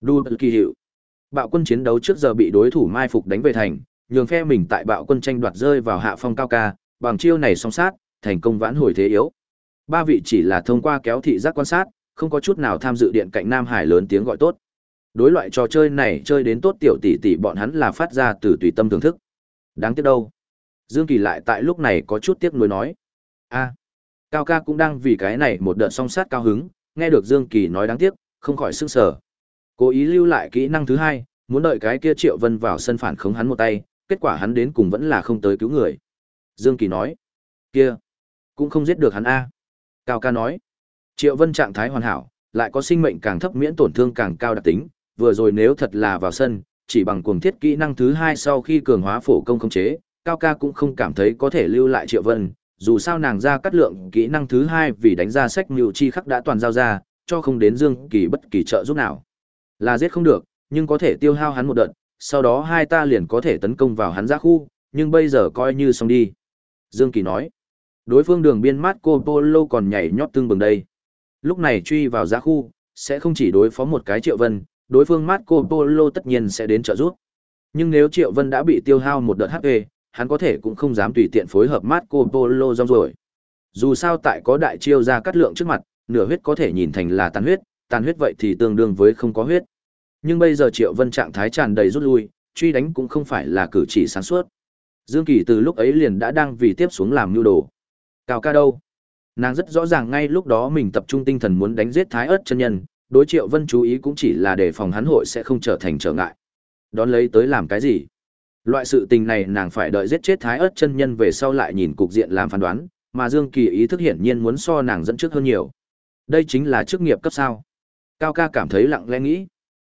Đu kỳ hiệu. Bạo quân chiến đấu trước giờ bị đối thủ mai phục đánh về thành, nhường phe mình tại bạo quân tranh đoạt rơi vào hạ phong cao ca, bằng chiêu này song sát, thành công vãn hồi thế yếu. Ba vị chỉ là thông qua kéo thị giác quan sát, không có chút nào tham dự điện cạnh Nam Hải lớn tiếng gọi tốt. Đối loại trò chơi này chơi đến tốt tiểu tỷ tỷ bọn hắn là phát ra từ tùy tâm thưởng thức. Đáng tiếc đâu. Dương Kỳ lại tại lúc này có chút tiếc nuối nói. a Cao ca cũng đang vì cái này một đợt song sát cao hứng, nghe được Dương Kỳ nói đáng tiếc, không khỏi sững sờ. Cố ý lưu lại kỹ năng thứ hai, muốn đợi cái kia Triệu Vân vào sân phản khống hắn một tay, kết quả hắn đến cùng vẫn là không tới cứu người. Dương Kỳ nói, kia, cũng không giết được hắn a. Cao ca nói, Triệu Vân trạng thái hoàn hảo, lại có sinh mệnh càng thấp miễn tổn thương càng cao đặc tính, vừa rồi nếu thật là vào sân, chỉ bằng cuồng thiết kỹ năng thứ hai sau khi cường hóa phổ công khống chế, Cao ca cũng không cảm thấy có thể lưu lại Triệu Vân, dù sao nàng ra cắt lượng kỹ năng thứ hai vì đánh ra sách mưu chi khắc đã toàn giao ra, cho không đến Dương Kỳ bất kỳ trợ giúp nào. Là giết không được, nhưng có thể tiêu hao hắn một đợt, sau đó hai ta liền có thể tấn công vào hắn ra khu, nhưng bây giờ coi như xong đi. Dương Kỳ nói, đối phương đường biên mát cô Polo còn nhảy nhót tương bừng đây. Lúc này truy vào giã khu, sẽ không chỉ đối phó một cái triệu vân, đối phương mát cô Polo tất nhiên sẽ đến trợ giúp. Nhưng nếu triệu vân đã bị tiêu hao một đợt HP, hắn có thể cũng không dám tùy tiện phối hợp mát cô Polo rong rồi. Dù sao tại có đại chiêu ra cắt lượng trước mặt, nửa huyết có thể nhìn thành là tàn huyết, tàn huyết vậy thì tương đương với không có huyết. Nhưng bây giờ Triệu Vân trạng thái tràn đầy rút lui, truy đánh cũng không phải là cử chỉ sáng suốt. Dương Kỳ từ lúc ấy liền đã đang vì tiếp xuống làm nhu đồ. Cao ca đâu? Nàng rất rõ ràng ngay lúc đó mình tập trung tinh thần muốn đánh giết Thái Ức chân nhân, đối Triệu Vân chú ý cũng chỉ là để phòng hắn hội sẽ không trở thành trở ngại. Đón lấy tới làm cái gì? Loại sự tình này nàng phải đợi giết chết Thái Ức chân nhân về sau lại nhìn cục diện làm phán đoán, mà Dương Kỳ ý thức hiển nhiên muốn so nàng dẫn trước hơn nhiều. Đây chính là chức nghiệp cấp sao? Cao ca cảm thấy lặng lẽ nghĩ.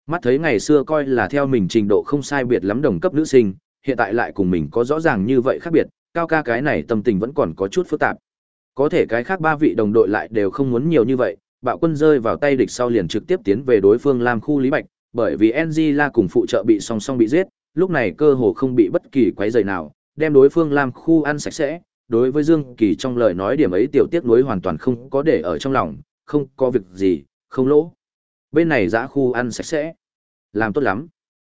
Mắt thấy ngày xưa coi là theo mình trình độ không sai biệt lắm đồng cấp nữ sinh, hiện tại lại cùng mình có rõ ràng như vậy khác biệt, cao ca cái này tâm tình vẫn còn có chút phức tạp. Có thể cái khác ba vị đồng đội lại đều không muốn nhiều như vậy, bạo quân rơi vào tay địch sau liền trực tiếp tiến về đối phương làm khu Lý Bạch, bởi vì NG La cùng phụ trợ bị song song bị giết, lúc này cơ hồ không bị bất kỳ quấy rầy nào, đem đối phương làm khu ăn sạch sẽ. Đối với Dương Kỳ trong lời nói điểm ấy tiểu tiết nuối hoàn toàn không có để ở trong lòng, không có việc gì, không lỗ. Bên này giã khu ăn sạch sẽ. Làm tốt lắm.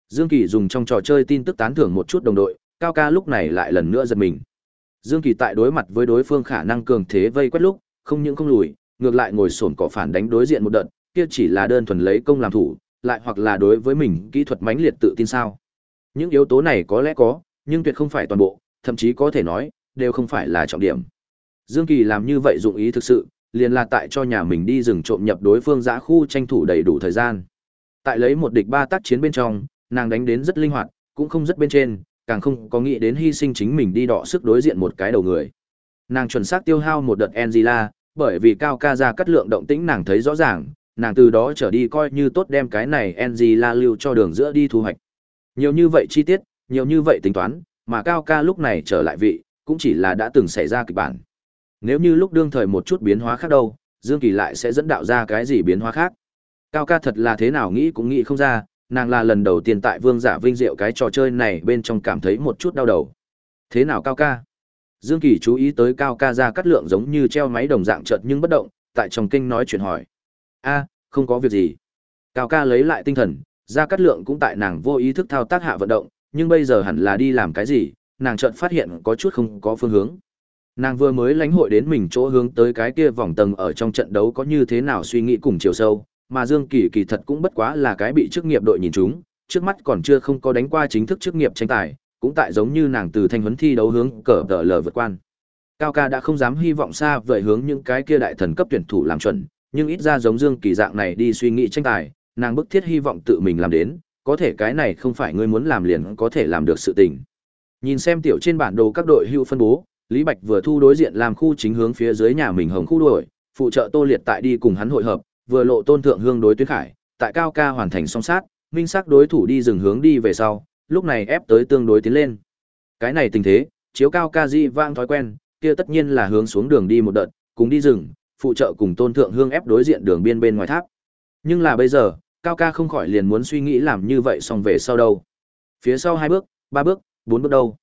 Dương Kỳ dùng trong trò chơi tin tức tán thưởng một chút đồng đội, Cao ca lúc này lại lần nữa giật mình. Dương Kỳ tại đối mặt với đối phương khả năng cường thế vây quét lúc, không những không lùi, ngược lại ngồi sồn cỏ phản đánh đối diện một đợt, kia chỉ là đơn thuần lấy công làm thủ, lại hoặc là đối với mình kỹ thuật mãnh liệt tự tin sao. Những yếu tố này có lẽ có, nhưng tuyệt không phải toàn bộ, thậm chí có thể nói, đều không phải là trọng điểm. Dương Kỳ làm như vậy dụng ý thực sự, liền là tại cho nhà mình đi rừng trộm nhập đối phương giã khu tranh thủ đầy đủ thời gian. Tại lấy một địch ba tác chiến bên trong, nàng đánh đến rất linh hoạt, cũng không rất bên trên, càng không có nghĩ đến hy sinh chính mình đi đọ sức đối diện một cái đầu người. Nàng chuẩn xác tiêu hao một đợt Angela, bởi vì cao ca ra cắt lượng động tĩnh nàng thấy rõ ràng, nàng từ đó trở đi coi như tốt đem cái này Angela lưu cho đường giữa đi thu hoạch. Nhiều như vậy chi tiết, nhiều như vậy tính toán, mà cao ca lúc này trở lại vị, cũng chỉ là đã từng xảy ra kịch bản. Nếu như lúc đương thời một chút biến hóa khác đâu, Dương Kỳ lại sẽ dẫn đạo ra cái gì biến hóa khác. Cao ca thật là thế nào nghĩ cũng nghĩ không ra, nàng là lần đầu tiên tại vương giả vinh diệu cái trò chơi này bên trong cảm thấy một chút đau đầu. Thế nào Cao ca? Dương Kỳ chú ý tới Cao ca ra cắt lượng giống như treo máy đồng dạng chợt nhưng bất động, tại trong kinh nói chuyện hỏi. a không có việc gì. Cao ca lấy lại tinh thần, ra cắt lượng cũng tại nàng vô ý thức thao tác hạ vận động, nhưng bây giờ hẳn là đi làm cái gì, nàng chợt phát hiện có chút không có phương hướng. Nàng vừa mới lãnh hội đến mình chỗ hướng tới cái kia vòng tầng ở trong trận đấu có như thế nào suy nghĩ cùng chiều sâu, mà Dương Kỳ kỳ thật cũng bất quá là cái bị chức nghiệp đội nhìn chúng, trước mắt còn chưa không có đánh qua chính thức chức nghiệp tranh tài, cũng tại giống như nàng từ thanh huấn thi đấu hướng cờ tờ lờ vượt quan. Cao ca đã không dám hy vọng xa vời hướng những cái kia đại thần cấp tuyển thủ làm chuẩn, nhưng ít ra giống Dương Kỳ dạng này đi suy nghĩ tranh tài, nàng bức thiết hy vọng tự mình làm đến, có thể cái này không phải ngươi muốn làm liền có thể làm được sự tình. Nhìn xem tiểu trên bản đồ các đội hưu phân bố, Lý Bạch vừa thu đối diện làm khu chính hướng phía dưới nhà mình hồng khu đuổi, phụ trợ Tô Liệt tại đi cùng hắn hội hợp, vừa lộ tôn thượng hương đối tuyến khải, tại cao ca hoàn thành song sát, minh sắc đối thủ đi dừng hướng đi về sau, lúc này ép tới tương đối tiến lên. Cái này tình thế, chiếu cao ca di vang thói quen, kia tất nhiên là hướng xuống đường đi một đợt, cùng đi rừng, phụ trợ cùng tôn thượng hương ép đối diện đường biên bên ngoài tháp. Nhưng là bây giờ, cao ca không khỏi liền muốn suy nghĩ làm như vậy xong về sau đâu. Phía sau hai bước, ba bước, bốn bước đâu.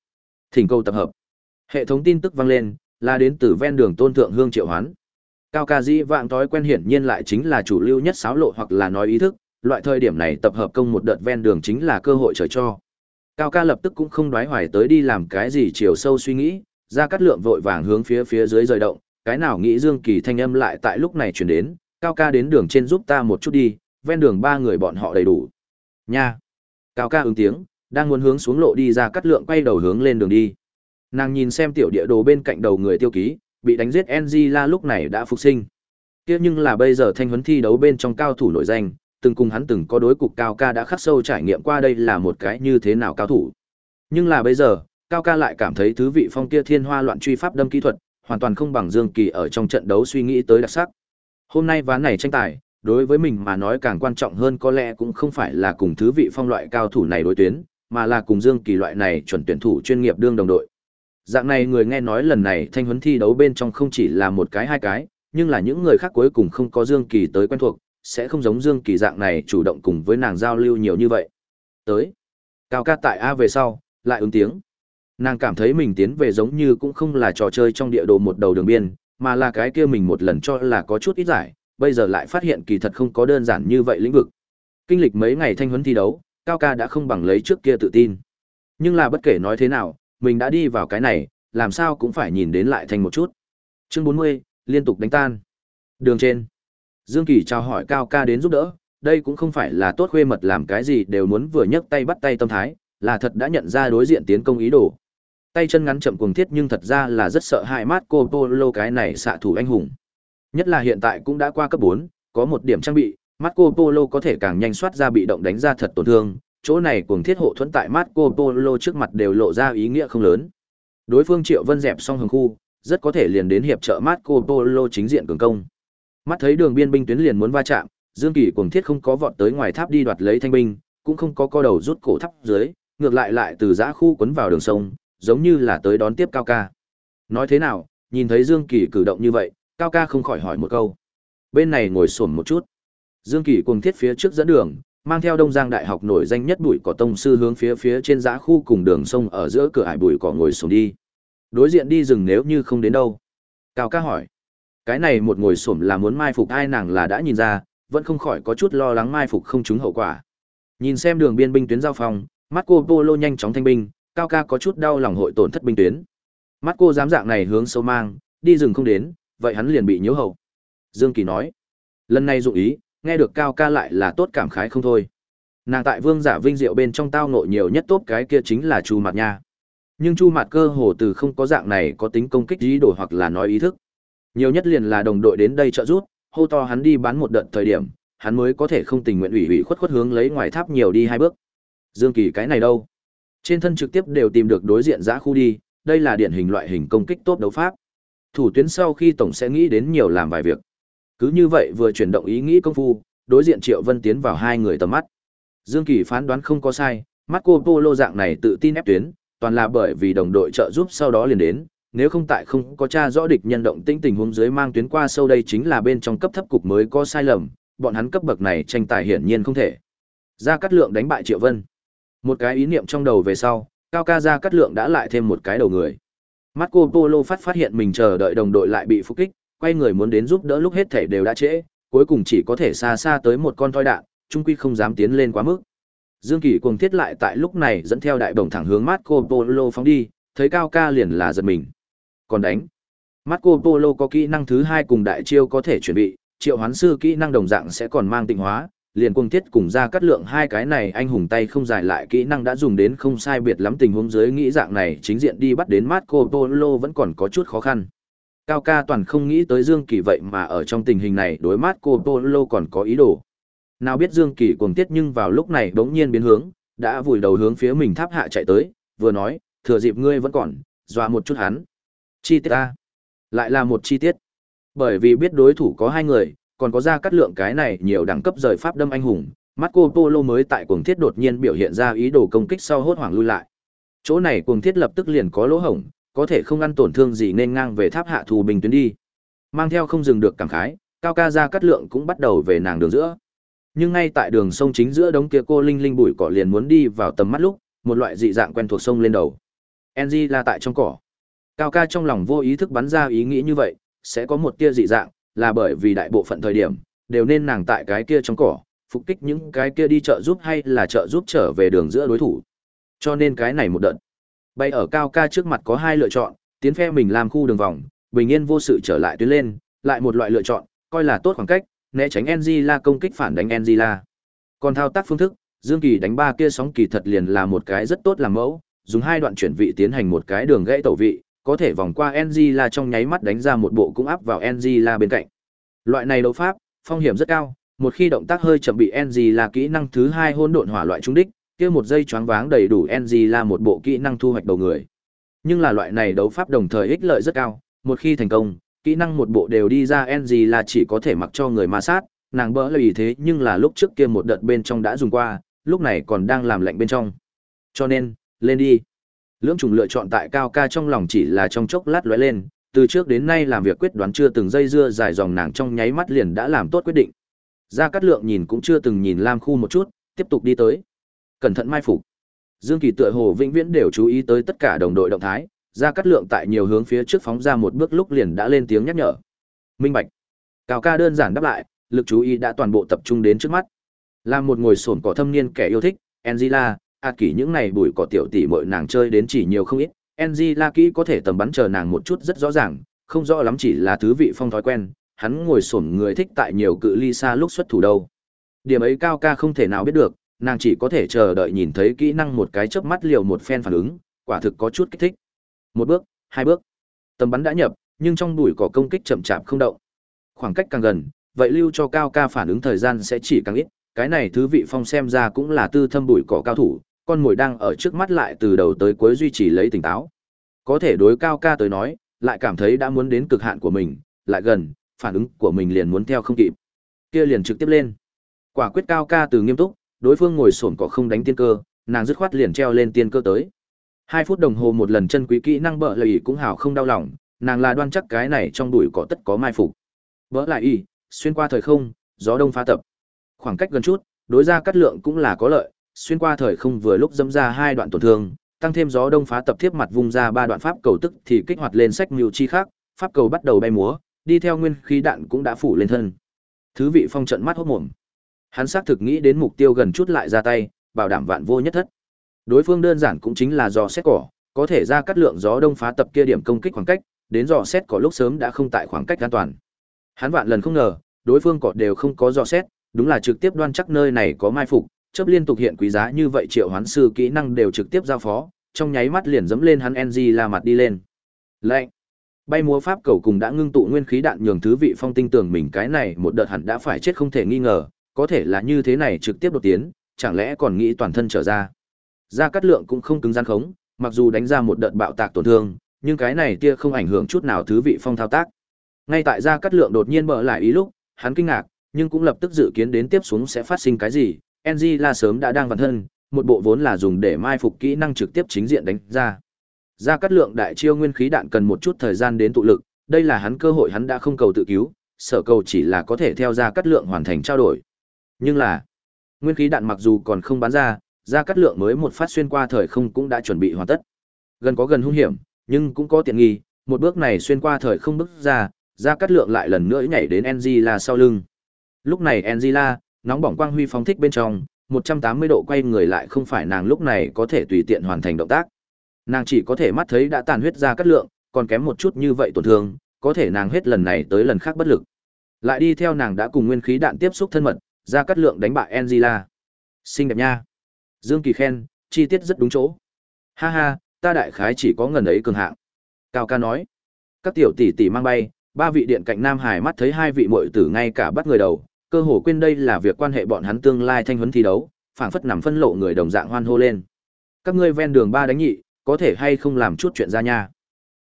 Thỉnh câu tập hợp. Hệ thống tin tức vang lên, là đến từ ven đường tôn thượng hương triệu hoán. Cao ca dĩ vạng thói quen hiển nhiên lại chính là chủ lưu nhất xáo lộ hoặc là nói ý thức, loại thời điểm này tập hợp công một đợt ven đường chính là cơ hội trời cho. Cao ca lập tức cũng không đoái hoài tới đi làm cái gì chiều sâu suy nghĩ, ra cắt lượng vội vàng hướng phía phía dưới rời động, cái nào nghĩ Dương Kỳ thanh âm lại tại lúc này chuyển đến, Cao ca đến đường trên giúp ta một chút đi, ven đường ba người bọn họ đầy đủ. Nha! Cao ca ứng tiếng, đang muốn hướng xuống lộ đi ra cắt lượng quay đầu hướng lên đường đi. Nàng nhìn xem tiểu địa đồ bên cạnh đầu người tiêu ký, bị đánh giết Angela lúc này đã phục sinh. Kia nhưng là bây giờ thanh huấn thi đấu bên trong cao thủ nổi danh, từng cùng hắn từng có đối cục cao ca đã khắc sâu trải nghiệm qua đây là một cái như thế nào cao thủ. Nhưng là bây giờ, cao ca lại cảm thấy thứ vị phong kia thiên hoa loạn truy pháp đâm kỹ thuật, hoàn toàn không bằng Dương Kỳ ở trong trận đấu suy nghĩ tới đặc sắc. Hôm nay ván này tranh tài, đối với mình mà nói càng quan trọng hơn có lẽ cũng không phải là cùng thứ vị phong loại cao thủ này đối tuyến, mà là cùng Dương Kỳ loại này chuẩn tuyển thủ chuyên nghiệp đương đồng đội. Dạng này người nghe nói lần này thanh huấn thi đấu bên trong không chỉ là một cái hai cái, nhưng là những người khác cuối cùng không có Dương Kỳ tới quen thuộc, sẽ không giống Dương Kỳ dạng này chủ động cùng với nàng giao lưu nhiều như vậy. Tới. Cao ca tại A về sau, lại ứng tiếng. Nàng cảm thấy mình tiến về giống như cũng không là trò chơi trong địa đồ một đầu đường biên, mà là cái kia mình một lần cho là có chút ít giải, bây giờ lại phát hiện kỳ thật không có đơn giản như vậy lĩnh vực. Kinh lịch mấy ngày thanh huấn thi đấu, Cao ca đã không bằng lấy trước kia tự tin. Nhưng là bất kể nói thế nào, mình đã đi vào cái này, làm sao cũng phải nhìn đến lại thành một chút. Chương 40, liên tục đánh tan. Đường trên. Dương Kỳ chào hỏi Cao ca đến giúp đỡ, đây cũng không phải là tốt khuê mật làm cái gì đều muốn vừa nhấc tay bắt tay tâm thái, là thật đã nhận ra đối diện tiến công ý đồ. Tay chân ngắn chậm cuồng thiết nhưng thật ra là rất sợ hại mát cô Polo cái này xạ thủ anh hùng. Nhất là hiện tại cũng đã qua cấp 4, có một điểm trang bị, Marco Polo có thể càng nhanh soát ra bị động đánh ra thật tổn thương, chỗ này cuồng thiết hộ thuẫn tại Marco Polo trước mặt đều lộ ra ý nghĩa không lớn. Đối phương Triệu Vân dẹp xong hồng khu, rất có thể liền đến hiệp trợ Marco Polo chính diện cường công. Mắt thấy đường biên binh tuyến liền muốn va chạm, Dương Kỳ cuồng thiết không có vọt tới ngoài tháp đi đoạt lấy thanh binh, cũng không có co đầu rút cổ tháp dưới, ngược lại lại từ giã khu quấn vào đường sông, giống như là tới đón tiếp Cao Ca. Nói thế nào, nhìn thấy Dương Kỳ cử động như vậy, Cao Ca không khỏi hỏi một câu. Bên này ngồi xổm một chút. Dương Kỳ cuồng thiết phía trước dẫn đường, mang theo Đông Giang Đại học nổi danh nhất bụi cỏ tông sư hướng phía phía trên giã khu cùng đường sông ở giữa cửa ải bụi cỏ ngồi xuống đi. Đối diện đi rừng nếu như không đến đâu. Cao ca hỏi. Cái này một ngồi xổm là muốn mai phục ai nàng là đã nhìn ra, vẫn không khỏi có chút lo lắng mai phục không trúng hậu quả. Nhìn xem đường biên binh tuyến giao phong, Marco Polo nhanh chóng thanh binh, Cao ca có chút đau lòng hội tổn thất binh tuyến. mắt cô dám dạng này hướng sâu mang, đi rừng không đến, vậy hắn liền bị nhớ hậu. Dương Kỳ nói. Lần này dụng ý, nghe được cao ca lại là tốt cảm khái không thôi. Nàng tại vương giả vinh diệu bên trong tao nộ nhiều nhất tốt cái kia chính là chu mặt nha. Nhưng chu mặt cơ hồ từ không có dạng này có tính công kích ý đồ hoặc là nói ý thức. Nhiều nhất liền là đồng đội đến đây trợ giúp, hô to hắn đi bán một đợt thời điểm, hắn mới có thể không tình nguyện ủy ủy khuất khuất hướng lấy ngoài tháp nhiều đi hai bước. Dương kỳ cái này đâu? Trên thân trực tiếp đều tìm được đối diện giã khu đi, đây là điển hình loại hình công kích tốt đấu pháp. Thủ tuyến sau khi tổng sẽ nghĩ đến nhiều làm vài việc cứ như vậy vừa chuyển động ý nghĩ công phu, đối diện Triệu Vân tiến vào hai người tầm mắt. Dương Kỳ phán đoán không có sai, Marco Polo dạng này tự tin ép tuyến, toàn là bởi vì đồng đội trợ giúp sau đó liền đến, nếu không tại không có tra rõ địch nhân động tĩnh tình huống dưới mang tuyến qua sâu đây chính là bên trong cấp thấp cục mới có sai lầm, bọn hắn cấp bậc này tranh tài hiển nhiên không thể. Ra cắt lượng đánh bại Triệu Vân. Một cái ý niệm trong đầu về sau, Cao ca ra cắt lượng đã lại thêm một cái đầu người. Marco Polo phát phát hiện mình chờ đợi đồng đội lại bị phục kích, quay người muốn đến giúp đỡ lúc hết thể đều đã trễ, cuối cùng chỉ có thể xa xa tới một con thoi đạn, trung quy không dám tiến lên quá mức. Dương Kỳ cuồng thiết lại tại lúc này dẫn theo đại bổng thẳng hướng Marco Polo phóng đi, thấy Cao Ca liền là giật mình. Còn đánh. Marco Polo có kỹ năng thứ hai cùng đại chiêu có thể chuẩn bị, triệu hoán sư kỹ năng đồng dạng sẽ còn mang tịnh hóa, liền cuồng thiết cùng ra cắt lượng hai cái này anh hùng tay không giải lại kỹ năng đã dùng đến không sai biệt lắm tình huống dưới nghĩ dạng này chính diện đi bắt đến Marco Polo vẫn còn có chút khó khăn. Cao ca toàn không nghĩ tới Dương Kỳ vậy mà ở trong tình hình này đối mắt cô Polo còn có ý đồ. Nào biết Dương Kỳ cuồng tiết nhưng vào lúc này đống nhiên biến hướng, đã vùi đầu hướng phía mình tháp hạ chạy tới, vừa nói, thừa dịp ngươi vẫn còn, dọa một chút hắn. Chi tiết A. Lại là một chi tiết. Bởi vì biết đối thủ có hai người, còn có ra cắt lượng cái này nhiều đẳng cấp rời pháp đâm anh hùng, Marco Polo mới tại cuồng thiết đột nhiên biểu hiện ra ý đồ công kích sau hốt hoảng lui lại. Chỗ này cuồng thiết lập tức liền có lỗ hổng, có thể không ăn tổn thương gì nên ngang về tháp hạ thù bình tuyến đi. Mang theo không dừng được cảm khái, cao ca ra cắt lượng cũng bắt đầu về nàng đường giữa. Nhưng ngay tại đường sông chính giữa đống kia cô linh linh bụi cỏ liền muốn đi vào tầm mắt lúc, một loại dị dạng quen thuộc sông lên đầu. Enzy là tại trong cỏ. Cao ca trong lòng vô ý thức bắn ra ý nghĩ như vậy, sẽ có một tia dị dạng, là bởi vì đại bộ phận thời điểm, đều nên nàng tại cái kia trong cỏ, phục kích những cái kia đi chợ giúp hay là chợ giúp trở về đường giữa đối thủ. Cho nên cái này một đợt. Bay ở cao ca trước mặt có hai lựa chọn, tiến phe mình làm khu đường vòng, bình yên vô sự trở lại tuyến lên, lại một loại lựa chọn, coi là tốt khoảng cách, né tránh Angela công kích phản đánh Angela. Còn thao tác phương thức, Dương Kỳ đánh ba kia sóng kỳ thật liền là một cái rất tốt làm mẫu, dùng hai đoạn chuyển vị tiến hành một cái đường gãy tẩu vị, có thể vòng qua Angela trong nháy mắt đánh ra một bộ cũng áp vào Angela bên cạnh. Loại này đấu pháp, phong hiểm rất cao, một khi động tác hơi chậm bị Angela kỹ năng thứ hai hỗn độn hỏa loại trúng đích, kia một giây choáng váng đầy đủ Angela một bộ kỹ năng thu hoạch đầu người. Nhưng là loại này đấu pháp đồng thời ích lợi rất cao, một khi thành công, kỹ năng một bộ đều đi ra Angela chỉ có thể mặc cho người ma sát, nàng bỡ lời thế nhưng là lúc trước kia một đợt bên trong đã dùng qua, lúc này còn đang làm lạnh bên trong. Cho nên, lên đi. Lưỡng trùng lựa chọn tại cao ca trong lòng chỉ là trong chốc lát lóe lên, từ trước đến nay làm việc quyết đoán chưa từng dây dưa dài dòng nàng trong nháy mắt liền đã làm tốt quyết định. Gia Cát Lượng nhìn cũng chưa từng nhìn Lam Khu một chút, tiếp tục đi tới. Cẩn thận mai phục. Dương Kỳ tựa hồ vĩnh viễn đều chú ý tới tất cả đồng đội động thái, ra cắt Lượng tại nhiều hướng phía trước phóng ra một bước lúc liền đã lên tiếng nhắc nhở. Minh bạch. Cao ca đơn giản đáp lại, lực chú ý đã toàn bộ tập trung đến trước mắt. Là một ngồi sồn cỏ thâm niên kẻ yêu thích, Angela, A Kỷ những này bụi cỏ tiểu tỷ mọi nàng chơi đến chỉ nhiều không ít, Angela kỹ có thể tầm bắn chờ nàng một chút rất rõ ràng, không rõ lắm chỉ là thứ vị phong thói quen, hắn ngồi xổm người thích tại nhiều cự ly xa lúc xuất thủ đâu. Điểm ấy cao ca không thể nào biết được, nàng chỉ có thể chờ đợi nhìn thấy kỹ năng một cái chớp mắt liều một phen phản ứng, quả thực có chút kích thích. Một bước, hai bước, tầm bắn đã nhập, nhưng trong bụi cỏ công kích chậm chạp không động. Khoảng cách càng gần, vậy lưu cho cao ca phản ứng thời gian sẽ chỉ càng ít, cái này thứ vị phong xem ra cũng là tư thâm bụi cỏ cao thủ, con mồi đang ở trước mắt lại từ đầu tới cuối duy trì lấy tỉnh táo. Có thể đối cao ca tới nói, lại cảm thấy đã muốn đến cực hạn của mình, lại gần, phản ứng của mình liền muốn theo không kịp. Kia liền trực tiếp lên. Quả quyết cao ca từ nghiêm túc, đối phương ngồi sổn cỏ không đánh tiên cơ, nàng dứt khoát liền treo lên tiên cơ tới. Hai phút đồng hồ một lần chân quý kỹ năng bợ lại cũng hào không đau lòng, nàng là đoan chắc cái này trong đùi cỏ tất có mai phục. Vỡ lại y, xuyên qua thời không, gió đông phá tập. Khoảng cách gần chút, đối ra cắt lượng cũng là có lợi, xuyên qua thời không vừa lúc dâm ra hai đoạn tổn thương, tăng thêm gió đông phá tập tiếp mặt vung ra ba đoạn pháp cầu tức thì kích hoạt lên sách mưu chi khác, pháp cầu bắt đầu bay múa, đi theo nguyên khí đạn cũng đã phủ lên thân. Thứ vị phong trận mắt hốt mồm. Hắn xác thực nghĩ đến mục tiêu gần chút lại ra tay, bảo đảm vạn vô nhất thất. Đối phương đơn giản cũng chính là do xét cỏ, có thể ra cắt lượng gió đông phá tập kia điểm công kích khoảng cách, đến dò xét cỏ lúc sớm đã không tại khoảng cách an toàn. Hắn vạn lần không ngờ, đối phương cỏ đều không có dò xét, đúng là trực tiếp đoan chắc nơi này có mai phục, chấp liên tục hiện quý giá như vậy triệu hoán sư kỹ năng đều trực tiếp giao phó, trong nháy mắt liền dẫm lên hắn NG la mặt đi lên. Lệnh. Bay múa pháp cầu cùng đã ngưng tụ nguyên khí đạn nhường thứ vị phong tinh tưởng mình cái này một đợt hẳn đã phải chết không thể nghi ngờ, có thể là như thế này trực tiếp đột tiến, chẳng lẽ còn nghĩ toàn thân trở ra. Gia Cát Lượng cũng không cứng gian khống, mặc dù đánh ra một đợt bạo tạc tổn thương, nhưng cái này tia không ảnh hưởng chút nào thứ vị phong thao tác. Ngay tại Gia Cát Lượng đột nhiên mở lại ý lúc, hắn kinh ngạc, nhưng cũng lập tức dự kiến đến tiếp xuống sẽ phát sinh cái gì, NG là sớm đã đang vận thân, một bộ vốn là dùng để mai phục kỹ năng trực tiếp chính diện đánh ra. Ra Cát lượng đại chiêu nguyên khí đạn cần một chút thời gian đến tụ lực, đây là hắn cơ hội hắn đã không cầu tự cứu, sở cầu chỉ là có thể theo ra Cát lượng hoàn thành trao đổi. Nhưng là, nguyên khí đạn mặc dù còn không bắn ra, ra cắt lượng mới một phát xuyên qua thời không cũng đã chuẩn bị hoàn tất. Gần có gần hung hiểm, nhưng cũng có tiện nghi, một bước này xuyên qua thời không bước ra, ra cắt lượng lại lần nữa nhảy đến NG sau lưng. Lúc này Angela, nóng bỏng quang huy phóng thích bên trong, 180 độ quay người lại không phải nàng lúc này có thể tùy tiện hoàn thành động tác. Nàng chỉ có thể mắt thấy đã tàn huyết ra cắt lượng, còn kém một chút như vậy tổn thương, có thể nàng hết lần này tới lần khác bất lực. Lại đi theo nàng đã cùng nguyên khí đạn tiếp xúc thân mật, ra cắt lượng đánh bại Angela. Xinh đẹp nha. Dương Kỳ khen, chi tiết rất đúng chỗ. Ha ha, ta đại khái chỉ có ngần ấy cường hạng. Cao ca nói. Các tiểu tỷ tỷ mang bay, ba vị điện cạnh Nam Hải mắt thấy hai vị muội tử ngay cả bắt người đầu, cơ hồ quên đây là việc quan hệ bọn hắn tương lai thanh huấn thi đấu, phảng phất nằm phân lộ người đồng dạng hoan hô lên. Các ngươi ven đường ba đánh nhị, có thể hay không làm chút chuyện ra nha.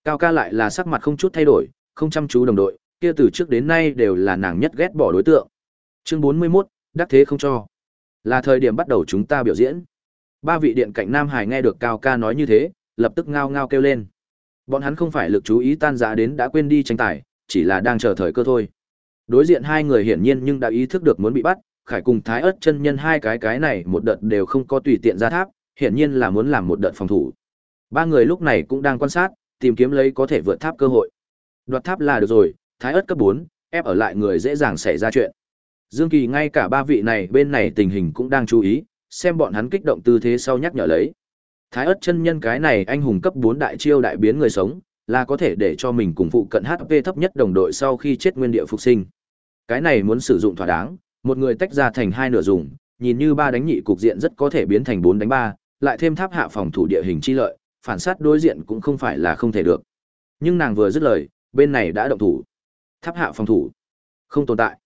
Cao ca lại là sắc mặt không chút thay đổi, không chăm chú đồng đội, kia từ trước đến nay đều là nàng nhất ghét bỏ đối tượng. Chương 41, đắc thế không cho. Là thời điểm bắt đầu chúng ta biểu diễn. Ba vị điện cạnh Nam Hải nghe được Cao ca nói như thế, lập tức ngao ngao kêu lên. Bọn hắn không phải lực chú ý tan rã đến đã quên đi tranh tài, chỉ là đang chờ thời cơ thôi. Đối diện hai người hiển nhiên nhưng đã ý thức được muốn bị bắt, Khải cùng Thái ớt chân nhân hai cái cái này một đợt đều không có tùy tiện ra tháp, hiển nhiên là muốn làm một đợt phòng thủ. Ba người lúc này cũng đang quan sát, tìm kiếm lấy có thể vượt tháp cơ hội. Đoạt tháp là được rồi, Thái ớt cấp 4, ép ở lại người dễ dàng xảy ra chuyện. Dương Kỳ ngay cả ba vị này bên này tình hình cũng đang chú ý, xem bọn hắn kích động tư thế sau nhắc nhở lấy. Thái ớt chân nhân cái này anh hùng cấp 4 đại chiêu đại biến người sống, là có thể để cho mình cùng phụ cận HP thấp nhất đồng đội sau khi chết nguyên địa phục sinh. Cái này muốn sử dụng thỏa đáng, một người tách ra thành hai nửa dùng, nhìn như ba đánh nhị cục diện rất có thể biến thành 4 đánh 3, lại thêm tháp hạ phòng thủ địa hình chi lợi, phản sát đối diện cũng không phải là không thể được. Nhưng nàng vừa dứt lời, bên này đã động thủ. Tháp hạ phòng thủ không tồn tại.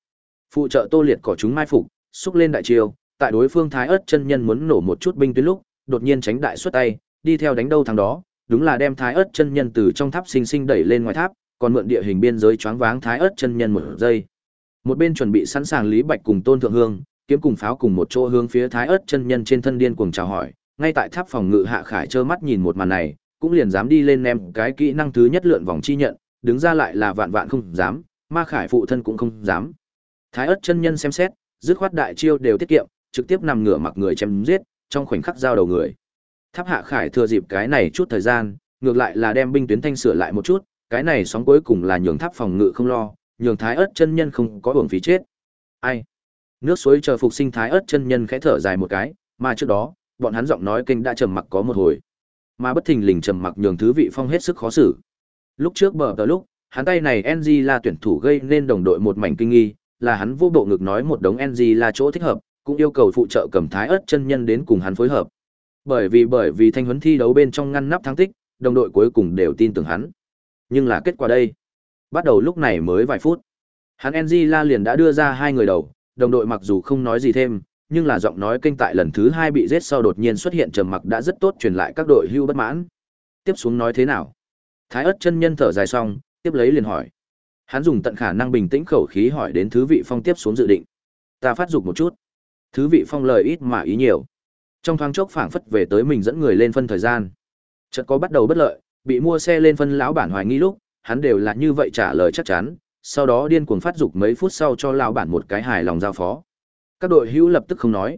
Phụ trợ Tô Liệt cỏ chúng mai phục, xúc lên đại chiêu, tại đối phương Thái ớt chân nhân muốn nổ một chút binh tuyến lúc, đột nhiên tránh đại xuất tay, đi theo đánh đâu thằng đó, đúng là đem Thái ớt chân nhân từ trong tháp sinh sinh đẩy lên ngoài tháp, còn mượn địa hình biên giới choáng váng Thái ớt chân nhân một giây. Một bên chuẩn bị sẵn sàng Lý Bạch cùng Tôn Thượng Hương, kiếm cùng pháo cùng một chỗ hướng phía Thái ớt chân nhân trên thân điên cuồng chào hỏi, ngay tại tháp phòng ngự Hạ Khải trơ mắt nhìn một màn này, cũng liền dám đi lên ném cái kỹ năng thứ nhất lượn vòng chi nhận, đứng ra lại là vạn vạn không dám, Ma Khải phụ thân cũng không dám. Thái ất chân nhân xem xét, dứt khoát đại chiêu đều tiết kiệm, trực tiếp nằm ngửa mặc người chém giết, trong khoảnh khắc giao đầu người. Tháp Hạ Khải thừa dịp cái này chút thời gian, ngược lại là đem binh tuyến thanh sửa lại một chút, cái này sóng cuối cùng là nhường tháp phòng ngự không lo, nhường Thái ất chân nhân không có uổng phí chết. Ai? Nước suối chờ phục sinh Thái ất chân nhân khẽ thở dài một cái, mà trước đó, bọn hắn giọng nói kinh đã trầm mặc có một hồi. Mà bất thình lình trầm mặc nhường thứ vị phong hết sức khó xử. Lúc trước bờ tờ lúc, hắn tay này NG là tuyển thủ gây nên đồng đội một mảnh kinh nghi, là hắn vô bộ ngực nói một đống NG là chỗ thích hợp, cũng yêu cầu phụ trợ cầm thái ớt chân nhân đến cùng hắn phối hợp. Bởi vì bởi vì thanh huấn thi đấu bên trong ngăn nắp thắng tích, đồng đội cuối cùng đều tin tưởng hắn. Nhưng là kết quả đây. Bắt đầu lúc này mới vài phút. Hắn NG la liền đã đưa ra hai người đầu, đồng đội mặc dù không nói gì thêm, nhưng là giọng nói kênh tại lần thứ hai bị giết sau đột nhiên xuất hiện trầm mặc đã rất tốt truyền lại các đội hưu bất mãn. Tiếp xuống nói thế nào? Thái ớt chân nhân thở dài xong, tiếp lấy liền hỏi. Hắn dùng tận khả năng bình tĩnh khẩu khí hỏi đến thứ vị phong tiếp xuống dự định. Ta phát dục một chút. Thứ vị phong lời ít mà ý nhiều. Trong thoáng chốc phảng phất về tới mình dẫn người lên phân thời gian. Chợt có bắt đầu bất lợi, bị mua xe lên phân lão bản hoài nghi lúc, hắn đều là như vậy trả lời chắc chắn, sau đó điên cuồng phát dục mấy phút sau cho lão bản một cái hài lòng giao phó. Các đội hữu lập tức không nói.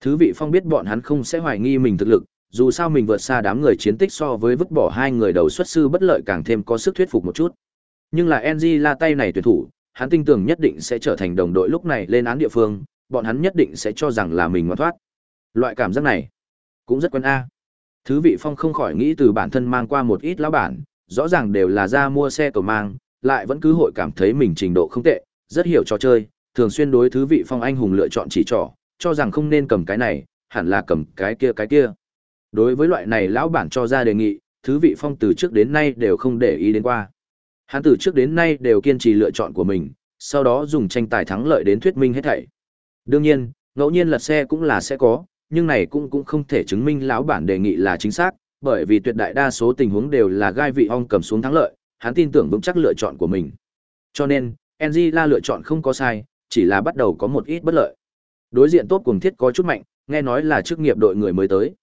Thứ vị phong biết bọn hắn không sẽ hoài nghi mình thực lực, dù sao mình vượt xa đám người chiến tích so với vứt bỏ hai người đầu xuất sư bất lợi càng thêm có sức thuyết phục một chút. Nhưng là NG la tay này tuyển thủ, hắn tin tưởng nhất định sẽ trở thành đồng đội lúc này lên án địa phương, bọn hắn nhất định sẽ cho rằng là mình ngoan thoát. Loại cảm giác này cũng rất quen a. Thứ vị phong không khỏi nghĩ từ bản thân mang qua một ít lão bản, rõ ràng đều là ra mua xe cầu mang, lại vẫn cứ hội cảm thấy mình trình độ không tệ, rất hiểu trò chơi, thường xuyên đối thứ vị phong anh hùng lựa chọn chỉ trỏ, cho rằng không nên cầm cái này, hẳn là cầm cái kia cái kia. Đối với loại này lão bản cho ra đề nghị, thứ vị phong từ trước đến nay đều không để ý đến qua. Hắn từ trước đến nay đều kiên trì lựa chọn của mình, sau đó dùng tranh tài thắng lợi đến thuyết minh hết thảy. Đương nhiên, ngẫu nhiên lật xe cũng là sẽ có, nhưng này cũng cũng không thể chứng minh lão bản đề nghị là chính xác, bởi vì tuyệt đại đa số tình huống đều là gai vị ong cầm xuống thắng lợi, hắn tin tưởng vững chắc lựa chọn của mình. Cho nên, NG la lựa chọn không có sai, chỉ là bắt đầu có một ít bất lợi. Đối diện tốt cùng thiết có chút mạnh, nghe nói là chức nghiệp đội người mới tới.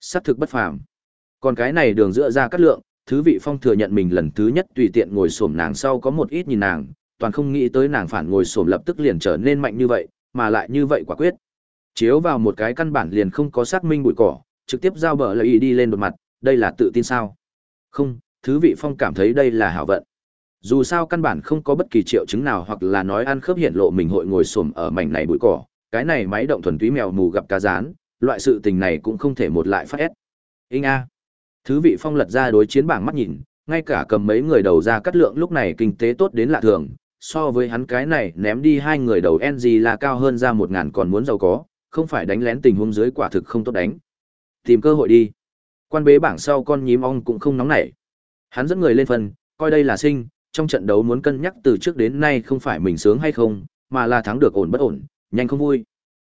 Sắc thực bất phàm. Còn cái này đường giữa ra cắt lượng, thứ vị phong thừa nhận mình lần thứ nhất tùy tiện ngồi xổm nàng sau có một ít nhìn nàng, toàn không nghĩ tới nàng phản ngồi xổm lập tức liền trở nên mạnh như vậy, mà lại như vậy quả quyết. Chiếu vào một cái căn bản liền không có xác minh bụi cỏ, trực tiếp giao bờ lợi đi lên một mặt, đây là tự tin sao? Không, thứ vị phong cảm thấy đây là hảo vận. Dù sao căn bản không có bất kỳ triệu chứng nào hoặc là nói ăn khớp hiện lộ mình hội ngồi xổm ở mảnh này bụi cỏ, cái này máy động thuần túy mèo mù gặp cá rán, loại sự tình này cũng không thể một lại phát ép. Inh a. Thứ vị phong lật ra đối chiến bảng mắt nhìn, ngay cả cầm mấy người đầu ra cắt lượng lúc này kinh tế tốt đến lạ thường, so với hắn cái này ném đi hai người đầu NG là cao hơn ra một ngàn còn muốn giàu có, không phải đánh lén tình huống dưới quả thực không tốt đánh. Tìm cơ hội đi. Quan bế bảng sau con nhím ong cũng không nóng nảy. Hắn dẫn người lên phần, coi đây là sinh, trong trận đấu muốn cân nhắc từ trước đến nay không phải mình sướng hay không, mà là thắng được ổn bất ổn, nhanh không vui.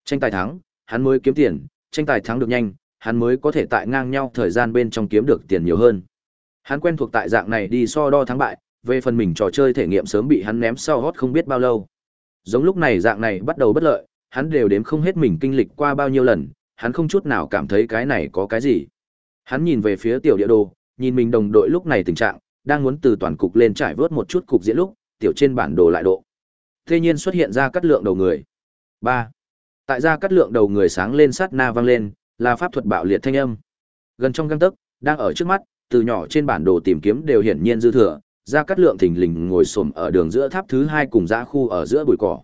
Tranh tài thắng, hắn mới kiếm tiền, tranh tài thắng được nhanh, hắn mới có thể tại ngang nhau thời gian bên trong kiếm được tiền nhiều hơn. Hắn quen thuộc tại dạng này đi so đo thắng bại, về phần mình trò chơi thể nghiệm sớm bị hắn ném sau hót không biết bao lâu. Giống lúc này dạng này bắt đầu bất lợi, hắn đều đếm không hết mình kinh lịch qua bao nhiêu lần, hắn không chút nào cảm thấy cái này có cái gì. Hắn nhìn về phía tiểu địa đồ, nhìn mình đồng đội lúc này tình trạng, đang muốn từ toàn cục lên trải vớt một chút cục diễn lúc, tiểu trên bản đồ lại độ. Thế nhiên xuất hiện ra cắt lượng đầu người. 3. Tại ra cắt lượng đầu người sáng lên sát na vang lên, là pháp thuật bạo liệt thanh âm. Gần trong gang tấc, đang ở trước mắt, từ nhỏ trên bản đồ tìm kiếm đều hiển nhiên dư thừa, ra cắt lượng thình lình ngồi xổm ở đường giữa tháp thứ hai cùng dã khu ở giữa bụi cỏ.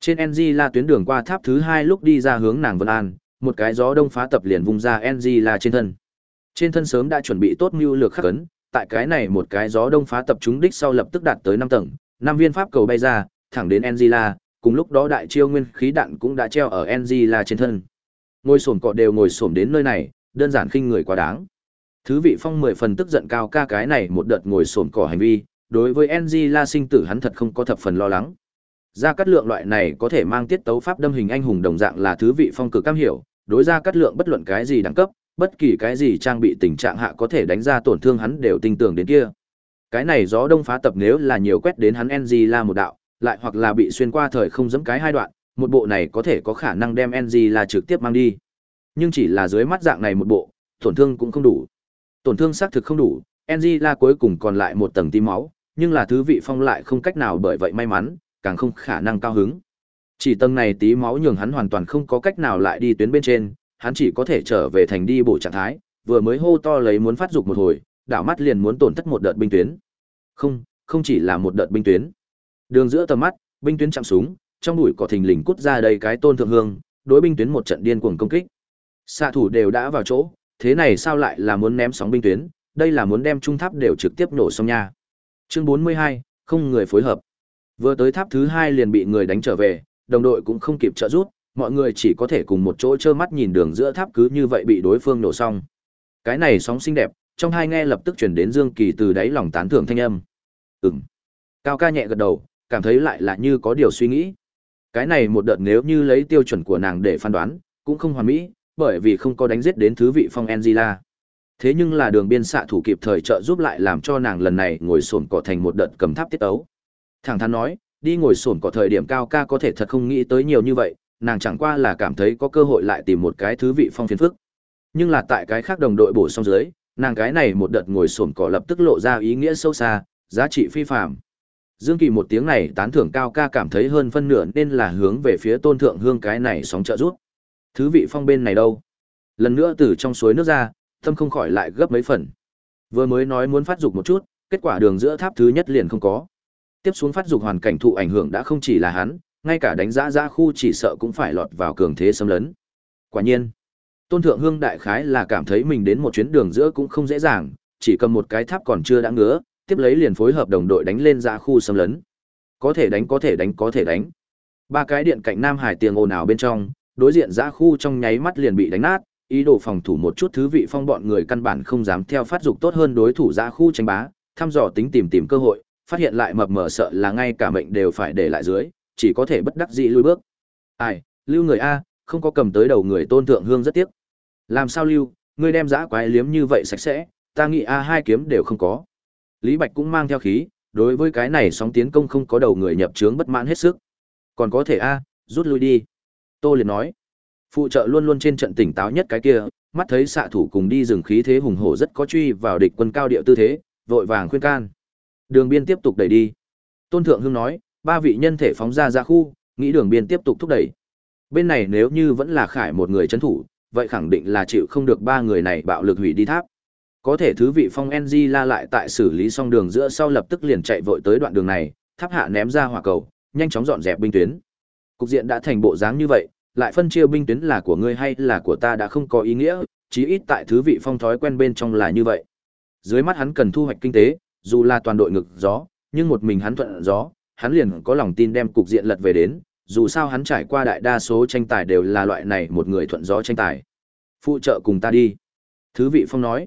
Trên NG là tuyến đường qua tháp thứ hai lúc đi ra hướng nàng Vân An, một cái gió đông phá tập liền vung ra NG là trên thân. Trên thân sớm đã chuẩn bị tốt mưu lược khắc ấn, tại cái này một cái gió đông phá tập trúng đích sau lập tức đạt tới 5 tầng, năm viên pháp cầu bay ra, thẳng đến Angela, cùng lúc đó đại chiêu nguyên khí đạn cũng đã treo ở Angela trên thân. Ngồi sồn cọ đều ngồi xổm đến nơi này, đơn giản khinh người quá đáng. Thứ vị phong mười phần tức giận cao ca cái này một đợt ngồi xổm cỏ hành vi, đối với Angela sinh tử hắn thật không có thập phần lo lắng. Ra cắt lượng loại này có thể mang tiết tấu pháp đâm hình anh hùng đồng dạng là thứ vị phong cực cam hiểu, đối ra cắt lượng bất luận cái gì đẳng cấp, bất kỳ cái gì trang bị tình trạng hạ có thể đánh ra tổn thương hắn đều tin tưởng đến kia. Cái này gió đông phá tập nếu là nhiều quét đến hắn NG la một đạo, lại hoặc là bị xuyên qua thời không dẫm cái hai đoạn, một bộ này có thể có khả năng đem NG là trực tiếp mang đi. Nhưng chỉ là dưới mắt dạng này một bộ, tổn thương cũng không đủ. Tổn thương xác thực không đủ, NG là cuối cùng còn lại một tầng tí máu, nhưng là thứ vị phong lại không cách nào bởi vậy may mắn, càng không khả năng cao hứng. Chỉ tầng này tí máu nhường hắn hoàn toàn không có cách nào lại đi tuyến bên trên, hắn chỉ có thể trở về thành đi bộ trạng thái, vừa mới hô to lấy muốn phát dục một hồi, đảo mắt liền muốn tổn thất một đợt binh tuyến. Không, không chỉ là một đợt binh tuyến. Đường giữa tầm mắt, binh tuyến chạm súng, trong bụi cỏ thình lình cút ra đây cái tôn thượng hương, đối binh tuyến một trận điên cuồng công kích. Xạ thủ đều đã vào chỗ, thế này sao lại là muốn ném sóng binh tuyến, đây là muốn đem trung tháp đều trực tiếp nổ xong nha. Chương 42, không người phối hợp. Vừa tới tháp thứ hai liền bị người đánh trở về, đồng đội cũng không kịp trợ giúp, mọi người chỉ có thể cùng một chỗ trơ mắt nhìn đường giữa tháp cứ như vậy bị đối phương nổ xong. Cái này sóng xinh đẹp, trong hai nghe lập tức chuyển đến Dương Kỳ từ đáy lòng tán thưởng thanh âm. Ừm. Cao ca nhẹ gật đầu, cảm thấy lại là như có điều suy nghĩ. Cái này một đợt nếu như lấy tiêu chuẩn của nàng để phán đoán, cũng không hoàn mỹ, bởi vì không có đánh giết đến thứ vị phong Angela. Thế nhưng là đường biên xạ thủ kịp thời trợ giúp lại làm cho nàng lần này ngồi sồn cỏ thành một đợt cầm tháp tiết ấu. Thẳng thắn nói, đi ngồi sồn cỏ thời điểm cao ca có thể thật không nghĩ tới nhiều như vậy, nàng chẳng qua là cảm thấy có cơ hội lại tìm một cái thứ vị phong phiền phức. Nhưng là tại cái khác đồng đội bổ sung dưới, nàng cái này một đợt ngồi sồn cỏ lập tức lộ ra ý nghĩa sâu xa, giá trị phi phàm. Dương Kỳ một tiếng này tán thưởng cao ca cảm thấy hơn phân nửa nên là hướng về phía Tôn Thượng Hương cái này sóng trợ rút. Thứ vị phong bên này đâu? Lần nữa từ trong suối nước ra, tâm không khỏi lại gấp mấy phần. Vừa mới nói muốn phát dục một chút, kết quả đường giữa tháp thứ nhất liền không có. Tiếp xuống phát dục hoàn cảnh thụ ảnh hưởng đã không chỉ là hắn, ngay cả đánh giá ra khu chỉ sợ cũng phải lọt vào cường thế xâm lấn. Quả nhiên, Tôn Thượng Hương đại khái là cảm thấy mình đến một chuyến đường giữa cũng không dễ dàng, chỉ cầm một cái tháp còn chưa đã ngứa, tiếp lấy liền phối hợp đồng đội đánh lên ra khu xâm lấn. Có thể đánh có thể đánh có thể đánh. Ba cái điện cạnh Nam Hải tiền ồn ào bên trong, đối diện ra khu trong nháy mắt liền bị đánh nát, ý đồ phòng thủ một chút thứ vị phong bọn người căn bản không dám theo phát dục tốt hơn đối thủ ra khu tranh bá, thăm dò tính tìm tìm cơ hội, phát hiện lại mập mờ sợ là ngay cả mệnh đều phải để lại dưới, chỉ có thể bất đắc dĩ lui bước. Ai, lưu người A, không có cầm tới đầu người tôn thượng hương rất tiếc. Làm sao lưu, ngươi đem dã quái liếm như vậy sạch sẽ, ta nghĩ A hai kiếm đều không có. Lý Bạch cũng mang theo khí, đối với cái này sóng tiến công không có đầu người nhập trướng bất mãn hết sức. Còn có thể A, rút lui đi. Tô liền nói, phụ trợ luôn luôn trên trận tỉnh táo nhất cái kia, mắt thấy xạ thủ cùng đi rừng khí thế hùng hổ rất có truy vào địch quân cao điệu tư thế, vội vàng khuyên can. Đường biên tiếp tục đẩy đi. Tôn Thượng Hưng nói, ba vị nhân thể phóng ra ra khu, nghĩ đường biên tiếp tục thúc đẩy. Bên này nếu như vẫn là khải một người chấn thủ, vậy khẳng định là chịu không được ba người này bạo lực hủy đi tháp. Có thể thứ vị phong NG la lại tại xử lý xong đường giữa sau lập tức liền chạy vội tới đoạn đường này, tháp hạ ném ra hỏa cầu, nhanh chóng dọn dẹp binh tuyến. Cục diện đã thành bộ dáng như vậy, lại phân chia binh tuyến là của ngươi hay là của ta đã không có ý nghĩa, chí ít tại thứ vị phong thói quen bên trong là như vậy. Dưới mắt hắn cần thu hoạch kinh tế, dù là toàn đội ngực gió, nhưng một mình hắn thuận gió, hắn liền có lòng tin đem cục diện lật về đến, dù sao hắn trải qua đại đa số tranh tài đều là loại này một người thuận gió tranh tài. Phụ trợ cùng ta đi. Thứ vị phong nói,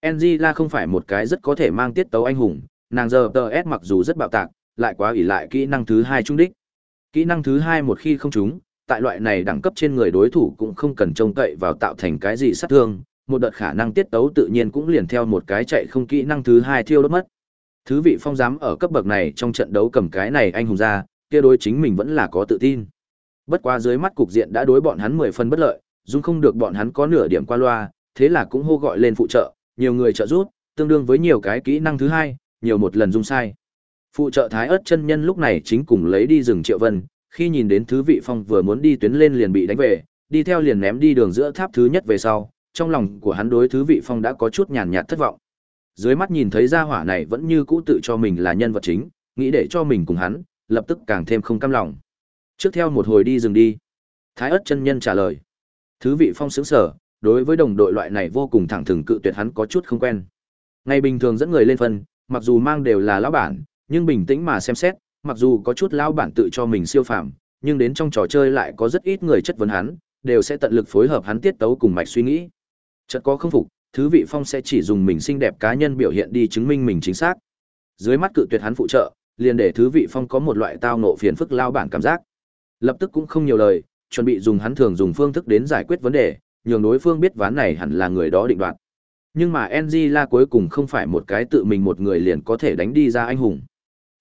Angela không phải một cái rất có thể mang tiết tấu anh hùng, nàng giờ tờ S mặc dù rất bạo tạc, lại quá ủy lại kỹ năng thứ hai trung đích. Kỹ năng thứ hai một khi không trúng, tại loại này đẳng cấp trên người đối thủ cũng không cần trông cậy vào tạo thành cái gì sát thương, một đợt khả năng tiết tấu tự nhiên cũng liền theo một cái chạy không kỹ năng thứ hai thiêu đốt mất. Thứ vị phong dám ở cấp bậc này trong trận đấu cầm cái này anh hùng ra, kia đối chính mình vẫn là có tự tin. Bất quá dưới mắt cục diện đã đối bọn hắn mười phần bất lợi, dung không được bọn hắn có nửa điểm qua loa, thế là cũng hô gọi lên phụ trợ, nhiều người trợ giúp, tương đương với nhiều cái kỹ năng thứ hai, nhiều một lần dung sai. Phụ trợ Thái Ức chân nhân lúc này chính cùng lấy đi rừng Triệu Vân, khi nhìn đến thứ vị phong vừa muốn đi tuyến lên liền bị đánh về, đi theo liền ném đi đường giữa tháp thứ nhất về sau, trong lòng của hắn đối thứ vị phong đã có chút nhàn nhạt thất vọng dưới mắt nhìn thấy gia hỏa này vẫn như cũ tự cho mình là nhân vật chính, nghĩ để cho mình cùng hắn, lập tức càng thêm không cam lòng. Trước theo một hồi đi dừng đi. Thái Ức chân nhân trả lời. Thứ vị phong sững sờ đối với đồng đội loại này vô cùng thẳng thừng cự tuyệt hắn có chút không quen. Ngày bình thường dẫn người lên phân, mặc dù mang đều là lão bản, nhưng bình tĩnh mà xem xét, mặc dù có chút lão bản tự cho mình siêu phàm, nhưng đến trong trò chơi lại có rất ít người chất vấn hắn, đều sẽ tận lực phối hợp hắn tiết tấu cùng mạch suy nghĩ. Chợt có không phục, thứ vị phong sẽ chỉ dùng mình xinh đẹp cá nhân biểu hiện đi chứng minh mình chính xác. Dưới mắt cự tuyệt hắn phụ trợ, liền để thứ vị phong có một loại tao nộ phiền phức lao bản cảm giác. Lập tức cũng không nhiều lời, chuẩn bị dùng hắn thường dùng phương thức đến giải quyết vấn đề, nhường đối phương biết ván này hẳn là người đó định đoạt. Nhưng mà Angela cuối cùng không phải một cái tự mình một người liền có thể đánh đi ra anh hùng.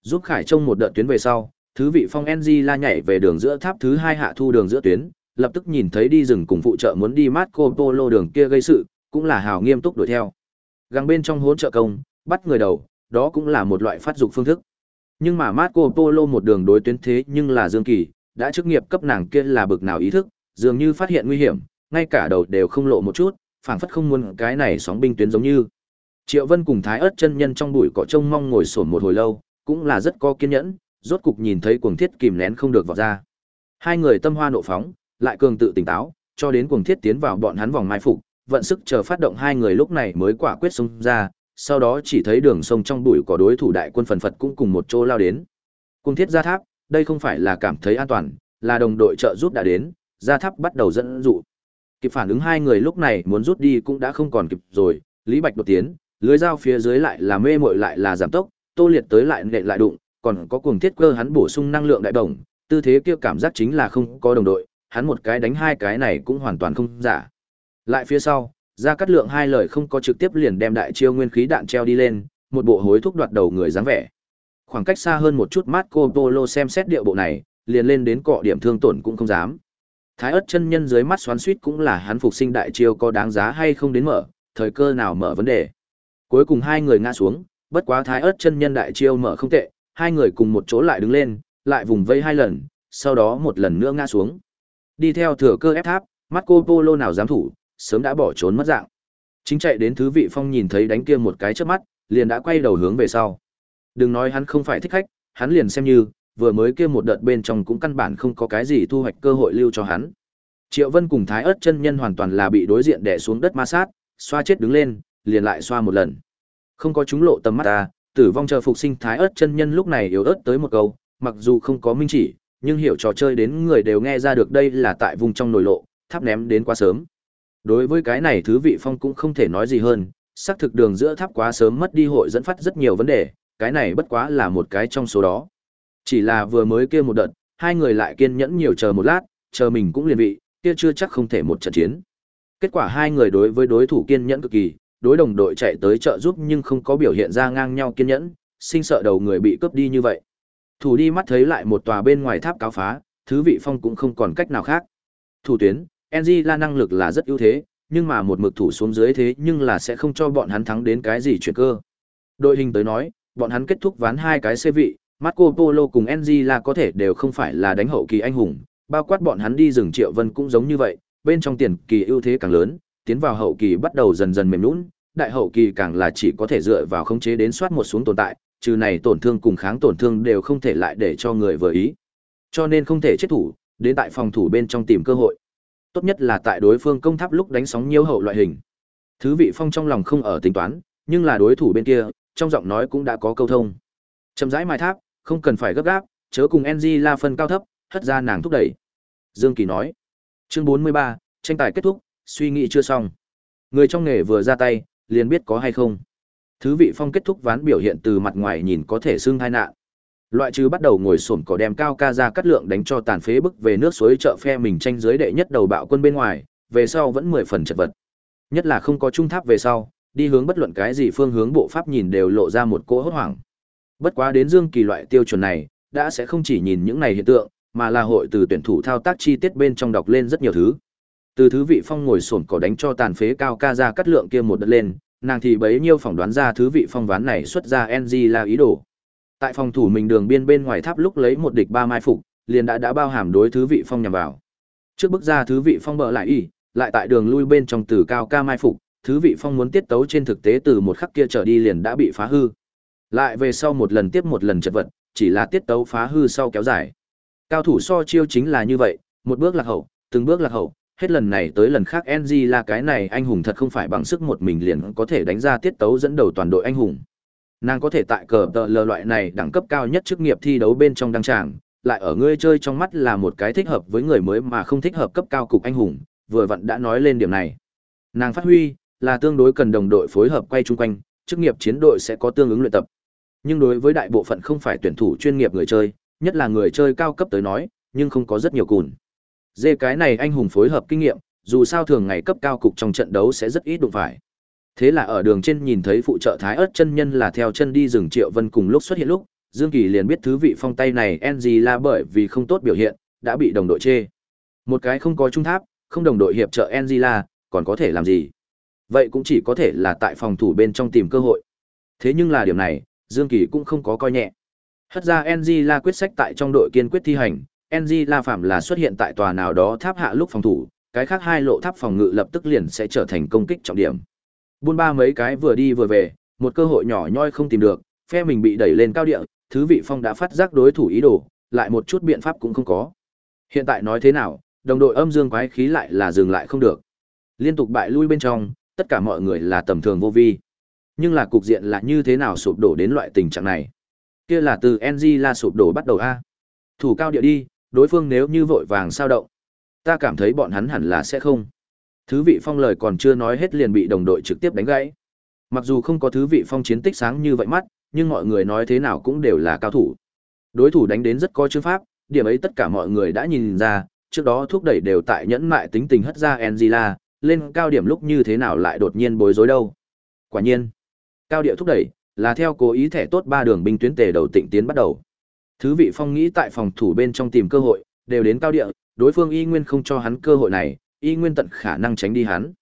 Giúp Khải trông một đợt tuyến về sau, thứ vị phong Angela nhảy về đường giữa tháp thứ hai hạ thu đường giữa tuyến, lập tức nhìn thấy đi rừng cùng phụ trợ muốn đi Marco Polo đường kia gây sự, cũng là hào nghiêm túc đuổi theo. Găng bên trong hỗn trợ công, bắt người đầu, đó cũng là một loại phát dục phương thức. Nhưng mà Marco Polo một đường đối tuyến thế nhưng là Dương Kỳ, đã chức nghiệp cấp nàng kia là bực nào ý thức, dường như phát hiện nguy hiểm, ngay cả đầu đều không lộ một chút, phảng phất không muốn cái này sóng binh tuyến giống như. Triệu Vân cùng Thái Ức chân nhân trong bụi cỏ trông mong ngồi xổm một hồi lâu, cũng là rất có kiên nhẫn, rốt cục nhìn thấy cuồng thiết kìm nén không được vào ra. Hai người tâm hoa nộ phóng, lại cường tự tỉnh táo, cho đến cuồng thiết tiến vào bọn hắn vòng mai phục, vận sức chờ phát động hai người lúc này mới quả quyết xông ra, sau đó chỉ thấy đường sông trong bụi cỏ đối thủ đại quân phần phật cũng cùng một chỗ lao đến. Cuồng thiết ra tháp, đây không phải là cảm thấy an toàn, là đồng đội trợ giúp đã đến, ra tháp bắt đầu dẫn dụ. Kịp phản ứng hai người lúc này muốn rút đi cũng đã không còn kịp rồi, Lý Bạch đột tiến, lưới dao phía dưới lại là mê muội lại là giảm tốc, Tô Liệt tới lại nện lại đụng, còn có cuồng thiết cơ hắn bổ sung năng lượng đại đồng, tư thế kia cảm giác chính là không có đồng đội, hắn một cái đánh hai cái này cũng hoàn toàn không giả. Lại phía sau, ra cắt lượng hai lời không có trực tiếp liền đem đại chiêu nguyên khí đạn treo đi lên, một bộ hối thúc đoạt đầu người dáng vẻ. Khoảng cách xa hơn một chút Marco Polo xem xét điệu bộ này, liền lên đến cọ điểm thương tổn cũng không dám. Thái ớt chân nhân dưới mắt xoắn suýt cũng là hắn phục sinh đại chiêu có đáng giá hay không đến mở, thời cơ nào mở vấn đề. Cuối cùng hai người ngã xuống, bất quá thái ớt chân nhân đại chiêu mở không tệ, hai người cùng một chỗ lại đứng lên, lại vùng vây hai lần, sau đó một lần nữa ngã xuống. Đi theo thừa cơ ép tháp, Marco Polo nào dám thủ, sớm đã bỏ trốn mất dạng. Chính chạy đến thứ vị phong nhìn thấy đánh kia một cái trước mắt, liền đã quay đầu hướng về sau. Đừng nói hắn không phải thích khách, hắn liền xem như, vừa mới kia một đợt bên trong cũng căn bản không có cái gì thu hoạch cơ hội lưu cho hắn. Triệu Vân cùng Thái Ức chân nhân hoàn toàn là bị đối diện đè xuống đất ma sát, xoa chết đứng lên, liền lại xoa một lần. Không có chúng lộ tầm mắt ta, tử vong chờ phục sinh Thái Ức chân nhân lúc này yếu ớt tới một câu, mặc dù không có minh chỉ, nhưng hiểu trò chơi đến người đều nghe ra được đây là tại vùng trong nồi lộ, tháp ném đến quá sớm. Đối với cái này thứ vị phong cũng không thể nói gì hơn, xác thực đường giữa tháp quá sớm mất đi hội dẫn phát rất nhiều vấn đề, cái này bất quá là một cái trong số đó. Chỉ là vừa mới kia một đợt, hai người lại kiên nhẫn nhiều chờ một lát, chờ mình cũng liền vị, kia chưa chắc không thể một trận chiến. Kết quả hai người đối với đối thủ kiên nhẫn cực kỳ, đối đồng đội chạy tới trợ giúp nhưng không có biểu hiện ra ngang nhau kiên nhẫn, sinh sợ đầu người bị cướp đi như vậy. Thủ đi mắt thấy lại một tòa bên ngoài tháp cáo phá, thứ vị phong cũng không còn cách nào khác. Thủ tuyến, NG là năng lực là rất ưu thế, nhưng mà một mực thủ xuống dưới thế nhưng là sẽ không cho bọn hắn thắng đến cái gì chuyện cơ. Đội hình tới nói, bọn hắn kết thúc ván hai cái xe vị, Marco Polo cùng NG là có thể đều không phải là đánh hậu kỳ anh hùng, bao quát bọn hắn đi rừng Triệu Vân cũng giống như vậy, bên trong tiền kỳ ưu thế càng lớn, tiến vào hậu kỳ bắt đầu dần dần mềm nhũn, đại hậu kỳ càng là chỉ có thể dựa vào khống chế đến soát một xuống tồn tại, trừ này tổn thương cùng kháng tổn thương đều không thể lại để cho người vừa ý. Cho nên không thể chết thủ, đến tại phòng thủ bên trong tìm cơ hội. Tốt nhất là tại đối phương công tháp lúc đánh sóng nhiều hậu loại hình. Thứ vị phong trong lòng không ở tính toán, nhưng là đối thủ bên kia, trong giọng nói cũng đã có câu thông. Chậm rãi mai tháp, không cần phải gấp gáp, chớ cùng NG la phân cao thấp, hất ra nàng thúc đẩy. Dương Kỳ nói. Chương 43, tranh tài kết thúc, suy nghĩ chưa xong. Người trong nghề vừa ra tay, liền biết có hay không. Thứ vị phong kết thúc ván biểu hiện từ mặt ngoài nhìn có thể xương hai nạn. Loại trừ bắt đầu ngồi xổm cỏ đem cao ca ra cắt lượng đánh cho tàn phế bức về nước suối chợ phe mình tranh giới đệ nhất đầu bạo quân bên ngoài, về sau vẫn mười phần chật vật. Nhất là không có trung tháp về sau, đi hướng bất luận cái gì phương hướng bộ pháp nhìn đều lộ ra một cỗ hốt hoảng. Bất quá đến Dương Kỳ loại tiêu chuẩn này, đã sẽ không chỉ nhìn những này hiện tượng, mà là hội từ tuyển thủ thao tác chi tiết bên trong đọc lên rất nhiều thứ. Từ thứ vị phong ngồi xổm cỏ đánh cho tàn phế cao ca ra cắt lượng kia một đợt lên, nàng thì bấy nhiêu phỏng đoán ra thứ vị phong ván này xuất ra NG là ý đồ. Tại phòng thủ mình đường biên bên ngoài tháp lúc lấy một địch ba mai phục, liền đã đã bao hàm đối thứ vị phong nhằm vào. Trước bước ra thứ vị phong bợ lại y, lại tại đường lui bên trong từ cao ca mai phục, thứ vị phong muốn tiết tấu trên thực tế từ một khắc kia trở đi liền đã bị phá hư. Lại về sau một lần tiếp một lần chật vật, chỉ là tiết tấu phá hư sau kéo dài. Cao thủ so chiêu chính là như vậy, một bước lạc hậu, từng bước lạc hậu, hết lần này tới lần khác NG là cái này anh hùng thật không phải bằng sức một mình liền có thể đánh ra tiết tấu dẫn đầu toàn đội anh hùng. Nàng có thể tại cờ tờ lờ loại này đẳng cấp cao nhất chức nghiệp thi đấu bên trong đăng tràng, lại ở ngươi chơi trong mắt là một cái thích hợp với người mới mà không thích hợp cấp cao cục anh hùng, vừa vặn đã nói lên điểm này. Nàng phát huy là tương đối cần đồng đội phối hợp quay chung quanh, chức nghiệp chiến đội sẽ có tương ứng luyện tập. Nhưng đối với đại bộ phận không phải tuyển thủ chuyên nghiệp người chơi, nhất là người chơi cao cấp tới nói, nhưng không có rất nhiều cùn. Dê cái này anh hùng phối hợp kinh nghiệm, dù sao thường ngày cấp cao cục trong trận đấu sẽ rất ít đụng phải. Thế là ở đường trên nhìn thấy phụ trợ Thái ớt chân nhân là theo chân đi rừng Triệu Vân cùng lúc xuất hiện lúc, Dương Kỳ liền biết thứ vị phong tay này NG là bởi vì không tốt biểu hiện, đã bị đồng đội chê. Một cái không có trung tháp, không đồng đội hiệp trợ NG là, còn có thể làm gì? Vậy cũng chỉ có thể là tại phòng thủ bên trong tìm cơ hội. Thế nhưng là điểm này, Dương Kỳ cũng không có coi nhẹ. Hất ra NG là quyết sách tại trong đội kiên quyết thi hành, NG La Phạm là xuất hiện tại tòa nào đó tháp hạ lúc phòng thủ, cái khác hai lộ tháp phòng ngự lập tức liền sẽ trở thành công kích trọng điểm. Buôn ba mấy cái vừa đi vừa về, một cơ hội nhỏ nhoi không tìm được, phe mình bị đẩy lên cao địa, thứ vị phong đã phát giác đối thủ ý đồ, lại một chút biện pháp cũng không có. Hiện tại nói thế nào, đồng đội âm dương quái khí lại là dừng lại không được. Liên tục bại lui bên trong, tất cả mọi người là tầm thường vô vi. Nhưng là cục diện là như thế nào sụp đổ đến loại tình trạng này? Kia là từ NG la sụp đổ bắt đầu a. Thủ cao địa đi, đối phương nếu như vội vàng sao động, ta cảm thấy bọn hắn hẳn là sẽ không. Thứ vị phong lời còn chưa nói hết liền bị đồng đội trực tiếp đánh gãy. Mặc dù không có thứ vị phong chiến tích sáng như vậy mắt, nhưng mọi người nói thế nào cũng đều là cao thủ. Đối thủ đánh đến rất có chương pháp, điểm ấy tất cả mọi người đã nhìn ra, trước đó thúc đẩy đều tại nhẫn mại tính tình hất ra Angela, lên cao điểm lúc như thế nào lại đột nhiên bối rối đâu. Quả nhiên, cao địa thúc đẩy là theo cố ý thẻ tốt ba đường binh tuyến tề đầu tịnh tiến bắt đầu. Thứ vị phong nghĩ tại phòng thủ bên trong tìm cơ hội, đều đến cao địa, đối phương y nguyên không cho hắn cơ hội này, y nguyên tận khả năng tránh đi hắn.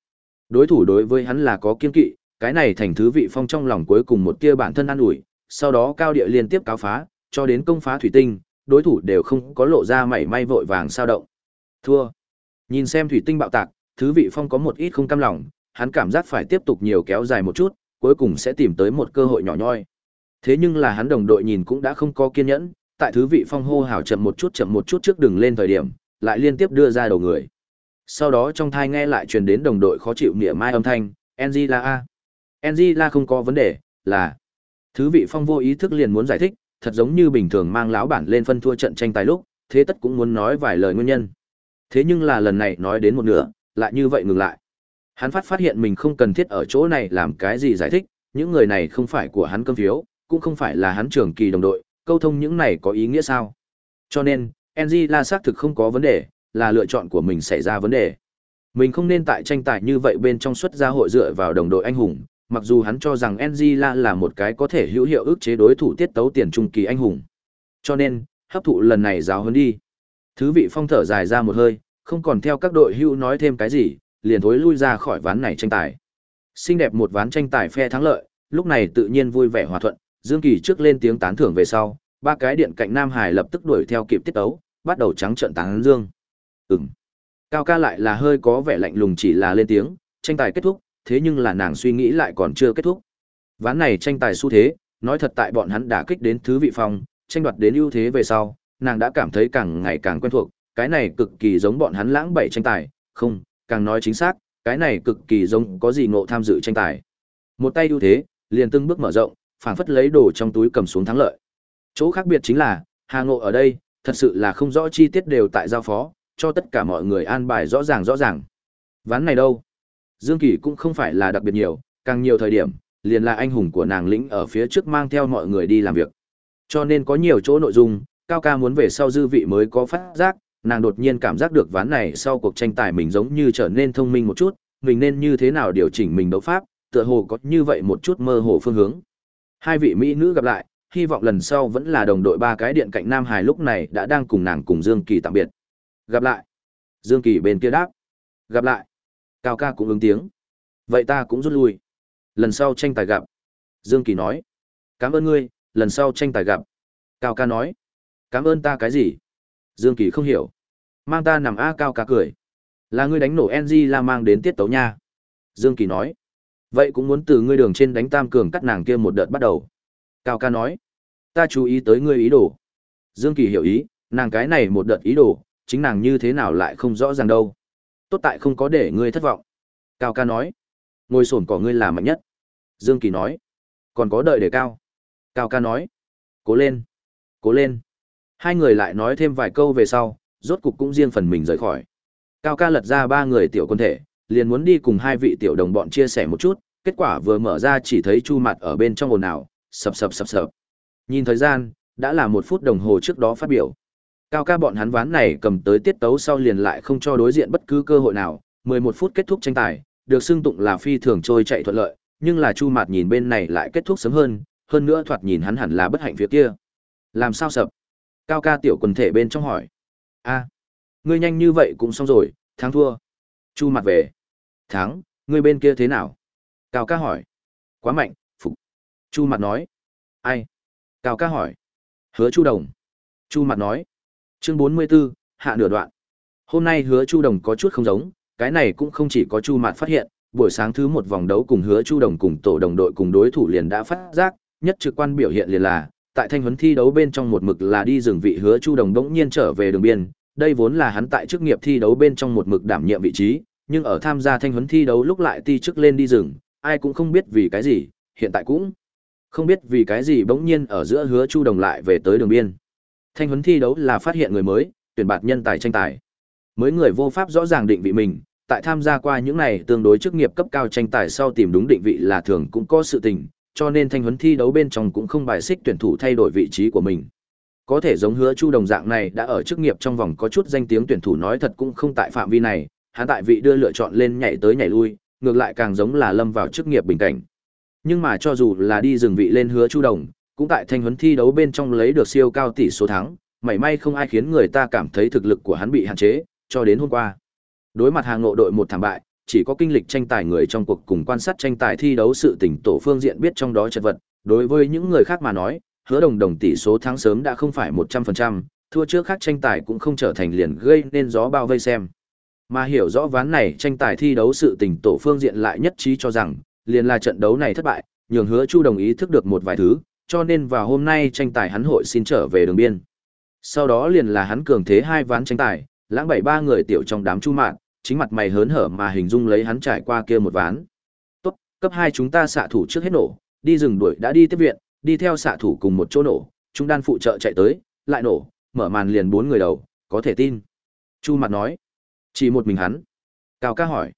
Đối thủ đối với hắn là có kiên kỵ, cái này thành thứ vị phong trong lòng cuối cùng một tia bản thân an ủi, sau đó cao địa liên tiếp cáo phá, cho đến công phá thủy tinh, đối thủ đều không có lộ ra mảy may vội vàng sao động. Thua. Nhìn xem thủy tinh bạo tạc, thứ vị phong có một ít không cam lòng, hắn cảm giác phải tiếp tục nhiều kéo dài một chút, cuối cùng sẽ tìm tới một cơ hội nhỏ nhoi. Thế nhưng là hắn đồng đội nhìn cũng đã không có kiên nhẫn, tại thứ vị phong hô hào chậm một chút chậm một chút trước đừng lên thời điểm, lại liên tiếp đưa ra đầu người. Sau đó trong thai nghe lại truyền đến đồng đội khó chịu nghĩa mai âm thanh, NG là A. NG là không có vấn đề, là. Thứ vị phong vô ý thức liền muốn giải thích, thật giống như bình thường mang láo bản lên phân thua trận tranh tài lúc, thế tất cũng muốn nói vài lời nguyên nhân. Thế nhưng là lần này nói đến một nửa, lại như vậy ngừng lại. Hắn phát phát hiện mình không cần thiết ở chỗ này làm cái gì giải thích, những người này không phải của hắn cơm phiếu, cũng không phải là hắn trưởng kỳ đồng đội, câu thông những này có ý nghĩa sao? Cho nên, NG là xác thực không có vấn đề, là lựa chọn của mình xảy ra vấn đề. Mình không nên tại tranh tài như vậy bên trong xuất gia hội dựa vào đồng đội anh hùng, mặc dù hắn cho rằng NG La là một cái có thể hữu hiệu ức chế đối thủ tiết tấu tiền trung kỳ anh hùng. Cho nên, hấp thụ lần này giáo hơn đi. Thứ vị phong thở dài ra một hơi, không còn theo các đội hưu nói thêm cái gì, liền thối lui ra khỏi ván này tranh tài. Xinh đẹp một ván tranh tài phe thắng lợi, lúc này tự nhiên vui vẻ hòa thuận, Dương Kỳ trước lên tiếng tán thưởng về sau, ba cái điện cạnh Nam Hải lập tức đuổi theo kịp tiết tấu, bắt đầu trắng trợn tán dương. Ừm. Cao ca lại là hơi có vẻ lạnh lùng chỉ là lên tiếng, tranh tài kết thúc, thế nhưng là nàng suy nghĩ lại còn chưa kết thúc. Ván này tranh tài xu thế, nói thật tại bọn hắn đã kích đến thứ vị phong, tranh đoạt đến ưu thế về sau, nàng đã cảm thấy càng ngày càng quen thuộc, cái này cực kỳ giống bọn hắn lãng bảy tranh tài, không, càng nói chính xác, cái này cực kỳ giống có gì ngộ tham dự tranh tài. Một tay ưu thế, liền từng bước mở rộng, phảng phất lấy đồ trong túi cầm xuống thắng lợi. Chỗ khác biệt chính là, Hà Ngộ ở đây, thật sự là không rõ chi tiết đều tại giao phó, cho tất cả mọi người an bài rõ ràng rõ ràng. Ván này đâu? Dương Kỳ cũng không phải là đặc biệt nhiều, càng nhiều thời điểm, liền là anh hùng của nàng lĩnh ở phía trước mang theo mọi người đi làm việc. Cho nên có nhiều chỗ nội dung, Cao ca muốn về sau dư vị mới có phát giác, nàng đột nhiên cảm giác được ván này sau cuộc tranh tài mình giống như trở nên thông minh một chút, mình nên như thế nào điều chỉnh mình đấu pháp, tựa hồ có như vậy một chút mơ hồ phương hướng. Hai vị mỹ nữ gặp lại, hy vọng lần sau vẫn là đồng đội ba cái điện cạnh Nam Hải lúc này đã đang cùng nàng cùng Dương Kỳ tạm biệt. Gặp lại. Dương Kỳ bên kia đáp. Gặp lại. Cao ca cũng ứng tiếng. Vậy ta cũng rút lui. Lần sau tranh tài gặp. Dương Kỳ nói. Cảm ơn ngươi, lần sau tranh tài gặp. Cao ca nói. Cảm ơn ta cái gì? Dương Kỳ không hiểu. Mang ta nằm A Cao ca cười. Là ngươi đánh nổ NG la mang đến tiết tấu nha. Dương Kỳ nói. Vậy cũng muốn từ ngươi đường trên đánh tam cường cắt nàng kia một đợt bắt đầu. Cao ca nói. Ta chú ý tới ngươi ý đồ. Dương Kỳ hiểu ý, Nàng cái này một đợt ý đồ, chính nàng như thế nào lại không rõ ràng đâu. Tốt tại không có để ngươi thất vọng. Cao ca nói. Ngồi sổn cỏ ngươi là mạnh nhất. Dương Kỳ nói. Còn có đợi để cao. Cao ca nói. Cố lên. Cố lên. Hai người lại nói thêm vài câu về sau, rốt cục cũng riêng phần mình rời khỏi. Cao ca lật ra ba người tiểu quân thể, liền muốn đi cùng hai vị tiểu đồng bọn chia sẻ một chút, kết quả vừa mở ra chỉ thấy chu mặt ở bên trong ồn ào, sập sập sập sập. Nhìn thời gian, đã là một phút đồng hồ trước đó phát biểu. Cao ca bọn hắn ván này cầm tới tiết tấu sau liền lại không cho đối diện bất cứ cơ hội nào, 11 phút kết thúc tranh tài, được xưng tụng là phi thường trôi chạy thuận lợi, nhưng là Chu Mạt nhìn bên này lại kết thúc sớm hơn, hơn nữa thoạt nhìn hắn hẳn là bất hạnh phía kia. Làm sao sập? Cao ca tiểu quần thể bên trong hỏi. A, ngươi nhanh như vậy cũng xong rồi, thắng thua. Chu Mạt về. Thắng, ngươi bên kia thế nào? Cao ca hỏi. Quá mạnh, phục. Chu Mạt nói. Ai? Cao ca hỏi. Hứa Chu Đồng. Chu Mạt nói. Chương 44, hạ nửa đoạn. Hôm nay Hứa Chu Đồng có chút không giống, cái này cũng không chỉ có Chu Mạt phát hiện, buổi sáng thứ một vòng đấu cùng Hứa Chu Đồng cùng tổ đồng đội cùng đối thủ liền đã phát giác, nhất trực quan biểu hiện liền là, tại thanh huấn thi đấu bên trong một mực là đi rừng vị Hứa Chu Đồng đống nhiên trở về đường biên, đây vốn là hắn tại chức nghiệp thi đấu bên trong một mực đảm nhiệm vị trí, nhưng ở tham gia thanh huấn thi đấu lúc lại ti chức lên đi rừng, ai cũng không biết vì cái gì, hiện tại cũng không biết vì cái gì bỗng nhiên ở giữa Hứa Chu Đồng lại về tới đường biên. Thanh huấn thi đấu là phát hiện người mới, tuyển bạt nhân tài tranh tài. Mới người vô pháp rõ ràng định vị mình, tại tham gia qua những này tương đối chức nghiệp cấp cao tranh tài sau tìm đúng định vị là thường cũng có sự tình, cho nên thanh huấn thi đấu bên trong cũng không bài xích tuyển thủ thay đổi vị trí của mình. Có thể giống hứa Chu đồng dạng này đã ở chức nghiệp trong vòng có chút danh tiếng tuyển thủ nói thật cũng không tại phạm vi này, hắn tại vị đưa lựa chọn lên nhảy tới nhảy lui, ngược lại càng giống là lâm vào chức nghiệp bình cảnh. Nhưng mà cho dù là đi dừng vị lên hứa Chu đồng, cũng tại thanh huấn thi đấu bên trong lấy được siêu cao tỷ số thắng, may may không ai khiến người ta cảm thấy thực lực của hắn bị hạn chế, cho đến hôm qua. Đối mặt hàng ngộ đội một thảm bại, chỉ có kinh lịch tranh tài người trong cuộc cùng quan sát tranh tài thi đấu sự tỉnh tổ phương diện biết trong đó chật vật, đối với những người khác mà nói, hứa đồng đồng tỷ số thắng sớm đã không phải 100%, thua trước khác tranh tài cũng không trở thành liền gây nên gió bao vây xem. Mà hiểu rõ ván này tranh tài thi đấu sự tình tổ phương diện lại nhất trí cho rằng, liền là trận đấu này thất bại, nhường hứa Chu đồng ý thức được một vài thứ, cho nên vào hôm nay tranh tài hắn hội xin trở về đường biên. Sau đó liền là hắn cường thế hai ván tranh tài, lãng bảy ba người tiểu trong đám Chu Mạn, chính mặt mày hớn hở mà hình dung lấy hắn trải qua kia một ván. Tốt, cấp hai chúng ta xạ thủ trước hết nổ, đi rừng đuổi đã đi tiếp viện, đi theo xạ thủ cùng một chỗ nổ, chúng đan phụ trợ chạy tới, lại nổ, mở màn liền bốn người đầu, có thể tin. Chu mặt nói, chỉ một mình hắn. Cao ca hỏi,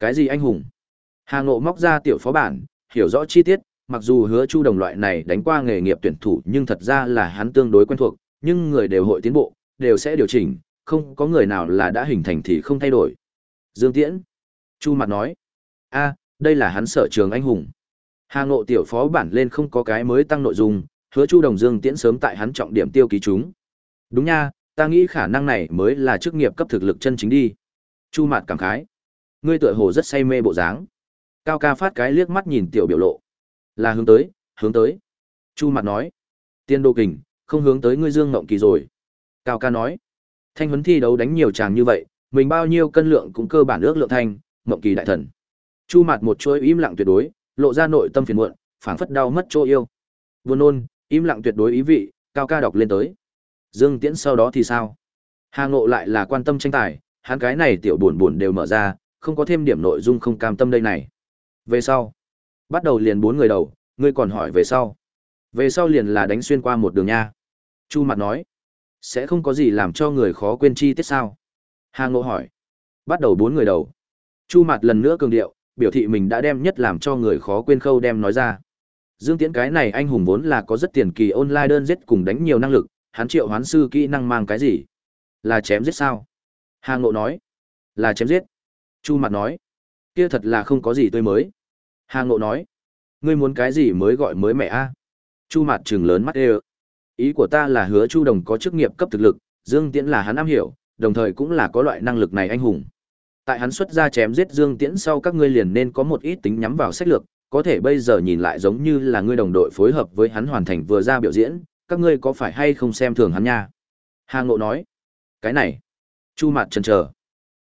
cái gì anh hùng? Hà Ngộ móc ra tiểu phó bản, hiểu rõ chi tiết, mặc dù hứa Chu đồng loại này đánh qua nghề nghiệp tuyển thủ nhưng thật ra là hắn tương đối quen thuộc, nhưng người đều hội tiến bộ, đều sẽ điều chỉnh, không có người nào là đã hình thành thì không thay đổi. Dương Tiễn. Chu Mặt nói. a đây là hắn sở trường anh hùng. Hà ngộ tiểu phó bản lên không có cái mới tăng nội dung, hứa Chu Đồng Dương Tiễn sớm tại hắn trọng điểm tiêu ký chúng. Đúng nha, ta nghĩ khả năng này mới là chức nghiệp cấp thực lực chân chính đi. Chu mặt cảm khái. Ngươi tựa hồ rất say mê bộ dáng. Cao ca phát cái liếc mắt nhìn tiểu biểu lộ. Là hướng tới, hướng tới. Chu mặt nói. Tiên đô kình, không hướng tới ngươi Dương Ngộng Kỳ rồi. Cao ca nói. Thanh huấn thi đấu đánh nhiều chàng như vậy, mình bao nhiêu cân lượng cũng cơ bản ước lượng thanh, mộng kỳ đại thần. Chu mặt một chuỗi im lặng tuyệt đối, lộ ra nội tâm phiền muộn, phảng phất đau mất chỗ yêu. Buồn nôn, im lặng tuyệt đối ý vị, cao ca đọc lên tới. Dương Tiễn sau đó thì sao? Hà Ngộ lại là quan tâm tranh tài, hắn cái này tiểu buồn buồn đều mở ra, không có thêm điểm nội dung không cam tâm đây này. Về sau, bắt đầu liền bốn người đầu, ngươi còn hỏi về sau. Về sau liền là đánh xuyên qua một đường nha. Chu mặt nói, sẽ không có gì làm cho người khó quên chi tiết sao? Hà Ngộ hỏi. Bắt đầu bốn người đầu. Chu Mạt lần nữa cường điệu, biểu thị mình đã đem nhất làm cho người khó quên khâu đem nói ra. Dương Tiễn cái này anh hùng vốn là có rất tiền kỳ online đơn giết cùng đánh nhiều năng lực, hắn triệu hoán sư kỹ năng mang cái gì? Là chém giết sao? Hà Ngộ nói. Là chém giết. Chu Mạt nói. Kia thật là không có gì tươi mới. Hà Ngộ nói. Ngươi muốn cái gì mới gọi mới mẹ a? Chu Mạt trừng lớn mắt ê Ý của ta là hứa Chu Đồng có chức nghiệp cấp thực lực, Dương Tiễn là hắn am hiểu, đồng thời cũng là có loại năng lực này anh hùng. Tại hắn xuất ra chém giết Dương Tiễn sau các ngươi liền nên có một ít tính nhắm vào sách lược, có thể bây giờ nhìn lại giống như là ngươi đồng đội phối hợp với hắn hoàn thành vừa ra biểu diễn, các ngươi có phải hay không xem thường hắn nha? Hà Ngộ nói, cái này, Chu Mạt chần chờ,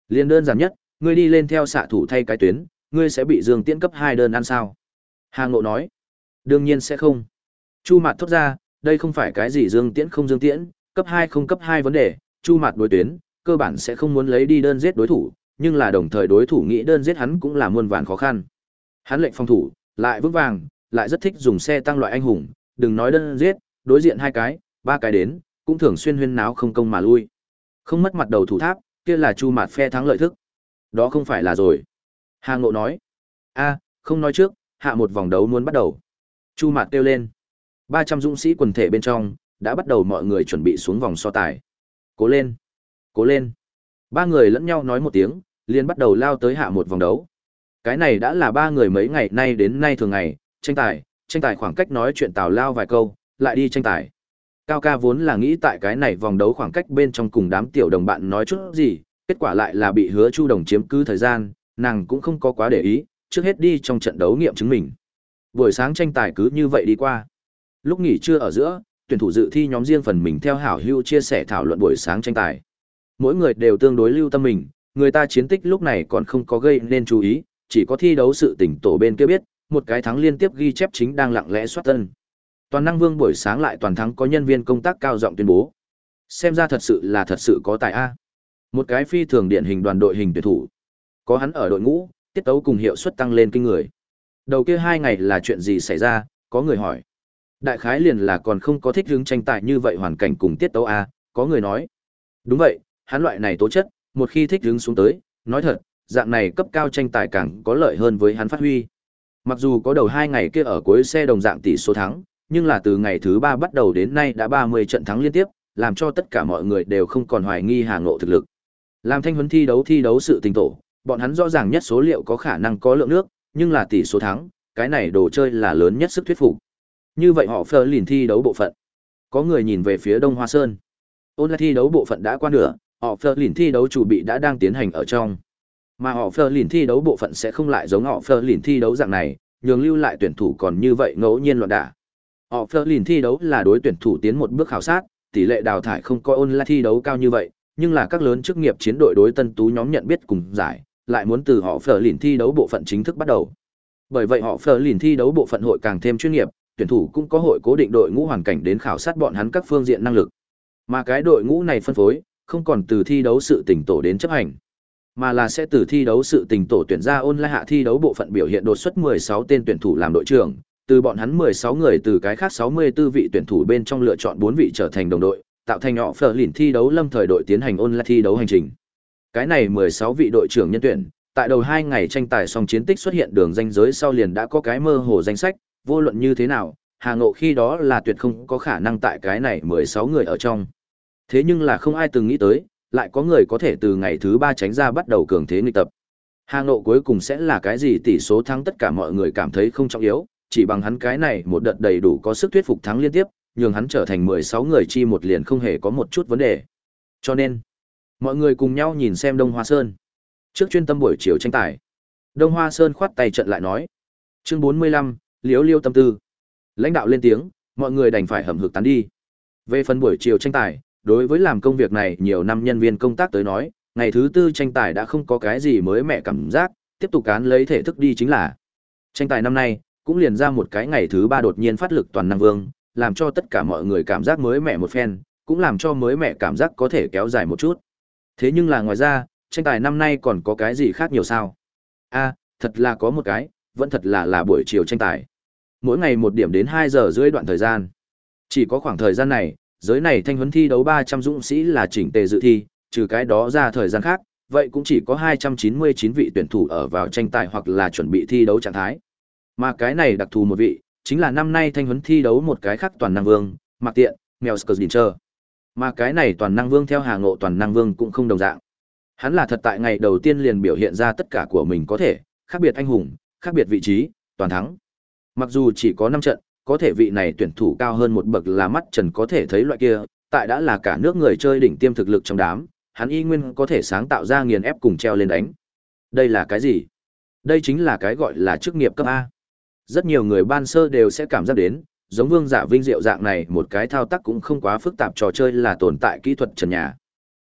liền đơn giản nhất, ngươi đi lên theo xạ thủ thay cái tuyến, ngươi sẽ bị Dương Tiễn cấp hai đơn ăn sao? Hà Ngộ nói, đương nhiên sẽ không. Chu Mạt thốt ra, đây không phải cái gì Dương Tiễn không Dương Tiễn, cấp 2 không cấp 2 vấn đề, Chu Mạt đối tuyến, cơ bản sẽ không muốn lấy đi đơn giết đối thủ, nhưng là đồng thời đối thủ nghĩ đơn giết hắn cũng là muôn vàn khó khăn. Hắn lệnh phòng thủ, lại vững vàng, lại rất thích dùng xe tăng loại anh hùng, đừng nói đơn giết, đối diện hai cái, ba cái đến, cũng thường xuyên huyên náo không công mà lui. Không mất mặt đầu thủ tháp, kia là Chu Mạt phe thắng lợi thức. Đó không phải là rồi. Hà Ngộ nói. a không nói trước, hạ một vòng đấu muốn bắt đầu. Chu Mạt kêu lên. 300 dũng sĩ quần thể bên trong, đã bắt đầu mọi người chuẩn bị xuống vòng so tài. Cố lên! Cố lên! Ba người lẫn nhau nói một tiếng, liền bắt đầu lao tới hạ một vòng đấu. Cái này đã là ba người mấy ngày nay đến nay thường ngày, tranh tài, tranh tài khoảng cách nói chuyện tào lao vài câu, lại đi tranh tài. Cao ca vốn là nghĩ tại cái này vòng đấu khoảng cách bên trong cùng đám tiểu đồng bạn nói chút gì, kết quả lại là bị hứa chu đồng chiếm cứ thời gian, nàng cũng không có quá để ý, trước hết đi trong trận đấu nghiệm chứng mình. Buổi sáng tranh tài cứ như vậy đi qua. Lúc nghỉ trưa ở giữa, tuyển thủ dự thi nhóm riêng phần mình theo hảo hữu chia sẻ thảo luận buổi sáng tranh tài. Mỗi người đều tương đối lưu tâm mình, người ta chiến tích lúc này còn không có gây nên chú ý, chỉ có thi đấu sự tỉnh tổ bên kia biết, một cái thắng liên tiếp ghi chép chính đang lặng lẽ soát tân. Toàn năng vương buổi sáng lại toàn thắng có nhân viên công tác cao giọng tuyên bố. Xem ra thật sự là thật sự có tài A. Một cái phi thường điển hình đoàn đội hình tuyển thủ. Có hắn ở đội ngũ, tiết tấu cùng hiệu suất tăng lên kinh người. Đầu kia hai ngày là chuyện gì xảy ra, có người hỏi. Đại khái liền là còn không có thích hứng tranh tài như vậy hoàn cảnh cùng tiết tấu A, có người nói. Đúng vậy, hắn loại này tố chất, một khi thích hứng xuống tới, nói thật, dạng này cấp cao tranh tài càng có lợi hơn với hắn phát huy. Mặc dù có đầu hai ngày kia ở cuối xe đồng dạng tỷ số thắng, nhưng là từ ngày thứ ba bắt đầu đến nay đã 30 trận thắng liên tiếp, làm cho tất cả mọi người đều không còn hoài nghi Hà Ngộ thực lực. Làm thanh huấn thi đấu thi đấu sự tình tổ, bọn hắn rõ ràng nhất số liệu có khả năng có lượng nước, nhưng là tỷ số thắng, cái này đồ chơi là lớn nhất sức thuyết phục. Như vậy họ phơ lìn thi đấu bộ phận. Có người nhìn về phía Đông Hoa Sơn. Ôn lại thi đấu bộ phận đã qua nửa, họ phơ lìn thi đấu chủ bị đã đang tiến hành ở trong. Mà họ phơ lìn thi đấu bộ phận sẽ không lại giống họ phơ lìn thi đấu dạng này, nhường lưu lại tuyển thủ còn như vậy ngẫu nhiên loạn đả. Họ phơ lìn thi đấu là đối tuyển thủ tiến một bước khảo sát, tỷ lệ đào thải không coi ôn lại thi đấu cao như vậy, nhưng là các lớn chức nghiệp chiến đội đối tân tú nhóm nhận biết cùng giải, lại muốn từ họ phở lìn thi đấu bộ phận chính thức bắt đầu. Bởi vậy họ phở lìn thi đấu bộ phận hội càng thêm chuyên nghiệp, tuyển thủ cũng có hội cố định đội ngũ hoàn cảnh đến khảo sát bọn hắn các phương diện năng lực. Mà cái đội ngũ này phân phối, không còn từ thi đấu sự tình tổ đến chấp hành, mà là sẽ từ thi đấu sự tình tổ tuyển ra ôn lại hạ thi đấu bộ phận biểu hiện đột xuất 16 tên tuyển thủ làm đội trưởng, từ bọn hắn 16 người từ cái khác 64 vị tuyển thủ bên trong lựa chọn 4 vị trở thành đồng đội, tạo thành họ phở lìn thi đấu lâm thời đội tiến hành ôn lại thi đấu hành trình. Cái này 16 vị đội trưởng nhân tuyển, tại đầu hai ngày tranh tài xong chiến tích xuất hiện đường danh giới sau liền đã có cái mơ hồ danh sách, vô luận như thế nào, Hà Ngộ khi đó là tuyệt không có khả năng tại cái này 16 người ở trong. Thế nhưng là không ai từng nghĩ tới, lại có người có thể từ ngày thứ 3 tránh ra bắt đầu cường thế nghịch tập. Hà Ngộ cuối cùng sẽ là cái gì tỷ số thắng tất cả mọi người cảm thấy không trọng yếu, chỉ bằng hắn cái này một đợt đầy đủ có sức thuyết phục thắng liên tiếp, nhường hắn trở thành 16 người chi một liền không hề có một chút vấn đề. Cho nên, mọi người cùng nhau nhìn xem Đông Hoa Sơn. Trước chuyên tâm buổi chiều tranh tài, Đông Hoa Sơn khoát tay trận lại nói. Chương 45, Liếu Liêu tâm tư. Lãnh đạo lên tiếng, mọi người đành phải hầm hực tán đi. Về phần buổi chiều tranh tài, đối với làm công việc này nhiều năm nhân viên công tác tới nói, ngày thứ tư tranh tài đã không có cái gì mới mẻ cảm giác, tiếp tục cán lấy thể thức đi chính là. Tranh tài năm nay, cũng liền ra một cái ngày thứ ba đột nhiên phát lực toàn năng vương, làm cho tất cả mọi người cảm giác mới mẻ một phen, cũng làm cho mới mẻ cảm giác có thể kéo dài một chút. Thế nhưng là ngoài ra, tranh tài năm nay còn có cái gì khác nhiều sao? A, thật là có một cái, vẫn thật là là buổi chiều tranh tài. Mỗi ngày một điểm đến 2 giờ rưỡi đoạn thời gian. Chỉ có khoảng thời gian này, giới này thanh huấn thi đấu 300 dũng sĩ là chỉnh tề dự thi, trừ cái đó ra thời gian khác, vậy cũng chỉ có 299 vị tuyển thủ ở vào tranh tài hoặc là chuẩn bị thi đấu trạng thái. Mà cái này đặc thù một vị, chính là năm nay thanh huấn thi đấu một cái khác toàn năng vương, Mạc Tiện, Mèo Skzdincher. Mà cái này toàn năng vương theo Hà Ngộ toàn năng vương cũng không đồng dạng. Hắn là thật tại ngày đầu tiên liền biểu hiện ra tất cả của mình có thể, khác biệt anh hùng, khác biệt vị trí, toàn thắng. Mặc dù chỉ có 5 trận, có thể vị này tuyển thủ cao hơn một bậc là mắt trần có thể thấy loại kia, tại đã là cả nước người chơi đỉnh tiêm thực lực trong đám, hắn y nguyên có thể sáng tạo ra nghiền ép cùng treo lên đánh. Đây là cái gì? Đây chính là cái gọi là chức nghiệp cấp A. Rất nhiều người ban sơ đều sẽ cảm giác đến, giống vương giả vinh diệu dạng này một cái thao tác cũng không quá phức tạp trò chơi là tồn tại kỹ thuật trần nhà.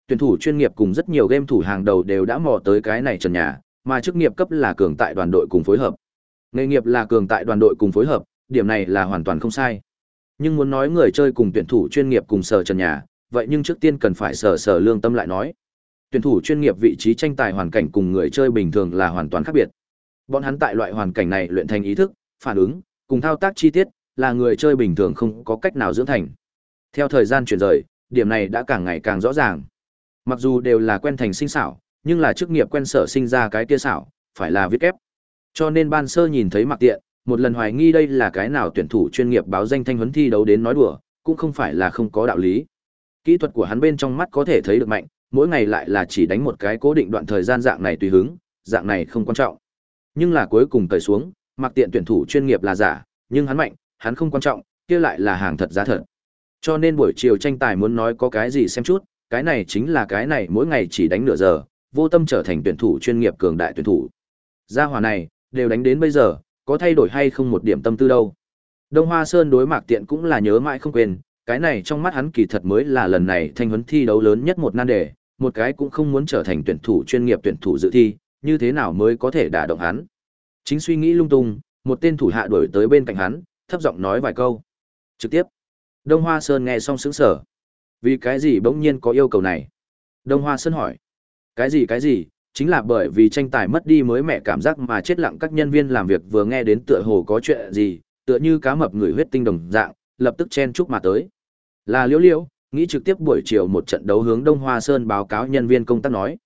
Tuyển thủ chuyên nghiệp cùng rất nhiều game thủ hàng đầu đều đã mò tới cái này trần nhà, mà chức nghiệp cấp là cường tại đoàn đội cùng phối hợp. Nghề nghiệp là cường tại đoàn đội cùng phối hợp, điểm này là hoàn toàn không sai. Nhưng muốn nói người chơi cùng tuyển thủ chuyên nghiệp cùng sở trần nhà, vậy nhưng trước tiên cần phải sở sở lương tâm lại nói. Tuyển thủ chuyên nghiệp vị trí tranh tài hoàn cảnh cùng người chơi bình thường là hoàn toàn khác biệt. Bọn hắn tại loại hoàn cảnh này luyện thành ý thức, phản ứng, cùng thao tác chi tiết, là người chơi bình thường không có cách nào dưỡng thành. Theo thời gian chuyển rời, điểm này đã càng ngày càng rõ ràng. Mặc dù đều là quen thành sinh xảo, nhưng là chức nghiệp quen sở sinh ra cái kia xảo, phải là viết kép. Cho nên ban sơ nhìn thấy Mạc Tiện, một lần hoài nghi đây là cái nào tuyển thủ chuyên nghiệp báo danh thanh huấn thi đấu đến nói đùa, cũng không phải là không có đạo lý. Kỹ thuật của hắn bên trong mắt có thể thấy được mạnh, mỗi ngày lại là chỉ đánh một cái cố định đoạn thời gian dạng này tùy hứng, dạng này không quan trọng. Nhưng là cuối cùng cởi xuống, Mạc Tiện tuyển thủ chuyên nghiệp là giả, nhưng hắn mạnh, hắn không quan trọng, kia lại là hàng thật giá thật. Cho nên buổi chiều tranh tài muốn nói có cái gì xem chút, cái này chính là cái này mỗi ngày chỉ đánh nửa giờ, vô tâm trở thành tuyển thủ chuyên nghiệp cường đại tuyển thủ. Gia hỏa này, đều đánh đến bây giờ, có thay đổi hay không một điểm tâm tư đâu. Đông Hoa Sơn đối Mạc Tiện cũng là nhớ mãi không quên, cái này trong mắt hắn kỳ thật mới là lần này thanh huấn thi đấu lớn nhất một nan đề, một cái cũng không muốn trở thành tuyển thủ chuyên nghiệp tuyển thủ dự thi, như thế nào mới có thể đả động hắn. Chính suy nghĩ lung tung, một tên thủ hạ đuổi tới bên cạnh hắn, thấp giọng nói vài câu. Trực tiếp. Đông Hoa Sơn nghe xong sững sờ. Vì cái gì bỗng nhiên có yêu cầu này? Đông Hoa Sơn hỏi. Cái gì cái gì, chính là bởi vì tranh tài mất đi mới mẹ cảm giác mà chết lặng các nhân viên làm việc vừa nghe đến tựa hồ có chuyện gì, tựa như cá mập người huyết tinh đồng dạng, lập tức chen chúc mà tới. Là Liễu Liễu, nghĩ trực tiếp buổi chiều một trận đấu hướng Đông Hoa Sơn báo cáo nhân viên công tác nói.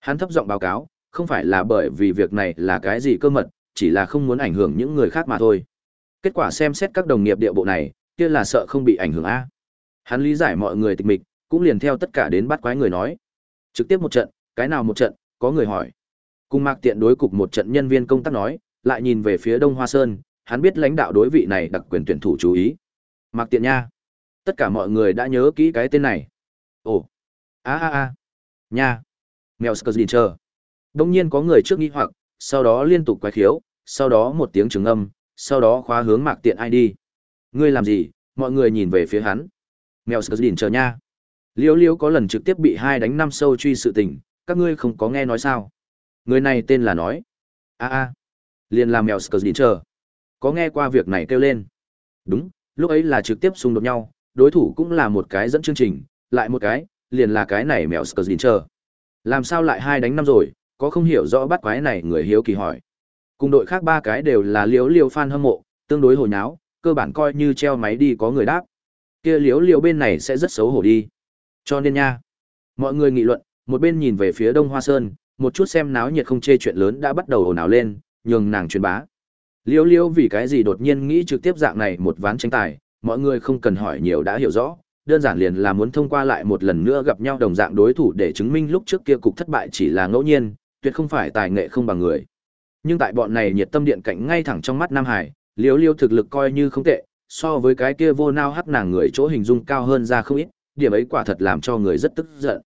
Hắn thấp giọng báo cáo, không phải là bởi vì việc này là cái gì cơ mật, chỉ là không muốn ảnh hưởng những người khác mà thôi. Kết quả xem xét các đồng nghiệp địa bộ này, kia là sợ không bị ảnh hưởng a. Hắn lý giải mọi người tịch mịch, cũng liền theo tất cả đến bắt quái người nói. Trực tiếp một trận, cái nào một trận, có người hỏi. Cùng Mạc Tiện đối cục một trận nhân viên công tác nói, lại nhìn về phía Đông Hoa Sơn, hắn biết lãnh đạo đối vị này đặc quyền tuyển thủ chú ý. Mạc Tiện nha. Tất cả mọi người đã nhớ kỹ cái tên này. Ồ. A a a. Nha. Mèo Skzdincher. Đông nhiên có người trước nghi hoặc, sau đó liên tục quái khiếu, sau đó một tiếng trừng âm, sau đó khóa hướng Mạc Tiện ID. Ngươi làm gì? Mọi người nhìn về phía hắn. Mèo Skzdincher nha. Liễu Liễu có lần trực tiếp bị hai đánh năm sâu truy sự tình, các ngươi không có nghe nói sao? Người này tên là nói. A a. Liền làm mèo Skzdincher. Có nghe qua việc này kêu lên. Đúng, lúc ấy là trực tiếp xung đột nhau, đối thủ cũng là một cái dẫn chương trình, lại một cái, liền là cái này mèo Skzdincher. Làm sao lại hai đánh năm rồi, có không hiểu rõ bắt quái này người hiếu kỳ hỏi. Cùng đội khác ba cái đều là liếu liêu fan hâm mộ, tương đối hồi nháo, cơ bản coi như treo máy đi có người đáp. Kia liếu liều bên này sẽ rất xấu hổ đi. Cho nên nha, mọi người nghị luận, một bên nhìn về phía Đông Hoa Sơn, một chút xem náo nhiệt không chê chuyện lớn đã bắt đầu ồn ào lên, nhường nàng truyền bá. Liễu Liễu vì cái gì đột nhiên nghĩ trực tiếp dạng này một ván tranh tài, mọi người không cần hỏi nhiều đã hiểu rõ, đơn giản liền là muốn thông qua lại một lần nữa gặp nhau đồng dạng đối thủ để chứng minh lúc trước kia cục thất bại chỉ là ngẫu nhiên, tuyệt không phải tài nghệ không bằng người. Nhưng tại bọn này nhiệt tâm điện cạnh ngay thẳng trong mắt Nam Hải, Liễu Liễu thực lực coi như không tệ, so với cái kia vô nao hắc nàng người chỗ hình dung cao hơn ra không ít, điểm ấy quả thật làm cho người rất tức giận.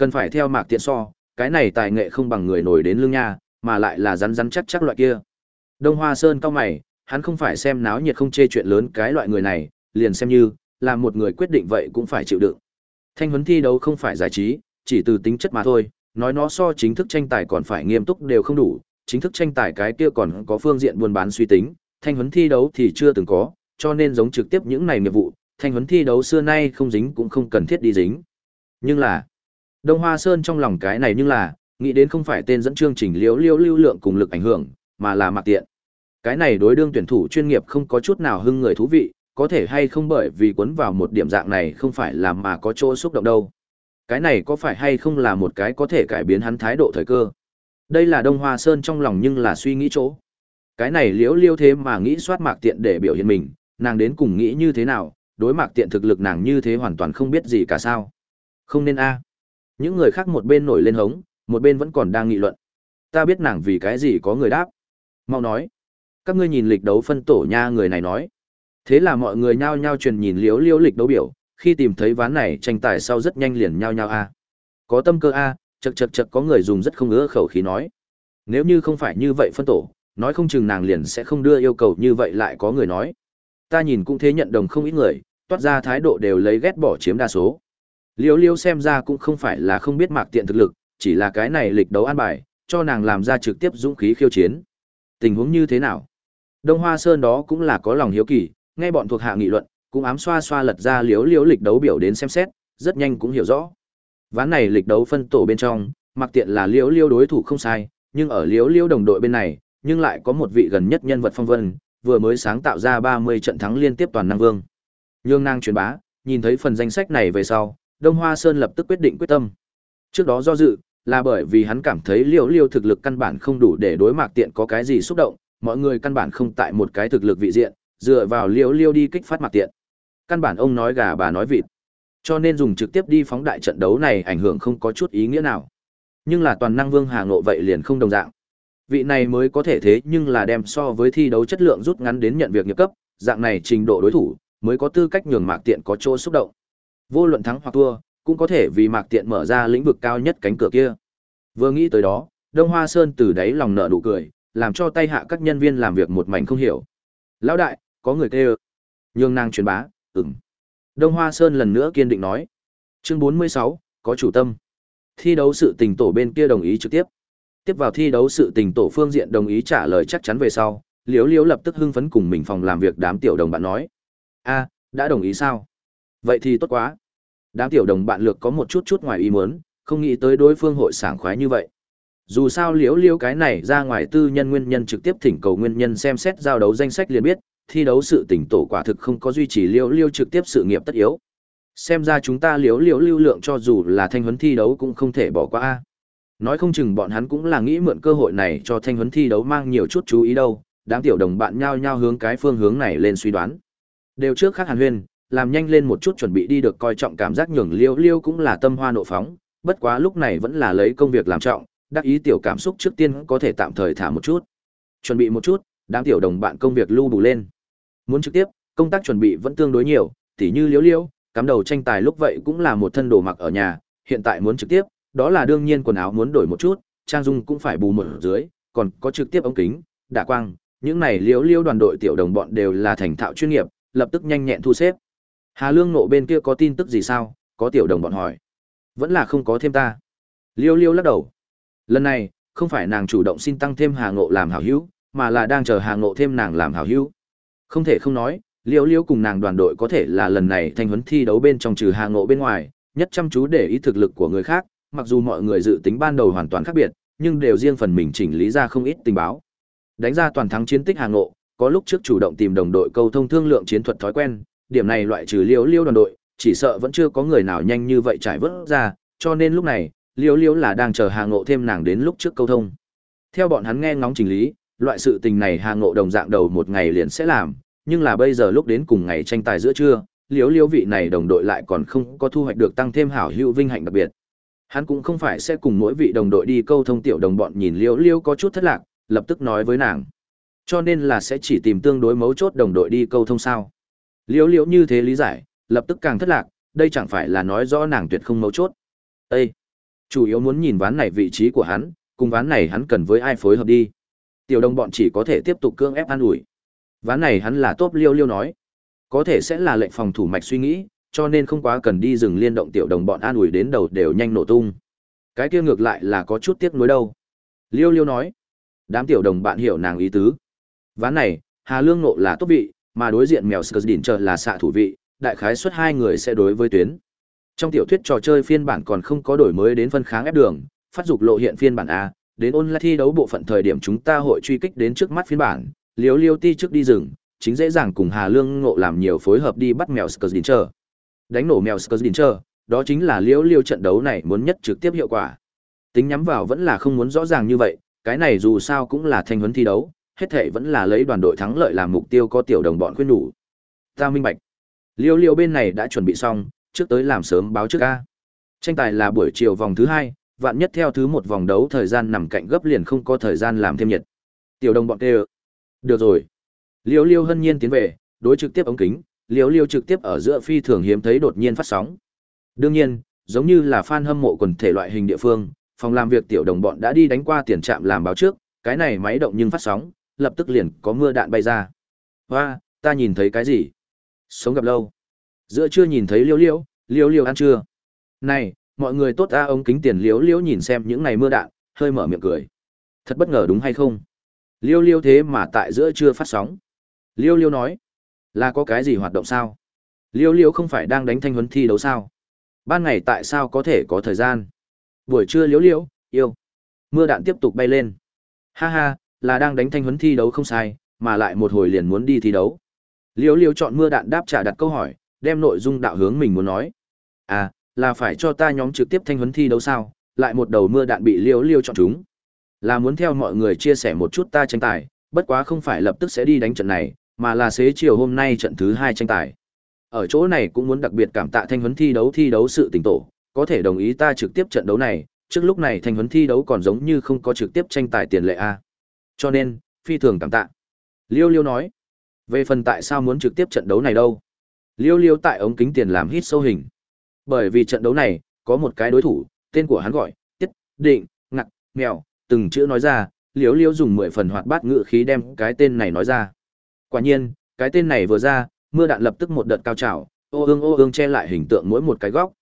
Cần phải theo mạc tiện so, cái này tài nghệ không bằng người nổi đến lương nha, mà lại là rắn rắn chắc chắc loại kia. Đông Hoa Sơn cao mày, hắn không phải xem náo nhiệt không chê chuyện lớn cái loại người này, liền xem như, là một người quyết định vậy cũng phải chịu đựng. Thanh huấn thi đấu không phải giải trí, chỉ từ tính chất mà thôi, nói nó so chính thức tranh tài còn phải nghiêm túc đều không đủ, chính thức tranh tài cái kia còn có phương diện buôn bán suy tính, thanh huấn thi đấu thì chưa từng có, cho nên giống trực tiếp những này nghiệp vụ, thanh huấn thi đấu xưa nay không dính cũng không cần thiết đi dính. Nhưng là, Đông Hoa Sơn trong lòng cái này nhưng là, nghĩ đến không phải tên dẫn chương trình liễu liễu lưu lượng cùng lực ảnh hưởng, mà là mặc tiện. Cái này đối đương tuyển thủ chuyên nghiệp không có chút nào hưng người thú vị, có thể hay không bởi vì cuốn vào một điểm dạng này không phải là mà có chỗ xúc động đâu. Cái này có phải hay không là một cái có thể cải biến hắn thái độ thời cơ. Đây là Đông Hoa Sơn trong lòng nhưng là suy nghĩ chỗ. Cái này liễu liêu thế mà nghĩ soát mạc tiện để biểu hiện mình, nàng đến cùng nghĩ như thế nào, đối mạc tiện thực lực nàng như thế hoàn toàn không biết gì cả sao. Không nên a những người khác một bên nổi lên hống, một bên vẫn còn đang nghị luận. Ta biết nàng vì cái gì có người đáp. Mau nói. Các ngươi nhìn lịch đấu phân tổ nha người này nói. Thế là mọi người nhao nhao truyền nhìn liếu liếu lịch đấu biểu, khi tìm thấy ván này tranh tài sau rất nhanh liền nhao nhao a. Có tâm cơ a, chật chật chật có người dùng rất không ưa khẩu khí nói. Nếu như không phải như vậy phân tổ, nói không chừng nàng liền sẽ không đưa yêu cầu như vậy lại có người nói. Ta nhìn cũng thế nhận đồng không ít người, toát ra thái độ đều lấy ghét bỏ chiếm đa số. Liêu liêu xem ra cũng không phải là không biết mạc tiện thực lực, chỉ là cái này lịch đấu an bài, cho nàng làm ra trực tiếp dũng khí khiêu chiến. Tình huống như thế nào? Đông Hoa Sơn đó cũng là có lòng hiếu kỳ, nghe bọn thuộc hạ nghị luận, cũng ám xoa xoa lật ra liếu liếu lịch đấu biểu đến xem xét, rất nhanh cũng hiểu rõ. Ván này lịch đấu phân tổ bên trong, mặc tiện là liễu liêu đối thủ không sai, nhưng ở liễu liêu đồng đội bên này, nhưng lại có một vị gần nhất nhân vật phong vân, vừa mới sáng tạo ra 30 trận thắng liên tiếp toàn năng vương. Nhương năng truyền bá, nhìn thấy phần danh sách này về sau, Đông Hoa Sơn lập tức quyết định quyết tâm. Trước đó do dự, là bởi vì hắn cảm thấy liễu liêu thực lực căn bản không đủ để đối mạc tiện có cái gì xúc động, mọi người căn bản không tại một cái thực lực vị diện, dựa vào liễu liêu đi kích phát mạc tiện. Căn bản ông nói gà bà nói vịt. Cho nên dùng trực tiếp đi phóng đại trận đấu này ảnh hưởng không có chút ý nghĩa nào. Nhưng là toàn năng vương Hà Ngộ vậy liền không đồng dạng. Vị này mới có thể thế nhưng là đem so với thi đấu chất lượng rút ngắn đến nhận việc nghiệp cấp, dạng này trình độ đối thủ mới có tư cách nhường Mạc Tiện có chỗ xúc động. Vô luận thắng hoặc thua, cũng có thể vì Mạc Tiện mở ra lĩnh vực cao nhất cánh cửa kia. Vừa nghĩ tới đó, Đông Hoa Sơn từ đáy lòng nở nụ cười, làm cho tay hạ các nhân viên làm việc một mảnh không hiểu. Lão đại, có người kêu. Nhường nàng truyền bá, ừm. Đông Hoa Sơn lần nữa kiên định nói. Chương 46, có chủ tâm. Thi đấu sự tình tổ bên kia đồng ý trực tiếp. Tiếp vào thi đấu sự tình tổ phương diện đồng ý trả lời chắc chắn về sau, Liễu Liễu lập tức hưng phấn cùng mình phòng làm việc đám tiểu đồng bạn nói. a đã đồng ý sao? Vậy thì tốt quá. Đám tiểu đồng bạn lược có một chút chút ngoài ý muốn, không nghĩ tới đối phương hội sảng khoái như vậy. Dù sao Liễu Liễu cái này ra ngoài tư nhân nguyên nhân trực tiếp thỉnh cầu nguyên nhân xem xét giao đấu danh sách liền biết, thi đấu sự tỉnh tổ quả thực không có duy trì liễu liêu trực tiếp sự nghiệp tất yếu. Xem ra chúng ta liễu liễu lưu lượng cho dù là thanh huấn thi đấu cũng không thể bỏ qua a. Nói không chừng bọn hắn cũng là nghĩ mượn cơ hội này cho thanh huấn thi đấu mang nhiều chút chú ý đâu, đám tiểu đồng bạn nhao nhao hướng cái phương hướng này lên suy đoán. Đều trước khác Hàn Huyên, làm nhanh lên một chút chuẩn bị đi được coi trọng cảm giác nhường liêu liêu cũng là tâm hoa nộ phóng, bất quá lúc này vẫn là lấy công việc làm trọng, đắc ý tiểu cảm xúc trước tiên có thể tạm thời thả một chút. Chuẩn bị một chút, đám tiểu đồng bạn công việc lưu bù lên. Muốn trực tiếp, công tác chuẩn bị vẫn tương đối nhiều, tỉ như liếu liếu, cắm đầu tranh tài lúc vậy cũng là một thân đồ mặc ở nhà, hiện tại muốn trực tiếp, đó là đương nhiên quần áo muốn đổi một chút, trang dung cũng phải bù một dưới, còn có trực tiếp ống kính, đả quang, những này liếu liếu đoàn đội tiểu đồng bọn đều là thành thạo chuyên nghiệp, lập tức nhanh nhẹn thu xếp. Hà Lương nộ bên kia có tin tức gì sao? Có tiểu đồng bọn hỏi. Vẫn là không có thêm ta. Liêu liêu lắc đầu. Lần này, không phải nàng chủ động xin tăng thêm Hà Ngộ làm hảo hữu, mà là đang chờ Hà Ngộ thêm nàng làm hảo hữu. Không thể không nói, Liễu Liễu cùng nàng đoàn đội có thể là lần này thanh huấn thi đấu bên trong trừ Hà Ngộ bên ngoài, nhất chăm chú để ý thực lực của người khác, mặc dù mọi người dự tính ban đầu hoàn toàn khác biệt, nhưng đều riêng phần mình chỉnh lý ra không ít tình báo. Đánh ra toàn thắng chiến tích Hà Ngộ, có lúc trước chủ động tìm đồng đội câu thông thương lượng chiến thuật thói quen, điểm này loại trừ Liễu Liễu đoàn đội, chỉ sợ vẫn chưa có người nào nhanh như vậy trải vớt ra, cho nên lúc này, Liễu Liễu là đang chờ Hà Ngộ thêm nàng đến lúc trước câu thông. Theo bọn hắn nghe ngóng trình lý, loại sự tình này Hà Ngộ đồng dạng đầu một ngày liền sẽ làm, nhưng là bây giờ lúc đến cùng ngày tranh tài giữa trưa, liếu liếu vị này đồng đội lại còn không có thu hoạch được tăng thêm hảo hữu vinh hạnh đặc biệt. Hắn cũng không phải sẽ cùng mỗi vị đồng đội đi câu thông tiểu đồng bọn nhìn liếu liếu có chút thất lạc, lập tức nói với nàng. Cho nên là sẽ chỉ tìm tương đối mấu chốt đồng đội đi câu thông sao. Liễu Liễu như thế lý giải, lập tức càng thất lạc, đây chẳng phải là nói rõ nàng tuyệt không mấu chốt. Ê! Chủ yếu muốn nhìn ván này vị trí của hắn, cùng ván này hắn cần với ai phối hợp đi. Tiểu đồng bọn chỉ có thể tiếp tục cương ép an ủi. Ván này hắn là tốt liêu liêu nói. Có thể sẽ là lệnh phòng thủ mạch suy nghĩ, cho nên không quá cần đi rừng liên động tiểu đồng bọn an ủi đến đầu đều nhanh nổ tung. Cái kia ngược lại là có chút tiếc nuối đâu. Liêu liêu nói. Đám tiểu đồng bạn hiểu nàng ý tứ. Ván này, Hà Lương nộ là tốt vị, mà đối diện mèo Skurdin chờ là xạ thủ vị, đại khái suất hai người sẽ đối với tuyến. Trong tiểu thuyết trò chơi phiên bản còn không có đổi mới đến phân kháng ép đường, phát dục lộ hiện phiên bản A, đến ôn lại thi đấu bộ phận thời điểm chúng ta hội truy kích đến trước mắt phiên bản, liếu liêu ti trước đi rừng chính dễ dàng cùng hà lương ngộ làm nhiều phối hợp đi bắt mèo skerdincher đánh nổ mèo skerdincher đó chính là liếu liêu trận đấu này muốn nhất trực tiếp hiệu quả. Tính nhắm vào vẫn là không muốn rõ ràng như vậy cái này dù sao cũng là thanh huấn thi đấu hết thể vẫn là lấy đoàn đội thắng lợi làm mục tiêu có tiểu đồng bọn khuyên nhủ ta minh bạch liêu liêu bên này đã chuẩn bị xong trước tới làm sớm báo trước ca tranh tài là buổi chiều vòng thứ hai vạn nhất theo thứ một vòng đấu thời gian nằm cạnh gấp liền không có thời gian làm thêm nhiệt tiểu đồng bọn tê được rồi. Liêu liêu hân nhiên tiến về, đối trực tiếp ống kính, liêu liêu trực tiếp ở giữa phi thường hiếm thấy đột nhiên phát sóng. Đương nhiên, giống như là fan hâm mộ quần thể loại hình địa phương, phòng làm việc tiểu đồng bọn đã đi đánh qua tiền trạm làm báo trước, cái này máy động nhưng phát sóng, lập tức liền có mưa đạn bay ra. Hoa, ta nhìn thấy cái gì? Sống gặp lâu. Giữa chưa nhìn thấy liêu liêu, liêu liêu ăn chưa? Này, mọi người tốt ta ống kính tiền liêu liêu nhìn xem những này mưa đạn, hơi mở miệng cười. Thật bất ngờ đúng hay không? Liêu liêu thế mà tại giữa chưa phát sóng. Liêu liêu nói, là có cái gì hoạt động sao? Liêu liêu không phải đang đánh thanh huấn thi đấu sao? ban ngày tại sao có thể có thời gian buổi trưa liễu liễu yêu mưa đạn tiếp tục bay lên ha ha là đang đánh thanh huấn thi đấu không sai, mà lại một hồi liền muốn đi thi đấu. Liễu liễu chọn mưa đạn đáp trả đặt câu hỏi, đem nội dung đạo hướng mình muốn nói. À là phải cho ta nhóm trực tiếp thanh huấn thi đấu sao? Lại một đầu mưa đạn bị liễu liễu chọn chúng là muốn theo mọi người chia sẻ một chút ta tranh tài, bất quá không phải lập tức sẽ đi đánh trận này, mà là xế chiều hôm nay trận thứ hai tranh tài. Ở chỗ này cũng muốn đặc biệt cảm tạ thanh huấn thi đấu thi đấu sự tỉnh tổ, có thể đồng ý ta trực tiếp trận đấu này, trước lúc này thanh huấn thi đấu còn giống như không có trực tiếp tranh tài tiền lệ a cho nên, phi thường cảm tạ. Liêu liêu nói, về phần tại sao muốn trực tiếp trận đấu này đâu? Liêu liêu tại ống kính tiền làm hít sâu hình. Bởi vì trận đấu này, có một cái đối thủ, tên của hắn gọi, tiết, định ngặt mèo, từng chữ nói ra, liêu liêu dùng mười phần hoạt bát ngự khí đem cái tên này nói ra. Quả nhiên, cái tên này vừa ra, mưa đạn lập tức một đợt cao trào, ô ương ô ương che lại hình tượng mỗi một cái góc.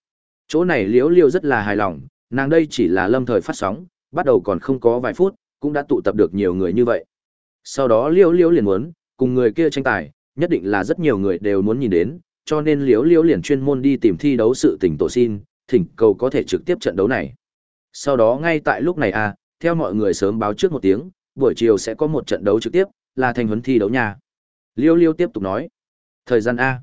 Chỗ này liễu liêu rất là hài lòng, nàng đây chỉ là lâm thời phát sóng, bắt đầu còn không có vài phút cũng đã tụ tập được nhiều người như vậy. Sau đó liễu liễu liền muốn cùng người kia tranh tài, nhất định là rất nhiều người đều muốn nhìn đến, cho nên liễu liễu liền chuyên môn đi tìm thi đấu sự tỉnh tổ xin, thỉnh cầu có thể trực tiếp trận đấu này. Sau đó ngay tại lúc này à theo mọi người sớm báo trước một tiếng, buổi chiều sẽ có một trận đấu trực tiếp, là thành huấn thi đấu nhà. Liêu liêu tiếp tục nói, thời gian a.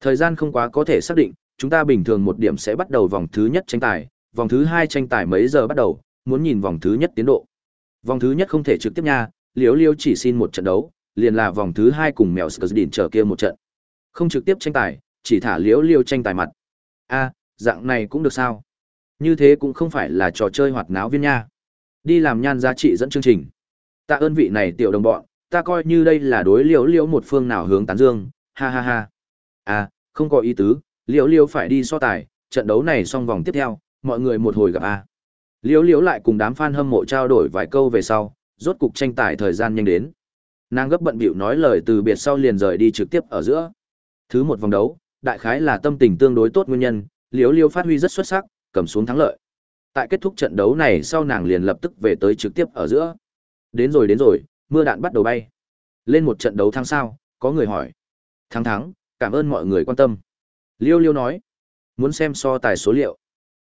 Thời gian không quá có thể xác định, chúng ta bình thường một điểm sẽ bắt đầu vòng thứ nhất tranh tài, vòng thứ hai tranh tài mấy giờ bắt đầu, muốn nhìn vòng thứ nhất tiến độ vòng thứ nhất không thể trực tiếp nha liếu liêu chỉ xin một trận đấu, liền là vòng thứ hai cùng mèo sờ đỉnh chờ kia một trận. Không trực tiếp tranh tài, chỉ thả liếu liêu tranh tài mặt. A, dạng này cũng được sao? Như thế cũng không phải là trò chơi hoạt náo viên nha. Đi làm nhan giá trị dẫn chương trình. Tạ ơn vị này tiểu đồng bọn, ta coi như đây là đối liễu liễu một phương nào hướng tán dương, ha ha ha. À không có ý tứ, liễu liễu phải đi so tài, trận đấu này xong vòng tiếp theo, mọi người một hồi gặp a liễu liễu lại cùng đám fan hâm mộ trao đổi vài câu về sau rốt cục tranh tài thời gian nhanh đến nàng gấp bận bịu nói lời từ biệt sau liền rời đi trực tiếp ở giữa thứ một vòng đấu đại khái là tâm tình tương đối tốt nguyên nhân liễu liễu phát huy rất xuất sắc cầm xuống thắng lợi tại kết thúc trận đấu này sau nàng liền lập tức về tới trực tiếp ở giữa đến rồi đến rồi mưa đạn bắt đầu bay. Lên một trận đấu thắng sao, có người hỏi. Thắng thắng, cảm ơn mọi người quan tâm. Liêu Liêu nói, muốn xem so tài số liệu.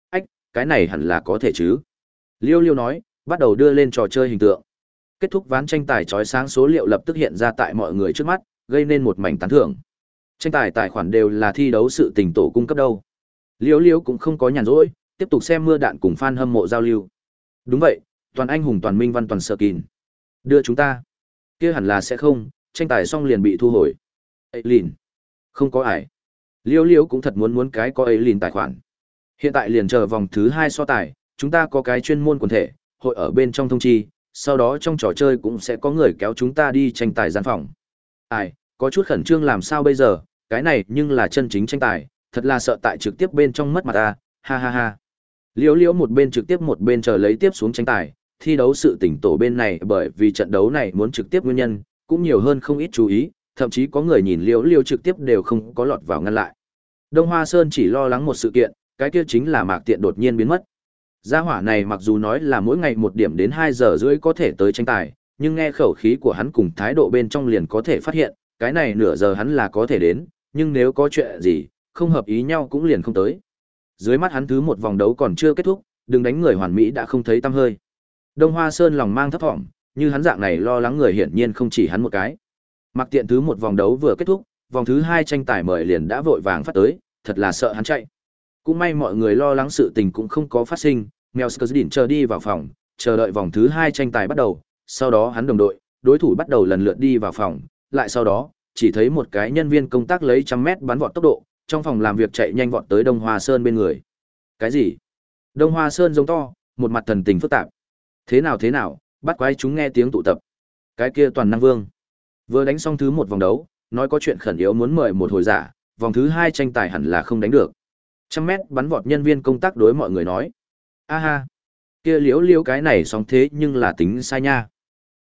Ách, cái này hẳn là có thể chứ. Liêu Liêu nói, bắt đầu đưa lên trò chơi hình tượng. Kết thúc ván tranh tài chói sáng số liệu lập tức hiện ra tại mọi người trước mắt, gây nên một mảnh tán thưởng. Tranh tài tài khoản đều là thi đấu sự tình tổ cung cấp đâu. Liêu Liêu cũng không có nhàn rỗi, tiếp tục xem mưa đạn cùng fan hâm mộ giao lưu. Đúng vậy, toàn anh hùng toàn minh văn toàn sở kín. Đưa chúng ta. kia hẳn là sẽ không, tranh tài xong liền bị thu hồi. Ấy lìn. Không có ải. Liêu liêu cũng thật muốn muốn cái có ấy lìn tài khoản. Hiện tại liền chờ vòng thứ hai so tài, chúng ta có cái chuyên môn quần thể, hội ở bên trong thông chi, sau đó trong trò chơi cũng sẽ có người kéo chúng ta đi tranh tài gian phòng. Ai, có chút khẩn trương làm sao bây giờ, cái này nhưng là chân chính tranh tài, thật là sợ tại trực tiếp bên trong mất mặt ta, ha ha ha. Liễu liễu một bên trực tiếp một bên chờ lấy tiếp xuống tranh tài, thi đấu sự tỉnh tổ bên này bởi vì trận đấu này muốn trực tiếp nguyên nhân, cũng nhiều hơn không ít chú ý, thậm chí có người nhìn liễu liễu trực tiếp đều không có lọt vào ngăn lại. Đông Hoa Sơn chỉ lo lắng một sự kiện, cái kia chính là mạc tiện đột nhiên biến mất. Gia hỏa này mặc dù nói là mỗi ngày một điểm đến 2 giờ rưỡi có thể tới tranh tài, nhưng nghe khẩu khí của hắn cùng thái độ bên trong liền có thể phát hiện, cái này nửa giờ hắn là có thể đến, nhưng nếu có chuyện gì, không hợp ý nhau cũng liền không tới. Dưới mắt hắn thứ một vòng đấu còn chưa kết thúc, đừng đánh người hoàn mỹ đã không thấy tăm hơi. Đông Hoa Sơn lòng mang thấp thỏm, như hắn dạng này lo lắng người hiển nhiên không chỉ hắn một cái. Mặc tiện thứ một vòng đấu vừa kết thúc, vòng thứ hai tranh tài mời liền đã vội vàng phát tới, thật là sợ hắn chạy. Cũng may mọi người lo lắng sự tình cũng không có phát sinh, Mel đỉnh chờ đi vào phòng, chờ đợi vòng thứ hai tranh tài bắt đầu, sau đó hắn đồng đội, đối thủ bắt đầu lần lượt đi vào phòng, lại sau đó, chỉ thấy một cái nhân viên công tác lấy trăm mét bắn vọt tốc độ, trong phòng làm việc chạy nhanh vọt tới Đông Hoa Sơn bên người. Cái gì? Đông Hoa Sơn giống to, một mặt thần tình phức tạp. Thế nào thế nào, bắt quái chúng nghe tiếng tụ tập. Cái kia toàn năng vương. Vừa đánh xong thứ một vòng đấu, nói có chuyện khẩn yếu muốn mời một hồi giả, vòng thứ hai tranh tài hẳn là không đánh được. Trăm mét bắn vọt nhân viên công tác đối mọi người nói. A ha, kia liếu liếu cái này xong thế nhưng là tính sai nha.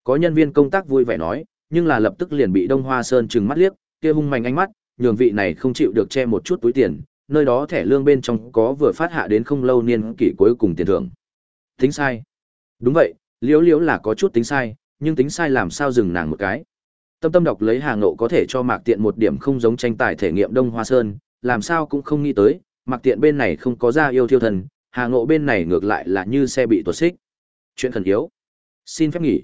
Có nhân viên công tác vui vẻ nói, nhưng là lập tức liền bị Đông Hoa Sơn trừng mắt liếc, kia hung mạnh ánh mắt, nhường vị này không chịu được che một chút túi tiền, nơi đó thẻ lương bên trong có vừa phát hạ đến không lâu niên kỷ cuối cùng tiền thưởng. Tính sai. Đúng vậy, liếu liếu là có chút tính sai, nhưng tính sai làm sao dừng nàng một cái. Tâm tâm đọc lấy hàng nộ có thể cho mạc tiện một điểm không giống tranh tài thể nghiệm Đông Hoa Sơn, làm sao cũng không nghĩ tới, mặc tiện bên này không có ra yêu thiêu thần, Hà Ngộ bên này ngược lại là như xe bị tuột xích. Chuyện khẩn yếu. Xin phép nghỉ.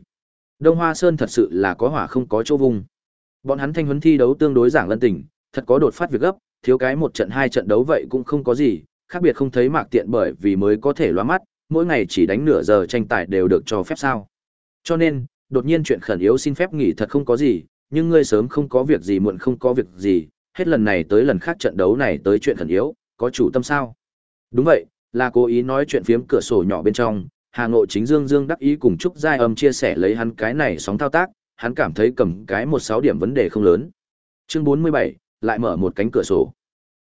Đông Hoa Sơn thật sự là có hỏa không có chỗ vùng. Bọn hắn thanh huấn thi đấu tương đối giảng lân tình, thật có đột phát việc gấp, thiếu cái một trận hai trận đấu vậy cũng không có gì, khác biệt không thấy mạc tiện bởi vì mới có thể loa mắt, mỗi ngày chỉ đánh nửa giờ tranh tài đều được cho phép sao. Cho nên, đột nhiên chuyện khẩn yếu xin phép nghỉ thật không có gì, nhưng ngươi sớm không có việc gì muộn không có việc gì, hết lần này tới lần khác trận đấu này tới chuyện khẩn yếu, có chủ tâm sao? Đúng vậy, là cố ý nói chuyện phiếm cửa sổ nhỏ bên trong, Hà Ngộ chính Dương Dương đắc ý cùng Trúc Giai Âm chia sẻ lấy hắn cái này sóng thao tác, hắn cảm thấy cầm cái một sáu điểm vấn đề không lớn. Chương bốn mươi bảy lại mở một cánh cửa sổ.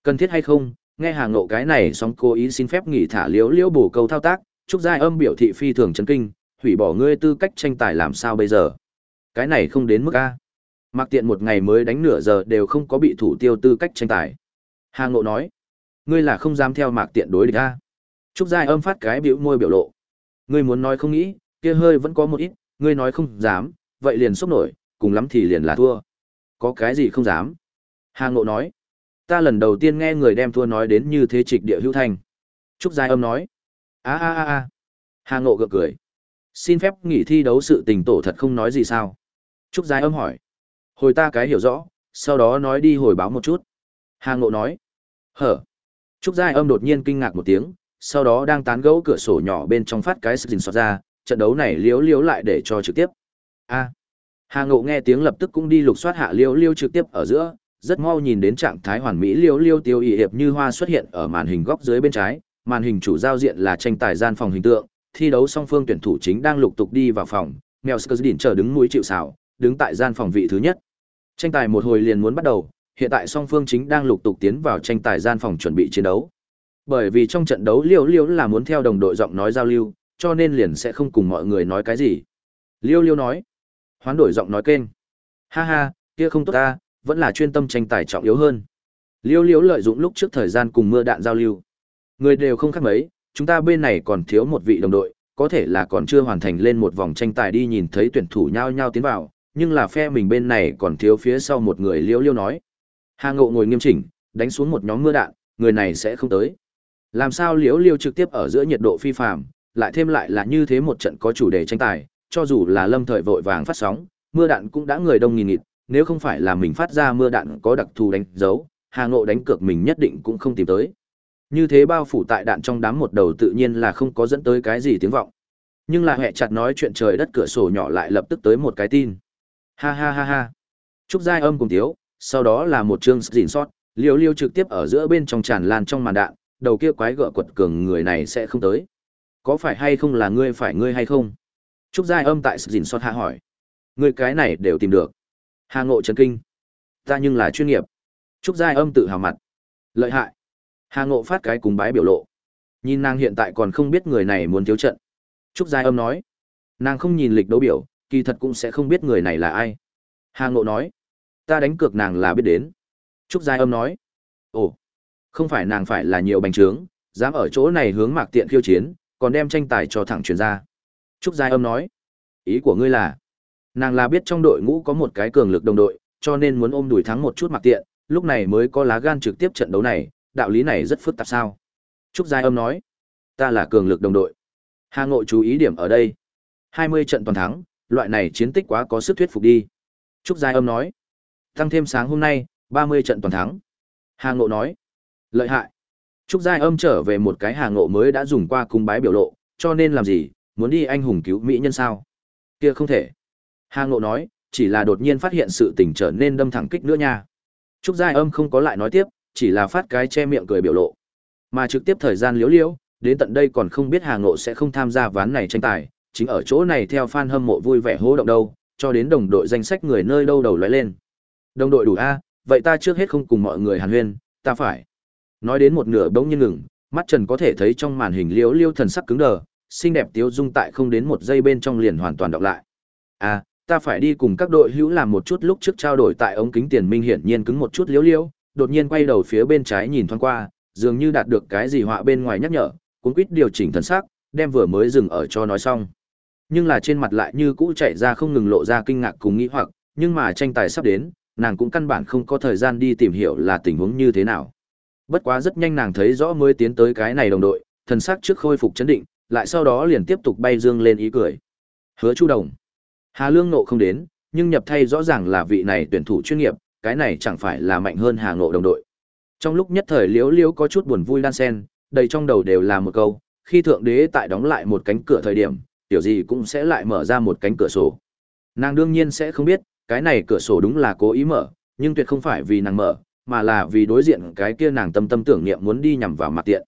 Cần thiết hay không, nghe Hà Ngộ cái này sóng cố ý xin phép nghỉ thả liễu liễu bổ câu thao tác, Trúc Giai Âm biểu thị phi thường chấn kinh, hủy bỏ ngươi tư cách tranh tài làm sao bây giờ? Cái này không đến mức a. Mặc tiện một ngày mới đánh nửa giờ đều không có bị thủ tiêu tư cách tranh tài. Hà Ngộ nói, ngươi là không dám theo mạc tiện đối địch a. Trúc Giai Âm phát cái biểu môi biểu lộ. Ngươi muốn nói không nghĩ, kia hơi vẫn có một ít, ngươi nói không dám, vậy liền sốc nổi, cùng lắm thì liền là thua. Có cái gì không dám? Hà Ngộ nói, ta lần đầu tiên nghe người đem thua nói đến như thế trịch địa hữu thành. Trúc Giai Âm nói, a a a a. Hà Ngộ gượng cười. Xin phép nghỉ thi đấu sự tình tổ thật không nói gì sao? Trúc Giai Âm hỏi. Hồi ta cái hiểu rõ, sau đó nói đi hồi báo một chút. Hà Ngộ nói, hở. Trúc Giai Âm đột nhiên kinh ngạc một tiếng, sau đó đang tán gẫu cửa sổ nhỏ bên trong phát cái sự dình xót ra, trận đấu này liếu liếu lại để cho trực tiếp. A. Hà Ngộ nghe tiếng lập tức cũng đi lục soát hạ liếu liêu trực tiếp ở giữa, rất mau nhìn đến trạng thái hoàn mỹ liếu liêu tiêu y hiệp như hoa xuất hiện ở màn hình góc dưới bên trái, màn hình chủ giao diện là tranh tài gian phòng hình tượng, thi đấu song phương tuyển thủ chính đang lục tục đi vào phòng, Mèo Skurdin chờ đứng mũi chịu sào, đứng tại gian phòng vị thứ nhất. Tranh tài một hồi liền muốn bắt đầu, hiện tại song phương chính đang lục tục tiến vào tranh tài gian phòng chuẩn bị chiến đấu. Bởi vì trong trận đấu Liêu Liêu là muốn theo đồng đội giọng nói giao lưu, cho nên liền sẽ không cùng mọi người nói cái gì. Liêu Liêu nói, hoán đổi giọng nói kênh. Ha ha, kia không tốt ta, vẫn là chuyên tâm tranh tài trọng yếu hơn. Liêu Liêu lợi dụng lúc trước thời gian cùng mưa đạn giao lưu. Người đều không khác mấy, chúng ta bên này còn thiếu một vị đồng đội, có thể là còn chưa hoàn thành lên một vòng tranh tài đi nhìn thấy tuyển thủ nhau nhau tiến vào, nhưng là phe mình bên này còn thiếu phía sau một người Liêu Liêu nói. Hà Ngộ ngồi nghiêm chỉnh, đánh xuống một nhóm mưa đạn, người này sẽ không tới. Làm sao liễu liêu trực tiếp ở giữa nhiệt độ phi phàm, lại thêm lại là như thế một trận có chủ đề tranh tài, cho dù là lâm thời vội vàng phát sóng, mưa đạn cũng đã người đông nghìn nghịt, nếu không phải là mình phát ra mưa đạn có đặc thù đánh dấu, Hà Ngộ đánh cược mình nhất định cũng không tìm tới. Như thế bao phủ tại đạn trong đám một đầu tự nhiên là không có dẫn tới cái gì tiếng vọng. Nhưng là hệ chặt nói chuyện trời đất cửa sổ nhỏ lại lập tức tới một cái tin. Ha ha ha ha. Trúc giai âm cùng thiếu, sau đó là một chương dìn sót, liều liêu trực tiếp ở giữa bên trong tràn lan trong màn đạn, đầu kia quái gợ quật cường người này sẽ không tới. Có phải hay không là ngươi phải ngươi hay không? Trúc Giai âm tại sự sót hạ hỏi. Ngươi cái này đều tìm được. Hà ngộ chấn kinh. Ta nhưng là chuyên nghiệp. Trúc Giai âm tự hào mặt. Lợi hại. Hà ngộ phát cái cùng bái biểu lộ. Nhìn nàng hiện tại còn không biết người này muốn thiếu trận. Trúc Giai âm nói. Nàng không nhìn lịch đấu biểu, kỳ thật cũng sẽ không biết người này là ai. Hà ngộ nói. Ta đánh cược nàng là biết đến. Trúc Giai âm nói. Ồ. Không phải nàng phải là nhiều bành trướng, dám ở chỗ này hướng Mạc Tiện khiêu chiến, còn đem tranh tài cho thẳng truyền ra. Trúc Giai Âm nói, ý của ngươi là, nàng là biết trong đội ngũ có một cái cường lực đồng đội, cho nên muốn ôm đuổi thắng một chút Mạc Tiện, lúc này mới có lá gan trực tiếp trận đấu này, đạo lý này rất phức tạp sao. Trúc Giai Âm nói, ta là cường lực đồng đội. Hà Ngộ chú ý điểm ở đây. 20 trận toàn thắng, loại này chiến tích quá có sức thuyết phục đi. Trúc Giai Âm nói, tăng thêm sáng hôm nay, 30 trận toàn thắng. Hà Ngộ nói, Lợi hại. Trúc Giai âm trở về một cái Hà ngộ mới đã dùng qua cung bái biểu lộ, cho nên làm gì, muốn đi anh hùng cứu mỹ nhân sao? Kia không thể. Hà ngộ nói, chỉ là đột nhiên phát hiện sự tình trở nên đâm thẳng kích nữa nha. Trúc Giai âm không có lại nói tiếp, chỉ là phát cái che miệng cười biểu lộ. Mà trực tiếp thời gian liếu liếu, đến tận đây còn không biết Hà ngộ sẽ không tham gia ván này tranh tài, chính ở chỗ này theo fan hâm mộ vui vẻ hô động đâu, cho đến đồng đội danh sách người nơi đâu đầu lóe lên. Đồng đội đủ a, vậy ta trước hết không cùng mọi người hàn huyên, ta phải. Nói đến một nửa bỗng nhiên ngừng, mắt Trần có thể thấy trong màn hình liễu liêu thần sắc cứng đờ, xinh đẹp tiếu dung tại không đến một giây bên trong liền hoàn toàn đọc lại. À, ta phải đi cùng các đội hữu làm một chút lúc trước trao đổi tại ống kính tiền minh hiển nhiên cứng một chút liễu liễu, đột nhiên quay đầu phía bên trái nhìn thoáng qua, dường như đạt được cái gì họa bên ngoài nhắc nhở, cuốn quýt điều chỉnh thần sắc, đem vừa mới dừng ở cho nói xong. Nhưng là trên mặt lại như cũ chạy ra không ngừng lộ ra kinh ngạc cùng nghĩ hoặc, nhưng mà tranh tài sắp đến, nàng cũng căn bản không có thời gian đi tìm hiểu là tình huống như thế nào. Bất quá rất nhanh nàng thấy rõ mới tiến tới cái này đồng đội, thần sắc trước khôi phục chấn định, lại sau đó liền tiếp tục bay dương lên ý cười. Hứa Chu Đồng. Hà Lương nộ không đến, nhưng nhập thay rõ ràng là vị này tuyển thủ chuyên nghiệp, cái này chẳng phải là mạnh hơn Hà Ngộ đồng đội. Trong lúc nhất thời Liễu Liễu có chút buồn vui đan sen, đầy trong đầu đều là một câu, khi thượng đế tại đóng lại một cánh cửa thời điểm, tiểu gì cũng sẽ lại mở ra một cánh cửa sổ. Nàng đương nhiên sẽ không biết, cái này cửa sổ đúng là cố ý mở, nhưng tuyệt không phải vì nàng mở, mà là vì đối diện cái kia nàng tâm tâm tưởng niệm muốn đi nhằm vào mặt tiện.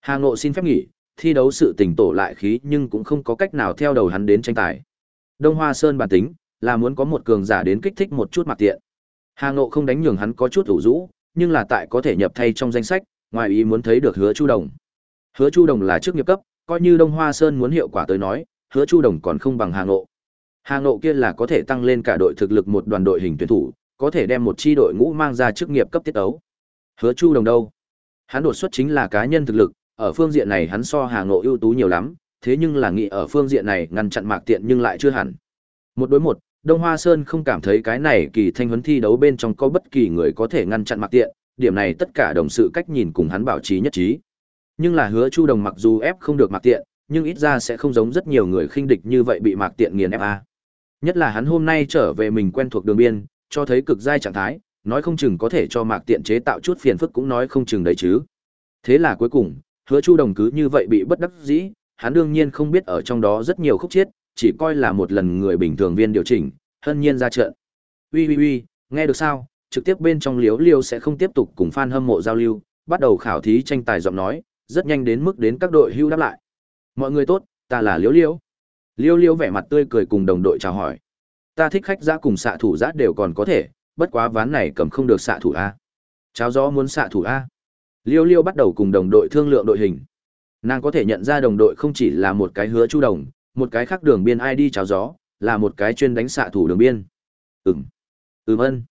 Hà Ngộ xin phép nghỉ, thi đấu sự tình tổ lại khí nhưng cũng không có cách nào theo đầu hắn đến tranh tài. Đông Hoa Sơn bản tính là muốn có một cường giả đến kích thích một chút mặt tiện. Hà Ngộ không đánh nhường hắn có chút ủ rũ, nhưng là tại có thể nhập thay trong danh sách, ngoài ý muốn thấy được Hứa Chu Đồng. Hứa Chu Đồng là chức nghiệp cấp, coi như Đông Hoa Sơn muốn hiệu quả tới nói, Hứa Chu Đồng còn không bằng Hà Ngộ. Hà Ngộ kia là có thể tăng lên cả đội thực lực một đoàn đội hình tuyển thủ, có thể đem một chi đội ngũ mang ra chức nghiệp cấp tiết ấu. Hứa Chu Đồng đâu? Hắn đột xuất chính là cá nhân thực lực, ở phương diện này hắn so Hà Ngộ ưu tú nhiều lắm, thế nhưng là nghĩ ở phương diện này ngăn chặn Mạc Tiện nhưng lại chưa hẳn. Một đối một, Đông Hoa Sơn không cảm thấy cái này kỳ thanh huấn thi đấu bên trong có bất kỳ người có thể ngăn chặn Mạc Tiện, điểm này tất cả đồng sự cách nhìn cùng hắn bảo trì nhất trí. Nhưng là hứa Chu Đồng mặc dù ép không được Mạc Tiện, nhưng ít ra sẽ không giống rất nhiều người khinh địch như vậy bị Mạc Tiện nghiền ép a. Nhất là hắn hôm nay trở về mình quen thuộc đường biên, cho thấy cực giai trạng thái, nói không chừng có thể cho Mạc Tiện chế tạo chút phiền phức cũng nói không chừng đấy chứ. Thế là cuối cùng, Hứa Chu Đồng cứ như vậy bị bất đắc dĩ, hắn đương nhiên không biết ở trong đó rất nhiều khúc chiết, chỉ coi là một lần người bình thường viên điều chỉnh, hân nhiên ra trận. Ui ui ui, nghe được sao? Trực tiếp bên trong liễu liêu sẽ không tiếp tục cùng fan hâm mộ giao lưu, bắt đầu khảo thí tranh tài giọng nói, rất nhanh đến mức đến các đội hưu đáp lại. Mọi người tốt, ta là liễu liêu. Liêu liêu vẻ mặt tươi cười cùng đồng đội chào hỏi. Ta thích khách giã cùng xạ thủ giã đều còn có thể, bất quá ván này cầm không được xạ thủ A. Cháo gió muốn xạ thủ A. Liêu liêu bắt đầu cùng đồng đội thương lượng đội hình. Nàng có thể nhận ra đồng đội không chỉ là một cái hứa chu đồng, một cái khác đường biên ai đi cháo gió, là một cái chuyên đánh xạ thủ đường biên. Ừm. Ừm ân.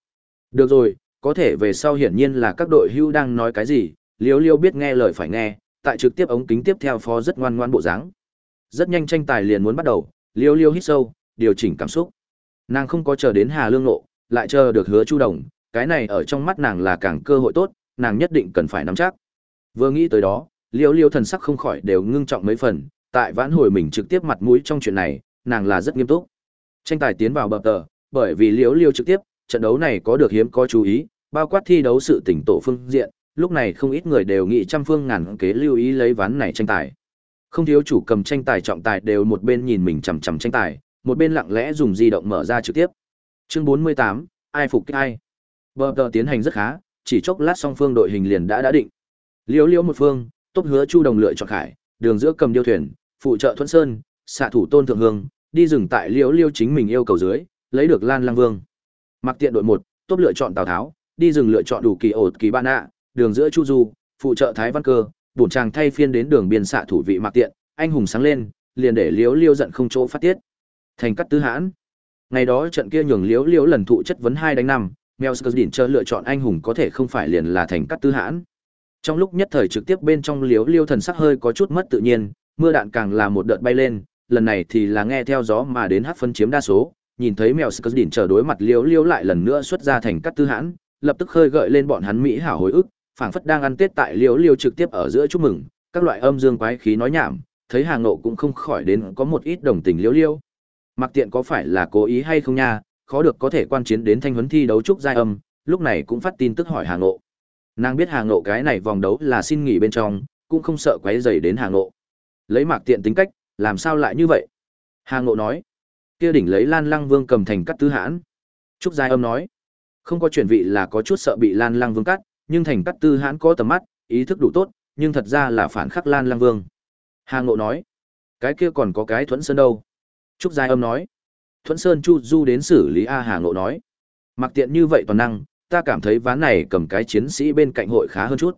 Được rồi, có thể về sau hiển nhiên là các đội hưu đang nói cái gì, liêu liêu biết nghe lời phải nghe, tại trực tiếp ống kính tiếp theo phó rất ngoan ngoan bộ dáng. Rất nhanh tranh tài liền muốn bắt đầu, liêu liêu hít sâu, điều chỉnh cảm xúc. Nàng không có chờ đến Hà Lương Nộ, lại chờ được hứa Chu Đồng, cái này ở trong mắt nàng là càng cơ hội tốt, nàng nhất định cần phải nắm chắc. Vừa nghĩ tới đó, liêu liêu thần sắc không khỏi đều ngưng trọng mấy phần, tại vãn hồi mình trực tiếp mặt mũi trong chuyện này, nàng là rất nghiêm túc. Tranh tài tiến vào bập tờ, bởi vì liêu liêu trực tiếp, trận đấu này có được hiếm có chú ý, bao quát thi đấu sự tỉnh tổ phương diện, lúc này không ít người đều nghĩ trăm phương ngàn kế lưu ý lấy ván này tranh tài. Không thiếu chủ cầm tranh tài trọng tài đều một bên nhìn mình chằm chằm tranh tài, một bên lặng lẽ dùng di động mở ra trực tiếp. Chương 48, ai phục kích ai. Bờ tờ tiến hành rất khá, chỉ chốc lát song phương đội hình liền đã đã định. Liễu liễu một phương, tốt hứa Chu Đồng lựa chọn khải, đường giữa cầm điêu thuyền, phụ trợ Thuận Sơn, xạ thủ Tôn Thượng Hương, đi rừng tại Liễu Liễu chính mình yêu cầu dưới, lấy được Lan Lang Vương. Mặc tiện đội một, tốt lựa chọn Tào Tháo, đi rừng lựa chọn đủ kỳ ổn kỳ ban ạ, đường giữa Chu Du, phụ trợ Thái Văn Cơ, bổn chàng thay phiên đến đường biên xạ thủ vị mạc tiện, anh hùng sáng lên, liền để Liễu liêu giận không chỗ phát tiết. Thành cắt tứ hãn. Ngày đó trận kia nhường Liễu Liễu lần thụ chất vấn hai đánh năm, Melskerdin chờ lựa chọn anh hùng có thể không phải liền là thành cắt tứ hãn. Trong lúc nhất thời trực tiếp bên trong Liễu liêu thần sắc hơi có chút mất tự nhiên, mưa đạn càng là một đợt bay lên, lần này thì là nghe theo gió mà đến hát phân chiếm đa số, nhìn thấy Melskerdin chờ đối mặt Liễu Liễu lại lần nữa xuất ra thành cắt tứ hãn, lập tức khơi gợi lên bọn hắn mỹ hảo hồi ức, phảng phất đang ăn Tết tại Liễu liêu trực tiếp ở giữa chúc mừng, các loại âm dương quái khí nói nhảm, thấy Hà Ngộ cũng không khỏi đến có một ít đồng tình Liễu liêu Mặc tiện có phải là cố ý hay không nha, khó được có thể quan chiến đến thanh huấn thi đấu trúc giai âm, lúc này cũng phát tin tức hỏi Hà Ngộ. Nàng biết Hà Ngộ cái này vòng đấu là xin nghỉ bên trong, cũng không sợ quấy dày đến Hà Ngộ. Lấy Mạc Tiện tính cách, làm sao lại như vậy? Hà Ngộ nói. Kia đỉnh lấy Lan Lăng Vương cầm thành cắt tứ hãn. Trúc Giai Âm nói. Không có chuyển vị là có chút sợ bị Lan Lăng Vương cắt, nhưng thành cắt tư hãn có tầm mắt, ý thức đủ tốt, nhưng thật ra là phản khắc Lan Lang Vương. Hà Ngộ nói. Cái kia còn có cái thuẫn sơn đâu? Trúc Giai Âm nói. Thuẫn Sơn Chu Du đến xử lý A Hà Ngộ nói. Mặc tiện như vậy toàn năng, ta cảm thấy ván này cầm cái chiến sĩ bên cạnh hội khá hơn chút.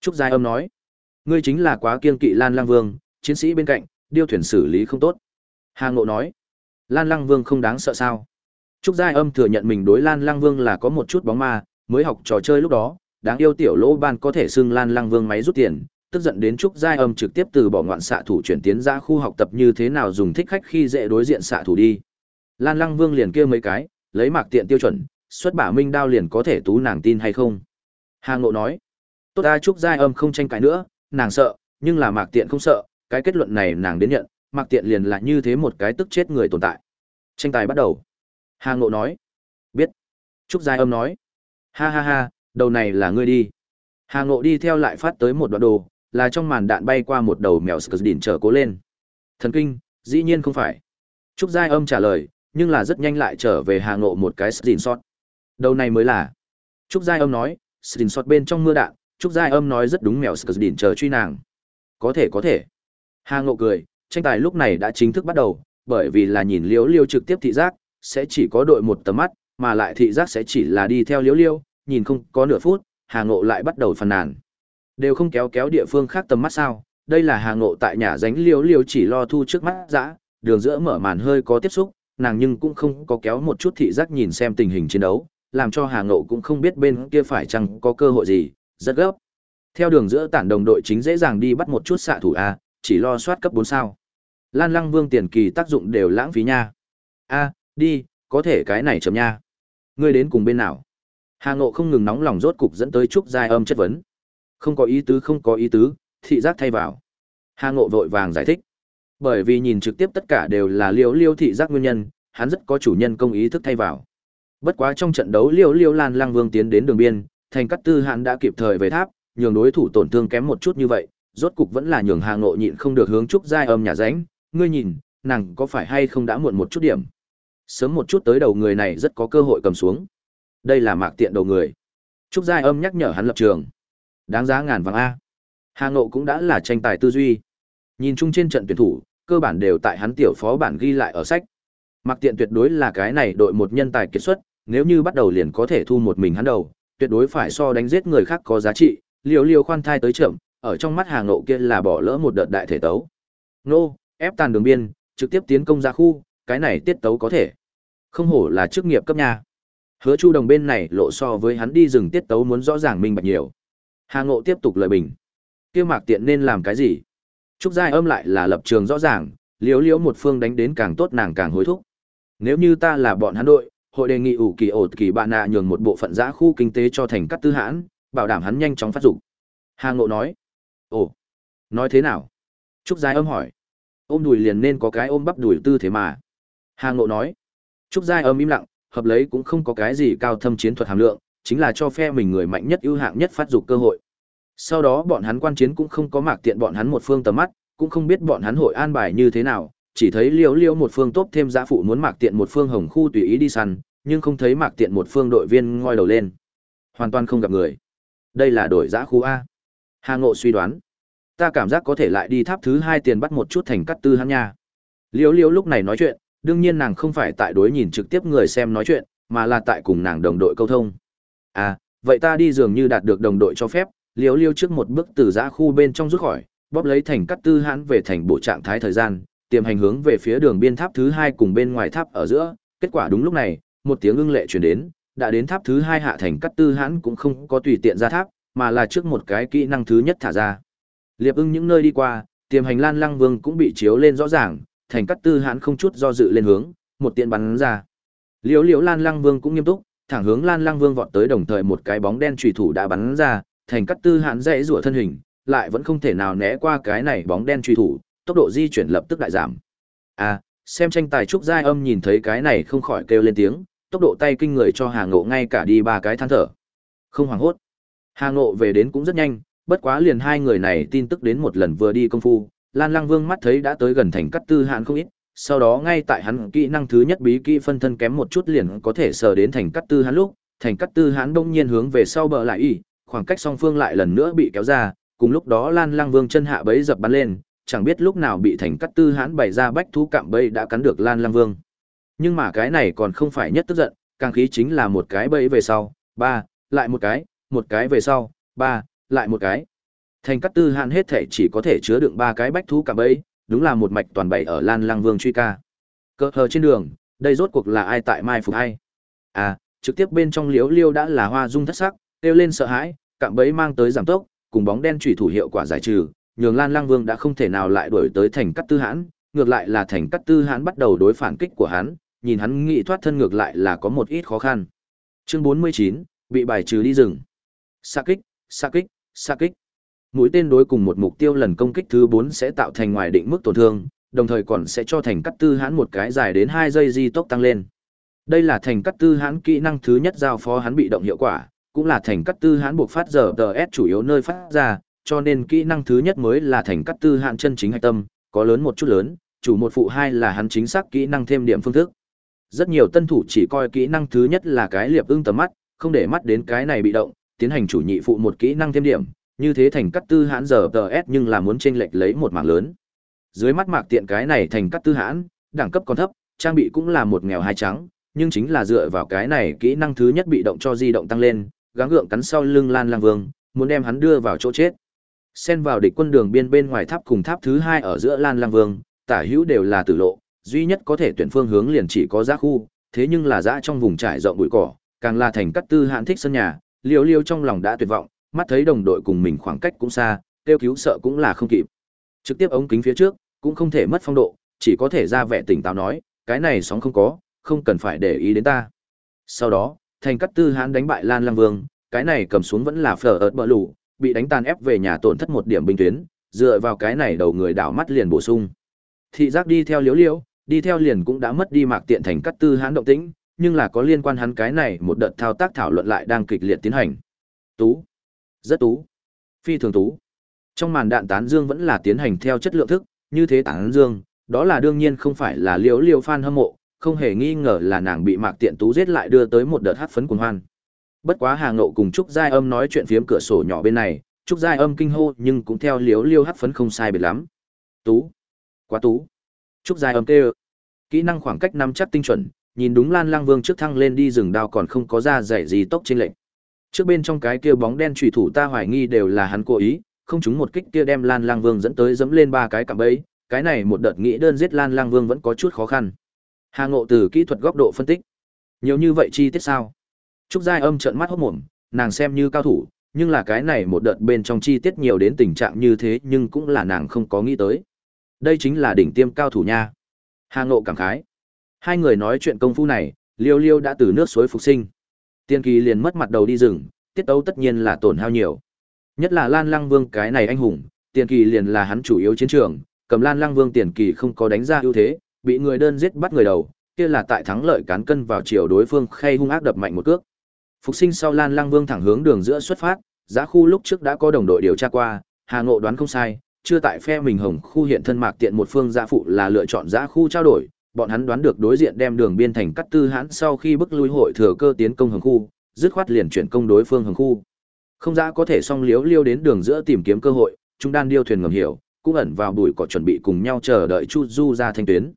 Trúc Giai Âm nói. Ngươi chính là quá kiên kỵ Lan Lang Vương, chiến sĩ bên cạnh, điêu thuyền xử lý không tốt. Hà Ngộ nói. Lan Lang Vương không đáng sợ sao. Trúc Giai Âm thừa nhận mình đối Lan Lang Vương là có một chút bóng ma, mới học trò chơi lúc đó, đáng yêu tiểu lỗ ban có thể xưng Lan Lăng Vương máy rút tiền, tức giận đến Trúc Giai Âm trực tiếp từ bỏ ngoạn xạ thủ chuyển tiến ra khu học tập như thế nào dùng thích khách khi dễ đối diện xạ thủ đi. Lan Lăng Vương liền kia mấy cái, lấy mạc tiện tiêu chuẩn, xuất bả minh đao liền có thể tú nàng tin hay không. Hà Ngộ nói, Tốt ta Trúc Giai Âm không tranh cãi nữa, nàng sợ, nhưng là Mạc Tiện không sợ, cái kết luận này nàng đến nhận, Mạc Tiện liền là như thế một cái tức chết người tồn tại. Tranh tài bắt đầu. Hà Ngộ nói. Biết. Trúc Giai Âm nói. Ha ha ha, đầu này là ngươi đi. Hà Ngộ đi theo lại phát tới một đoạn đồ, là trong màn đạn bay qua một đầu mèo Skurdin trở cố lên. Thần kinh, dĩ nhiên không phải. Trúc Giai Âm trả lời, nhưng là rất nhanh lại trở về Hà Ngộ một cái Skurdin sót Đầu này mới là. Trúc Giai Âm nói, Skurdin sót bên trong mưa đạn, Trúc Giai Âm nói rất đúng mèo Skurdin chờ truy nàng. Có thể có thể. Hà Ngộ cười, tranh tài lúc này đã chính thức bắt đầu, bởi vì là nhìn liếu liêu trực tiếp thị giác, sẽ chỉ có đội một tầm mắt, mà lại thị giác sẽ chỉ là đi theo liếu liêu, nhìn không có nửa phút, Hà Ngộ lại bắt đầu phàn nàn. Đều không kéo kéo địa phương khác tầm mắt sao, đây là Hà Ngộ tại nhà dánh liếu liêu chỉ lo thu trước mắt dã, đường giữa mở màn hơi có tiếp xúc, nàng nhưng cũng không có kéo một chút thị giác nhìn xem tình hình chiến đấu, làm cho Hà Ngộ cũng không biết bên kia phải chăng có cơ hội gì, rất gấp. Theo đường giữa tản đồng đội chính dễ dàng đi bắt một chút xạ thủ A, chỉ lo soát cấp 4 sao. Lan Lăng Vương tiền kỳ tác dụng đều lãng phí nha. A, đi, có thể cái này chấm nha. Ngươi đến cùng bên nào? Hà Ngộ không ngừng nóng lòng rốt cục dẫn tới Trúc Giai Âm chất vấn. Không có ý tứ không có ý tứ, thị giác thay vào. Hà Ngộ vội vàng giải thích. Bởi vì nhìn trực tiếp tất cả đều là liêu liêu thị giác nguyên nhân, hắn rất có chủ nhân công ý thức thay vào. Bất quá trong trận đấu liêu liêu Lan Lăng Vương tiến đến đường biên, thành cắt tư hắn đã kịp thời về tháp, nhường đối thủ tổn thương kém một chút như vậy, rốt cục vẫn là nhường Hà Ngộ nhịn không được hướng Trúc Giai Âm nhà ránh, ngươi nhìn, nàng có phải hay không đã muộn một chút điểm. Sớm một chút tới đầu người này rất có cơ hội cầm xuống. Đây là mạc tiện đầu người. Trúc Giai Âm nhắc nhở hắn lập trường. Đáng giá ngàn vàng A. Hà Ngộ cũng đã là tranh tài tư duy. Nhìn chung trên trận tuyển thủ, cơ bản đều tại hắn tiểu phó bản ghi lại ở sách. Mạc tiện tuyệt đối là cái này đội một nhân tài kiệt xuất, nếu như bắt đầu liền có thể thu một mình hắn đầu, tuyệt đối phải so đánh giết người khác có giá trị, liều liều khoan thai tới chậm, ở trong mắt Hà Ngộ kia là bỏ lỡ một đợt đại thể tấu. Nô, ép tàn đường biên, trực tiếp tiến công ra khu, cái này tiết tấu có thể. Không hổ là chức nghiệp cấp nhà. Hứa Chu Đồng bên này lộ so với hắn đi rừng tiết tấu muốn rõ ràng minh bạch nhiều. Hà Ngộ tiếp tục lời bình. Kia Mạc Tiện nên làm cái gì? Trúc Giai âm lại là lập trường rõ ràng, liếu liếu một phương đánh đến càng tốt nàng càng hối thúc. Nếu như ta là bọn hắn đội, hội đề nghị ủ kỳ ổ kỳ bạn nạ nhường một bộ phận giã khu kinh tế cho thành cắt tư hãn, bảo đảm hắn nhanh chóng phát dụng. Hà Ngộ nói. Ồ, nói thế nào? Trúc Giai âm hỏi. Ôm đùi liền nên có cái ôm bắp đùi tư thế mà. Hà Ngộ nói. Trúc Giai âm im lặng, hợp lấy cũng không có cái gì cao thâm chiến thuật hàm lượng, chính là cho phe mình người mạnh nhất ưu hạng nhất phát dục cơ hội. Sau đó bọn hắn quan chiến cũng không có mạc tiện bọn hắn một phương tầm mắt, cũng không biết bọn hắn hội an bài như thế nào, chỉ thấy liễu liễu một phương tốt thêm giá phụ muốn mạc tiện một phương hồng khu tùy ý đi săn, nhưng không thấy mạc tiện một phương đội viên ngoi đầu lên. Hoàn toàn không gặp người. Đây là đội giã khu A. Hà Ngộ suy đoán. Ta cảm giác có thể lại đi tháp thứ hai tiền bắt một chút thành cắt tư hắn nha. Liễu liễu lúc này nói chuyện, đương nhiên nàng không phải tại đối nhìn trực tiếp người xem nói chuyện, mà là tại cùng nàng đồng đội câu thông. À, vậy ta đi dường như đạt được đồng đội cho phép, liếu liêu trước một bước từ giã khu bên trong rút khỏi, bóp lấy thành cắt tư hãn về thành bộ trạng thái thời gian, tiềm hành hướng về phía đường biên tháp thứ hai cùng bên ngoài tháp ở giữa, kết quả đúng lúc này, một tiếng ưng lệ truyền đến, đã đến tháp thứ hai hạ thành cắt tư hãn cũng không có tùy tiện ra tháp, mà là trước một cái kỹ năng thứ nhất thả ra. Liệp ưng những nơi đi qua, tiềm hành lan lăng vương cũng bị chiếu lên rõ ràng, thành cắt tư hãn không chút do dự lên hướng, một tiện bắn ra. Liễu Liễu Lan Lăng Vương cũng nghiêm túc, thẳng hướng Lan Lăng Vương vọt tới đồng thời một cái bóng đen trùy thủ đã bắn ra, thành cắt tư hãn dãy rủa thân hình, lại vẫn không thể nào né qua cái này bóng đen truy thủ, tốc độ di chuyển lập tức đại giảm. À, xem tranh tài trúc giai âm nhìn thấy cái này không khỏi kêu lên tiếng, tốc độ tay kinh người cho Hà Ngộ ngay cả đi ba cái than thở. Không hoảng hốt. Hà Ngộ về đến cũng rất nhanh, bất quá liền hai người này tin tức đến một lần vừa đi công phu, Lan Lăng Vương mắt thấy đã tới gần thành cắt tư hạn không ít, sau đó ngay tại hắn kỹ năng thứ nhất bí kỹ phân thân kém một chút liền có thể sờ đến thành cắt tư hắn lúc, thành cắt tư hắn đông nhiên hướng về sau bờ lại y, khoảng cách song phương lại lần nữa bị kéo ra, cùng lúc đó Lan Lăng Vương chân hạ bấy dập bắn lên, chẳng biết lúc nào bị thành cắt tư hãn bày ra bách thú cạm bẫy đã cắn được Lan Lăng Vương. Nhưng mà cái này còn không phải nhất tức giận, càng khí chính là một cái bẫy về sau, ba, lại một cái, một cái về sau, ba, lại một cái. Thành cắt tư hạn hết thể chỉ có thể chứa đựng ba cái bách thú cạm bẫy, đúng là một mạch toàn bày ở Lan Lăng Vương truy ca. Cờ hờ trên đường, đây rốt cuộc là ai tại mai phục hay? À, trực tiếp bên trong liếu liêu đã là hoa dung thất sắc, kêu lên sợ hãi, cạm bẫy mang tới giảm tốc, cùng bóng đen chủy thủ hiệu quả giải trừ, nhường Lan Lăng Vương đã không thể nào lại đuổi tới thành cắt tư hãn, ngược lại là thành cắt tư hãn bắt đầu đối phản kích của hắn, nhìn hắn nghĩ thoát thân ngược lại là có một ít khó khăn. Chương 49, bị bài trừ đi rừng. Xạ kích, xạ kích, xa kích mũi tên đối cùng một mục tiêu lần công kích thứ 4 sẽ tạo thành ngoài định mức tổn thương, đồng thời còn sẽ cho thành cắt tư hãn một cái dài đến 2 giây di tốc tăng lên. Đây là thành cắt tư hãn kỹ năng thứ nhất giao phó hắn bị động hiệu quả, cũng là thành cắt tư hãn buộc phát giờ DS chủ yếu nơi phát ra, cho nên kỹ năng thứ nhất mới là thành cắt tư hãn chân chính hạch tâm, có lớn một chút lớn, chủ một phụ hai là hắn chính xác kỹ năng thêm điểm phương thức. Rất nhiều tân thủ chỉ coi kỹ năng thứ nhất là cái liệp ưng tầm mắt, không để mắt đến cái này bị động, tiến hành chủ nhị phụ một kỹ năng thêm điểm, như thế thành cắt tư hãn giờ DS nhưng là muốn chênh lệch lấy một mảng lớn. Dưới mắt mạc tiện cái này thành cắt tư hãn, đẳng cấp còn thấp, trang bị cũng là một nghèo hai trắng, nhưng chính là dựa vào cái này kỹ năng thứ nhất bị động cho di động tăng lên, gắng gượng cắn sau lưng Lan Lang Vương, muốn đem hắn đưa vào chỗ chết. Xen vào địch quân đường biên bên ngoài tháp cùng tháp thứ hai ở giữa Lan Lang Vương, tả hữu đều là tử lộ, duy nhất có thể tuyển phương hướng liền chỉ có giã khu, thế nhưng là giã trong vùng trải rộng bụi cỏ, càng là thành cắt tư hãn thích sân nhà, liều liêu trong lòng đã tuyệt vọng, mắt thấy đồng đội cùng mình khoảng cách cũng xa, kêu cứu sợ cũng là không kịp. Trực tiếp ống kính phía trước, cũng không thể mất phong độ, chỉ có thể ra vẻ tỉnh táo nói, cái này sóng không có, không cần phải để ý đến ta. Sau đó, thành cắt tư hãn đánh bại Lan Lăng Vương, cái này cầm xuống vẫn là phở ớt bờ lụ, bị đánh tàn ép về nhà tổn thất một điểm binh tuyến, dựa vào cái này đầu người đảo mắt liền bổ sung. Thị giác đi theo liếu liếu, đi theo liền cũng đã mất đi mạc tiện thành cắt tư hãn động tĩnh, nhưng là có liên quan hắn cái này một đợt thao tác thảo luận lại đang kịch liệt tiến hành. Tú, rất tú, phi thường tú. Trong màn đạn tán dương vẫn là tiến hành theo chất lượng thức, như thế tán dương, đó là đương nhiên không phải là liếu liếu fan hâm mộ, không hề nghi ngờ là nàng bị mạc tiện tú giết lại đưa tới một đợt hát phấn cuồng hoan. Bất quá Hà Ngộ cùng Trúc Giai Âm nói chuyện phiếm cửa sổ nhỏ bên này, Trúc Giai Âm kinh hô nhưng cũng theo liếu liêu hát phấn không sai biệt lắm. Tú, quá tú. Trúc Giai Âm kêu. Kỹ năng khoảng cách năm chắc tinh chuẩn, nhìn đúng Lan Lang Vương trước thăng lên đi rừng đao còn không có ra dạy gì tốc trên lệnh. Trước bên trong cái kia bóng đen chủy thủ ta hoài nghi đều là hắn cố ý, không chúng một kích kia đem Lan Lang Vương dẫn tới dẫm lên ba cái cạm bẫy, cái này một đợt nghĩ đơn giết Lan Lang Vương vẫn có chút khó khăn. Hà Ngộ từ kỹ thuật góc độ phân tích, nhiều như vậy chi tiết sao? Trúc Giai Âm trợn mắt hốt mồm, nàng xem như cao thủ, nhưng là cái này một đợt bên trong chi tiết nhiều đến tình trạng như thế nhưng cũng là nàng không có nghĩ tới. Đây chính là đỉnh tiêm cao thủ nha. Hà Ngộ cảm khái. Hai người nói chuyện công phu này, Liêu Liêu đã từ nước suối phục sinh. Tiên kỳ liền mất mặt đầu đi rừng, tiết tấu tất nhiên là tổn hao nhiều. Nhất là Lan Lăng Vương cái này anh hùng, tiền kỳ liền là hắn chủ yếu chiến trường, cầm Lan Lăng Vương tiền kỳ không có đánh ra ưu thế, bị người đơn giết bắt người đầu, kia là tại thắng lợi cán cân vào chiều đối phương khay hung ác đập mạnh một cước. Phục sinh sau Lan Lăng Vương thẳng hướng đường giữa xuất phát, giá khu lúc trước đã có đồng đội điều tra qua, Hà Ngộ đoán không sai, chưa tại phe mình hồng khu hiện thân mạc tiện một phương gia phụ là lựa chọn giá khu trao đổi, bọn hắn đoán được đối diện đem đường biên thành cắt tư hãn sau khi bức lui hội thừa cơ tiến công hồng khu, dứt khoát liền chuyển công đối phương hồng khu. Không dã có thể song liếu liêu đến đường giữa tìm kiếm cơ hội, chúng đan điêu thuyền ngầm hiểu, cũng ẩn vào bụi cỏ chuẩn bị cùng nhau chờ đợi Chu Du ra thanh tuyến.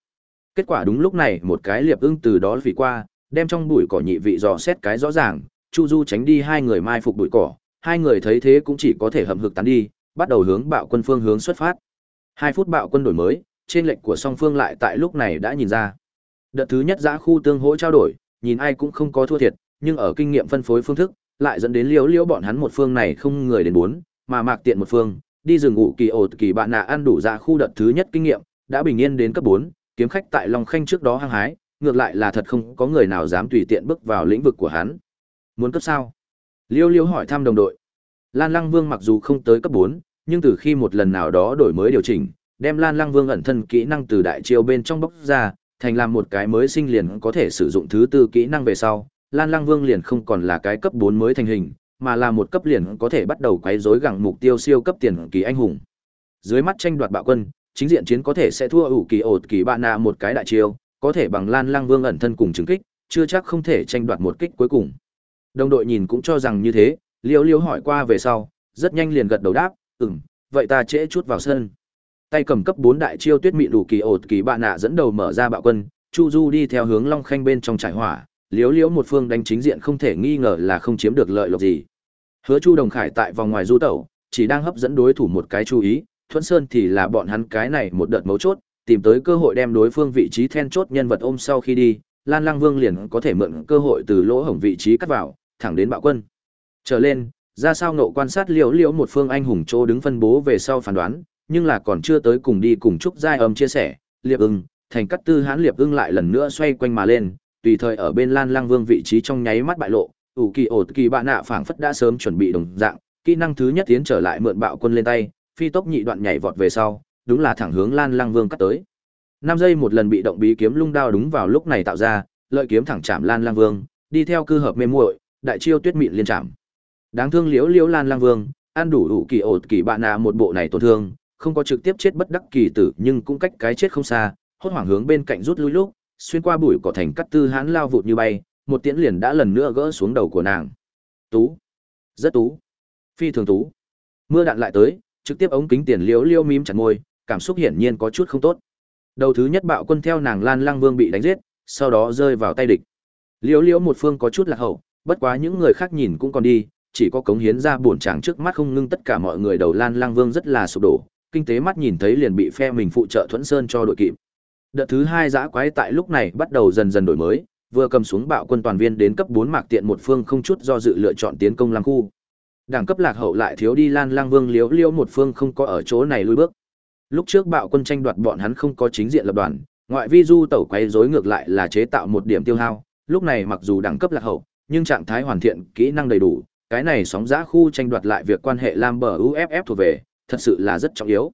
Kết quả đúng lúc này một cái liệp ưng từ đó phỉ qua, đem trong bụi cỏ nhị vị dò xét cái rõ ràng, Chu Du tránh đi hai người mai phục bụi cỏ, hai người thấy thế cũng chỉ có thể hậm hực tán đi, bắt đầu hướng bạo quân phương hướng xuất phát. Hai phút bạo quân đổi mới, trên lệnh của song phương lại tại lúc này đã nhìn ra. Đợt thứ nhất giã khu tương hỗ trao đổi, nhìn ai cũng không có thua thiệt, nhưng ở kinh nghiệm phân phối phương thức, lại dẫn đến liếu liếu bọn hắn một phương này không người đến bốn, mà mạc tiện một phương, đi rừng ngủ kỳ ổ kỳ bạn nạ ăn đủ giã khu đợt thứ nhất kinh nghiệm, đã bình yên đến cấp 4, kiếm khách tại Long Khanh trước đó hăng hái, ngược lại là thật không có người nào dám tùy tiện bước vào lĩnh vực của hắn. Muốn cấp sao? Liêu Liêu hỏi thăm đồng đội. Lan Lăng Vương mặc dù không tới cấp 4, nhưng từ khi một lần nào đó đổi mới điều chỉnh, đem Lan Lăng Vương ẩn thân kỹ năng từ đại chiêu bên trong bóc ra, thành làm một cái mới sinh liền có thể sử dụng thứ tư kỹ năng về sau, Lan Lăng Vương liền không còn là cái cấp 4 mới thành hình, mà là một cấp liền có thể bắt đầu quấy rối gặng mục tiêu siêu cấp tiền kỳ anh hùng. Dưới mắt tranh đoạt bạo quân, chính diện chiến có thể sẽ thua ủ kỳ ột kỳ bạn nạ một cái đại chiêu, có thể bằng Lan Lăng Vương ẩn thân cùng chứng kích, chưa chắc không thể tranh đoạt một kích cuối cùng. Đồng đội nhìn cũng cho rằng như thế, Liêu Liêu hỏi qua về sau, rất nhanh liền gật đầu đáp, "Ừm, vậy ta trễ chút vào sân." Tay cầm cấp 4 đại chiêu tuyết mị đủ kỳ ột kỳ bạn nạ dẫn đầu mở ra bạo quân, Chu Du đi theo hướng Long Khanh bên trong trải hỏa, liếu liếu một phương đánh chính diện không thể nghi ngờ là không chiếm được lợi lộc gì. Hứa Chu Đồng Khải tại vòng ngoài du tẩu, chỉ đang hấp dẫn đối thủ một cái chú ý, Thuận Sơn thì là bọn hắn cái này một đợt mấu chốt, tìm tới cơ hội đem đối phương vị trí then chốt nhân vật ôm sau khi đi, Lan Lang Vương liền có thể mượn cơ hội từ lỗ hổng vị trí cắt vào, thẳng đến bạo quân. Trở lên, ra sao nộ quan sát liễu liễu một phương anh hùng chỗ đứng phân bố về sau phán đoán, nhưng là còn chưa tới cùng đi cùng chúc giai âm chia sẻ, liệp ưng, thành cắt tư hãn liệp ưng lại lần nữa xoay quanh mà lên, tùy thời ở bên Lan Lang Vương vị trí trong nháy mắt bại lộ, ủ kỳ ổ kỳ bạn nạ phảng phất đã sớm chuẩn bị đồng dạng, kỹ năng thứ nhất tiến trở lại mượn bạo quân lên tay, phi tốc nhị đoạn nhảy vọt về sau, đúng là thẳng hướng Lan Lang Vương cắt tới. 5 giây một lần bị động bí kiếm lung đao đúng vào lúc này tạo ra, lợi kiếm thẳng chạm Lan Lang Vương, đi theo cư hợp mê muội, đại chiêu tuyết mịn liên chạm. Đáng thương liễu liễu Lan Lang Vương, ăn đủ đủ kỳ ổ kỳ bạn nạ một bộ này tổn thương, không có trực tiếp chết bất đắc kỳ tử nhưng cũng cách cái chết không xa, hốt hoảng hướng bên cạnh rút lui lúc, xuyên qua bụi cỏ thành cắt tư hãn lao vụt như bay, một tiễn liền đã lần nữa gỡ xuống đầu của nàng. Tú, rất tú, phi thường tú. Mưa đạn lại tới, trực tiếp ống kính tiền liễu liễu mím chặt môi, cảm xúc hiển nhiên có chút không tốt. Đầu thứ nhất bạo quân theo nàng Lan Lang Vương bị đánh giết, sau đó rơi vào tay địch. Liễu liễu một phương có chút lạc hậu, bất quá những người khác nhìn cũng còn đi, chỉ có cống hiến ra buồn tràng trước mắt không ngưng tất cả mọi người đầu Lan Lang Vương rất là sụp đổ, kinh tế mắt nhìn thấy liền bị phe mình phụ trợ Thuẫn Sơn cho đội kịp. Đợt thứ hai giã quái tại lúc này bắt đầu dần dần đổi mới, vừa cầm xuống bạo quân toàn viên đến cấp 4 mạc tiện một phương không chút do dự lựa chọn tiến công lăng khu. Đẳng cấp lạc hậu lại thiếu đi Lan Lang Vương liếu liêu một phương không có ở chỗ này lui bước. Lúc trước bạo quân tranh đoạt bọn hắn không có chính diện lập đoàn, ngoại vi du tẩu quấy rối ngược lại là chế tạo một điểm tiêu hao, lúc này mặc dù đẳng cấp lạc hậu, nhưng trạng thái hoàn thiện, kỹ năng đầy đủ, cái này sóng giã khu tranh đoạt lại việc quan hệ Lam bờ UFF thuộc về, thật sự là rất trọng yếu.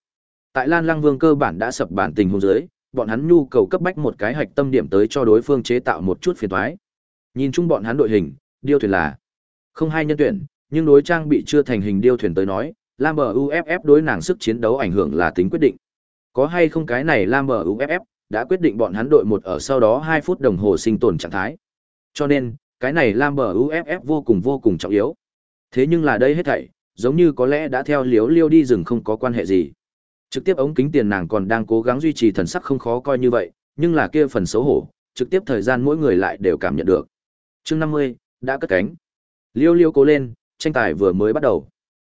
Tại Lan Lăng Vương cơ bản đã sập bản tình huống dưới, bọn hắn nhu cầu cấp bách một cái hạch tâm điểm tới cho đối phương chế tạo một chút phiền toái. Nhìn chung bọn hắn đội hình, điêu thuyền là không hai nhân tuyển, nhưng đối trang bị chưa thành hình điêu thuyền tới nói, Lam bờ UFF đối nàng sức chiến đấu ảnh hưởng là tính quyết định. Có hay không cái này Lam bờ UFF đã quyết định bọn hắn đội một ở sau đó 2 phút đồng hồ sinh tồn trạng thái. Cho nên, cái này Lam bờ UFF vô cùng vô cùng trọng yếu. Thế nhưng là đây hết thảy, giống như có lẽ đã theo liếu liêu đi rừng không có quan hệ gì. Trực tiếp ống kính tiền nàng còn đang cố gắng duy trì thần sắc không khó coi như vậy, nhưng là kia phần xấu hổ, trực tiếp thời gian mỗi người lại đều cảm nhận được. Chương 50, đã cất cánh. Liêu liêu cố lên, tranh tài vừa mới bắt đầu.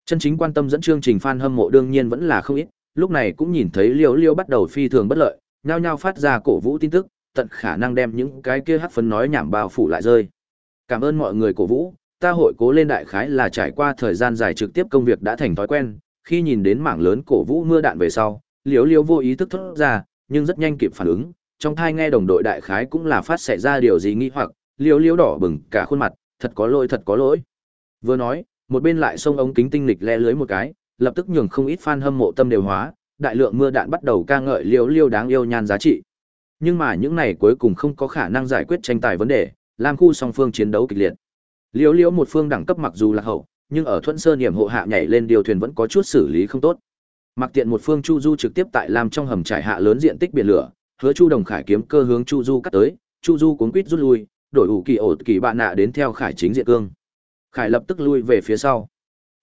Chân chính quan tâm dẫn chương trình fan hâm mộ đương nhiên vẫn là không ít, lúc này cũng nhìn thấy liêu liêu bắt đầu phi thường bất lợi, nhao nhao phát ra cổ vũ tin tức, tận khả năng đem những cái kia hắc phấn nói nhảm bao phủ lại rơi. Cảm ơn mọi người cổ vũ, ta hội cố lên đại khái là trải qua thời gian dài trực tiếp công việc đã thành thói quen, khi nhìn đến mảng lớn cổ vũ mưa đạn về sau, liếu liếu vô ý thức thốt ra, nhưng rất nhanh kịp phản ứng, trong thai nghe đồng đội đại khái cũng là phát xảy ra điều gì nghi hoặc, liếu liếu đỏ bừng cả khuôn mặt, thật có lỗi thật có lỗi. Vừa nói, một bên lại xông ống kính tinh lịch le lưới một cái, lập tức nhường không ít fan hâm mộ tâm đều hóa, đại lượng mưa đạn bắt đầu ca ngợi liếu liếu đáng yêu nhan giá trị. Nhưng mà những này cuối cùng không có khả năng giải quyết tranh tài vấn đề, làm khu song phương chiến đấu kịch liệt. Liễu Liễu một phương đẳng cấp mặc dù là hậu, nhưng ở Thuận Sơn điểm hộ hạ nhảy lên điều thuyền vẫn có chút xử lý không tốt. Mặc tiện một phương Chu Du trực tiếp tại làm trong hầm trải hạ lớn diện tích biển lửa, hứa Chu Đồng Khải kiếm cơ hướng Chu Du cắt tới, Chu Du cuốn quýt rút lui, đổi ủ kỳ ổ kỳ bạn nạ đến theo Khải chính diện cương. Khải lập tức lui về phía sau.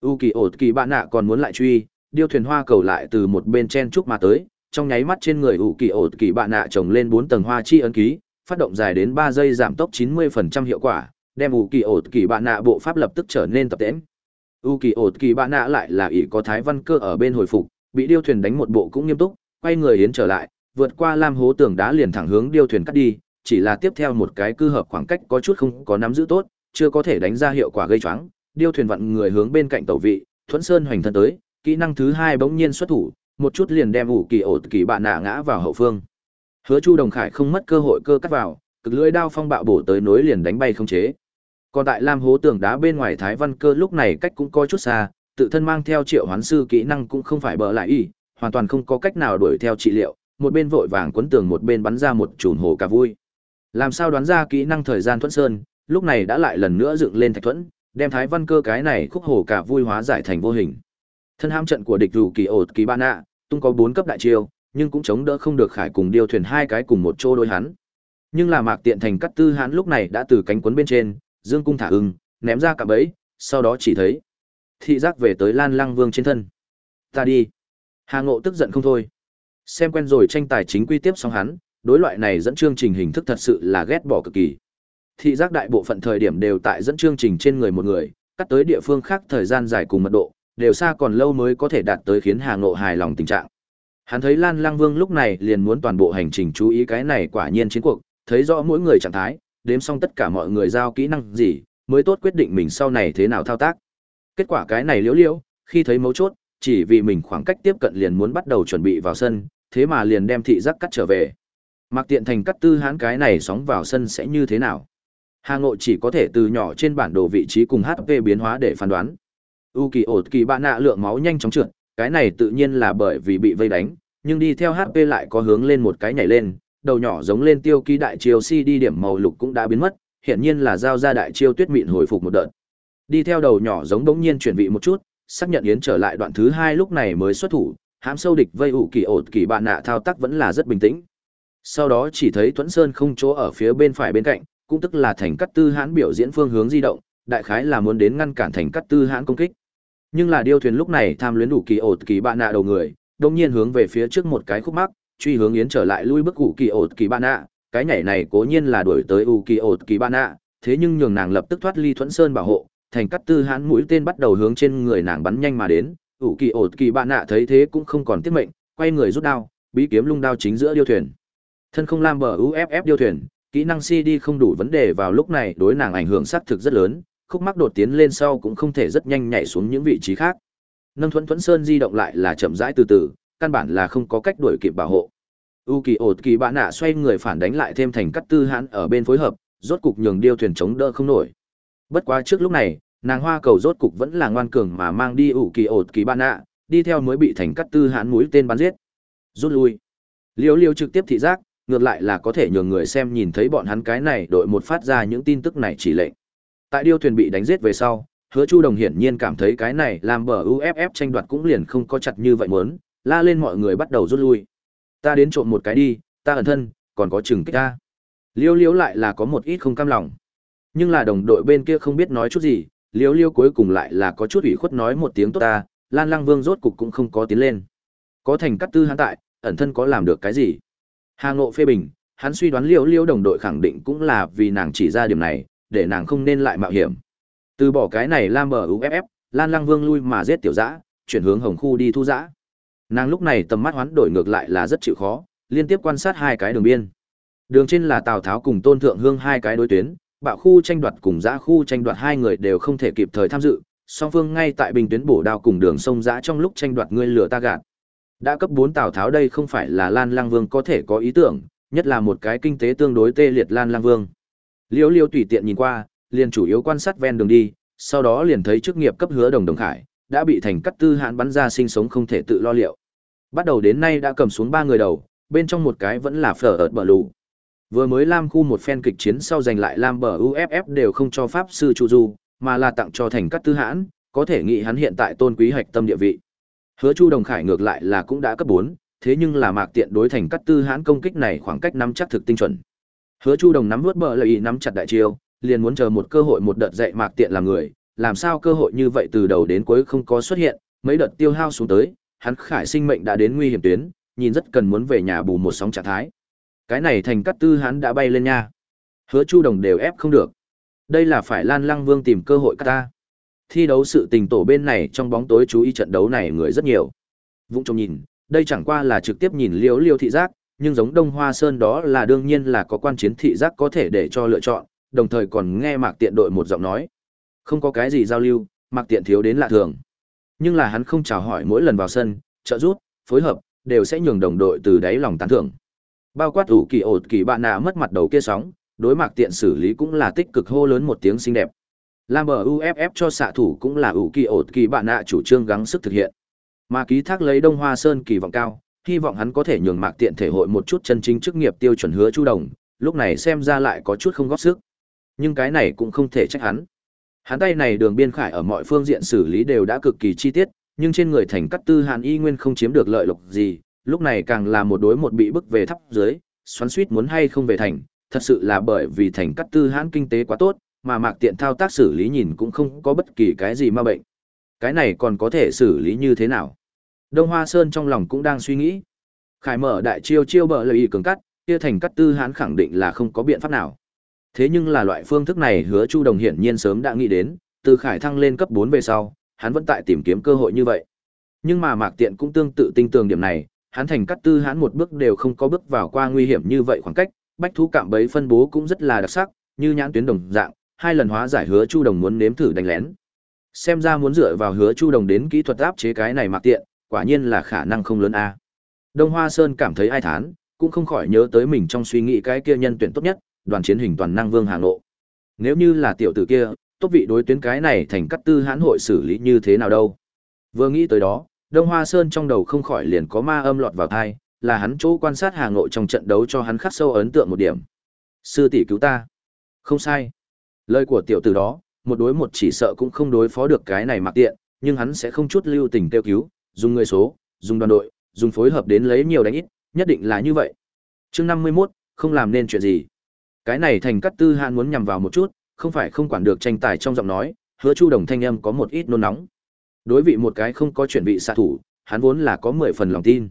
U kỳ ổ kỳ bạn nạ còn muốn lại truy, điêu thuyền hoa cầu lại từ một bên chen trúc mà tới, trong nháy mắt trên người ủ kỳ ổ kỳ bạn nạ trồng lên bốn tầng hoa chi ấn ký, phát động dài đến ba giây giảm tốc chín mươi phần trăm hiệu quả, đem ủ kỳ ổ kỳ bạn nạ bộ pháp lập tức trở nên tập tễm ưu kỳ ổ kỳ bạn nạ lại là ỷ có thái văn cơ ở bên hồi phục, bị điêu thuyền đánh một bộ cũng nghiêm túc, quay người yến trở lại, vượt qua lam hố tường đá liền thẳng hướng điêu thuyền cắt đi, chỉ là tiếp theo một cái cư hợp khoảng cách có chút không có nắm giữ tốt, chưa có thể đánh ra hiệu quả gây choáng, điêu thuyền vặn người hướng bên cạnh tàu vị, thuẫn sơn hoành thân tới, kỹ năng thứ hai bỗng nhiên xuất thủ, một chút liền đem ủ kỳ ổ kỳ bạn nạ ngã vào hậu phương. Hứa chu đồng khải không mất cơ hội cơ cắt vào, cực lưỡi đao phong bạo bổ tới nối liền đánh bay không chế còn tại Lam hố tường đá bên ngoài Thái Văn Cơ lúc này cách cũng coi chút xa, tự thân mang theo triệu hoán sư kỹ năng cũng không phải bờ lại y, hoàn toàn không có cách nào đuổi theo trị liệu, một bên vội vàng quấn tường một bên bắn ra một chùm hồ cả vui. Làm sao đoán ra kỹ năng thời gian thuẫn sơn, lúc này đã lại lần nữa dựng lên thạch thuẫn, đem Thái Văn Cơ cái này khúc hồ cả vui hóa giải thành vô hình. Thân ham trận của địch dù kỳ ột kỳ ban ạ, tung có bốn cấp đại chiêu, nhưng cũng chống đỡ không được khải cùng điêu thuyền hai cái cùng một chỗ đối hắn. Nhưng là mạc tiện thành cắt tư hắn lúc này đã từ cánh quấn bên trên, dương cung thả ưng, ném ra cả bẫy, sau đó chỉ thấy thị giác về tới lan lăng vương trên thân. Ta đi. Hà ngộ tức giận không thôi. Xem quen rồi tranh tài chính quy tiếp xong hắn, đối loại này dẫn chương trình hình thức thật sự là ghét bỏ cực kỳ. Thị giác đại bộ phận thời điểm đều tại dẫn chương trình trên người một người, cắt tới địa phương khác thời gian dài cùng mật độ, đều xa còn lâu mới có thể đạt tới khiến hà ngộ hài lòng tình trạng. Hắn thấy lan lăng vương lúc này liền muốn toàn bộ hành trình chú ý cái này quả nhiên chiến cuộc, thấy rõ mỗi người trạng thái đếm xong tất cả mọi người giao kỹ năng gì, mới tốt quyết định mình sau này thế nào thao tác. Kết quả cái này liễu liễu, khi thấy mấu chốt, chỉ vì mình khoảng cách tiếp cận liền muốn bắt đầu chuẩn bị vào sân, thế mà liền đem thị giác cắt trở về. Mặc tiện thành cắt tư hán cái này sóng vào sân sẽ như thế nào? Hà Ngộ chỉ có thể từ nhỏ trên bản đồ vị trí cùng HP biến hóa để phán đoán. u kỳ ột kỳ bạn nạ lượng máu nhanh chóng trượt cái này tự nhiên là bởi vì bị vây đánh nhưng đi theo hp lại có hướng lên một cái nhảy lên đầu nhỏ giống lên tiêu ký đại chiêu si đi điểm màu lục cũng đã biến mất hiện nhiên là giao ra đại chiêu tuyết mịn hồi phục một đợt. Đi theo đầu nhỏ giống bỗng nhiên chuyển vị một chút, xác nhận yến trở lại đoạn thứ hai lúc này mới xuất thủ, hãm sâu địch vây ủ kỳ ột kỳ bạn nạ thao tác vẫn là rất bình tĩnh. Sau đó chỉ thấy thuẫn sơn không chỗ ở phía bên phải bên cạnh, cũng tức là thành cắt tư hãn biểu diễn phương hướng di động, đại khái là muốn đến ngăn cản thành cắt tư hãn công kích. Nhưng là điêu thuyền lúc này tham luyến đủ kỳ ột kỳ bạn nạ đầu người đông nhiên hướng về phía trước một cái khúc mắc truy hướng yến trở lại lui bức cụ kỳ ột kỳ bạn nạ. Cái nhảy này cố nhiên là đuổi tới u kỳ ột kỳ bạn nạ. Thế nhưng nhường nàng lập tức thoát ly thuẫn sơn bảo hộ, thành cắt tư hãn mũi tên bắt đầu hướng trên người nàng bắn nhanh mà đến. Ủ kỳ ột kỳ bạn nạ thấy thế cũng không còn tiết mệnh, quay người rút đao, bí kiếm lung đao chính giữa điêu thuyền. Thân không lam bờ uff điêu thuyền, kỹ năng cd không đủ vấn đề vào lúc này đối nàng ảnh hưởng xác thực rất lớn, khúc mắc đột tiến lên sau cũng không thể rất nhanh nhảy xuống những vị trí khác. Nâng thuẫn thuẫn sơn di động lại là chậm rãi từ từ căn bản là không có cách đuổi kịp bảo hộ. U kỳ ột kỳ bạn nạ xoay người phản đánh lại thêm thành cắt tư hãn ở bên phối hợp, rốt cục nhường điêu thuyền chống đỡ không nổi. Bất quá trước lúc này, nàng hoa cầu rốt cục vẫn là ngoan cường mà mang đi ủ kỳ ột kỳ bạn nạ đi theo mới bị thành cắt tư hãn mũi tên bắn giết. Rút lui. Liêu liêu trực tiếp thị giác, ngược lại là có thể nhường người xem nhìn thấy bọn hắn cái này đội một phát ra những tin tức này chỉ lệnh. Tại điêu thuyền bị đánh giết về sau, hứa chu đồng hiển nhiên cảm thấy cái này làm bờ uff tranh đoạt cũng liền không có chặt như vậy muốn la lên mọi người bắt đầu rút lui. Ta đến trộm một cái đi, ta ẩn thân, còn có chừng kích ta. Liêu liêu lại là có một ít không cam lòng. Nhưng là đồng đội bên kia không biết nói chút gì, liêu liêu cuối cùng lại là có chút ủy khuất nói một tiếng tốt ta, lan lăng vương rốt cục cũng không có tiến lên. Có thành cắt tư hắn tại, ẩn thân có làm được cái gì? Hà ngộ phê bình, hắn suy đoán liêu liêu đồng đội khẳng định cũng là vì nàng chỉ ra điểm này, để nàng không nên lại mạo hiểm. Từ bỏ cái này lam bờ uff lan lăng vương lui mà giết tiểu dã, chuyển hướng hồng khu đi thu dã nàng lúc này tầm mắt hoán đổi ngược lại là rất chịu khó, liên tiếp quan sát hai cái đường biên. Đường trên là tào tháo cùng tôn thượng hương hai cái đối tuyến, bạo khu tranh đoạt cùng giã khu tranh đoạt hai người đều không thể kịp thời tham dự, song phương ngay tại bình tuyến bổ đao cùng đường sông giã trong lúc tranh đoạt ngươi lửa ta gạt. Đã cấp bốn tào tháo đây không phải là lan lang vương có thể có ý tưởng, nhất là một cái kinh tế tương đối tê liệt lan lang vương. Liễu liễu tùy tiện nhìn qua, liền chủ yếu quan sát ven đường đi, sau đó liền thấy chức nghiệp cấp hứa đồng đồng khải, đã bị thành cắt tư hạn bắn ra sinh sống không thể tự lo liệu bắt đầu đến nay đã cầm xuống ba người đầu, bên trong một cái vẫn là phở ợt bờ lù. Vừa mới lam khu một phen kịch chiến sau giành lại lam bờ uff đều không cho pháp sư chu du, mà là tặng cho thành cắt tư hãn, có thể nghĩ hắn hiện tại tôn quý hạch tâm địa vị. Hứa chu đồng khải ngược lại là cũng đã cấp bốn, thế nhưng là mạc tiện đối thành cắt tư hãn công kích này khoảng cách nắm chắc thực tinh chuẩn. Hứa chu đồng nắm vớt bờ lợi nắm chặt đại chiêu, liền muốn chờ một cơ hội một đợt dạy mạc tiện làm người, làm sao cơ hội như vậy từ đầu đến cuối không có xuất hiện, mấy đợt tiêu hao xuống tới hắn khải sinh mệnh đã đến nguy hiểm tuyến, nhìn rất cần muốn về nhà bù một sóng trạng thái. Cái này thành cắt tư hắn đã bay lên nha. Hứa chu đồng đều ép không được. Đây là phải lan lăng vương tìm cơ hội cắt ta. Thi đấu sự tình tổ bên này trong bóng tối chú ý trận đấu này người rất nhiều. Vũng trông nhìn, đây chẳng qua là trực tiếp nhìn liếu liêu thị giác, nhưng giống đông hoa sơn đó là đương nhiên là có quan chiến thị giác có thể để cho lựa chọn, đồng thời còn nghe mạc tiện đội một giọng nói. Không có cái gì giao lưu, mạc tiện thiếu đến lạ thường nhưng là hắn không chào hỏi mỗi lần vào sân, trợ giúp, phối hợp, đều sẽ nhường đồng đội từ đáy lòng tán thưởng. Bao quát ủ kỳ ột kỳ bạn nạ mất mặt đầu kia sóng, đối mặt tiện xử lý cũng là tích cực hô lớn một tiếng xinh đẹp. Làm bờ uff cho xạ thủ cũng là ủ kỳ ột kỳ bạn nạ chủ trương gắng sức thực hiện. Mà ký thác lấy đông hoa sơn kỳ vọng cao, hy vọng hắn có thể nhường mạc tiện thể hội một chút chân chính chức nghiệp tiêu chuẩn hứa chu đồng, lúc này xem ra lại có chút không góp sức. Nhưng cái này cũng không thể trách hắn hắn tay này đường biên khải ở mọi phương diện xử lý đều đã cực kỳ chi tiết nhưng trên người thành cắt tư hàn y nguyên không chiếm được lợi lộc gì lúc này càng là một đối một bị bức về thấp dưới, xoắn suýt muốn hay không về thành, thật sự là bởi vì thành cắt tư hãn kinh tế quá tốt, mà mạc tiện thao tác xử lý nhìn cũng không có bất kỳ cái gì ma bệnh. Cái này còn có thể xử lý như thế nào? Đông Hoa Sơn trong lòng cũng đang suy nghĩ. Khải mở đại chiêu chiêu bờ lợi ý cường cắt, kia thành cắt tư hãn khẳng định là không có biện pháp nào. Thế nhưng là loại phương thức này hứa Chu Đồng hiển nhiên sớm đã nghĩ đến, từ Khải thăng lên cấp 4 về sau, hắn vẫn tại tìm kiếm cơ hội như vậy. Nhưng mà Mạc Tiện cũng tương tự tinh tường điểm này, hắn thành cắt tư hắn một bước đều không có bước vào qua nguy hiểm như vậy khoảng cách, bách thú cạm bấy phân bố cũng rất là đặc sắc, như nhãn tuyến đồng dạng, hai lần hóa giải hứa Chu Đồng muốn nếm thử đánh lén. Xem ra muốn dựa vào hứa Chu Đồng đến kỹ thuật áp chế cái này Mạc tiện, quả nhiên là khả năng không lớn a. Đông Hoa Sơn cảm thấy ai thán, cũng không khỏi nhớ tới mình trong suy nghĩ cái kia nhân tuyển tốt nhất, đoàn chiến hình toàn năng Vương Hà Ngộ. Nếu như là tiểu tử kia, tốt vị đối tuyến cái này thành cắt tư hãn hội xử lý như thế nào đâu. Vừa nghĩ tới đó, Đông Hoa Sơn trong đầu không khỏi liền có ma âm lọt vào thai, là hắn chỗ quan sát Hà Ngộ trong trận đấu cho hắn khắc sâu ấn tượng một điểm. Sư tỷ cứu ta. Không sai. Lời của tiểu tử đó, một đối một chỉ sợ cũng không đối phó được cái này mặc tiện, nhưng hắn sẽ không chút lưu tình kêu cứu, dùng người số, dùng đoàn đội, dùng phối hợp đến lấy nhiều đánh ít, nhất định là như vậy. Chương 51, không làm nên chuyện gì. Cái này thành cắt tư hãn muốn nhằm vào một chút, không phải không quản được tranh tài trong giọng nói, hứa chu đồng thanh âm có một ít nôn nóng. Đối vị một cái không có chuẩn bị xạ thủ, hắn vốn là có 10 phần lòng tin.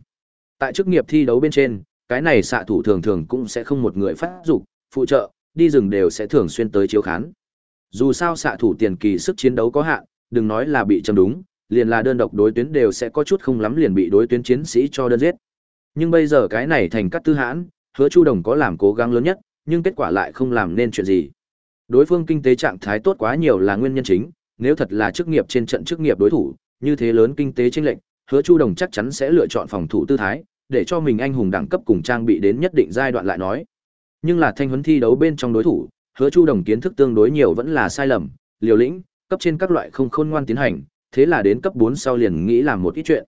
Tại chức nghiệp thi đấu bên trên, cái này xạ thủ thường thường cũng sẽ không một người phát dục, phụ trợ, đi rừng đều sẽ thường xuyên tới chiếu khán. Dù sao xạ thủ tiền kỳ sức chiến đấu có hạn, đừng nói là bị châm đúng, liền là đơn độc đối tuyến đều sẽ có chút không lắm liền bị đối tuyến chiến sĩ cho đơn giết. Nhưng bây giờ cái này thành cắt tư hãn, hứa Chu Đồng có làm cố gắng lớn nhất, nhưng kết quả lại không làm nên chuyện gì. Đối phương kinh tế trạng thái tốt quá nhiều là nguyên nhân chính, nếu thật là chức nghiệp trên trận chức nghiệp đối thủ, như thế lớn kinh tế chênh lệnh, Hứa Chu Đồng chắc chắn sẽ lựa chọn phòng thủ tư thái, để cho mình anh hùng đẳng cấp cùng trang bị đến nhất định giai đoạn lại nói. Nhưng là thanh huấn thi đấu bên trong đối thủ, Hứa Chu Đồng kiến thức tương đối nhiều vẫn là sai lầm, liều lĩnh, cấp trên các loại không khôn ngoan tiến hành, thế là đến cấp 4 sau liền nghĩ làm một ít chuyện.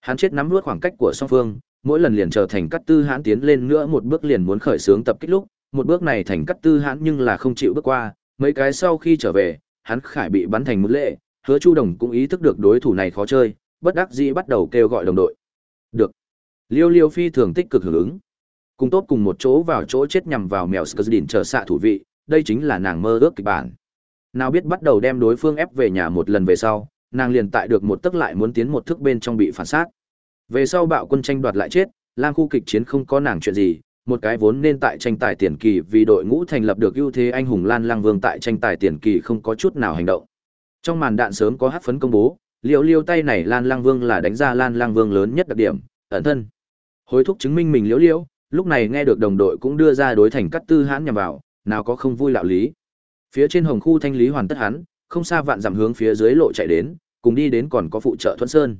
Hắn chết nắm nuốt khoảng cách của song phương, mỗi lần liền trở thành cắt tư hãn tiến lên nữa một bước liền muốn khởi sướng tập kích lúc, một bước này thành cắt tư hãn nhưng là không chịu bước qua, mấy cái sau khi trở về, hắn khải bị bắn thành một lệ, hứa chu đồng cũng ý thức được đối thủ này khó chơi, bất đắc dĩ bắt đầu kêu gọi đồng đội. Được. Liêu liêu phi thường tích cực hưởng ứng. Cùng tốt cùng một chỗ vào chỗ chết nhằm vào mèo Skzdin chờ xạ thủ vị, đây chính là nàng mơ ước kịch bản. Nào biết bắt đầu đem đối phương ép về nhà một lần về sau, nàng liền tại được một tức lại muốn tiến một thức bên trong bị phản sát. Về sau bạo quân tranh đoạt lại chết, Lam khu kịch chiến không có nàng chuyện gì, một cái vốn nên tại tranh tài tiền kỳ vì đội ngũ thành lập được ưu thế anh hùng Lan Lang Vương tại tranh tài tiền kỳ không có chút nào hành động. Trong màn đạn sớm có hát phấn công bố, liều liêu tay này Lan Lang Vương là đánh ra Lan Lang Vương lớn nhất đặc điểm, ẩn thân. Hối thúc chứng minh mình liễu liễu, lúc này nghe được đồng đội cũng đưa ra đối thành cắt tư hãn nhằm vào, nào có không vui lạo lý. Phía trên hồng khu thanh lý hoàn tất hắn, không xa vạn dặm hướng phía dưới lộ chạy đến, cùng đi đến còn có phụ trợ Thuận Sơn.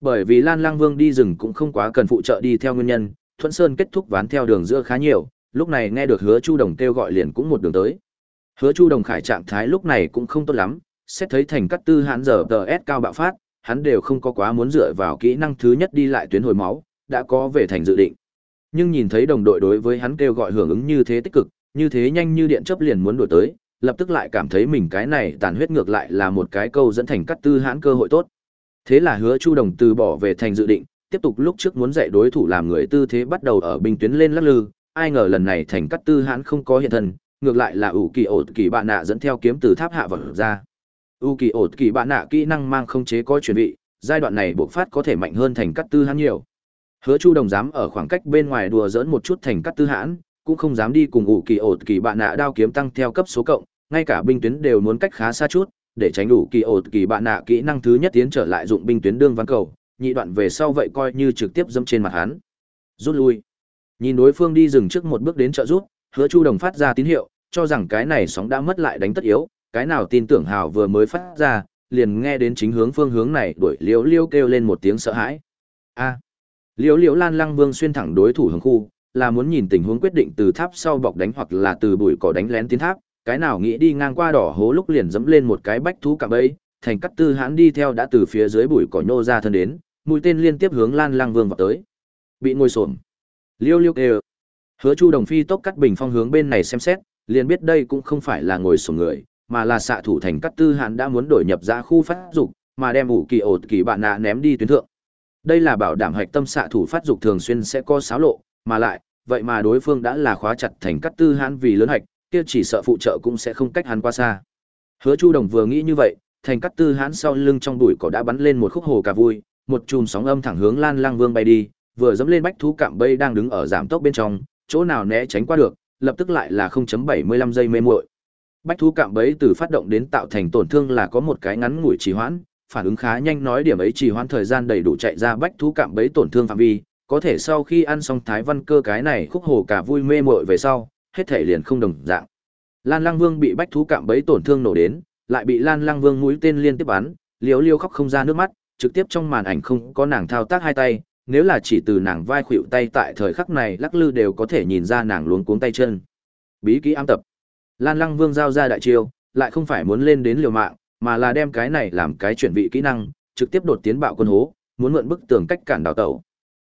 Bởi vì Lan Lang Vương đi rừng cũng không quá cần phụ trợ đi theo nguyên nhân, Thuận Sơn kết thúc ván theo đường giữa khá nhiều, lúc này nghe được Hứa Chu Đồng kêu gọi liền cũng một đường tới. Hứa Chu Đồng khải trạng thái lúc này cũng không tốt lắm, xét thấy thành cắt tư hắn giờ DS cao bạo phát, hắn đều không có quá muốn dựa vào kỹ năng thứ nhất đi lại tuyến hồi máu, đã có về thành dự định. Nhưng nhìn thấy đồng đội đối với hắn kêu gọi hưởng ứng như thế tích cực, như thế nhanh như điện chớp liền muốn đuổi tới, lập tức lại cảm thấy mình cái này tàn huyết ngược lại là một cái câu dẫn thành cắt tư hãn cơ hội tốt. Thế là hứa Chu Đồng từ bỏ về thành dự định, tiếp tục lúc trước muốn dạy đối thủ làm người tư thế bắt đầu ở binh tuyến lên lắc lư, ai ngờ lần này thành cắt tư hãn không có hiện thân, ngược lại là ủ kỳ ột kỳ bạn nạ dẫn theo kiếm từ tháp hạ vật ra. U kỳ ột kỳ bạn nạ kỹ năng mang không chế có chuẩn bị, giai đoạn này bộc phát có thể mạnh hơn thành cắt tư hãn nhiều. Hứa Chu Đồng dám ở khoảng cách bên ngoài đùa giỡn một chút thành cắt tư hãn, cũng không dám đi cùng ủ kỳ ột kỳ bạn nạ đao kiếm tăng theo cấp số cộng, ngay cả binh tuyến đều muốn cách khá xa chút, để tránh ủ kỳ ột kỳ bạn nạ kỹ năng thứ nhất tiến trở lại dụng binh tuyến đương văn cầu, nhị đoạn về sau vậy coi như trực tiếp dâm trên mặt hắn. Rút lui. Nhìn đối phương đi dừng trước một bước đến trợ rút, Hứa Chu Đồng phát ra tín hiệu, cho rằng cái này sóng đã mất lại đánh tất yếu, cái nào tin tưởng Hào vừa mới phát ra, liền nghe đến chính hướng phương hướng này đuổi Liễu Liễu kêu lên một tiếng sợ hãi. A. Liễu Liễu Lan Lăng Vương xuyên thẳng đối thủ hướng khu, là muốn nhìn tình huống quyết định từ tháp sau bọc đánh hoặc là từ bụi cỏ đánh lén tiến tháp, cái nào nghĩ đi ngang qua đỏ hố lúc liền dẫm lên một cái bách thú cạm bẫy, thành cắt tư hãn đi theo đã từ phía dưới bụi cỏ nhô ra thân đến, mũi tên liên tiếp hướng Lan Lang Vương vào tới. Bị ngồi xổm. Liêu liêu kêu. Hứa Chu Đồng Phi tốc cắt bình phong hướng bên này xem xét, liền biết đây cũng không phải là ngồi xổm người, mà là xạ thủ thành cắt tư hãn đã muốn đổi nhập ra khu phát dục, mà đem ủ kỳ ột kỳ bạn nạ ném đi tuyến thượng. Đây là bảo đảm hạch tâm xạ thủ phát dục thường xuyên sẽ có xáo lộ, mà lại, vậy mà đối phương đã là khóa chặt thành cắt tư hãn vì lớn hạch, kia chỉ sợ phụ trợ cũng sẽ không cách hắn qua xa. Hứa Chu Đồng vừa nghĩ như vậy, thành cắt tư hãn sau lưng trong bụi cỏ đã bắn lên một khúc hồ cà vui, một chùm sóng âm thẳng hướng Lan Lang Vương bay đi, vừa dẫm lên bách thú cạm Bẫy đang đứng ở giảm tốc bên trong, chỗ nào né tránh qua được, lập tức lại là 0.75 giây mê muội. Bách thú cạm bẫy từ phát động đến tạo thành tổn thương là có một cái ngắn ngủi trì hoãn, phản ứng khá nhanh nói điểm ấy trì hoãn thời gian đầy đủ chạy ra bách thú cạm bẫy tổn thương phạm vi, có thể sau khi ăn xong thái văn cơ cái này khúc hồ cả vui mê muội về sau, hết thể liền không đồng dạng. Lan Lang Vương bị bách thú cạm bẫy tổn thương nổ đến, lại bị Lan Lang Vương mũi tên liên tiếp bắn, liếu liêu khóc không ra nước mắt, trực tiếp trong màn ảnh không có nàng thao tác hai tay, nếu là chỉ từ nàng vai khuỵu tay tại thời khắc này lắc lư đều có thể nhìn ra nàng luống cuống tay chân. Bí kỹ ám tập. Lan Lăng Vương giao ra đại chiêu, lại không phải muốn lên đến liều mạng, mà là đem cái này làm cái chuyển vị kỹ năng, trực tiếp đột tiến bạo quân hố, muốn mượn bức tường cách cản đào tẩu.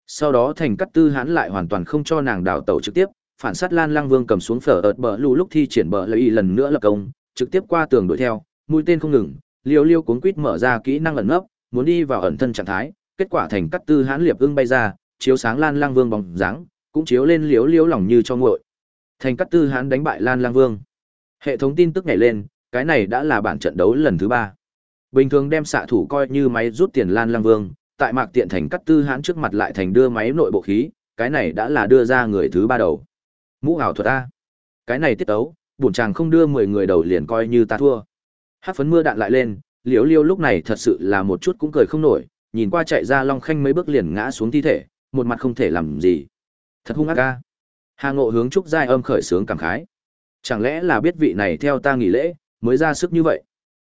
Sau đó thành cắt tư hãn lại hoàn toàn không cho nàng đào tẩu trực tiếp, phản sát Lan Lang Vương cầm xuống phở ợt bờ lù lúc thi triển bờ lấy lần nữa lập công, trực tiếp qua tường đuổi theo, mũi tên không ngừng, liều liêu cuốn quýt mở ra kỹ năng ẩn nấp, muốn đi vào ẩn thân trạng thái, kết quả thành cắt tư hãn liệp ưng bay ra, chiếu sáng Lan Lang Vương bóng dáng, cũng chiếu lên liếu liếu lòng như cho nguội. Thành cắt tư hãn đánh bại Lan Lang Vương. Hệ thống tin tức nhảy lên, cái này đã là bản trận đấu lần thứ ba. Bình thường đem xạ thủ coi như máy rút tiền Lan Lang Vương, tại mạc tiện thành cắt tư hãn trước mặt lại thành đưa máy nội bộ khí, cái này đã là đưa ra người thứ ba đầu. Mũ ảo thuật A. Cái này tiết tấu, bổn chàng không đưa mười người đầu liền coi như ta thua. Hát phấn mưa đạn lại lên, liễu liêu lúc này thật sự là một chút cũng cười không nổi, nhìn qua chạy ra long khanh mấy bước liền ngã xuống thi thể, một mặt không thể làm gì. Thật hung ác ca. Hà ngộ hướng trúc giai âm khởi sướng cảm khái. Chẳng lẽ là biết vị này theo ta nghỉ lễ, mới ra sức như vậy?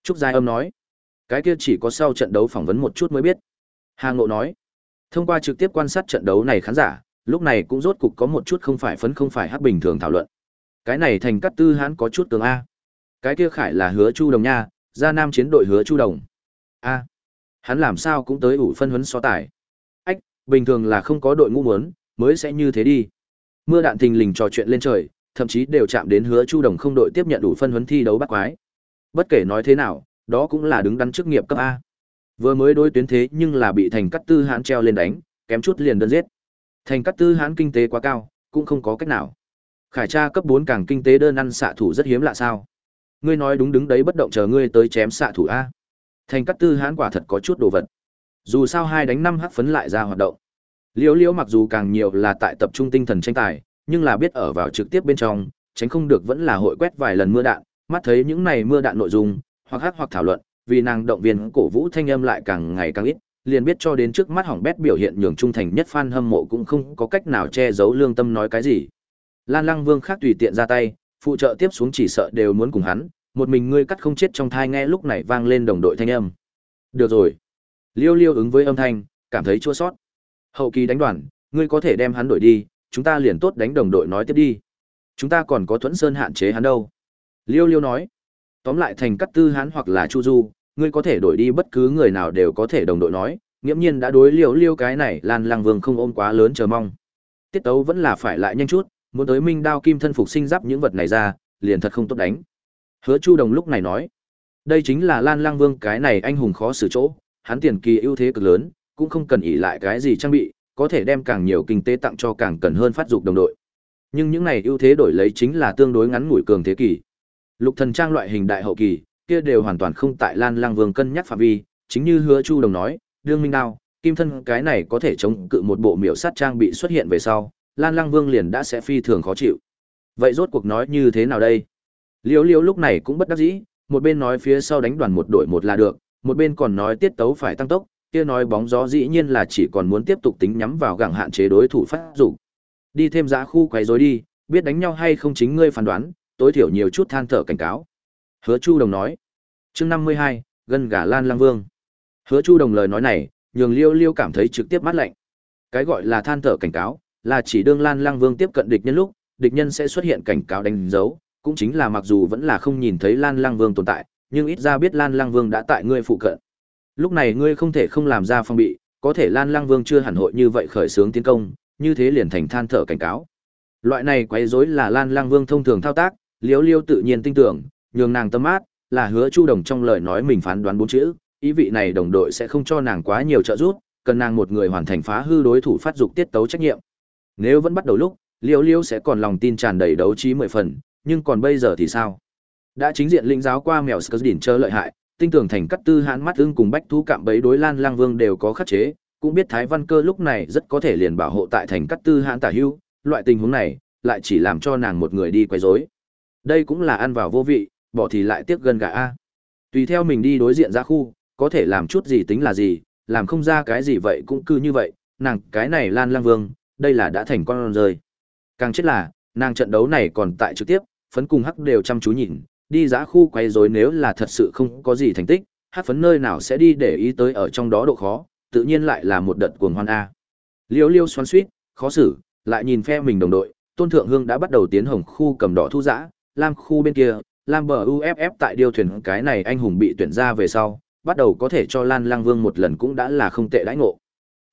Trúc giai âm nói. Cái kia chỉ có sau trận đấu phỏng vấn một chút mới biết. Hà ngộ nói. Thông qua trực tiếp quan sát trận đấu này khán giả, lúc này cũng rốt cục có một chút không phải phấn không phải hắc bình thường thảo luận. Cái này thành cắt tư hãn có chút tường A. Cái kia khải là hứa chu đồng nha, ra nam chiến đội hứa chu đồng. A. Hắn làm sao cũng tới ủ phân huấn so tài. Ách, bình thường là không có đội ngũ muốn, mới sẽ như thế đi. Mưa đạn thình lình trò chuyện lên trời, thậm chí đều chạm đến hứa chu đồng không đội tiếp nhận đủ phân huấn thi đấu bắt quái. Bất kể nói thế nào, đó cũng là đứng đắn chức nghiệp cấp A. Vừa mới đối tuyến thế nhưng là bị thành cắt tư hãn treo lên đánh, kém chút liền đơn giết. Thành cắt tư hãn kinh tế quá cao, cũng không có cách nào. Khải tra cấp 4 càng kinh tế đơn ăn xạ thủ rất hiếm lạ sao? Ngươi nói đúng đứng đấy bất động chờ ngươi tới chém xạ thủ a. Thành cắt tư hãn quả thật có chút đồ vật. Dù sao hai đánh năm hắc phấn lại ra hoạt động. Liễu Liễu mặc dù càng nhiều là tại tập trung tinh thần tranh tài, nhưng là biết ở vào trực tiếp bên trong, tránh không được vẫn là hội quét vài lần mưa đạn, mắt thấy những này mưa đạn nội dung, hoặc hát hoặc thảo luận, vì nàng động viên cổ vũ thanh âm lại càng ngày càng ít, liền biết cho đến trước mắt hỏng bét biểu hiện nhường trung thành nhất fan hâm mộ cũng không có cách nào che giấu lương tâm nói cái gì. Lan Lăng Vương khác tùy tiện ra tay, phụ trợ tiếp xuống chỉ sợ đều muốn cùng hắn, một mình ngươi cắt không chết trong thai nghe lúc này vang lên đồng đội thanh âm. Được rồi. Liêu Liêu ứng với âm thanh, cảm thấy chua sót. Hậu kỳ đánh đoàn, ngươi có thể đem hắn đổi đi, chúng ta liền tốt đánh đồng đội nói tiếp đi. Chúng ta còn có Thuẫn Sơn hạn chế hắn đâu. Liêu Liêu nói. Tóm lại thành cắt tư hắn hoặc là Chu Du, ngươi có thể đổi đi bất cứ người nào đều có thể đồng đội nói, nghiễm nhiên đã đối liêu liêu cái này Lan Lang Vương không ôm quá lớn chờ mong. Tiết tấu vẫn là phải lại nhanh chút, muốn tới Minh Đao Kim thân phục sinh giáp những vật này ra, liền thật không tốt đánh. Hứa Chu Đồng lúc này nói, đây chính là Lan Lang Vương cái này anh hùng khó xử chỗ, hắn tiền kỳ ưu thế cực lớn, cũng không cần ỉ lại cái gì trang bị, có thể đem càng nhiều kinh tế tặng cho càng cần hơn phát dục đồng đội. Nhưng những này ưu thế đổi lấy chính là tương đối ngắn ngủi cường thế kỷ. Lục thần trang loại hình đại hậu kỳ, kia đều hoàn toàn không tại Lan Lang Vương cân nhắc phạm vi, chính như Hứa Chu Đồng nói, đương minh đao, kim thân cái này có thể chống cự một bộ miểu sát trang bị xuất hiện về sau, Lan Lang Vương liền đã sẽ phi thường khó chịu. Vậy rốt cuộc nói như thế nào đây? Liễu Liễu lúc này cũng bất đắc dĩ, một bên nói phía sau đánh đoàn một đội một là được, một bên còn nói tiết tấu phải tăng tốc, kia nói bóng gió dĩ nhiên là chỉ còn muốn tiếp tục tính nhắm vào gặng hạn chế đối thủ phát dục. Đi thêm giá khu quấy rối đi, biết đánh nhau hay không chính ngươi phán đoán, tối thiểu nhiều chút than thở cảnh cáo. Hứa Chu Đồng nói. Chương năm mươi hai, gần gà Lan Lang Vương. Hứa Chu Đồng lời nói này, nhường Liêu Liêu cảm thấy trực tiếp mát lạnh. Cái gọi là than thở cảnh cáo, là chỉ đương Lan Lang Vương tiếp cận địch nhân lúc, địch nhân sẽ xuất hiện cảnh cáo đánh dấu, cũng chính là mặc dù vẫn là không nhìn thấy Lan Lang Vương tồn tại, nhưng ít ra biết Lan Lang Vương đã tại ngươi phụ cận. Lúc này ngươi không thể không làm ra phong bị, có thể Lan Lang Vương chưa hẳn hội như vậy khởi xướng tiến công, như thế liền thành than thở cảnh cáo. Loại này quấy rối là Lan Lang Vương thông thường thao tác, Liễu Liêu tự nhiên tin tưởng, nhường nàng tâm mát, là hứa Chu Đồng trong lời nói mình phán đoán bốn chữ, ý vị này đồng đội sẽ không cho nàng quá nhiều trợ giúp, cần nàng một người hoàn thành phá hư đối thủ phát dục tiết tấu trách nhiệm. Nếu vẫn bắt đầu lúc, Liêu Liêu sẽ còn lòng tin tràn đầy đấu trí mười phần, nhưng còn bây giờ thì sao? Đã chính diện lĩnh giáo qua mèo Skurdin chơi lợi hại, tinh tưởng thành cắt tư hãn mắt ưng cùng bách thú cạm bấy đối Lan Lang Vương đều có khắc chế, cũng biết Thái Văn Cơ lúc này rất có thể liền bảo hộ tại thành cắt tư hãn tả hưu, loại tình huống này lại chỉ làm cho nàng một người đi quấy rối. Đây cũng là ăn vào vô vị, bỏ thì lại tiếc gần gà a. Tùy theo mình đi đối diện ra khu, có thể làm chút gì tính là gì, làm không ra cái gì vậy cũng cứ như vậy, nàng cái này Lan Lang Vương, đây là đã thành con rơi. Càng chết là, nàng trận đấu này còn tại trực tiếp, phấn cùng hắc đều chăm chú nhìn, đi giã khu quay rối nếu là thật sự không có gì thành tích, hắc phấn nơi nào sẽ đi để ý tới ở trong đó độ khó, tự nhiên lại là một đợt cuồng hoan A. Liêu liêu xoắn suýt, khó xử, lại nhìn phe mình đồng đội, tôn thượng hương đã bắt đầu tiến hồng khu cầm đỏ thu giã, lam khu bên kia, Lam bờ UFF tại điều thuyền cái này anh hùng bị tuyển ra về sau, bắt đầu có thể cho Lan Lang Vương một lần cũng đã là không tệ đãi ngộ.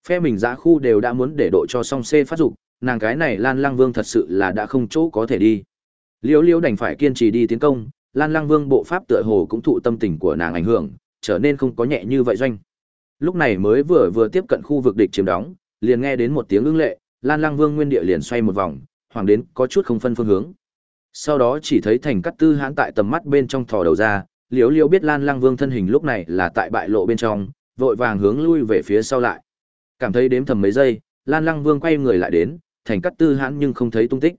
Phe mình giã khu đều đã muốn để độ cho song C phát dục, nàng cái này Lan Lang Vương thật sự là đã không chỗ có thể đi. Liễu Liễu đành phải kiên trì đi tiến công, Lan Lang Vương bộ pháp tựa hồ cũng thụ tâm tình của nàng ảnh hưởng, trở nên không có nhẹ như vậy doanh. Lúc này mới vừa vừa tiếp cận khu vực địch chiếm đóng, liền nghe đến một tiếng ưng lệ, Lan Lang Vương nguyên địa liền xoay một vòng, hoàng đến có chút không phân phương hướng. Sau đó chỉ thấy thành cắt tư hãn tại tầm mắt bên trong thò đầu ra, Liễu Liễu biết Lan Lang Vương thân hình lúc này là tại bại lộ bên trong, vội vàng hướng lui về phía sau lại. Cảm thấy đếm thầm mấy giây, Lan Lang Vương quay người lại đến, thành cắt tư hãn nhưng không thấy tung tích.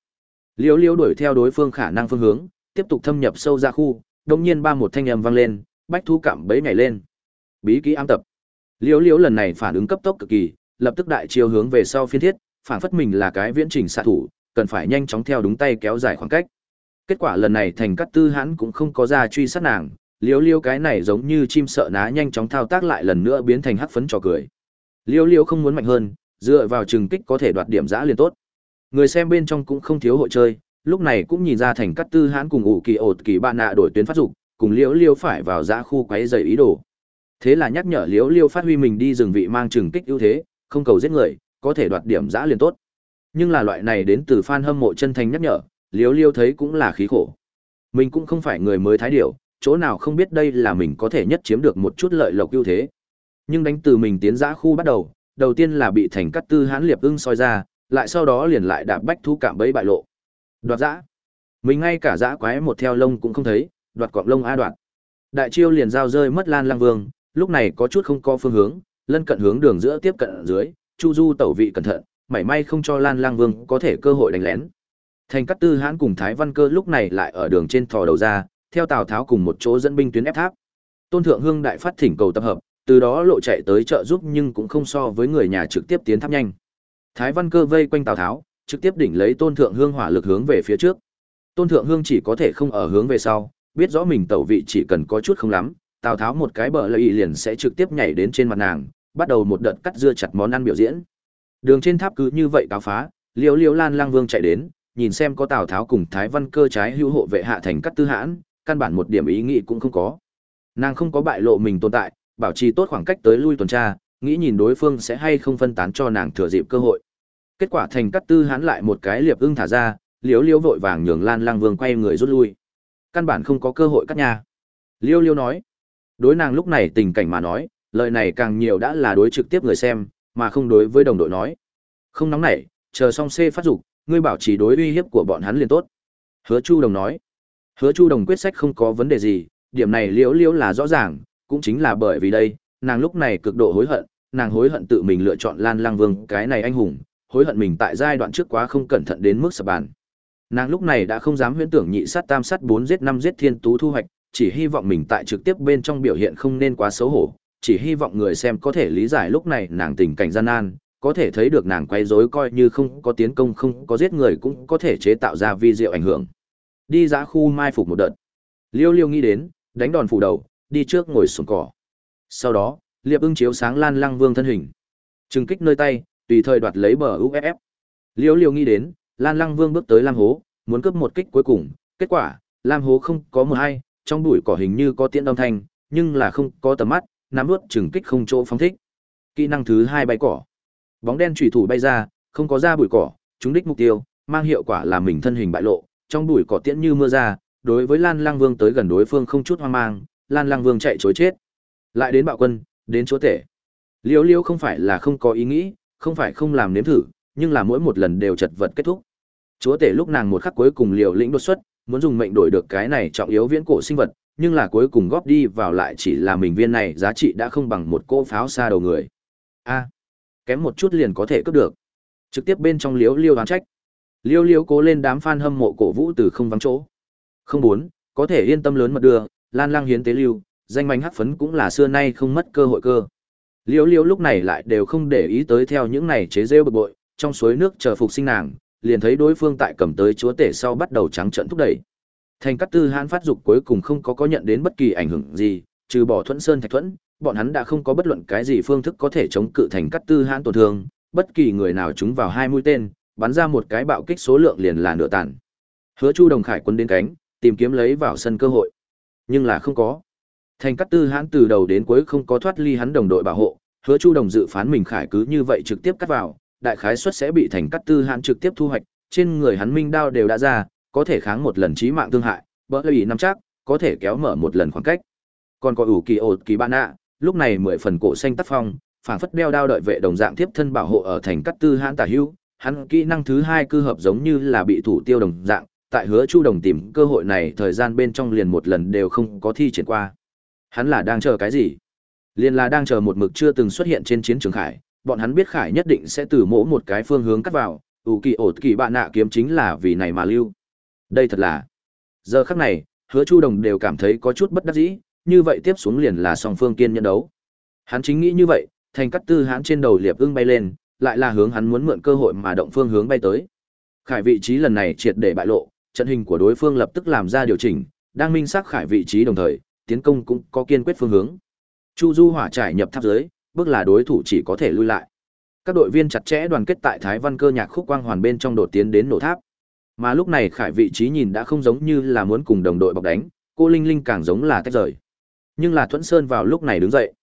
Liễu Liễu đuổi theo đối phương khả năng phương hướng, tiếp tục thâm nhập sâu ra khu, đồng nhiên ba một thanh âm vang lên, bách thú cảm bấy nhảy lên. Bí kỹ ám tập. Liễu Liễu lần này phản ứng cấp tốc cực kỳ, lập tức đại chiều hướng về sau phiên thiết, phản phất mình là cái viễn trình xạ thủ, cần phải nhanh chóng theo đúng tay kéo dài khoảng cách. Kết quả lần này thành cắt tư hãn cũng không có ra truy sát nàng, Liễu liêu cái này giống như chim sợ ná nhanh chóng thao tác lại lần nữa biến thành hắc phấn trò cười. Liêu liêu không muốn mạnh hơn, dựa vào trừng kích có thể đoạt điểm giã liền tốt. Người xem bên trong cũng không thiếu hội chơi, lúc này cũng nhìn ra thành cắt tư hãn cùng ủ kỳ ột kỳ bạn nạ đổi tuyến phát dục, cùng liêu liêu phải vào giã khu quấy dày ý đồ. Thế là nhắc nhở liêu liêu phát huy mình đi rừng vị mang trừng kích ưu thế, không cầu giết người, có thể đoạt điểm giã liền tốt. Nhưng là loại này đến từ fan hâm mộ chân thành nhắc nhở, Liễu liêu thấy cũng là khí khổ. Mình cũng không phải người mới thái điểu, chỗ nào không biết đây là mình có thể nhất chiếm được một chút lợi lộc ưu thế. Nhưng đánh từ mình tiến giã khu bắt đầu, đầu tiên là bị thành cắt tư hãn liệp ưng soi ra, lại sau đó liền lại đạp bách thú cảm bẫy bại lộ. Đoạt giã. Mình ngay cả giã quái một theo lông cũng không thấy, đoạt cọng lông a đoạt. Đại chiêu liền giao rơi mất Lan Lang Vương, lúc này có chút không có phương hướng, lân cận hướng đường giữa tiếp cận dưới, Chu Du tẩu vị cẩn thận, mảy may không cho Lan Lang Vương có thể cơ hội đánh lén. Thành Cát Tư Hãn cùng Thái Văn Cơ lúc này lại ở đường trên thò đầu ra, theo Tào Tháo cùng một chỗ dẫn binh tuyến ép tháp. Tôn Thượng Hương đại phát thỉnh cầu tập hợp, từ đó lộ chạy tới trợ giúp nhưng cũng không so với người nhà trực tiếp tiến tháp nhanh. Thái Văn Cơ vây quanh Tào Tháo, trực tiếp đỉnh lấy Tôn Thượng Hương hỏa lực hướng về phía trước. Tôn Thượng Hương chỉ có thể không ở hướng về sau, biết rõ mình tẩu vị chỉ cần có chút không lắm, Tào Tháo một cái bờ lợi liền sẽ trực tiếp nhảy đến trên mặt nàng, bắt đầu một đợt cắt dưa chặt món ăn biểu diễn. Đường trên tháp cứ như vậy cáo phá, Liễu Liễu Lan Lang Vương chạy đến, nhìn xem có Tào Tháo cùng Thái Văn Cơ trái hữu hộ vệ hạ thành cắt tư hãn, căn bản một điểm ý nghĩ cũng không có. Nàng không có bại lộ mình tồn tại, bảo trì tốt khoảng cách tới lui tuần tra, nghĩ nhìn đối phương sẽ hay không phân tán cho nàng thừa dịp cơ hội. Kết quả thành cắt tư hãn lại một cái liệp ưng thả ra, liếu liếu vội vàng nhường Lan Lang Vương quay người rút lui. Căn bản không có cơ hội cắt nhà. Liêu Liêu nói, đối nàng lúc này tình cảnh mà nói, lời này càng nhiều đã là đối trực tiếp người xem, mà không đối với đồng đội nói. Không nóng nảy, chờ xong C phát dục, ngươi bảo trì đối uy hiếp của bọn hắn liền tốt. Hứa Chu Đồng nói. Hứa Chu Đồng quyết sách không có vấn đề gì, điểm này liễu liễu là rõ ràng, cũng chính là bởi vì đây, nàng lúc này cực độ hối hận, nàng hối hận tự mình lựa chọn Lan Lang Vương cái này anh hùng, hối hận mình tại giai đoạn trước quá không cẩn thận đến mức sập bàn. Nàng lúc này đã không dám huyễn tưởng nhị sát tam sát bốn giết năm giết thiên tú thu hoạch, chỉ hy vọng mình tại trực tiếp bên trong biểu hiện không nên quá xấu hổ, chỉ hy vọng người xem có thể lý giải lúc này nàng tình cảnh gian nan, có thể thấy được nàng quay rối coi như không có tiến công không có giết người cũng có thể chế tạo ra vi diệu ảnh hưởng. Đi giã khu mai phục một đợt. Liêu liêu nghĩ đến, đánh đòn phủ đầu, đi trước ngồi xuống cỏ. Sau đó, liệp ưng chiếu sáng lan lăng vương thân hình. Trừng kích nơi tay, tùy thời đoạt lấy bờ UFF. Liêu liêu nghĩ đến, lan lăng vương bước tới lam hố, muốn cướp một kích cuối cùng. Kết quả, lam hố không có một hay, trong bụi cỏ hình như có tiễn âm thanh, nhưng là không có tầm mắt, nắm nuốt trừng kích không chỗ phóng thích. Kỹ năng thứ hai bay cỏ. Bóng đen chủy thủ bay ra, không có ra bụi cỏ, trúng đích mục tiêu, mang hiệu quả là mình thân hình bại lộ, trong bụi cỏ tiễn như mưa ra, đối với Lan lăng Vương tới gần đối phương không chút hoang mang, Lan Lang Vương chạy trối chết. Lại đến bạo quân, đến chúa tể. Liêu Liêu không phải là không có ý nghĩ, không phải không làm nếm thử, nhưng là mỗi một lần đều chật vật kết thúc. Chúa tể lúc nàng một khắc cuối cùng liều lĩnh đột xuất, muốn dùng mệnh đổi được cái này trọng yếu viễn cổ sinh vật, nhưng là cuối cùng góp đi vào lại chỉ là mình viên này giá trị đã không bằng một cỗ pháo xa đầu người. A kém một chút liền có thể cướp được. Trực tiếp bên trong liếu liêu đoán trách. Liêu liêu cố lên đám fan hâm mộ cổ vũ từ không vắng chỗ. Không muốn, có thể yên tâm lớn mật đưa, Lan Lang hiến tế lưu, danh mánh hắc phấn cũng là xưa nay không mất cơ hội cơ. Liễu Liễu lúc này lại đều không để ý tới theo những này chế rêu bực bội, trong suối nước chờ phục sinh nàng, liền thấy đối phương tại cầm tới chúa tể sau bắt đầu trắng trận thúc đẩy. Thành Cát tư hãn phát dục cuối cùng không có có nhận đến bất kỳ ảnh hưởng gì, trừ bỏ thuẫn sơn thạch thuẫn, bọn hắn đã không có bất luận cái gì phương thức có thể chống cự thành Cát tư hãn tổn thương, bất kỳ người nào chúng vào hai mũi tên, bắn ra một cái bạo kích số lượng liền là nửa tàn. Hứa Chu Đồng Khải quân đến cánh, tìm kiếm lấy vào sân cơ hội. Nhưng là không có. Thành Cát Tư Hãn từ đầu đến cuối không có thoát ly hắn đồng đội bảo hộ, Hứa Chu Đồng dự phán mình khải cứ như vậy trực tiếp cắt vào, đại khái suất sẽ bị Thành Cát Tư Hãn trực tiếp thu hoạch, trên người hắn minh đao đều đã ra, có thể kháng một lần chí mạng thương hại, bỡ ý nắm chắc, có thể kéo mở một lần khoảng cách. Còn có ủ kỳ ột kỳ bạn ạ, lúc này mười phần cổ xanh tác phong, phảng phất đeo đao đợi vệ đồng dạng tiếp thân bảo hộ ở thành cát tư hãn tả hữu, hắn kỹ năng thứ hai cư hợp giống như là bị thủ tiêu đồng dạng, tại hứa chu đồng tìm cơ hội này thời gian bên trong liền một lần đều không có thi triển qua. Hắn là đang chờ cái gì? Liền là đang chờ một mực chưa từng xuất hiện trên chiến trường khải, bọn hắn biết khải nhất định sẽ từ mỗ một cái phương hướng cắt vào, ủ kỳ ột kỳ bạn nạ kiếm chính là vì này mà lưu. Đây thật là. Giờ khắc này, hứa chu đồng đều cảm thấy có chút bất đắc dĩ, như vậy tiếp xuống liền là song phương kiên nhân đấu. Hắn chính nghĩ như vậy, thành cắt tư hãn trên đầu liệp ưng bay lên, lại là hướng hắn muốn mượn cơ hội mà động phương hướng bay tới. Khải vị trí lần này triệt để bại lộ, trận hình của đối phương lập tức làm ra điều chỉnh, đang minh xác khải vị trí đồng thời, tiến công cũng có kiên quyết phương hướng. Chu Du hỏa trải nhập tháp dưới, bước là đối thủ chỉ có thể lui lại. Các đội viên chặt chẽ đoàn kết tại Thái Văn Cơ nhạc khúc quang hoàn bên trong đột tiến đến nổ tháp. Mà lúc này Khải vị trí nhìn đã không giống như là muốn cùng đồng đội bọc đánh, cô Linh Linh càng giống là tách rời. Nhưng là Thuẫn Sơn vào lúc này đứng dậy.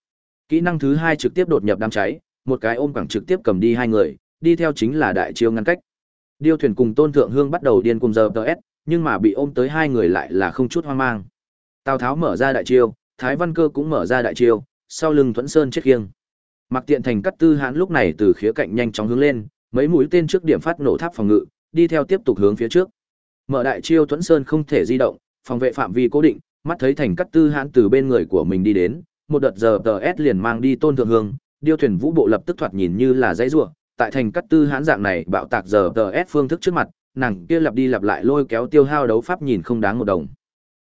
Kỹ năng thứ hai trực tiếp đột nhập đám cháy, một cái ôm quẳng trực tiếp cầm đi hai người, đi theo chính là đại chiêu ngăn cách. Điêu thuyền cùng Tôn Thượng Hương bắt đầu điên cùng giờ s, nhưng mà bị ôm tới hai người lại là không chút hoang mang. Tào Tháo mở ra đại chiêu, Thái Văn Cơ cũng mở ra đại chiêu, sau lưng Thuẫn Sơn chết khiêng. Mặc Tiện Thành cắt tư hãn lúc này từ khía cạnh nhanh chóng hướng lên, mấy mũi tên trước điểm phát nổ tháp phòng ngự, đi theo tiếp tục hướng phía trước. Mở đại chiêu Thuẫn Sơn không thể di động, phòng vệ phạm vi cố định, mắt thấy Thành cắt tư hãn từ bên người của mình đi đến, một đợt giờ s liền mang đi Tôn Thượng Hương, điêu thuyền vũ bộ lập tức thoạt nhìn như là dãy rủa, tại thành cắt tư hãn dạng này bạo tạc giờ TS phương thức trước mặt, nàng kia lặp đi lặp lại lôi kéo tiêu hao đấu pháp nhìn không đáng một đồng.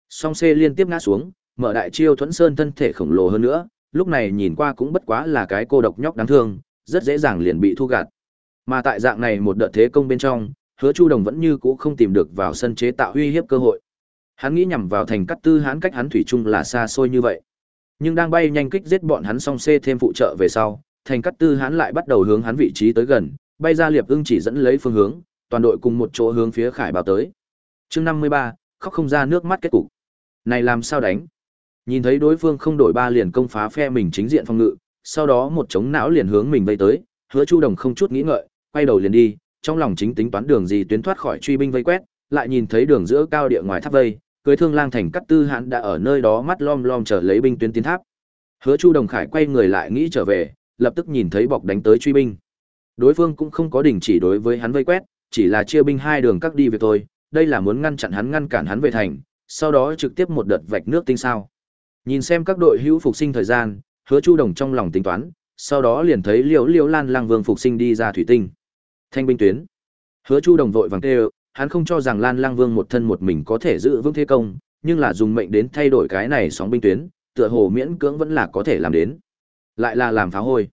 Song C liên tiếp ngã xuống, mở đại chiêu thuẫn sơn thân thể khổng lồ hơn nữa, lúc này nhìn qua cũng bất quá là cái cô độc nhóc đáng thương, rất dễ dàng liền bị thu gạt. Mà tại dạng này một đợt thế công bên trong, Hứa Chu Đồng vẫn như cũ không tìm được vào sân chế tạo uy hiếp cơ hội. Hắn nghĩ nhằm vào thành cắt tư hãn cách hắn thủy chung là xa xôi như vậy. Nhưng đang bay nhanh kích giết bọn hắn song C thêm phụ trợ về sau, thành cắt tư hãn lại bắt đầu hướng hắn vị trí tới gần, bay ra liệp ưng chỉ dẫn lấy phương hướng, toàn đội cùng một chỗ hướng phía khải bào tới. Chương năm mươi ba khóc không ra nước mắt kết cục. Này làm sao đánh? Nhìn thấy đối phương không đổi ba liền công phá phe mình chính diện phòng ngự, sau đó một chống não liền hướng mình vây tới, Hứa Chu Đồng không chút nghĩ ngợi, quay đầu liền đi, trong lòng chính tính toán đường gì tuyến thoát khỏi truy binh vây quét, lại nhìn thấy đường giữa cao địa ngoài tháp vây, cưới thương lang thành cắt tư hãn đã ở nơi đó mắt lom lom chờ lấy binh tuyến tiến tháp hứa chu đồng khải quay người lại nghĩ trở về lập tức nhìn thấy bọc đánh tới truy binh. Đối phương cũng không có đình chỉ đối với hắn vây quét chỉ là chia binh hai đường cắt đi về thôi đây là muốn ngăn chặn hắn ngăn cản hắn về thành sau đó trực tiếp một đợt vạch nước tinh sao. Nhìn xem các đội hữu phục sinh thời gian hứa chu đồng trong lòng tính toán sau đó liền thấy liễu liễu lan lang vương phục sinh đi ra thủy tinh. Thanh binh tuyến. Hứa chu đồng vội vàng kêu, hắn không cho rằng Lan Lang Vương một thân một mình có thể giữ vững thế công, nhưng là dùng mệnh đến thay đổi cái này sóng binh tuyến, tựa hồ miễn cưỡng vẫn là có thể làm đến. Lại là làm phá hôi.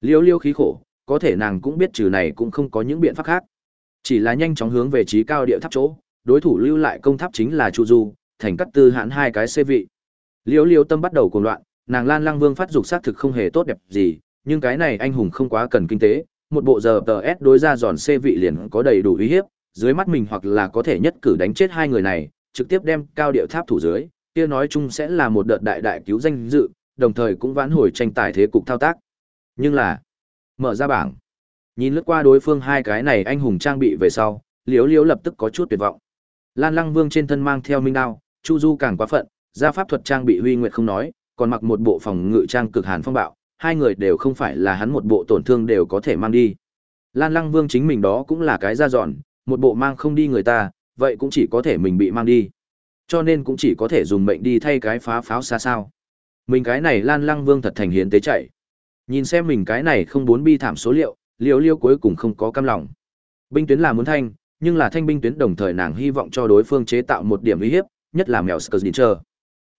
Liêu liêu khí khổ, có thể nàng cũng biết trừ này cũng không có những biện pháp khác. Chỉ là nhanh chóng hướng về trí cao địa tháp chỗ, đối thủ lưu lại công tháp chính là Chu Du, thành cắt tư hãn hai cái xê vị. Liêu liêu tâm bắt đầu cuồng loạn, nàng Lan Lang Vương phát dục xác thực không hề tốt đẹp gì, nhưng cái này anh hùng không quá cần kinh tế, một bộ giờ tờ S đối ra giòn xê vị liền có đầy đủ uy hiếp, dưới mắt mình hoặc là có thể nhất cử đánh chết hai người này, trực tiếp đem cao điệu tháp thủ dưới, kia nói chung sẽ là một đợt đại đại cứu danh dự, đồng thời cũng vãn hồi tranh tài thế cục thao tác. Nhưng là, mở ra bảng, nhìn lướt qua đối phương hai cái này anh hùng trang bị về sau, Liễu Liễu lập tức có chút tuyệt vọng. Lan Lăng Vương trên thân mang theo minh đao, Chu Du càng quá phận, gia pháp thuật trang bị huy nguyệt không nói, còn mặc một bộ phòng ngự trang cực hàn phong bạo, hai người đều không phải là hắn một bộ tổn thương đều có thể mang đi. Lan Lăng Vương chính mình đó cũng là cái da dọn, một bộ mang không đi người ta, vậy cũng chỉ có thể mình bị mang đi. Cho nên cũng chỉ có thể dùng mệnh đi thay cái phá pháo xa sao. Mình cái này lan lăng vương thật thành hiến tế chạy. Nhìn xem mình cái này không bốn bi thảm số liệu, liều liêu cuối cùng không có cam lòng. Binh tuyến là muốn thanh, nhưng là thanh binh tuyến đồng thời nàng hy vọng cho đối phương chế tạo một điểm uy hiếp, nhất là mèo Skirnisher.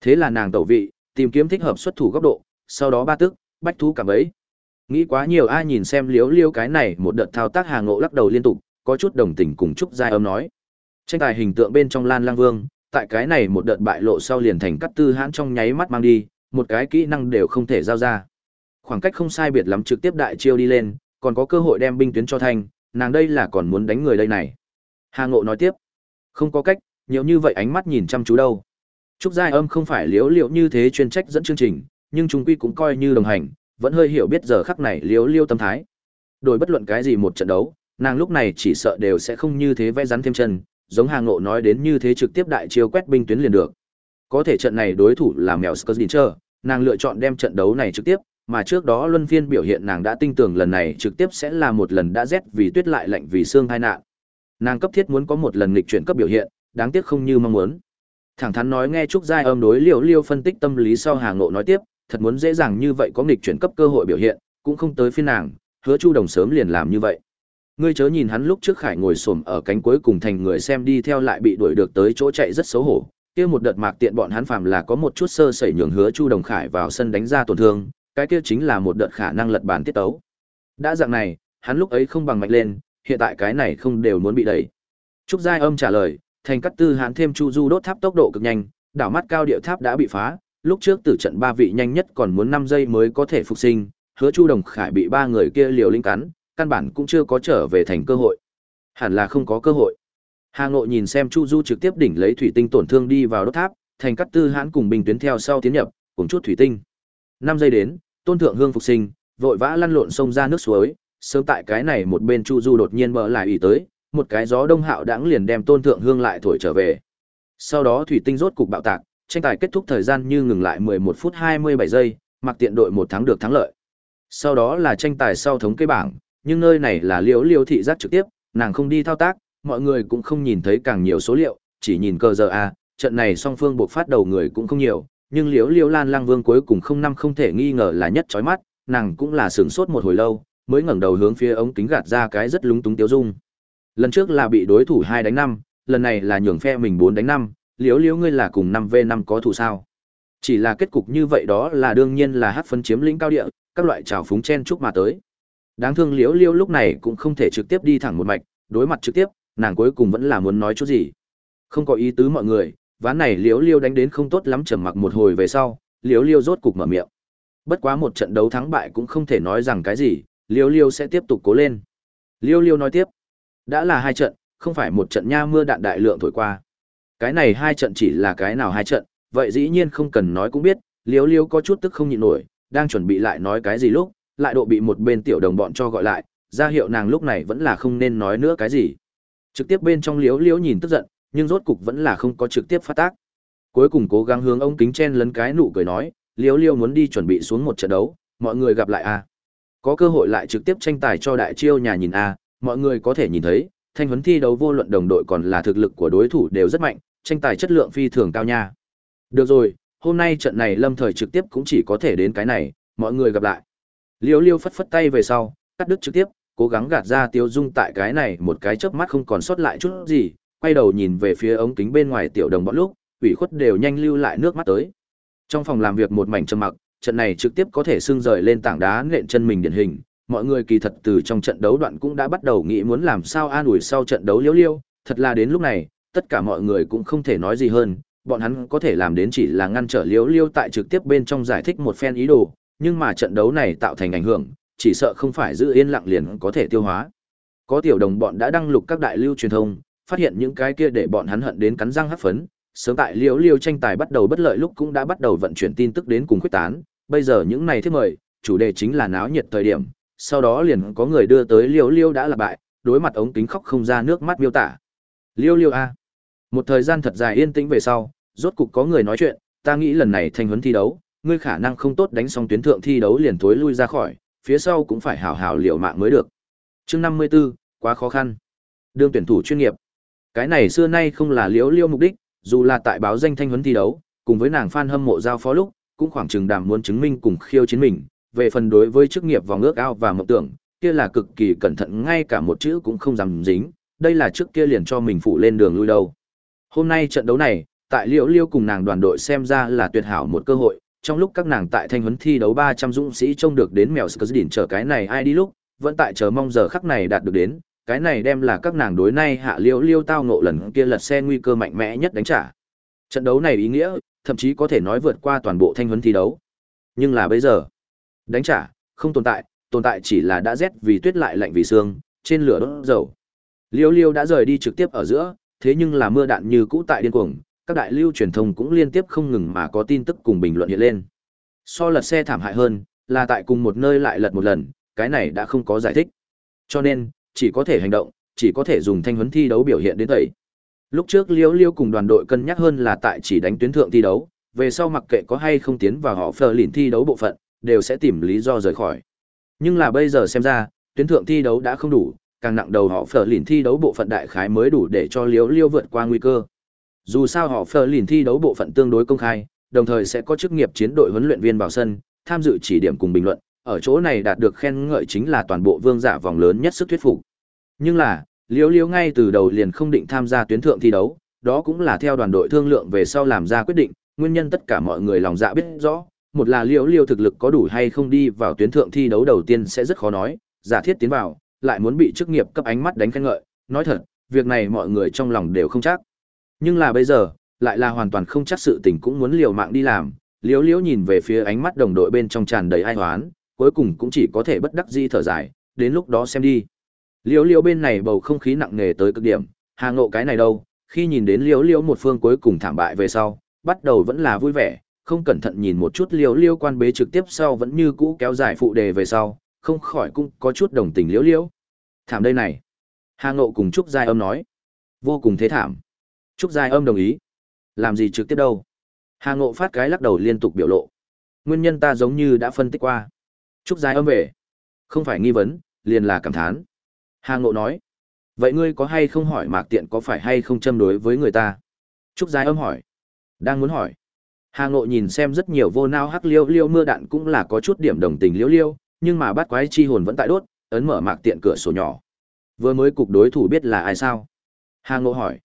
Thế là nàng tẩu vị, tìm kiếm thích hợp xuất thủ góc độ, sau đó ba tức, bách thú cảm ấy. Nghĩ quá nhiều ai nhìn xem liếu liêu cái này một đợt thao tác hàng ngộ lắc đầu liên tục, có chút đồng tình cùng Trúc Giai âm nói. Tranh tài hình tượng bên trong Lan Lang Vương, tại cái này một đợt bại lộ sau liền thành cắt tư hãn trong nháy mắt mang đi, một cái kỹ năng đều không thể giao ra. Khoảng cách không sai biệt lắm trực tiếp đại chiêu đi lên, còn có cơ hội đem binh tuyến cho thành, nàng đây là còn muốn đánh người đây này. Hà Ngộ nói tiếp, không có cách, nhiều như vậy ánh mắt nhìn chăm chú đâu. Trúc Giai Âm không phải liếu liệu như thế chuyên trách dẫn chương trình, nhưng chúng quy cũng coi như đồng hành, vẫn hơi hiểu biết giờ khắc này liếu liêu tâm thái. Đổi bất luận cái gì một trận đấu, nàng lúc này chỉ sợ đều sẽ không như thế vẽ rắn thêm chân, giống Hà Ngộ nói đến như thế trực tiếp đại chiêu quét binh tuyến liền được. Có thể trận này đối thủ là mèo Skurdincher, nàng lựa chọn đem trận đấu này trực tiếp, mà trước đó luân phiên biểu hiện nàng đã tin tưởng lần này trực tiếp sẽ là một lần đã rét vì tuyết lại lạnh vì xương hai nạn. Nàng cấp thiết muốn có một lần nghịch chuyển cấp biểu hiện, đáng tiếc không như mong muốn. Thẳng thắn nói nghe Trúc Giai âm đối Liêu Liêu phân tích tâm lý sau Hà Ngộ nói tiếp, thật muốn dễ dàng như vậy có nghịch chuyển cấp cơ hội biểu hiện, cũng không tới phiên nàng, hứa Chu Đồng sớm liền làm như vậy. Ngươi chớ nhìn hắn lúc trước Khải ngồi xổm ở cánh cuối cùng thành người xem đi theo lại bị đuổi được tới chỗ chạy rất xấu hổ. Kia một đợt mạc tiện bọn hắn phàm là có một chút sơ sẩy nhường hứa Chu Đồng Khải vào sân đánh ra tổn thương, cái kia chính là một đợt khả năng lật bàn tiết tấu. Đã dạng này, hắn lúc ấy không bằng mạnh lên, hiện tại cái này không đều muốn bị đẩy. Trúc Giai Âm trả lời, thành cắt tư hãn thêm chu du đốt tháp tốc độ cực nhanh, đảo mắt cao địa tháp đã bị phá, lúc trước tử trận ba vị nhanh nhất còn muốn 5 giây mới có thể phục sinh, hứa Chu Đồng Khải bị ba người kia liều linh cắn, căn bản cũng chưa có trở về thành cơ hội. Hẳn là không có cơ hội. Hà Ngộ nhìn xem Chu Du trực tiếp đỉnh lấy thủy tinh tổn thương đi vào đốt tháp, thành cắt tư hãn cùng bình tuyến theo sau tiến nhập, cùng chút thủy tinh. 5 giây đến, Tôn Thượng Hương phục sinh, vội vã lăn lộn sông ra nước suối, sớm tại cái này một bên Chu Du đột nhiên mở lại ủy tới, một cái gió đông hạo đãng liền đem Tôn Thượng Hương lại thổi trở về. Sau đó thủy tinh rốt cục bạo tạc, tranh tài kết thúc thời gian như ngừng lại 11 phút 27 giây, mặc tiện đội một thắng được thắng lợi. Sau đó là tranh tài sau thống kê bảng, nhưng nơi này là liễu Liễu thị giác trực tiếp, nàng không đi thao tác, mọi người cũng không nhìn thấy càng nhiều số liệu, chỉ nhìn cờ giờ a, trận này song phương buộc phát đầu người cũng không nhiều, nhưng liễu liễu lan lang vương cuối cùng không năm không thể nghi ngờ là nhất chói mắt, nàng cũng là sửng sốt một hồi lâu, mới ngẩng đầu hướng phía ống kính gạt ra cái rất lúng túng tiêu dung. Lần trước là bị đối thủ hai đánh năm, lần này là nhường phe mình bốn đánh năm, liễu liễu ngươi là cùng năm v năm có thù sao? Chỉ là kết cục như vậy đó là đương nhiên là hát phân chiếm lĩnh cao địa, các loại trào phúng chen chúc mà tới. Đáng thương liễu liễu lúc này cũng không thể trực tiếp đi thẳng một mạch, đối mặt trực tiếp, nàng cuối cùng vẫn là muốn nói chút gì. Không có ý tứ mọi người, ván này liếu liêu đánh đến không tốt lắm trầm mặc một hồi về sau, liếu liêu rốt cục mở miệng. Bất quá một trận đấu thắng bại cũng không thể nói rằng cái gì, liếu liêu sẽ tiếp tục cố lên. Liễu liêu nói tiếp, đã là hai trận, không phải một trận nha mưa đạn đại lượng thổi qua. Cái này hai trận chỉ là cái nào hai trận, vậy dĩ nhiên không cần nói cũng biết, liếu liêu có chút tức không nhịn nổi, đang chuẩn bị lại nói cái gì lúc, lại độ bị một bên tiểu đồng bọn cho gọi lại, ra hiệu nàng lúc này vẫn là không nên nói nữa cái gì. Trực tiếp bên trong liếu liếu nhìn tức giận, nhưng rốt cục vẫn là không có trực tiếp phát tác. Cuối cùng cố gắng hướng ông kính chen lấn cái nụ cười nói, liếu liếu muốn đi chuẩn bị xuống một trận đấu, mọi người gặp lại a. Có cơ hội lại trực tiếp tranh tài cho đại chiêu nhà nhìn a, mọi người có thể nhìn thấy, thanh huấn thi đấu vô luận đồng đội còn là thực lực của đối thủ đều rất mạnh, tranh tài chất lượng phi thường cao nha. Được rồi, hôm nay trận này lâm thời trực tiếp cũng chỉ có thể đến cái này, mọi người gặp lại. Liêu liêu phất phất tay về sau, cắt đứt trực tiếp, cố gắng gạt ra tiêu dung tại cái này một cái chớp mắt không còn sót lại chút gì, quay đầu nhìn về phía ống kính bên ngoài tiểu đồng bọn lúc, ủy khuất đều nhanh lưu lại nước mắt tới. Trong phòng làm việc một mảnh trầm mặc, trận này trực tiếp có thể xưng rời lên tảng đá nện chân mình điển hình, mọi người kỳ thật từ trong trận đấu đoạn cũng đã bắt đầu nghĩ muốn làm sao an ủi sau trận đấu liễu liêu, thật là đến lúc này, tất cả mọi người cũng không thể nói gì hơn, bọn hắn có thể làm đến chỉ là ngăn trở liễu liêu tại trực tiếp bên trong giải thích một phen ý đồ, nhưng mà trận đấu này tạo thành ảnh hưởng, chỉ sợ không phải giữ yên lặng liền có thể tiêu hóa. Có tiểu đồng bọn đã đăng lục các đại lưu truyền thông, phát hiện những cái kia để bọn hắn hận đến cắn răng hấp phấn, sớm tại liễu liêu tranh tài bắt đầu bất lợi lúc cũng đã bắt đầu vận chuyển tin tức đến cùng quyết tán, bây giờ những này thiết mời, chủ đề chính là náo nhiệt thời điểm, sau đó liền có người đưa tới liễu liêu đã là bại, đối mặt ống kính khóc không ra nước mắt miêu tả. Liêu liêu a. Một thời gian thật dài yên tĩnh về sau, rốt cục có người nói chuyện, ta nghĩ lần này thanh huấn thi đấu, ngươi khả năng không tốt đánh xong tuyến thượng thi đấu liền thối lui ra khỏi, phía sau cũng phải hảo hảo liệu mạng mới được. Chương 54, quá khó khăn. Đương tuyển thủ chuyên nghiệp. Cái này xưa nay không là liễu liêu mục đích, dù là tại báo danh thanh huấn thi đấu, cùng với nàng fan hâm mộ giao phó lúc, cũng khoảng chừng đàm muốn chứng minh cùng khiêu chiến mình, về phần đối với chức nghiệp vòng ước ao và mộng tưởng, kia là cực kỳ cẩn thận ngay cả một chữ cũng không dám dính, đây là trước kia liền cho mình phụ lên đường lui đâu. Hôm nay trận đấu này, tại Liễu Liêu cùng nàng đoàn đội xem ra là tuyệt hảo một cơ hội, trong lúc các nàng tại thanh huấn thi đấu 300 dũng sĩ trông được đến mèo Skzdin chờ cái này ai đi lúc, vẫn tại chờ mong giờ khắc này đạt được đến, cái này đem là các nàng đối nay hạ Liễu Liêu tao ngộ lần kia lật xe nguy cơ mạnh mẽ nhất đánh trả. Trận đấu này ý nghĩa, thậm chí có thể nói vượt qua toàn bộ thanh huấn thi đấu. Nhưng là bây giờ, đánh trả, không tồn tại, tồn tại chỉ là đã rét vì tuyết lại lạnh vì sương trên lửa đốt dầu. Liêu Liêu đã rời đi trực tiếp ở giữa, thế nhưng là mưa đạn như cũ tại điên cuồng, các đại lưu truyền thông cũng liên tiếp không ngừng mà có tin tức cùng bình luận hiện lên. So lật xe thảm hại hơn, là tại cùng một nơi lại lật một lần, cái này đã không có giải thích. Cho nên, chỉ có thể hành động, chỉ có thể dùng thanh huấn thi đấu biểu hiện đến tẩy. Lúc trước Liễu Liêu cùng đoàn đội cân nhắc hơn là tại chỉ đánh tuyến thượng thi đấu, về sau mặc kệ có hay không tiến vào họ phờ lìn thi đấu bộ phận, đều sẽ tìm lý do rời khỏi. Nhưng là bây giờ xem ra, tuyến thượng thi đấu đã không đủ, càng nặng đầu họ phờ lìn thi đấu bộ phận đại khái mới đủ để cho Liễu Liêu vượt qua nguy cơ. Dù sao họ phờ lìn thi đấu bộ phận tương đối công khai, đồng thời sẽ có chức nghiệp chiến đội huấn luyện viên vào sân, tham dự chỉ điểm cùng bình luận, ở chỗ này đạt được khen ngợi chính là toàn bộ vương giả vòng lớn nhất sức thuyết phục. Nhưng là, Liễu Liễu ngay từ đầu liền không định tham gia tuyến thượng thi đấu, đó cũng là theo đoàn đội thương lượng về sau làm ra quyết định, nguyên nhân tất cả mọi người lòng dạ biết rõ, một là Liễu Liễu thực lực có đủ hay không đi vào tuyến thượng thi đấu đầu tiên sẽ rất khó nói, giả thiết tiến vào, lại muốn bị chức nghiệp cấp ánh mắt đánh khen ngợi, nói thật, việc này mọi người trong lòng đều không chắc. Nhưng là bây giờ, lại là hoàn toàn không chắc sự tình cũng muốn liều mạng đi làm, liếu liếu nhìn về phía ánh mắt đồng đội bên trong tràn đầy ai hoán, cuối cùng cũng chỉ có thể bất đắc dĩ thở dài, đến lúc đó xem đi. liếu liếu bên này bầu không khí nặng nề tới cực điểm, Hà Ngộ cái này đâu, khi nhìn đến liếu liếu một phương cuối cùng thảm bại về sau, bắt đầu vẫn là vui vẻ, không cẩn thận nhìn một chút liếu liếu quan bế trực tiếp sau vẫn như cũ kéo dài phụ đề về sau, không khỏi cũng có chút đồng tình liếu liếu Thảm đây này. Hà Ngộ cùng Trúc Giai Âm nói, vô cùng thế thảm. Trúc Giai Âm đồng ý. Làm gì trực tiếp đâu? Hà Ngộ phát cái lắc đầu liên tục biểu lộ. Nguyên nhân ta giống như đã phân tích qua. Trúc Giai Âm về. Không phải nghi vấn, liền là cảm thán. Hà Ngộ nói, vậy ngươi có hay không hỏi Mạc Tiện có phải hay không châm đối với người ta? Trúc Giai âm hỏi, đang muốn hỏi. Hà Ngộ nhìn xem rất nhiều vô nao hắc liêu liêu mưa đạn cũng là có chút điểm đồng tình liêu liêu, nhưng mà bắt quái chi hồn vẫn tại đốt, ấn mở Mạc Tiện cửa sổ nhỏ. Vừa mới cục đối thủ biết là ai sao? Hà Ngộ hỏi,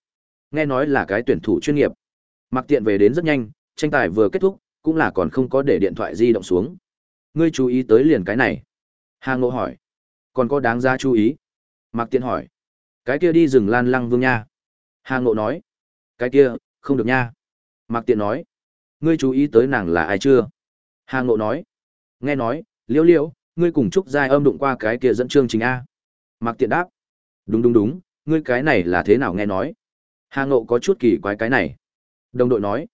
nghe nói là cái tuyển thủ chuyên nghiệp. Mạc Tiện về đến rất nhanh, tranh tài vừa kết thúc, cũng là còn không có để điện thoại di động xuống. Ngươi chú ý tới liền cái này. Hà Ngộ hỏi, còn có đáng ra chú ý. Mạc Tiện hỏi. Cái kia đi rừng lan lăng vương nha. Hà Ngộ nói. Cái kia, không được nha. Mạc Tiện nói. Ngươi chú ý tới nàng là ai chưa? Hà Ngộ nói. Nghe nói, liễu liễu, ngươi cùng Trúc Giai âm đụng qua cái kia dẫn chương trình A. Mạc Tiện đáp. Đúng đúng đúng, ngươi cái này là thế nào nghe nói? Hà Ngộ có chút kỳ quái cái này. Đồng đội nói.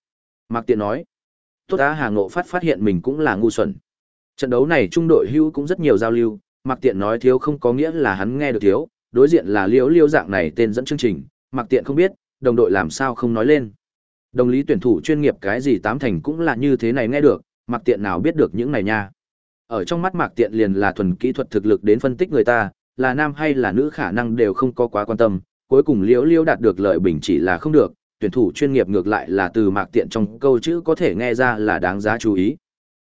Mạc Tiện nói. Tốt á Hà Ngộ phát phát hiện mình cũng là ngu xuẩn. Trận đấu này trung đội hưu cũng rất nhiều giao lưu, Mạc Tiện nói thiếu không có nghĩa là hắn nghe được thiếu, đối diện là liễu liêu dạng này tên dẫn chương trình, Mạc Tiện không biết, đồng đội làm sao không nói lên. Đồng lý tuyển thủ chuyên nghiệp cái gì tám thành cũng là như thế này nghe được, Mạc Tiện nào biết được những này nha. Ở trong mắt Mạc Tiện liền là thuần kỹ thuật thực lực đến phân tích người ta, là nam hay là nữ khả năng đều không có quá quan tâm, cuối cùng liễu Liễu đạt được lợi bình chỉ là không được, tuyển thủ chuyên nghiệp ngược lại là từ Mạc Tiện trong câu chữ có thể nghe ra là đáng giá chú ý.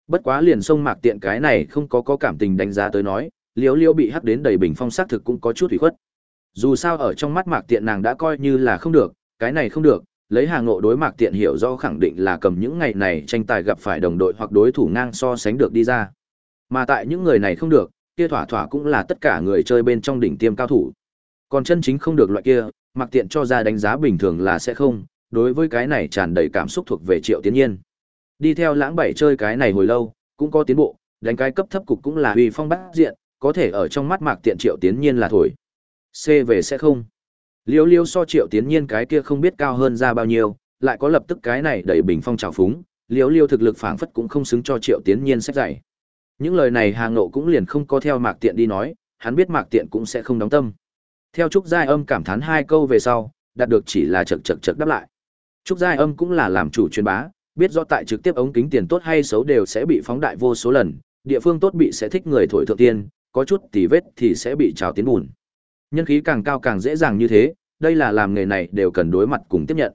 Bất quá liền sông Mạc Tiện cái này không có có cảm tình đánh giá tới nói, liễu liễu bị hắc đến đầy bình phong xác thực cũng có chút hủy khuất. Dù sao ở trong mắt mạc tiện nàng đã coi như là không được cái này không được lấy hàng ngộ đối mạc tiện hiểu do khẳng định là cầm những ngày này tranh tài gặp phải đồng đội hoặc đối thủ ngang so sánh được đi ra. Mà tại những người này không được kia thỏa thỏa cũng là tất cả người chơi bên trong đỉnh tiêm cao thủ còn chân chính không được loại kia mạc tiện cho ra đánh giá bình thường là sẽ không, đối với cái này tràn đầy cảm xúc thuộc về triệu tiến nhiên. Đi theo lãng bảy chơi cái này hồi lâu, cũng có tiến bộ, đánh cái cấp thấp cục cũng là uy phong bát diện, có thể ở trong mắt mạc tiện triệu tiến nhiên là thổi. C về sẽ không. Liêu liêu so triệu tiến nhiên cái kia không biết cao hơn ra bao nhiêu, lại có lập tức cái này đẩy bình phong trào phúng, liêu liêu thực lực phảng phất cũng không xứng cho triệu tiến nhiên sách dạy. Những lời này hà ngộ cũng liền không có theo mạc tiện đi nói, hắn biết mạc tiện cũng sẽ không đóng tâm theo trúc giai âm cảm thán hai câu về sau đạt được chỉ là chật chật chật đáp lại trúc giai âm cũng là làm chủ truyền bá biết rõ tại trực tiếp ống kính tiền tốt hay xấu đều sẽ bị phóng đại vô số lần địa phương tốt bị sẽ thích người thổi thượng tiên có chút tỉ vết thì sẽ bị trào tiến bùn. Nhân khí càng cao càng dễ dàng như thế, đây là làm nghề này đều cần đối mặt cùng tiếp nhận.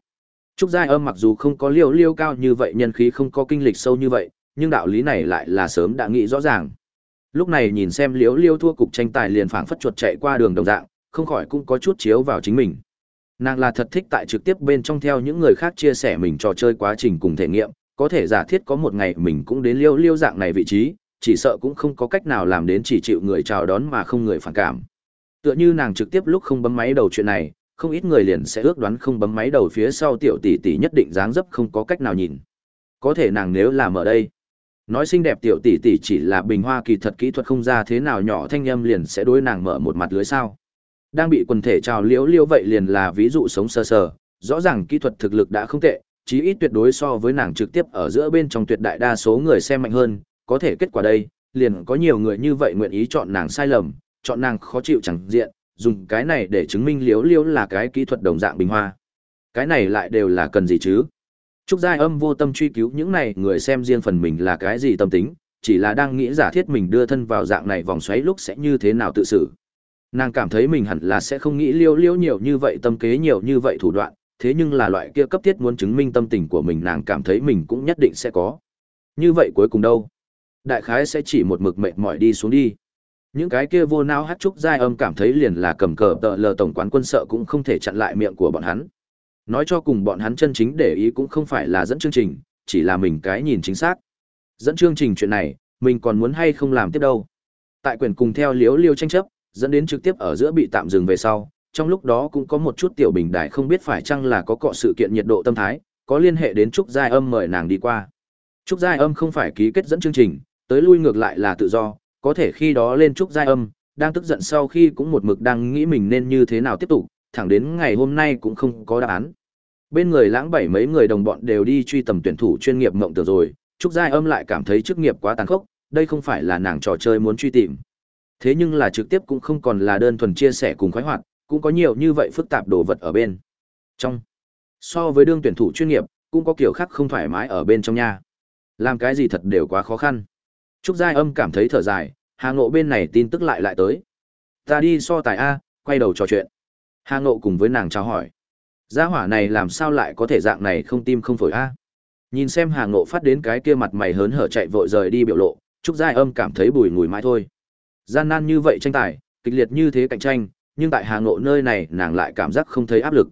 Trúc Giai Âm mặc dù không có liêu liêu cao như vậy nhân khí không có kinh lịch sâu như vậy, nhưng đạo lý này lại là sớm đã nghĩ rõ ràng. Lúc này nhìn xem liếu liêu thua cục tranh tài liền phảng phất chuột chạy qua đường đồng dạng, không khỏi cũng có chút chiếu vào chính mình. Nàng là thật thích tại trực tiếp bên trong theo những người khác chia sẻ mình trò chơi quá trình cùng thể nghiệm, có thể giả thiết có một ngày mình cũng đến liêu liêu dạng này vị trí, chỉ sợ cũng không có cách nào làm đến chỉ chịu người chào đón mà không người phản cảm. Tựa như nàng trực tiếp lúc không bấm máy đầu chuyện này, không ít người liền sẽ ước đoán không bấm máy đầu phía sau tiểu tỷ tỷ nhất định dáng dấp không có cách nào nhìn. Có thể nàng nếu làm ở đây, nói xinh đẹp tiểu tỷ tỷ chỉ là bình hoa kỳ thật kỹ thuật không ra thế nào nhỏ thanh âm liền sẽ đối nàng mở một mặt lưới sao? Đang bị quần thể trào liễu liễu vậy liền là ví dụ sống sờ sờ, rõ ràng kỹ thuật thực lực đã không tệ, chí ít tuyệt đối so với nàng trực tiếp ở giữa bên trong tuyệt đại đa số người xem mạnh hơn, có thể kết quả đây, liền có nhiều người như vậy nguyện ý chọn nàng sai lầm, chọn nàng khó chịu chẳng diện, dùng cái này để chứng minh liễu liễu là cái kỹ thuật đồng dạng bình hoa. Cái này lại đều là cần gì chứ? Trúc Giai Âm vô tâm truy cứu những này người xem riêng phần mình là cái gì tâm tính, chỉ là đang nghĩ giả thiết mình đưa thân vào dạng này vòng xoáy lúc sẽ như thế nào tự xử. Nàng cảm thấy mình hẳn là sẽ không nghĩ liêu liêu nhiều như vậy tâm kế nhiều như vậy thủ đoạn, thế nhưng là loại kia cấp thiết muốn chứng minh tâm tình của mình nàng cảm thấy mình cũng nhất định sẽ có. Như vậy cuối cùng đâu? Đại khái sẽ chỉ một mực mệt mỏi đi xuống đi. Những cái kia vô não hát trúc giai âm cảm thấy liền là cầm cờ tợ lờ tổng quán quân sợ cũng không thể chặn lại miệng của bọn hắn. Nói cho cùng bọn hắn chân chính để ý cũng không phải là dẫn chương trình, chỉ là mình cái nhìn chính xác. Dẫn chương trình chuyện này, mình còn muốn hay không làm tiếp đâu. Tại quyền cùng theo liếu liêu tranh chấp, dẫn đến trực tiếp ở giữa bị tạm dừng về sau, trong lúc đó cũng có một chút tiểu bình đại không biết phải chăng là có cọ sự kiện nhiệt độ tâm thái, có liên hệ đến Trúc Giai Âm mời nàng đi qua. Trúc Giai Âm không phải ký kết dẫn chương trình, tới lui ngược lại là tự do, có thể khi đó lên Trúc Giai Âm, đang tức giận sau khi cũng một mực đang nghĩ mình nên như thế nào tiếp tục, thẳng đến ngày hôm nay cũng không có đáp án. Bên người lãng bảy mấy người đồng bọn đều đi truy tầm tuyển thủ chuyên nghiệp mộng tưởng rồi, Trúc Giai Âm lại cảm thấy chức nghiệp quá tàn khốc, đây không phải là nàng trò chơi muốn truy tìm. Thế nhưng là trực tiếp cũng không còn là đơn thuần chia sẻ cùng khoái hoạt, cũng có nhiều như vậy phức tạp đồ vật ở bên. Trong, so với đương tuyển thủ chuyên nghiệp, cũng có kiểu khác không thoải mái ở bên trong nha. Làm cái gì thật đều quá khó khăn. Trúc Giai Âm cảm thấy thở dài, Hà Ngộ bên này tin tức lại lại tới. Ta đi so tài A, quay đầu trò chuyện. Hà Ngộ cùng với nàng chào hỏi. Gia hỏa này làm sao lại có thể dạng này không tim không phổi A. Nhìn xem Hà Ngộ phát đến cái kia mặt mày hớn hở chạy vội rời đi biểu lộ, Trúc Giai Âm cảm thấy bùi ngùi mãi thôi. Gian nan như vậy tranh tài, kịch liệt như thế cạnh tranh, nhưng tại Hà Ngộ nơi này nàng lại cảm giác không thấy áp lực.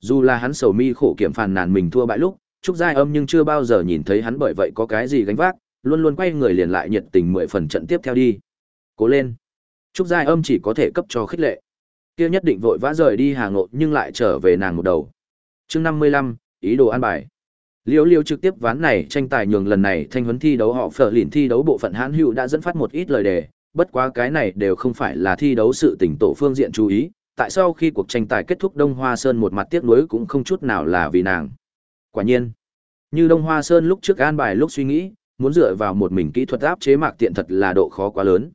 Dù là hắn sầu mi khổ kiểm phàn nàn mình thua bại lúc, Trúc Giai Âm nhưng chưa bao giờ nhìn thấy hắn bởi vậy có cái gì gánh vác, luôn luôn quay người liền lại nhiệt tình mười phần trận tiếp theo đi. Cố lên. Trúc Giai Âm chỉ có thể cấp cho khích lệ. Kia nhất định vội vã rời đi Hà Ngộ nhưng lại trở về nàng một đầu. Chương năm mươi lăm ý đồ an bài. Liêu Liêu trực tiếp ván này tranh tài nhường lần này thanh huấn thi đấu họ phở lìn thi đấu bộ phận hãn hữu đã dẫn phát một ít lời đề, bất quá cái này đều không phải là thi đấu sự tỉnh tổ phương diện chú ý, tại sao khi cuộc tranh tài kết thúc Đông Hoa Sơn một mặt tiếc nuối cũng không chút nào là vì nàng. Quả nhiên, như Đông Hoa Sơn lúc trước an bài lúc suy nghĩ, muốn dựa vào một mình kỹ thuật áp chế mạc tiện thật là độ khó quá lớn.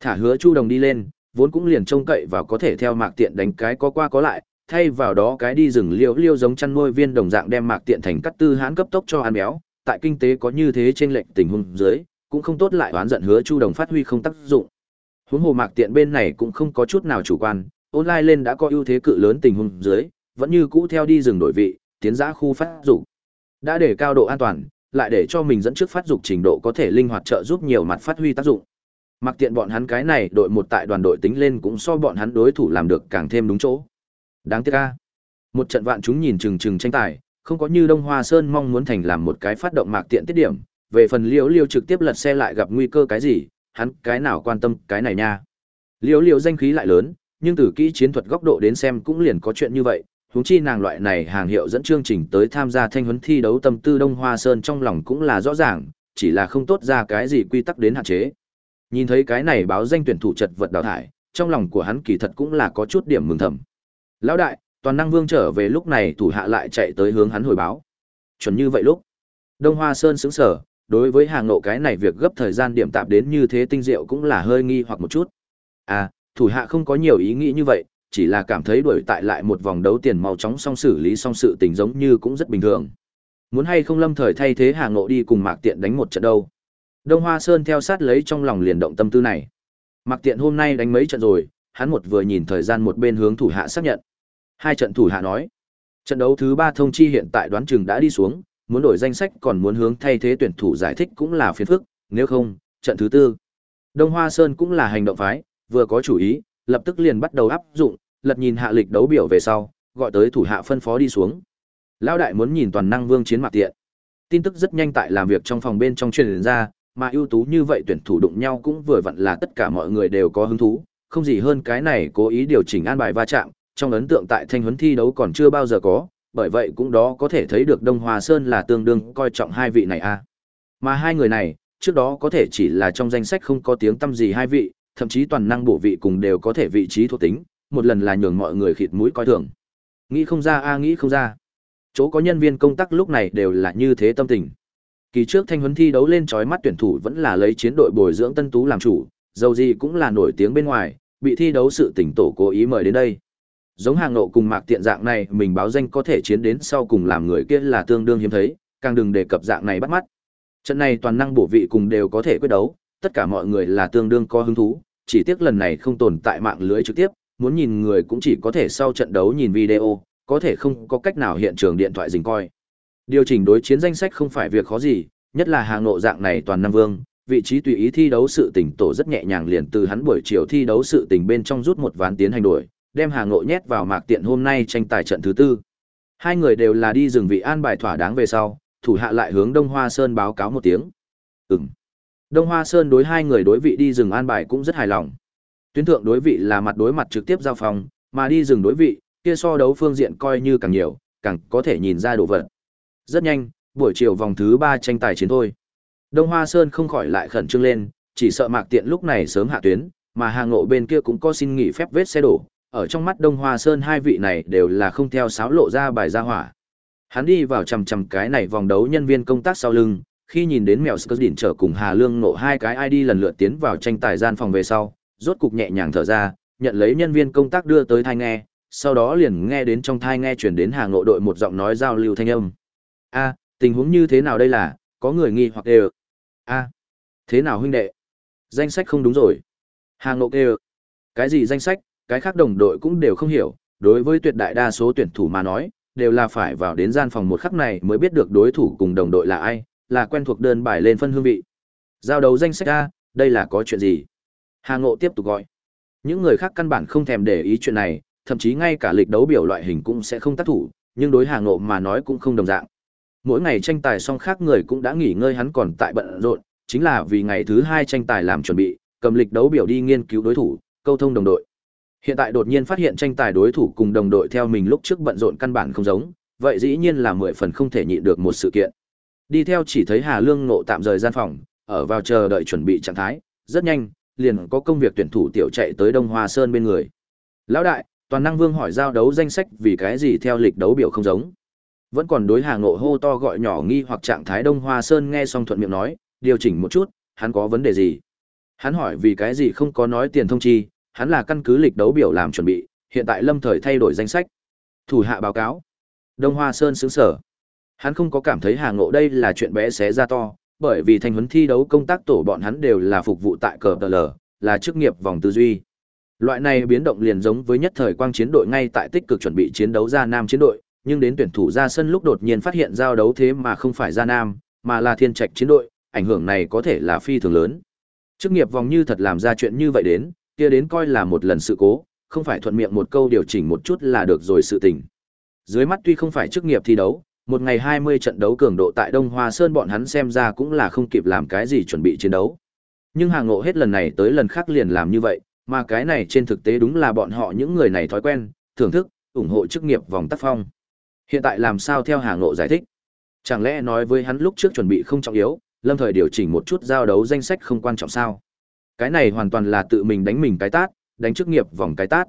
Thả hứa Chu Đồng đi lên, vốn cũng liền trông cậy vào có thể theo mạc tiện đánh cái có qua có lại, thay vào đó cái đi rừng liêu liêu giống chăn nuôi viên đồng dạng đem mạc tiện thành cắt tư hãn cấp tốc cho ăn béo, tại kinh tế có như thế trên lệnh tình huống dưới, cũng không tốt lại oán giận hứa Chu Đồng phát huy không tác dụng. Huống hồ Mạc Tiện bên này cũng không có chút nào chủ quan, online lên đã có ưu thế cự lớn tình huống dưới, vẫn như cũ theo đi rừng đổi vị, tiến giã khu phát dục. Đã để cao độ an toàn, lại để cho mình dẫn trước phát dục trình độ có thể linh hoạt trợ giúp nhiều mặt phát huy tác dụng. Mặc tiện bọn hắn cái này đội một tại đoàn đội tính lên cũng so bọn hắn đối thủ làm được càng thêm đúng chỗ. Đáng tiếc a. Một trận vạn chúng nhìn chừng chừng tranh tài, không có như Đông Hoa Sơn mong muốn thành làm một cái phát động mạc tiện tiết điểm, về phần liễu liêu trực tiếp lật xe lại gặp nguy cơ cái gì, hắn cái nào quan tâm cái này nha? Liễu liêu danh khí lại lớn, nhưng từ kỹ chiến thuật góc độ đến xem cũng liền có chuyện như vậy, huống chi nàng loại này hàng hiệu dẫn chương trình tới tham gia thanh huấn thi đấu tâm tư đông hoa sơn trong lòng cũng là rõ ràng, chỉ là không tốt ra cái gì quy tắc đến hạn chế. Nhìn thấy cái này báo danh tuyển thủ chật vật đào thải, trong lòng của hắn kỳ thật cũng là có chút điểm mừng thầm. Lão đại, toàn năng vương trở về lúc này thủ hạ lại chạy tới hướng hắn hồi báo. Chuẩn như vậy lúc. Đông hoa sơn xứng sở đối với hàng nộ cái này việc gấp thời gian điểm tạp đến như thế tinh diệu cũng là hơi nghi hoặc một chút. À, thủ hạ không có nhiều ý nghĩ như vậy, chỉ là cảm thấy đuổi tại lại một vòng đấu tiền mau chóng xong xử lý xong sự tình giống như cũng rất bình thường. Muốn hay không lâm thời thay thế hàng nộ đi cùng Mạc Tiện đánh một trận đâu. Đông Hoa Sơn theo sát lấy trong lòng liền động tâm tư này. Mạc Tiện hôm nay đánh mấy trận rồi, hắn một vừa nhìn thời gian một bên hướng thủ hạ xác nhận. Hai trận thủ hạ nói. Trận đấu thứ ba thông chi hiện tại đoán chừng đã đi xuống, muốn đổi danh sách còn muốn hướng thay thế tuyển thủ giải thích cũng là phiền phức, nếu không, trận thứ tư. Đông Hoa Sơn cũng là hành động phái, vừa có chủ ý, lập tức liền bắt đầu áp dụng, lật nhìn hạ lịch đấu biểu về sau, gọi tới thủ hạ phân phó đi xuống. Lão đại muốn nhìn toàn năng vương chiến mạc tiện. Tin tức rất nhanh tại làm việc trong phòng bên trong truyền ra, mà ưu tú như vậy tuyển thủ đụng nhau cũng vừa vặn là tất cả mọi người đều có hứng thú, không gì hơn cái này cố ý điều chỉnh an bài va chạm, trong ấn tượng tại thanh huấn thi đấu còn chưa bao giờ có, bởi vậy cũng đó có thể thấy được Đông Hòa Sơn là tương đương coi trọng hai vị này a. À. Mà hai người này, trước đó có thể chỉ là trong danh sách không có tiếng tâm gì hai vị, thậm chí toàn năng bổ vị cùng đều có thể vị trí thuộc tính, một lần là nhường mọi người khịt mũi coi thường. Nghĩ không ra a nghĩ không ra. Chỗ có nhân viên công tác lúc này đều là như thế tâm tình. Kỳ trước thanh huấn thi đấu lên chói mắt tuyển thủ vẫn là lấy chiến đội bồi dưỡng tân tú làm chủ, dầu gì cũng là nổi tiếng bên ngoài, bị thi đấu sự tỉnh tổ cố ý mời đến đây. Giống hàng nộ cùng mạc tiện dạng này, mình báo danh có thể chiến đến sau cùng làm người kia là tương đương hiếm thấy, càng đừng đề cập dạng này bắt mắt. Trận này toàn năng bổ vị cùng đều có thể quyết đấu, tất cả mọi người là tương đương có hứng thú, chỉ tiếc lần này không tồn tại mạng lưới trực tiếp, muốn nhìn người cũng chỉ có thể sau trận đấu nhìn video, có thể không có cách nào hiện trường điện thoại dình coi. Điều chỉnh đối chiến danh sách không phải việc khó gì, nhất là hàng nộ dạng này toàn năm vương, vị trí tùy ý thi đấu sự tỉnh tổ rất nhẹ nhàng liền từ hắn buổi chiều thi đấu sự tỉnh bên trong rút một ván tiến hành đổi, đem hàng Ngộ nhét vào mạc tiện hôm nay tranh tài trận thứ tư. Hai người đều là đi rừng vị an bài thỏa đáng về sau, thủ hạ lại hướng Đông Hoa Sơn báo cáo một tiếng. Ừm. Đông Hoa Sơn đối hai người đối vị đi rừng an bài cũng rất hài lòng. Tuyến thượng đối vị là mặt đối mặt trực tiếp giao phòng, mà đi rừng đối vị, kia so đấu phương diện coi như càng nhiều, càng có thể nhìn ra đồ vật. Rất nhanh, buổi chiều vòng thứ ba tranh tài chiến thôi. Đông Hoa Sơn không khỏi lại khẩn trương lên, chỉ sợ Mạc Tiện lúc này sớm hạ tuyến, mà hàng ngộ bên kia cũng có xin nghỉ phép vết xe đổ. Ở trong mắt Đông Hoa Sơn hai vị này đều là không theo sáo lộ ra bài ra hỏa. Hắn đi vào chằm chằm cái này vòng đấu nhân viên công tác sau lưng, khi nhìn đến mèo Scott đỉnh trở cùng Hà Lương nộ hai cái ID lần lượt tiến vào tranh tài gian phòng về sau, rốt cục nhẹ nhàng thở ra, nhận lấy nhân viên công tác đưa tới thai nghe, sau đó liền nghe đến trong thai nghe chuyển đến Hà Ngộ đội một giọng nói giao lưu thanh âm. A, tình huống như thế nào đây là, có người nghi hoặc đều. A, thế nào huynh đệ? Danh sách không đúng rồi. Hà Ngộ kêu. Cái gì danh sách, cái khác đồng đội cũng đều không hiểu, đối với tuyệt đại đa số tuyển thủ mà nói, đều là phải vào đến gian phòng một khắc này mới biết được đối thủ cùng đồng đội là ai, là quen thuộc đơn bài lên phân hương vị. Giao đấu danh sách A, đây là có chuyện gì? Hà Ngộ tiếp tục gọi. Những người khác căn bản không thèm để ý chuyện này, thậm chí ngay cả lịch đấu biểu loại hình cũng sẽ không tác thủ, nhưng đối Hà Ngộ mà nói cũng không đồng dạng. Mỗi ngày tranh tài xong khác người cũng đã nghỉ ngơi hắn còn tại bận rộn, chính là vì ngày thứ hai tranh tài làm chuẩn bị, cầm lịch đấu biểu đi nghiên cứu đối thủ, câu thông đồng đội. Hiện tại đột nhiên phát hiện tranh tài đối thủ cùng đồng đội theo mình lúc trước bận rộn căn bản không giống, vậy dĩ nhiên là mười phần không thể nhịn được một sự kiện. Đi theo chỉ thấy Hà Lương Ngộ tạm rời gian phòng, ở vào chờ đợi chuẩn bị trạng thái, rất nhanh, liền có công việc tuyển thủ tiểu chạy tới Đông Hoa Sơn bên người. Lão đại, toàn năng vương hỏi giao đấu danh sách vì cái gì theo lịch đấu biểu không giống. Vẫn còn đối Hà Ngộ hô to gọi nhỏ nghi hoặc trạng thái Đông Hoa Sơn nghe xong thuận miệng nói, điều chỉnh một chút, hắn có vấn đề gì? Hắn hỏi vì cái gì không có nói tiền thông chi, hắn là căn cứ lịch đấu biểu làm chuẩn bị, hiện tại lâm thời thay đổi danh sách. Thủ hạ báo cáo. Đông Hoa Sơn sướng sở. Hắn không có cảm thấy Hà Ngộ đây là chuyện bé xé ra to, bởi vì thành huấn thi đấu công tác tổ bọn hắn đều là phục vụ tại cờ tờ lờ, là chức nghiệp vòng tư duy. Loại này biến động liền giống với nhất thời quang chiến đội ngay tại tích cực chuẩn bị chiến đấu ra nam chiến đội, nhưng đến tuyển thủ ra sân lúc đột nhiên phát hiện giao đấu thế mà không phải ra nam, mà là thiên trạch chiến đội, ảnh hưởng này có thể là phi thường lớn. Chức nghiệp vòng như thật làm ra chuyện như vậy đến, kia đến coi là một lần sự cố, không phải thuận miệng một câu điều chỉnh một chút là được rồi sự tình. Dưới mắt tuy không phải chức nghiệp thi đấu, một ngày 20 trận đấu cường độ tại Đông Hoa Sơn bọn hắn xem ra cũng là không kịp làm cái gì chuẩn bị chiến đấu. Nhưng hàng ngộ hết lần này tới lần khác liền làm như vậy, mà cái này trên thực tế đúng là bọn họ những người này thói quen, thưởng thức, ủng hộ chức nghiệp vòng tác phong. Hiện tại làm sao theo hàng ngộ giải thích? Chẳng lẽ nói với hắn lúc trước chuẩn bị không trọng yếu, lâm thời điều chỉnh một chút giao đấu danh sách không quan trọng sao? Cái này hoàn toàn là tự mình đánh mình cái tát, đánh chức nghiệp vòng cái tát.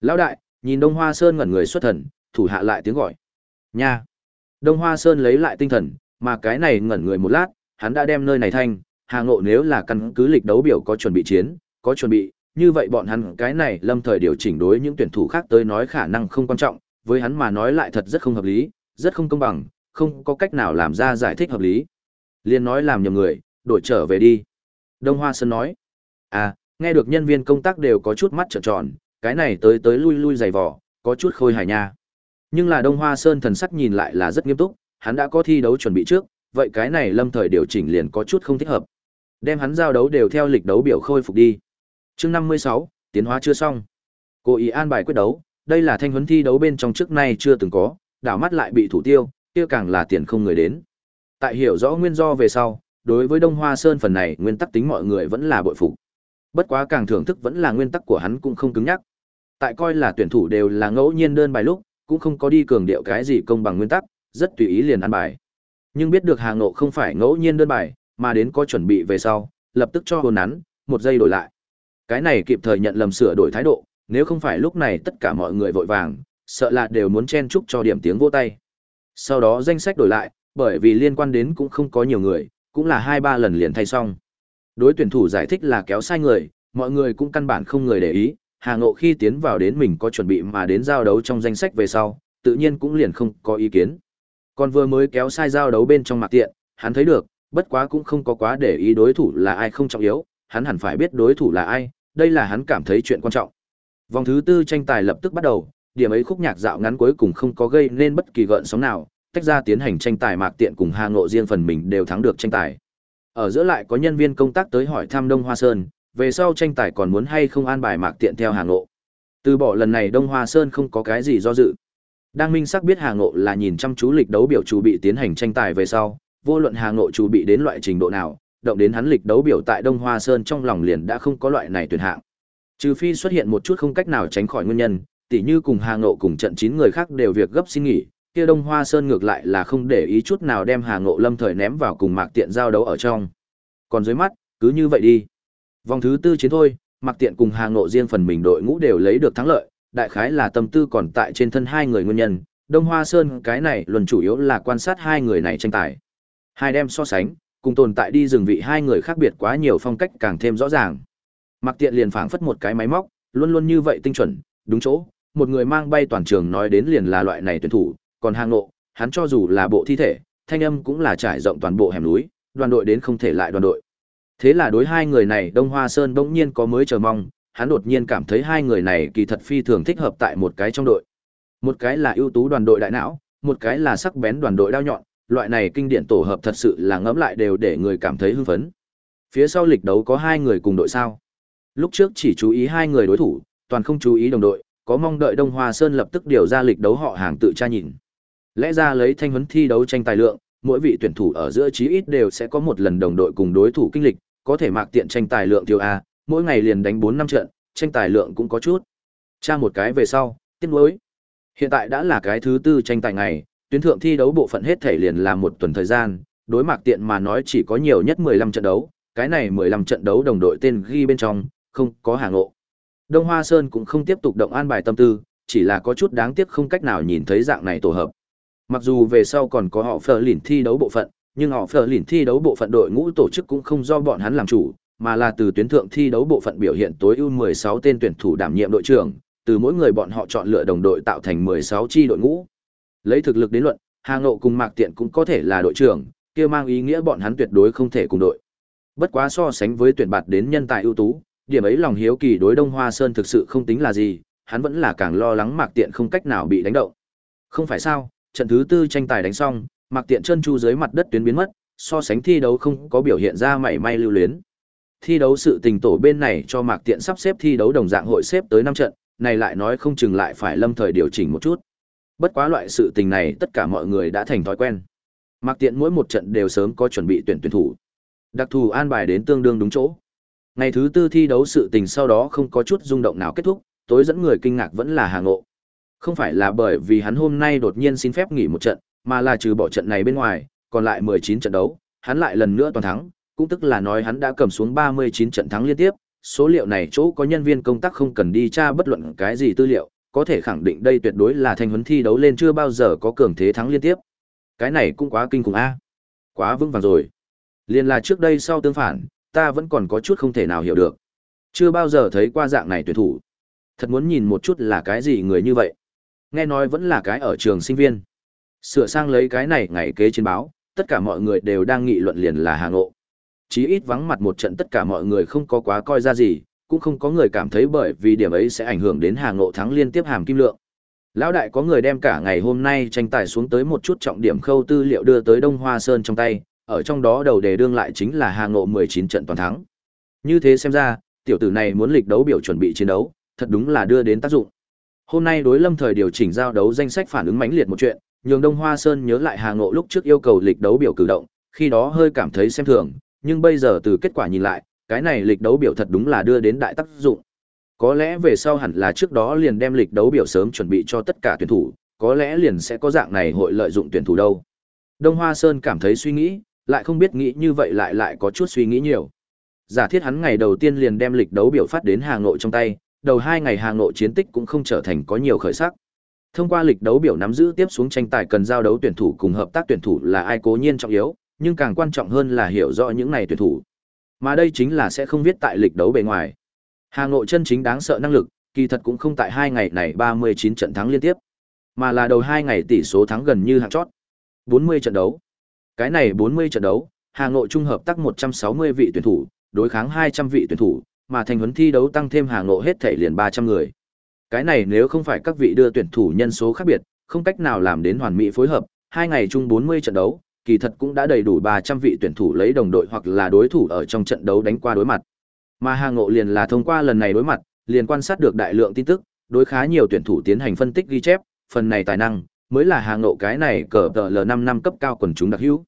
Lão đại, nhìn Đông Hoa Sơn ngẩn người xuất thần, thủ hạ lại tiếng gọi. Nha. Đông Hoa Sơn lấy lại tinh thần, mà cái này ngẩn người một lát, hắn đã đem nơi này thanh, Hà Ngộ nếu là căn cứ lịch đấu biểu có chuẩn bị chiến, có chuẩn bị, như vậy bọn hắn cái này lâm thời điều chỉnh đối những tuyển thủ khác tới nói khả năng không quan trọng, với hắn mà nói lại thật rất không hợp lý, rất không công bằng, không có cách nào làm ra giải thích hợp lý. Liên nói làm nhầm người, đổi trở về đi. Đông Hoa Sơn nói, à, nghe được nhân viên công tác đều có chút mắt trợn tròn, cái này tới tới lui lui dày vỏ, có chút khôi hài nha. Nhưng là Đông Hoa Sơn thần sắc nhìn lại là rất nghiêm túc, hắn đã có thi đấu chuẩn bị trước, vậy cái này lâm thời điều chỉnh liền có chút không thích hợp. Đem hắn giao đấu đều theo lịch đấu biểu khôi phục đi. Chương 56, tiến hóa chưa xong. Cố ý an bài quyết đấu, đây là thanh huấn thi đấu bên trong trước nay chưa từng có, đảo mắt lại bị thủ tiêu, kia càng là tiền không người đến. Tại hiểu rõ nguyên do về sau, đối với Đông Hoa Sơn phần này nguyên tắc tính mọi người vẫn là bội phục. Bất quá càng thưởng thức vẫn là nguyên tắc của hắn cũng không cứng nhắc. Tại coi là tuyển thủ đều là ngẫu nhiên đơn bài lúc, cũng không có đi cường điệu cái gì công bằng nguyên tắc, rất tùy ý liền ăn bài. Nhưng biết được Hà Ngộ không phải ngẫu nhiên đơn bài, mà đến có chuẩn bị về sau, lập tức cho hồn nắn, một giây đổi lại. Cái này kịp thời nhận lầm sửa đổi thái độ, nếu không phải lúc này tất cả mọi người vội vàng, sợ là đều muốn chen chúc cho điểm tiếng vỗ tay. Sau đó danh sách đổi lại, bởi vì liên quan đến cũng không có nhiều người, cũng là hai ba lần liền thay xong. Đối tuyển thủ giải thích là kéo sai người, mọi người cũng căn bản không người để ý, Hà Ngộ khi tiến vào đến mình có chuẩn bị mà đến giao đấu trong danh sách về sau, tự nhiên cũng liền không có ý kiến. Còn vừa mới kéo sai giao đấu bên trong mặt tiện, hắn thấy được, bất quá cũng không có quá để ý đối thủ là ai không trọng yếu, hắn hẳn phải biết đối thủ là ai, đây là hắn cảm thấy chuyện quan trọng. Vòng thứ tư tranh tài lập tức bắt đầu, điểm ấy khúc nhạc dạo ngắn cuối cùng không có gây nên bất kỳ gợn sóng nào, tách ra tiến hành tranh tài mạc tiện cùng Hà Ngộ riêng phần mình đều thắng được tranh tài. Ở giữa lại có nhân viên công tác tới hỏi thăm Đông Hoa Sơn, về sau tranh tài còn muốn hay không an bài mạc tiện theo Hà Ngộ. Từ bỏ lần này Đông Hoa Sơn không có cái gì do dự. Đang minh xác biết Hà Ngộ là nhìn chăm chú lịch đấu biểu chủ bị tiến hành tranh tài về sau, vô luận Hà Ngộ chủ bị đến loại trình độ nào, động đến hắn lịch đấu biểu tại Đông Hoa Sơn trong lòng liền đã không có loại này tuyệt hạng. Trừ phi xuất hiện một chút không cách nào tránh khỏi nguyên nhân, tỉ như cùng Hà Ngộ cùng trận 9 người khác đều việc gấp xin nghỉ, kia Đông Hoa Sơn ngược lại là không để ý chút nào đem Hà Ngộ lâm thời ném vào cùng Mạc Tiện giao đấu ở trong. Còn dưới mắt, cứ như vậy đi. Vòng thứ tư chiến thôi, Mạc Tiện cùng Hà Ngộ riêng phần mình đội ngũ đều lấy được thắng lợi, đại khái là tâm tư còn tại trên thân hai người nguyên nhân, Đông Hoa Sơn cái này luận chủ yếu là quan sát hai người này tranh tài. Hai đem so sánh, cùng tồn tại đi rừng vị hai người khác biệt quá nhiều phong cách càng thêm rõ ràng. Mặc tiện liền phảng phất một cái máy móc, luôn luôn như vậy tinh chuẩn, đúng chỗ, một người mang bay toàn trường nói đến liền là loại này tuyển thủ, còn hàng nộ, hắn cho dù là bộ thi thể, thanh âm cũng là trải rộng toàn bộ hẻm núi, đoàn đội đến không thể lại đoàn đội. Thế là đối hai người này Đông Hoa Sơn bỗng nhiên có mới chờ mong, hắn đột nhiên cảm thấy hai người này kỳ thật phi thường thích hợp tại một cái trong đội. Một cái là ưu tú đoàn đội đại não, một cái là sắc bén đoàn đội đao nhọn, loại này kinh điển tổ hợp thật sự là ngẫm lại đều để người cảm thấy hưng phấn. Phía sau lịch đấu có hai người cùng đội sao? Lúc trước chỉ chú ý hai người đối thủ, toàn không chú ý đồng đội, có mong đợi Đông Hoa Sơn lập tức điều ra lịch đấu họ hàng tự tra nhìn. Lẽ ra lấy thanh huấn thi đấu tranh tài lượng, mỗi vị tuyển thủ ở giữa chí ít đều sẽ có một lần đồng đội cùng đối thủ kinh lịch, có thể mạc tiện tranh tài lượng tiêu a, mỗi ngày liền đánh 4 năm trận, tranh tài lượng cũng có chút. Tra một cái về sau, tiếc nuối. Hiện tại đã là cái thứ tư tranh tài ngày, tuyến thượng thi đấu bộ phận hết thể liền là một tuần thời gian, đối mạc tiện mà nói chỉ có nhiều nhất 15 trận đấu, cái này 15 trận đấu đồng đội tên ghi bên trong, không có hàng ngộ. Đông Hoa Sơn cũng không tiếp tục động an bài tâm tư, chỉ là có chút đáng tiếc không cách nào nhìn thấy dạng này tổ hợp. Mặc dù về sau còn có họ phờ lỉn thi đấu bộ phận, nhưng họ phờ lỉn thi đấu bộ phận đội ngũ tổ chức cũng không do bọn hắn làm chủ, mà là từ tuyến thượng thi đấu bộ phận biểu hiện tối ưu 16 tên tuyển thủ đảm nhiệm đội trưởng, từ mỗi người bọn họ chọn lựa đồng đội tạo thành 16 chi đội ngũ. Lấy thực lực đến luận, Hà Ngộ cùng Mạc Tiện cũng có thể là đội trưởng, kia mang ý nghĩa bọn hắn tuyệt đối không thể cùng đội. Bất quá so sánh với tuyển bạt đến nhân tài ưu tú, điểm ấy lòng hiếu kỳ đối Đông Hoa Sơn thực sự không tính là gì, hắn vẫn là càng lo lắng Mạc Tiện không cách nào bị đánh động. Không phải sao, trận thứ tư tranh tài đánh xong, Mặc Tiện chân chu dưới mặt đất tuyến biến mất, so sánh thi đấu không có biểu hiện ra mảy may lưu luyến. Thi đấu sự tình tổ bên này cho Mạc Tiện sắp xếp thi đấu đồng dạng hội xếp tới năm trận, này lại nói không chừng lại phải lâm thời điều chỉnh một chút. Bất quá loại sự tình này tất cả mọi người đã thành thói quen. Mạc Tiện mỗi một trận đều sớm có chuẩn bị tuyển tuyển thủ. Đặc thù an bài đến tương đương đúng chỗ. Ngày thứ tư thi đấu sự tình sau đó không có chút rung động nào kết thúc, tối dẫn người kinh ngạc vẫn là Hà Ngộ. Không phải là bởi vì hắn hôm nay đột nhiên xin phép nghỉ một trận, mà là trừ bỏ trận này bên ngoài, còn lại 19 trận đấu, hắn lại lần nữa toàn thắng, cũng tức là nói hắn đã cầm xuống 39 trận thắng liên tiếp, số liệu này chỗ có nhân viên công tác không cần đi tra bất luận cái gì tư liệu, có thể khẳng định đây tuyệt đối là thanh huấn thi đấu lên chưa bao giờ có cường thế thắng liên tiếp. Cái này cũng quá kinh khủng a. Quá vững vàng rồi. Liên là trước đây sau tương phản, ta vẫn còn có chút không thể nào hiểu được. Chưa bao giờ thấy qua dạng này tuyển thủ. Thật muốn nhìn một chút là cái gì người như vậy. Nghe nói vẫn là cái ở trường sinh viên. Sửa sang lấy cái này ngày kế trên báo, tất cả mọi người đều đang nghị luận liền là Hà Ngộ. Chí ít vắng mặt một trận tất cả mọi người không có quá coi ra gì, cũng không có người cảm thấy bởi vì điểm ấy sẽ ảnh hưởng đến Hà Ngộ thắng liên tiếp hàm kim lượng. Lão đại có người đem cả ngày hôm nay tranh tài xuống tới một chút trọng điểm khâu tư liệu đưa tới Đông Hoa Sơn trong tay, ở trong đó đầu đề đương lại chính là Hà Ngộ 19 trận toàn thắng. Như thế xem ra, tiểu tử này muốn lịch đấu biểu chuẩn bị chiến đấu, thật đúng là đưa đến tác dụng. Hôm nay đối Lâm thời điều chỉnh giao đấu danh sách phản ứng mãnh liệt một chuyện, nhường Đông Hoa Sơn nhớ lại Hà Ngộ lúc trước yêu cầu lịch đấu biểu cử động, khi đó hơi cảm thấy xem thường, nhưng bây giờ từ kết quả nhìn lại, cái này lịch đấu biểu thật đúng là đưa đến đại tác dụng. Có lẽ về sau hẳn là trước đó liền đem lịch đấu biểu sớm chuẩn bị cho tất cả tuyển thủ, có lẽ liền sẽ có dạng này hội lợi dụng tuyển thủ đâu. Đông Hoa Sơn cảm thấy suy nghĩ, lại không biết nghĩ như vậy lại lại có chút suy nghĩ nhiều. Giả thiết hắn ngày đầu tiên liền đem lịch đấu biểu phát đến Hà Nội trong tay, đầu hai ngày Hà Nội chiến tích cũng không trở thành có nhiều khởi sắc. Thông qua lịch đấu biểu nắm giữ tiếp xuống tranh tài cần giao đấu tuyển thủ cùng hợp tác tuyển thủ là ai cố nhiên trọng yếu, nhưng càng quan trọng hơn là hiểu rõ những này tuyển thủ. Mà đây chính là sẽ không viết tại lịch đấu bề ngoài. Hà Nội chân chính đáng sợ năng lực, kỳ thật cũng không tại hai ngày này 39 trận thắng liên tiếp, mà là đầu hai ngày tỷ số thắng gần như hạng chót. 40 trận đấu. Cái này 40 trận đấu, Hà Nội trung hợp tác 160 vị tuyển thủ, đối kháng 200 vị tuyển thủ, mà thành huấn thi đấu tăng thêm hàng Ngộ hết thể liền 300 người. Cái này nếu không phải các vị đưa tuyển thủ nhân số khác biệt, không cách nào làm đến hoàn mỹ phối hợp, hai ngày chung 40 trận đấu, kỳ thật cũng đã đầy đủ 300 vị tuyển thủ lấy đồng đội hoặc là đối thủ ở trong trận đấu đánh qua đối mặt. Mà hàng Ngộ liền là thông qua lần này đối mặt, liền quan sát được đại lượng tin tức, đối khá nhiều tuyển thủ tiến hành phân tích ghi chép, phần này tài năng mới là hàng Ngộ cái này cờ tờ L5 năm cấp cao quần chúng đặc hữu.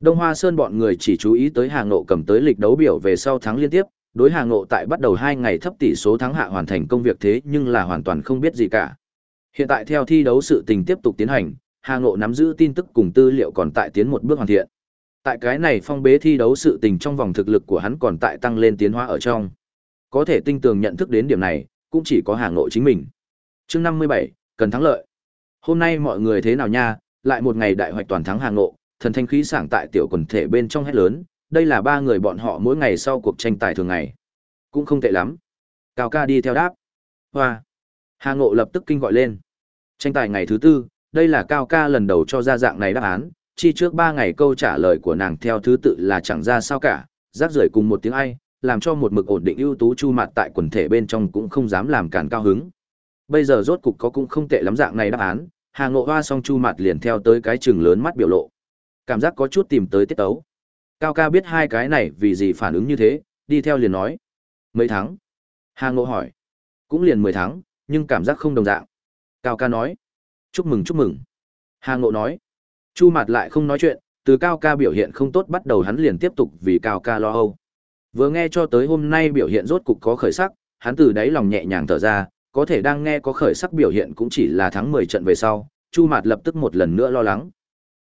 Đông Hoa Sơn bọn người chỉ chú ý tới hàng Ngộ cầm tới lịch đấu biểu về sau thắng liên tiếp, đối Hà Ngộ tại bắt đầu hai ngày thấp tỷ số thắng hạ hoàn thành công việc thế nhưng là hoàn toàn không biết gì cả. Hiện tại theo thi đấu sự tình tiếp tục tiến hành, Hà Ngộ nắm giữ tin tức cùng tư liệu còn tại tiến một bước hoàn thiện. Tại cái này phong bế thi đấu sự tình trong vòng thực lực của hắn còn tại tăng lên tiến hóa ở trong. Có thể tinh tường nhận thức đến điểm này, cũng chỉ có Hà Ngộ chính mình. Chương 57, cần thắng lợi. Hôm nay mọi người thế nào nha, lại một ngày đại hoạch toàn thắng Hà Ngộ, thần thanh khí sảng tại tiểu quần thể bên trong hết lớn, đây là ba người bọn họ mỗi ngày sau cuộc tranh tài thường ngày. Cũng không tệ lắm. Cao ca đi theo đáp. Hoa. Hà Ngộ lập tức kinh gọi lên. Tranh tài ngày thứ tư, đây là Cao ca lần đầu cho ra dạng này đáp án, chi trước ba ngày câu trả lời của nàng theo thứ tự là chẳng ra sao cả, rác rưởi cùng một tiếng ai, làm cho một mực ổn định ưu tú chu mặt tại quần thể bên trong cũng không dám làm cản cao hứng. Bây giờ rốt cục có cũng không tệ lắm dạng này đáp án, Hà Ngộ Hoa xong chu mặt liền theo tới cái chừng lớn mắt biểu lộ. Cảm giác có chút tìm tới tiết tấu. Cao ca biết hai cái này vì gì phản ứng như thế, đi theo liền nói. Mấy tháng? Hà Ngộ hỏi. Cũng liền mười tháng, nhưng cảm giác không đồng dạng. Cao ca nói. Chúc mừng chúc mừng. Hà Ngộ nói. Chu mặt lại không nói chuyện, từ Cao ca biểu hiện không tốt bắt đầu hắn liền tiếp tục vì Cao ca lo âu. Vừa nghe cho tới hôm nay biểu hiện rốt cục có khởi sắc, hắn từ đáy lòng nhẹ nhàng thở ra, có thể đang nghe có khởi sắc biểu hiện cũng chỉ là thắng 10 trận về sau, Chu Mạt lập tức một lần nữa lo lắng.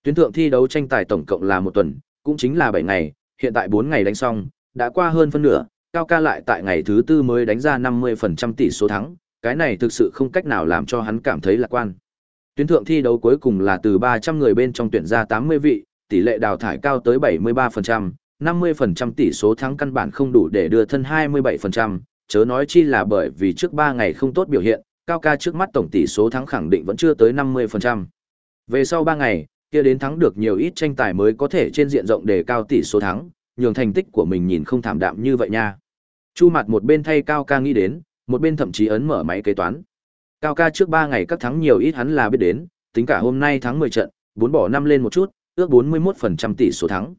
Tuyến thượng thi đấu tranh tài tổng cộng là một tuần, cũng chính là 7 ngày, hiện tại 4 ngày đánh xong, đã qua hơn phân nửa, Cao ca lại tại ngày thứ tư mới đánh ra 50% tỷ số thắng, cái này thực sự không cách nào làm cho hắn cảm thấy lạc quan. Tuyến thượng thi đấu cuối cùng là từ 300 người bên trong tuyển ra 80 vị, tỷ lệ đào thải cao tới 73%, 50% tỷ số thắng căn bản không đủ để đưa thân 27%, chớ nói chi là bởi vì trước 3 ngày không tốt biểu hiện, cao ca trước mắt tổng tỷ số thắng khẳng định vẫn chưa tới 50%. Về sau 3 ngày, kia đến thắng được nhiều ít tranh tài mới có thể trên diện rộng đề cao tỷ số thắng, nhường thành tích của mình nhìn không thảm đạm như vậy nha. Chu mặt một bên thay cao ca nghĩ đến, một bên thậm chí ấn mở máy kế toán. Cao ca trước 3 ngày các thắng nhiều ít hắn là biết đến, tính cả hôm nay thắng 10 trận, bốn bỏ 5 lên một chút, ước 41% tỷ số thắng.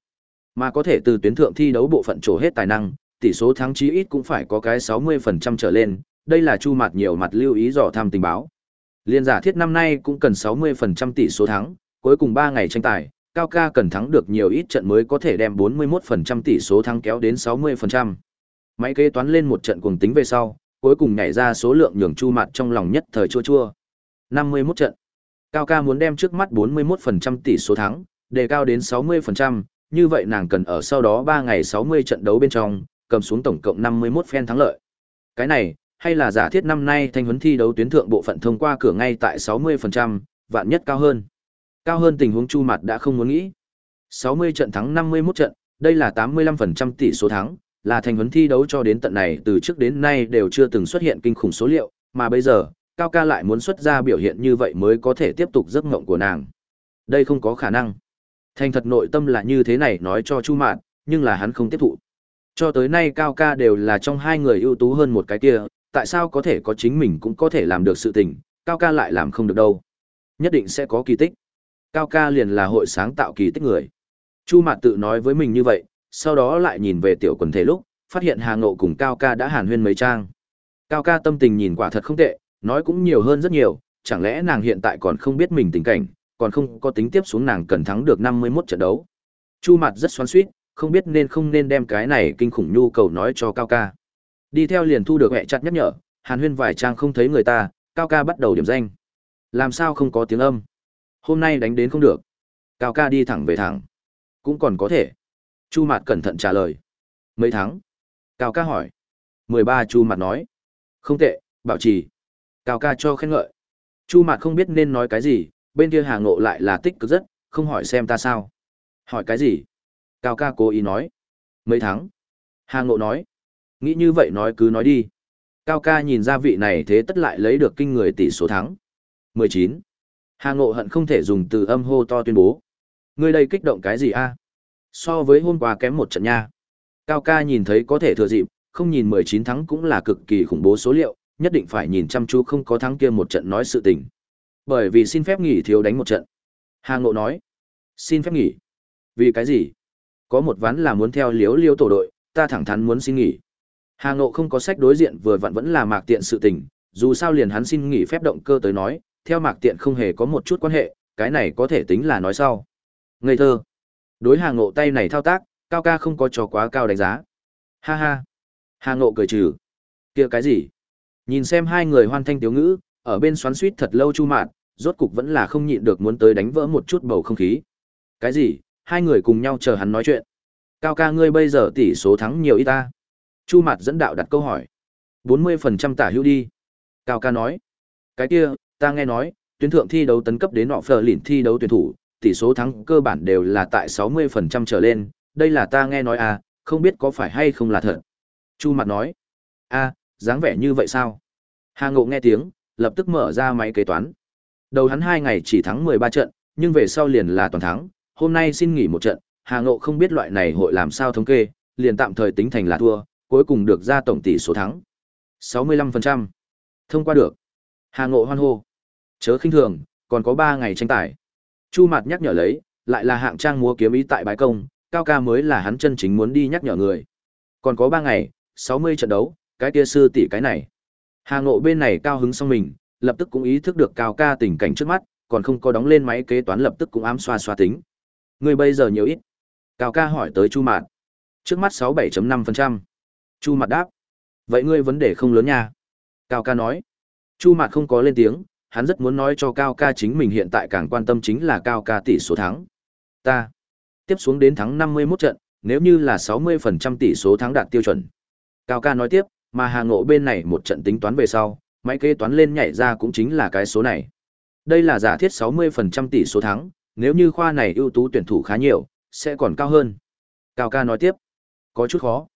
Mà có thể từ tuyến thượng thi đấu bộ phận trổ hết tài năng, tỷ số thắng chí ít cũng phải có cái 60% trở lên, đây là chu mặt nhiều mặt lưu ý dò tham tình báo. Liên giả thiết năm nay cũng cần 60% tỷ số thắng, cuối cùng 3 ngày tranh tài, Cao ca cần thắng được nhiều ít trận mới có thể đem 41% tỷ số thắng kéo đến 60%. Máy kế toán lên một trận cuồng tính về sau, cuối cùng nhảy ra số lượng nhường chu mặt trong lòng nhất thời chua chua. 51 trận. Cao ca muốn đem trước mắt 41% tỷ số thắng, đề cao đến 60%, như vậy nàng cần ở sau đó 3 ngày 60 trận đấu bên trong, cầm xuống tổng cộng 51 phen thắng lợi. Cái này, hay là giả thiết năm nay thanh huấn thi đấu tuyến thượng bộ phận thông qua cửa ngay tại 60%, vạn nhất cao hơn. Cao hơn tình huống chu mặt đã không muốn nghĩ. 60 trận thắng 51 trận, đây là 85% tỷ số thắng, là thành huấn thi đấu cho đến tận này từ trước đến nay đều chưa từng xuất hiện kinh khủng số liệu, mà bây giờ, Cao ca lại muốn xuất ra biểu hiện như vậy mới có thể tiếp tục giấc mộng của nàng. Đây không có khả năng. Thành thật nội tâm là như thế này nói cho Chu Mạn, nhưng là hắn không tiếp thụ. Cho tới nay Cao ca đều là trong hai người ưu tú hơn một cái kia, tại sao có thể có chính mình cũng có thể làm được sự tình, Cao ca lại làm không được đâu. Nhất định sẽ có kỳ tích. Cao ca liền là hội sáng tạo kỳ tích người. Chu Mạt tự nói với mình như vậy, sau đó lại nhìn về tiểu quần thể lúc, phát hiện Hà Ngộ cùng Cao ca đã hàn huyên mấy trang. Cao ca tâm tình nhìn quả thật không tệ, nói cũng nhiều hơn rất nhiều, chẳng lẽ nàng hiện tại còn không biết mình tình cảnh, còn không có tính tiếp xuống nàng cần thắng được 51 trận đấu. Chu mặt rất xoắn xuýt, không biết nên không nên đem cái này kinh khủng nhu cầu nói cho Cao ca. Đi theo liền thu được mẹ chặt nhắc nhở, Hàn Huyên vài trang không thấy người ta, Cao ca bắt đầu điểm danh. Làm sao không có tiếng âm? Hôm nay đánh đến không được. Cao ca đi thẳng về thẳng. Cũng còn có thể. Chu Mạt cẩn thận trả lời. Mấy tháng? Cao ca hỏi. 13 Chu Mạt nói. Không tệ, bảo trì. Cao ca cho khen ngợi. Chu Mạt không biết nên nói cái gì, bên kia Hà Ngộ lại là tích cực rất, không hỏi xem ta sao. Hỏi cái gì? Cao ca cố ý nói. Mấy tháng? Hà Ngộ nói. Nghĩ như vậy nói cứ nói đi. Cao ca nhìn ra vị này thế tất lại lấy được kinh người tỷ số thắng. 19. Hà Ngộ hận không thể dùng từ âm hô to tuyên bố. Ngươi đây kích động cái gì a? So với hôm qua kém một trận nha. Cao ca nhìn thấy có thể thừa dịp, không nhìn 19 thắng cũng là cực kỳ khủng bố số liệu, nhất định phải nhìn chăm chú không có thắng kia một trận nói sự tình. Bởi vì xin phép nghỉ thiếu đánh một trận. Hà Ngộ nói. Xin phép nghỉ. Vì cái gì? Có một ván là muốn theo liếu liếu tổ đội, ta thẳng thắn muốn xin nghỉ. Hà Ngộ không có sách đối diện vừa vặn vẫn là mạc tiện sự tình, dù sao liền hắn xin nghỉ phép động cơ tới nói, theo mạc tiện không hề có một chút quan hệ, cái này có thể tính là nói sau. Ngây thơ. Đối Hà Ngộ tay này thao tác, cao ca không có cho quá cao đánh giá. Ha ha. Hà Ngộ cười trừ. kia cái gì? Nhìn xem hai người hoan thanh tiếu ngữ, ở bên xoắn suýt thật lâu chu mạn, rốt cục vẫn là không nhịn được muốn tới đánh vỡ một chút bầu không khí. Cái gì? Hai người cùng nhau chờ hắn nói chuyện. Cao ca ngươi bây giờ tỷ số thắng nhiều ít ta? Chu Mạt dẫn đạo đặt câu hỏi. 40% tả hữu đi. Cao ca nói. Cái kia, ta nghe nói, tuyến thượng thi đấu tấn cấp đến nọ phở lỉn thi đấu tuyển thủ, tỷ số thắng cơ bản đều là tại 60% trở lên, đây là ta nghe nói à, không biết có phải hay không là thật. Chu mặt nói. a dáng vẻ như vậy sao? Hà Ngộ nghe tiếng, lập tức mở ra máy kế toán. Đầu hắn hai ngày chỉ thắng 13 trận, nhưng về sau liền là toàn thắng, hôm nay xin nghỉ một trận, Hà Ngộ không biết loại này hội làm sao thống kê, liền tạm thời tính thành là thua, cuối cùng được ra tổng tỷ số thắng. 65%. Thông qua được. Hà Ngộ hoan hô. Chớ khinh thường, còn có 3 ngày tranh tài. Chu Mạt nhắc nhở lấy, lại là hạng trang múa kiếm ý tại bái công, cao ca mới là hắn chân chính muốn đi nhắc nhở người. Còn có 3 ngày, 60 trận đấu, cái kia sư tỷ cái này. Hà Ngộ bên này cao hứng xong mình, lập tức cũng ý thức được cao ca tình cảnh trước mắt, còn không có đóng lên máy kế toán lập tức cũng ám xoa xoa tính. Người bây giờ nhiều ít? Cao ca hỏi tới Chu Mạt. Trước mắt 67.5%. Chu Mạt đáp. Vậy ngươi vấn đề không lớn nha. Cao ca nói. Chu Mạt không có lên tiếng, hắn rất muốn nói cho Cao ca chính mình hiện tại càng quan tâm chính là Cao ca tỷ số thắng. Ta. Tiếp xuống đến thắng 51 trận, nếu như là 60% tỷ số thắng đạt tiêu chuẩn. Cao ca nói tiếp, mà Hà Ngộ bên này một trận tính toán về sau, máy kế toán lên nhảy ra cũng chính là cái số này. Đây là giả thiết 60% tỷ số thắng, nếu như khoa này ưu tú tuyển thủ khá nhiều, sẽ còn cao hơn. Cao ca nói tiếp, có chút khó,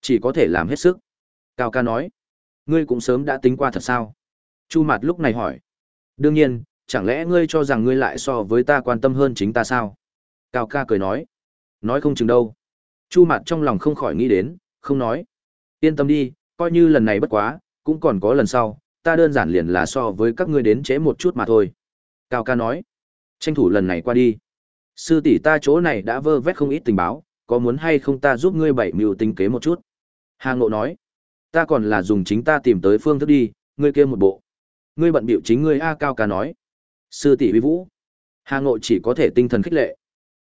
chỉ có thể làm hết sức. Cao ca nói, ngươi cũng sớm đã tính qua thật sao? Chu Mạt lúc này hỏi, đương nhiên, chẳng lẽ ngươi cho rằng ngươi lại so với ta quan tâm hơn chính ta sao? Cao ca cười nói, nói không chừng đâu. Chu mặt trong lòng không khỏi nghĩ đến, không nói. Yên tâm đi, coi như lần này bất quá, cũng còn có lần sau, ta đơn giản liền là so với các ngươi đến chế một chút mà thôi. Cao ca nói, tranh thủ lần này qua đi. Sư tỷ ta chỗ này đã vơ vét không ít tình báo, có muốn hay không ta giúp ngươi bảy mưu tinh kế một chút. Hà Ngộ nói, ta còn là dùng chính ta tìm tới phương thức đi, ngươi kia một bộ. Ngươi bận biểu chính ngươi A Cao ca nói. Sư tỷ vi vũ. Hà Ngộ chỉ có thể tinh thần khích lệ.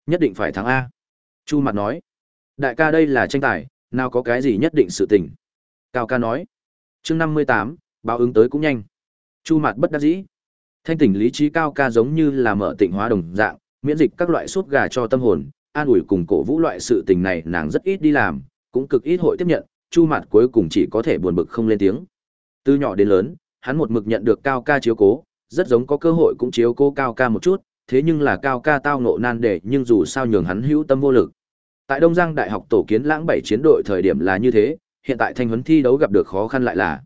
Nhất định phải thắng A. Chu Mặt nói, đại ca đây là tranh tài, nào có cái gì nhất định sự tình. Cao ca nói, chương năm mươi tám báo ứng tới cũng nhanh. Chu mặt bất đắc dĩ. Thanh tỉnh lý trí cao ca giống như là mở tịnh hóa đồng dạng, miễn dịch các loại suốt gà cho tâm hồn, an ủi cùng cổ vũ loại sự tình này nàng rất ít đi làm, cũng cực ít hội tiếp nhận, Chu mặt cuối cùng chỉ có thể buồn bực không lên tiếng. Từ nhỏ đến lớn, hắn một mực nhận được cao ca chiếu cố, rất giống có cơ hội cũng chiếu cố cao ca một chút, thế nhưng là cao ca tao ngộ nan đề nhưng dù sao nhường hắn hữu tâm vô lực. Tại Đông Giang Đại học tổ kiến lãng bảy chiến đội thời điểm là như thế, hiện tại thanh huấn thi đấu gặp được khó khăn lại là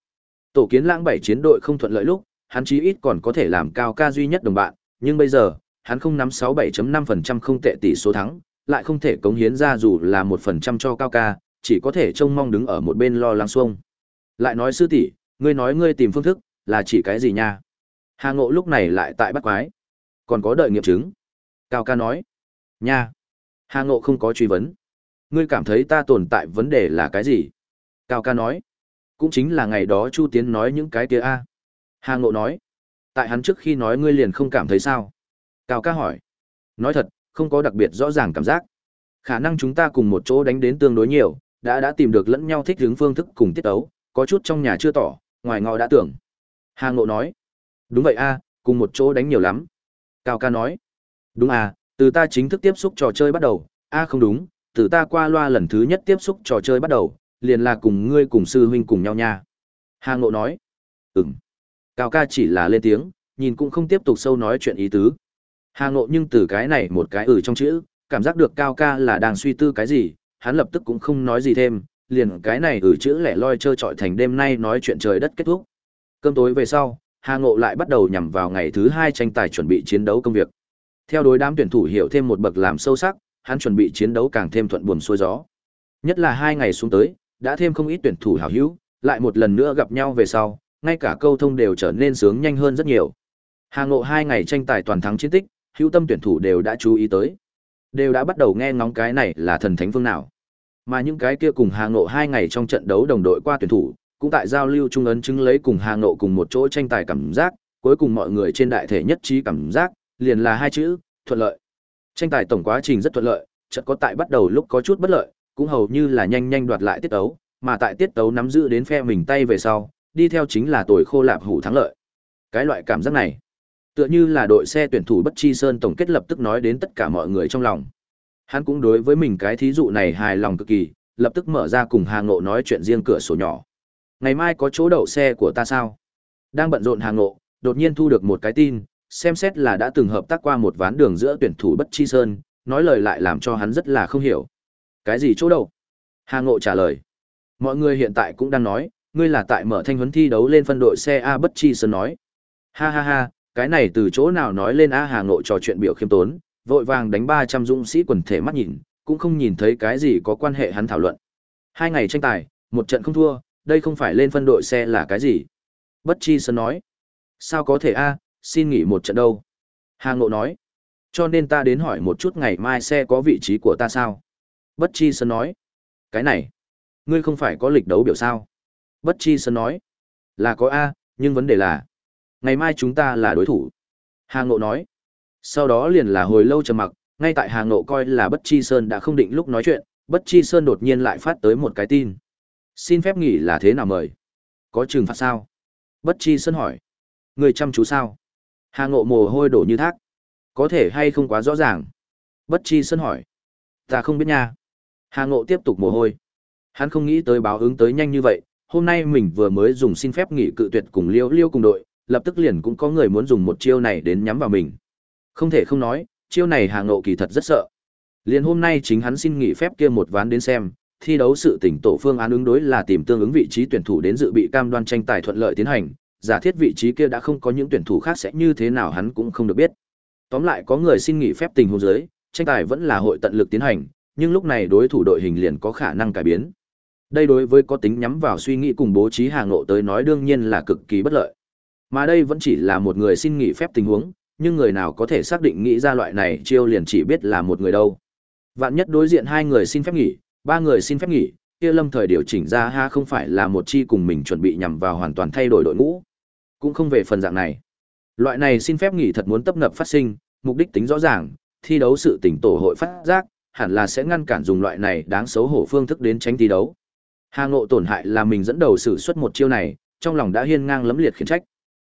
tổ kiến lãng bảy chiến đội không thuận lợi lúc, hắn chí ít còn có thể làm cao ca duy nhất đồng bạn, nhưng bây giờ, hắn không nắm 67.5% không tệ tỷ số thắng, lại không thể cống hiến ra dù là 1% cho cao ca, chỉ có thể trông mong đứng ở một bên lo lắng xuông. Lại nói sư tỷ, ngươi nói ngươi tìm phương thức, là chỉ cái gì nha? Hà Ngộ lúc này lại tại bắt quái. Còn có đợi nghiệm chứng. Cao ca nói. Nha. Hà Ngộ không có truy vấn. Ngươi cảm thấy ta tồn tại vấn đề là cái gì? Cao ca nói. Cũng chính là ngày đó Chu Tiến nói những cái kia a. Hà Ngộ nói. Tại hắn trước khi nói ngươi liền không cảm thấy sao? Cao ca hỏi. Nói thật, không có đặc biệt rõ ràng cảm giác. Khả năng chúng ta cùng một chỗ đánh đến tương đối nhiều, đã đã tìm được lẫn nhau thích hướng phương thức cùng tiết ấu, có chút trong nhà chưa tỏ, ngoài ngọ đã tưởng. Hà Ngộ nói. Đúng vậy a, cùng một chỗ đánh nhiều lắm. Cao ca nói. Đúng à, từ ta chính thức tiếp xúc trò chơi bắt đầu, a không đúng, từ ta qua loa lần thứ nhất tiếp xúc trò chơi bắt đầu, liền là cùng ngươi cùng sư huynh cùng nhau nha. Hà Ngộ nói, Ừm. Cao ca chỉ là lên tiếng, nhìn cũng không tiếp tục sâu nói chuyện ý tứ. Hà Ngộ nhưng từ cái này một cái ừ trong chữ, cảm giác được Cao ca là đang suy tư cái gì, hắn lập tức cũng không nói gì thêm, liền cái này ừ chữ lẻ loi chơi trọi thành đêm nay nói chuyện trời đất kết thúc. Cơm tối về sau, Hà Ngộ lại bắt đầu nhằm vào ngày thứ hai tranh tài chuẩn bị chiến đấu công việc. Theo đối đám tuyển thủ hiểu thêm một bậc làm sâu sắc, hắn chuẩn bị chiến đấu càng thêm thuận buồm xuôi gió. Nhất là hai ngày xuống tới, đã thêm không ít tuyển thủ hảo hữu, lại một lần nữa gặp nhau về sau, ngay cả câu thông đều trở nên sướng nhanh hơn rất nhiều. Hà Ngộ hai ngày tranh tài toàn thắng chiến tích, hữu tâm tuyển thủ đều đã chú ý tới. Đều đã bắt đầu nghe ngóng cái này là thần thánh phương nào. Mà những cái kia cùng Hà Ngộ hai ngày trong trận đấu đồng đội qua tuyển thủ, cũng tại giao lưu trung ấn chứng lấy cùng Hà Ngộ cùng một chỗ tranh tài cảm giác, cuối cùng mọi người trên đại thể nhất trí cảm giác, liền là hai chữ, thuận lợi. Tranh tài tổng quá trình rất thuận lợi, chợt có tại bắt đầu lúc có chút bất lợi, cũng hầu như là nhanh nhanh đoạt lại tiết tấu, mà tại tiết tấu nắm giữ đến phe mình tay về sau, đi theo chính là tuổi khô lạp hủ thắng lợi. Cái loại cảm giác này, tựa như là đội xe tuyển thủ Bất Chi Sơn tổng kết lập tức nói đến tất cả mọi người trong lòng. Hắn cũng đối với mình cái thí dụ này hài lòng cực kỳ, lập tức mở ra cùng Hà Ngộ nói chuyện riêng cửa sổ nhỏ. Ngày mai có chỗ đậu xe của ta sao? Đang bận rộn hàng Ngộ, đột nhiên thu được một cái tin, xem xét là đã từng hợp tác qua một ván đường giữa tuyển thủ Bất Chi Sơn, nói lời lại làm cho hắn rất là không hiểu. Cái gì chỗ đậu? Hà Ngộ trả lời. Mọi người hiện tại cũng đang nói, ngươi là tại mở thanh huấn thi đấu lên phân đội xe A Bất Chi Sơn nói. Ha ha ha, cái này từ chỗ nào nói lên A Hà Ngộ trò chuyện biểu khiêm tốn, vội vàng đánh 300 dũng sĩ quần thể mắt nhìn, cũng không nhìn thấy cái gì có quan hệ hắn thảo luận. Hai ngày tranh tài, một trận không thua, đây không phải lên phân đội xe là cái gì? Bất Chi Sơn nói. Sao có thể A, xin nghỉ một trận đâu? Hà Ngộ nói. Cho nên ta đến hỏi một chút ngày mai xe có vị trí của ta sao? Bất Chi Sơn nói. Cái này, ngươi không phải có lịch đấu biểu sao? Bất Chi Sơn nói. Là có A, nhưng vấn đề là, ngày mai chúng ta là đối thủ. Hà Ngộ nói. Sau đó liền là hồi lâu trầm mặc, ngay tại Hà Ngộ coi là Bất Chi Sơn đã không định lúc nói chuyện, Bất Chi Sơn đột nhiên lại phát tới một cái tin. Xin phép nghỉ là thế nào mời? Có trừng phạt sao? Bất Chi sân hỏi. Người chăm chú sao? Hà Ngộ mồ hôi đổ như thác. Có thể hay không quá rõ ràng? Bất Chi sân hỏi. Ta không biết nha. Hà Ngộ tiếp tục mồ hôi. Hắn không nghĩ tới báo ứng tới nhanh như vậy, hôm nay mình vừa mới dùng xin phép nghỉ cự tuyệt cùng Liêu Liêu cùng đội, lập tức liền cũng có người muốn dùng một chiêu này đến nhắm vào mình. Không thể không nói, chiêu này Hà Ngộ kỳ thật rất sợ. Liền hôm nay chính hắn xin nghỉ phép kia một ván đến xem, thi đấu sự tỉnh tổ phương án ứng đối là tìm tương ứng vị trí tuyển thủ đến dự bị cam đoan tranh tài thuận lợi tiến hành, giả thiết vị trí kia đã không có những tuyển thủ khác sẽ như thế nào hắn cũng không được biết. Tóm lại có người xin nghỉ phép tình huống dưới, tranh tài vẫn là hội tận lực tiến hành, nhưng lúc này đối thủ đội hình liền có khả năng cải biến. Đây đối với có tính nhắm vào suy nghĩ cùng bố trí hàng ngộ tới nói đương nhiên là cực kỳ bất lợi. Mà đây vẫn chỉ là một người xin nghỉ phép tình huống, nhưng người nào có thể xác định nghĩ ra loại này chiêu liền chỉ biết là một người đâu. Vạn nhất đối diện hai người xin phép nghỉ, ba người xin phép nghỉ, kia lâm thời điều chỉnh ra ha không phải là một chi cùng mình chuẩn bị nhằm vào hoàn toàn thay đổi đội ngũ. Cũng không về phần dạng này. Loại này xin phép nghỉ thật muốn tấp nập phát sinh, mục đích tính rõ ràng, thi đấu sự tỉnh tổ hội phát giác, hẳn là sẽ ngăn cản dùng loại này đáng xấu hổ phương thức đến tránh thi đấu. Hà Ngộ tổn hại là mình dẫn đầu sử xuất một chiêu này, trong lòng đã hiên ngang lấm liệt khiển trách.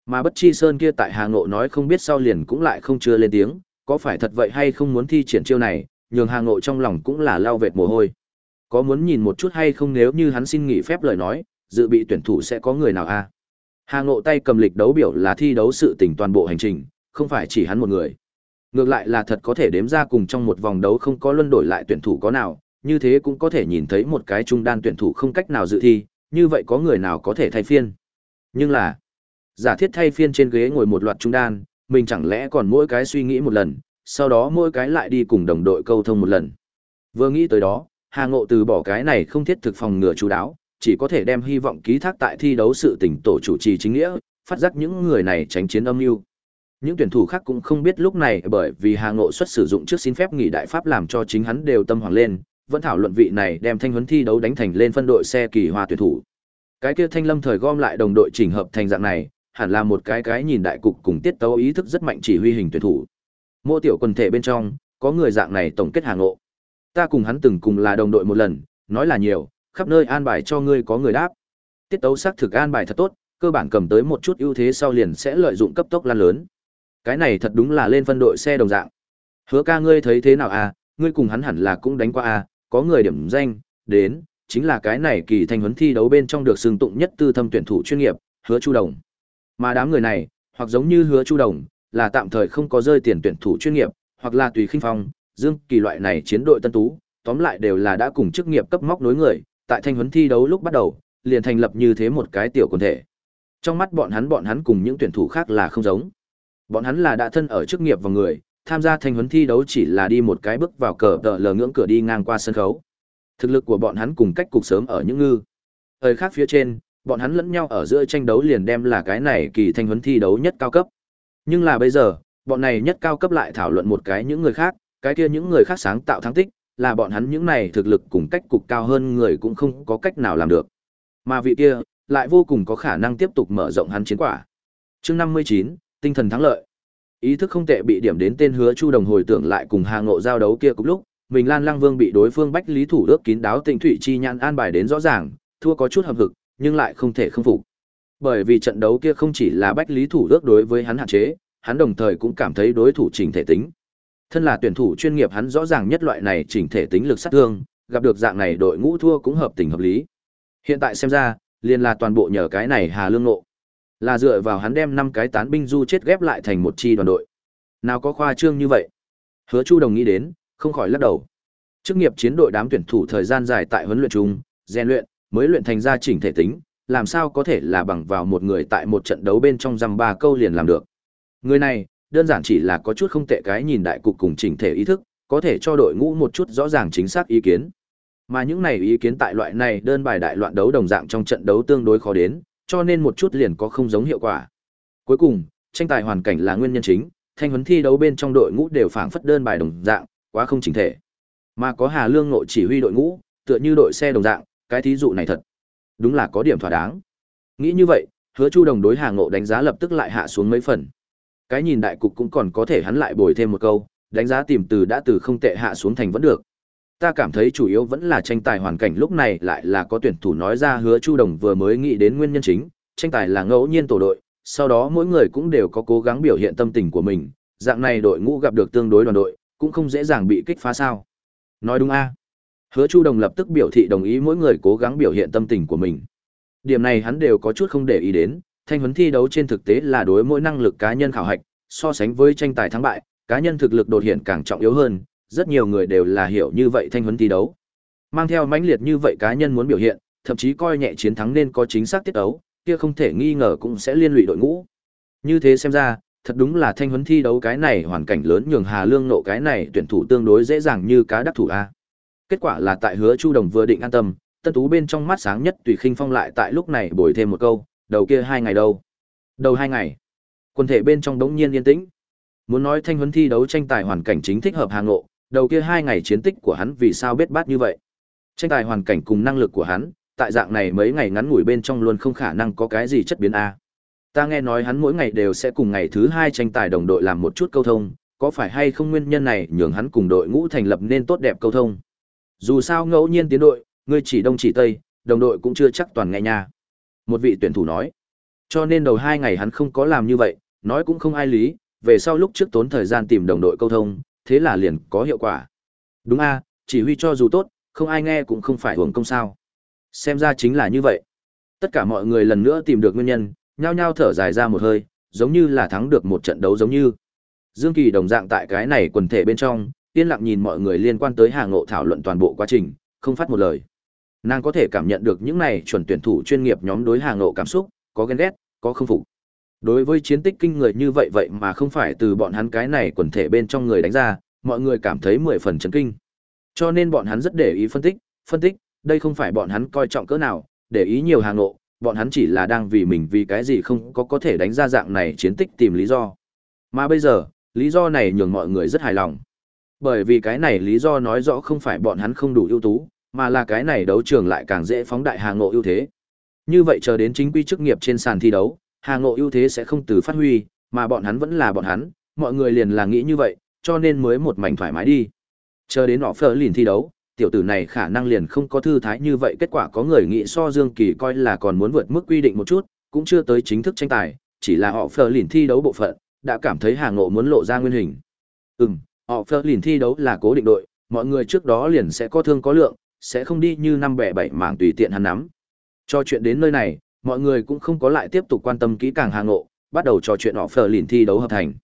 Mà Bất Chi Sơn kia tại Hà Ngộ nói không biết sau liền cũng lại không chưa lên tiếng, có phải thật vậy hay không muốn thi triển chiêu này, nhường Hà Ngộ trong lòng cũng là lao vệt mồ hôi. Có muốn nhìn một chút hay không nếu như hắn xin nghỉ phép lời nói, dự bị tuyển thủ sẽ có người nào a? À? Hà Ngộ tay cầm lịch đấu biểu là thi đấu sự tỉnh toàn bộ hành trình, không phải chỉ hắn một người. Ngược lại là thật có thể đếm ra cùng trong một vòng đấu không có luân đổi lại tuyển thủ có nào, như thế cũng có thể nhìn thấy một cái trung đan tuyển thủ không cách nào dự thi, như vậy có người nào có thể thay phiên. Nhưng là, giả thiết thay phiên trên ghế ngồi một loạt trung đan, mình chẳng lẽ còn mỗi cái suy nghĩ một lần, sau đó mỗi cái lại đi cùng đồng đội câu thông một lần. Vừa nghĩ tới đó, Hà Ngộ từ bỏ cái này không thiết thực phòng ngừa chú đáo, chỉ có thể đem hy vọng ký thác tại thi đấu sự tỉnh tổ chủ trì chính nghĩa, phát giác những người này tránh chiến âm mưu. Những tuyển thủ khác cũng không biết lúc này bởi vì Hà Ngộ xuất sử dụng trước xin phép nghỉ đại pháp làm cho chính hắn đều tâm hoàng lên, vẫn thảo luận vị này đem thanh huấn thi đấu đánh thành lên phân đội xe kỳ hoa tuyển thủ. Cái kia Thanh Lâm thời gom lại đồng đội chỉnh hợp thành dạng này, hẳn là một cái cái nhìn đại cục cùng tiết tấu ý thức rất mạnh chỉ huy hình tuyển thủ. Mô tiểu quần thể bên trong, có người dạng này tổng kết Hà Ngộ. Ta cùng hắn từng cùng là đồng đội một lần, nói là nhiều, khắp nơi an bài cho ngươi có người đáp. Tiết tấu xác thực an bài thật tốt, cơ bản cầm tới một chút ưu thế sau liền sẽ lợi dụng cấp tốc lan lớn. Cái này thật đúng là lên phân đội xe đồng dạng. Hứa ca ngươi thấy thế nào à, ngươi cùng hắn hẳn là cũng đánh qua à, có người điểm danh, đến, chính là cái này kỳ thanh huấn thi đấu bên trong được xưng tụng nhất tư thâm tuyển thủ chuyên nghiệp, hứa chu đồng. Mà đám người này, hoặc giống như Hứa Chu Đồng, là tạm thời không có rơi tiền tuyển thủ chuyên nghiệp, hoặc là tùy khinh phong, Dương Kỳ loại này chiến đội tân tú, tóm lại đều là đã cùng chức nghiệp cấp móc nối người, tại thanh huấn thi đấu lúc bắt đầu, liền thành lập như thế một cái tiểu quần thể. Trong mắt bọn hắn bọn hắn cùng những tuyển thủ khác là không giống. Bọn hắn là đã thân ở chức nghiệp và người, tham gia thanh huấn thi đấu chỉ là đi một cái bước vào cờ tờ lờ ngưỡng cửa đi ngang qua sân khấu. Thực lực của bọn hắn cùng cách cục sớm ở những ngư. Ở khác phía trên, bọn hắn lẫn nhau ở giữa tranh đấu liền đem là cái này kỳ thanh huấn thi đấu nhất cao cấp. Nhưng là bây giờ, bọn này nhất cao cấp lại thảo luận một cái những người khác, cái kia những người khác sáng tạo thắng tích, là bọn hắn những này thực lực cùng cách cục cao hơn người cũng không có cách nào làm được. Mà vị kia, lại vô cùng có khả năng tiếp tục mở rộng hắn chiến quả. Chương 59, tinh thần thắng lợi. Ý thức không tệ bị điểm đến tên hứa Chu Đồng hồi tưởng lại cùng Hà Ngộ giao đấu kia cùng lúc, mình Lan Lăng Vương bị đối phương Bách Lý Thủ ước kín đáo Tịnh Thụy chi nhãn an bài đến rõ ràng, thua có chút hợp hực, nhưng lại không thể không phục. Bởi vì trận đấu kia không chỉ là Bách Lý Thủ ước đối với hắn hạn chế, hắn đồng thời cũng cảm thấy đối thủ chỉnh thể tính. Thân là tuyển thủ chuyên nghiệp hắn rõ ràng nhất loại này chỉnh thể tính lực sát thương, gặp được dạng này đội ngũ thua cũng hợp tình hợp lý. Hiện tại xem ra, liền là toàn bộ nhờ cái này Hà Lương Ngộ. Là dựa vào hắn đem năm cái tán binh du chết ghép lại thành một chi đoàn đội. Nào có khoa trương như vậy? Hứa Chu đồng nghĩ đến, không khỏi lắc đầu. Chức nghiệp chiến đội đám tuyển thủ thời gian dài tại huấn luyện chung, rèn luyện, mới luyện thành ra chỉnh thể tính, làm sao có thể là bằng vào một người tại một trận đấu bên trong dăm ba câu liền làm được. Người này, đơn giản chỉ là có chút không tệ cái nhìn đại cục cùng chỉnh thể ý thức, có thể cho đội ngũ một chút rõ ràng chính xác ý kiến. Mà những này ý kiến tại loại này đơn bài đại loạn đấu đồng dạng trong trận đấu tương đối khó đến, cho nên một chút liền có không giống hiệu quả. Cuối cùng, tranh tài hoàn cảnh là nguyên nhân chính, thanh huấn thi đấu bên trong đội ngũ đều phảng phất đơn bài đồng dạng, quá không chỉnh thể. Mà có Hà Lương nội chỉ huy đội ngũ, tựa như đội xe đồng dạng, cái thí dụ này thật, đúng là có điểm thỏa đáng. Nghĩ như vậy, Hứa Chu Đồng đối Hà Ngộ đánh giá lập tức lại hạ xuống mấy phần. Cái nhìn đại cục cũng còn có thể hắn lại bồi thêm một câu, đánh giá tìm từ đã từ không tệ hạ xuống thành vẫn được. Ta cảm thấy chủ yếu vẫn là tranh tài hoàn cảnh lúc này lại là có tuyển thủ nói ra hứa Chu Đồng vừa mới nghĩ đến nguyên nhân chính, tranh tài là ngẫu nhiên tổ đội, sau đó mỗi người cũng đều có cố gắng biểu hiện tâm tình của mình, dạng này đội ngũ gặp được tương đối đoàn đội, cũng không dễ dàng bị kích phá sao. Nói đúng a Hứa Chu Đồng lập tức biểu thị đồng ý mỗi người cố gắng biểu hiện tâm tình của mình. Điểm này hắn đều có chút không để ý đến, thanh huấn thi đấu trên thực tế là đối mỗi năng lực cá nhân khảo hạch, so sánh với tranh tài thắng bại, cá nhân thực lực đột hiện càng trọng yếu hơn, rất nhiều người đều là hiểu như vậy thanh huấn thi đấu. Mang theo mãnh liệt như vậy cá nhân muốn biểu hiện, thậm chí coi nhẹ chiến thắng nên có chính xác tiết đấu, kia không thể nghi ngờ cũng sẽ liên lụy đội ngũ. Như thế xem ra, thật đúng là thanh huấn thi đấu cái này hoàn cảnh lớn nhường Hà Lương nộ cái này tuyển thủ tương đối dễ dàng như cá đắc thủ a. Kết quả là tại Hứa Chu Đồng vừa định an tâm, Tân Tú bên trong mắt sáng nhất tùy khinh phong lại tại lúc này bồi thêm một câu, đầu kia hai ngày đâu? Đầu hai ngày. Quân thể bên trong đống nhiên yên tĩnh. Muốn nói thanh huấn thi đấu tranh tài hoàn cảnh chính thích hợp Hà Ngộ, đầu kia hai ngày chiến tích của hắn vì sao biết bát như vậy? Tranh tài hoàn cảnh cùng năng lực của hắn, tại dạng này mấy ngày ngắn ngủi bên trong luôn không khả năng có cái gì chất biến a. Ta nghe nói hắn mỗi ngày đều sẽ cùng ngày thứ hai tranh tài đồng đội làm một chút câu thông, có phải hay không nguyên nhân này nhường hắn cùng đội ngũ thành lập nên tốt đẹp câu thông. Dù sao ngẫu nhiên tiến đội, ngươi chỉ đông chỉ tây, đồng đội cũng chưa chắc toàn nghe nha. Một vị tuyển thủ nói. Cho nên đầu hai ngày hắn không có làm như vậy, nói cũng không ai lý, về sau lúc trước tốn thời gian tìm đồng đội câu thông, thế là liền có hiệu quả. Đúng a, chỉ huy cho dù tốt, không ai nghe cũng không phải hưởng công sao. Xem ra chính là như vậy. Tất cả mọi người lần nữa tìm được nguyên nhân, nhao nhao thở dài ra một hơi, giống như là thắng được một trận đấu giống như. Dương Kỳ đồng dạng tại cái này quần thể bên trong, yên lặng nhìn mọi người liên quan tới Hà Ngộ thảo luận toàn bộ quá trình, không phát một lời. Nàng có thể cảm nhận được những này chuẩn tuyển thủ chuyên nghiệp nhóm đối hàng Ngộ cảm xúc, có ghen ghét, có không phục. Đối với chiến tích kinh người như vậy vậy mà không phải từ bọn hắn cái này quần thể bên trong người đánh ra, mọi người cảm thấy mười phần chấn kinh. Cho nên bọn hắn rất để ý phân tích, phân tích, đây không phải bọn hắn coi trọng cỡ nào, để ý nhiều hàng ngộ, bọn hắn chỉ là đang vì mình vì cái gì không có có thể đánh ra dạng này chiến tích tìm lý do. Mà bây giờ, lý do này nhường mọi người rất hài lòng. Bởi vì cái này lý do nói rõ không phải bọn hắn không đủ ưu tú, mà là cái này đấu trường lại càng dễ phóng đại hàng ngộ ưu thế. Như vậy chờ đến chính quy chức nghiệp trên sàn thi đấu, hàng ngộ ưu thế sẽ không từ phát huy, mà bọn hắn vẫn là bọn hắn, mọi người liền là nghĩ như vậy, cho nên mới một mảnh thoải mái đi. Chờ đến họ phở lìn thi đấu, tiểu tử này khả năng liền không có thư thái như vậy kết quả có người nghĩ so Dương Kỳ coi là còn muốn vượt mức quy định một chút, cũng chưa tới chính thức tranh tài, chỉ là họ phở lìn thi đấu bộ phận, đã cảm thấy hàng ngộ muốn lộ ra nguyên hình. Ừm, họ phở lìn thi đấu là cố định đội, mọi người trước đó liền sẽ có thương có lượng, sẽ không đi như năm bẻ bảy mảng tùy tiện hắn nắm. Cho chuyện đến nơi này, mọi người cũng không có lại tiếp tục quan tâm kỹ càng hàng Ngộ, bắt đầu trò chuyện họ phở lìn thi đấu hợp thành.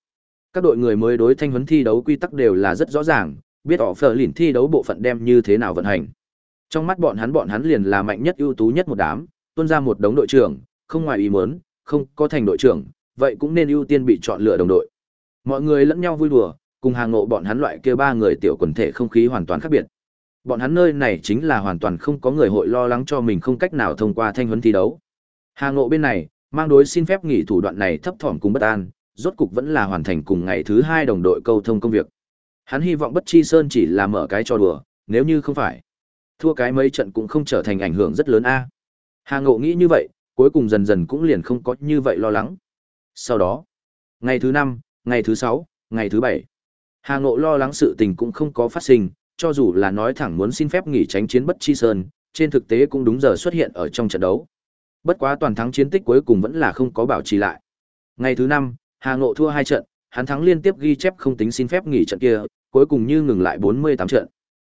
Các đội người mới đối thanh huấn thi đấu quy tắc đều là rất rõ ràng, biết họ phở lìn thi đấu bộ phận đem như thế nào vận hành. Trong mắt bọn hắn bọn hắn liền là mạnh nhất ưu tú nhất một đám, tuôn ra một đống đội trưởng, không ngoài ý muốn, không có thành đội trưởng, vậy cũng nên ưu tiên bị chọn lựa đồng đội. Mọi người lẫn nhau vui đùa, cùng hàng ngộ bọn hắn loại kia ba người tiểu quần thể không khí hoàn toàn khác biệt. Bọn hắn nơi này chính là hoàn toàn không có người hội lo lắng cho mình không cách nào thông qua thanh huấn thi đấu. Hà ngộ bên này, mang đối xin phép nghỉ thủ đoạn này thấp thỏm cùng bất an, rốt cục vẫn là hoàn thành cùng ngày thứ hai đồng đội câu thông công việc. Hắn hy vọng Bất Chi Sơn chỉ là mở cái trò đùa, nếu như không phải, thua cái mấy trận cũng không trở thành ảnh hưởng rất lớn a. Hà Ngộ nghĩ như vậy, cuối cùng dần dần cũng liền không có như vậy lo lắng. Sau đó, ngày thứ năm, ngày thứ sáu, ngày thứ bảy, Hà Ngộ lo lắng sự tình cũng không có phát sinh, cho dù là nói thẳng muốn xin phép nghỉ tránh chiến Bất Chi Sơn, trên thực tế cũng đúng giờ xuất hiện ở trong trận đấu. Bất quá toàn thắng chiến tích cuối cùng vẫn là không có bảo trì lại. Ngày thứ năm, Hà Ngộ thua hai trận, hắn thắng liên tiếp ghi chép không tính xin phép nghỉ trận kia, cuối cùng như ngừng lại 48 trận.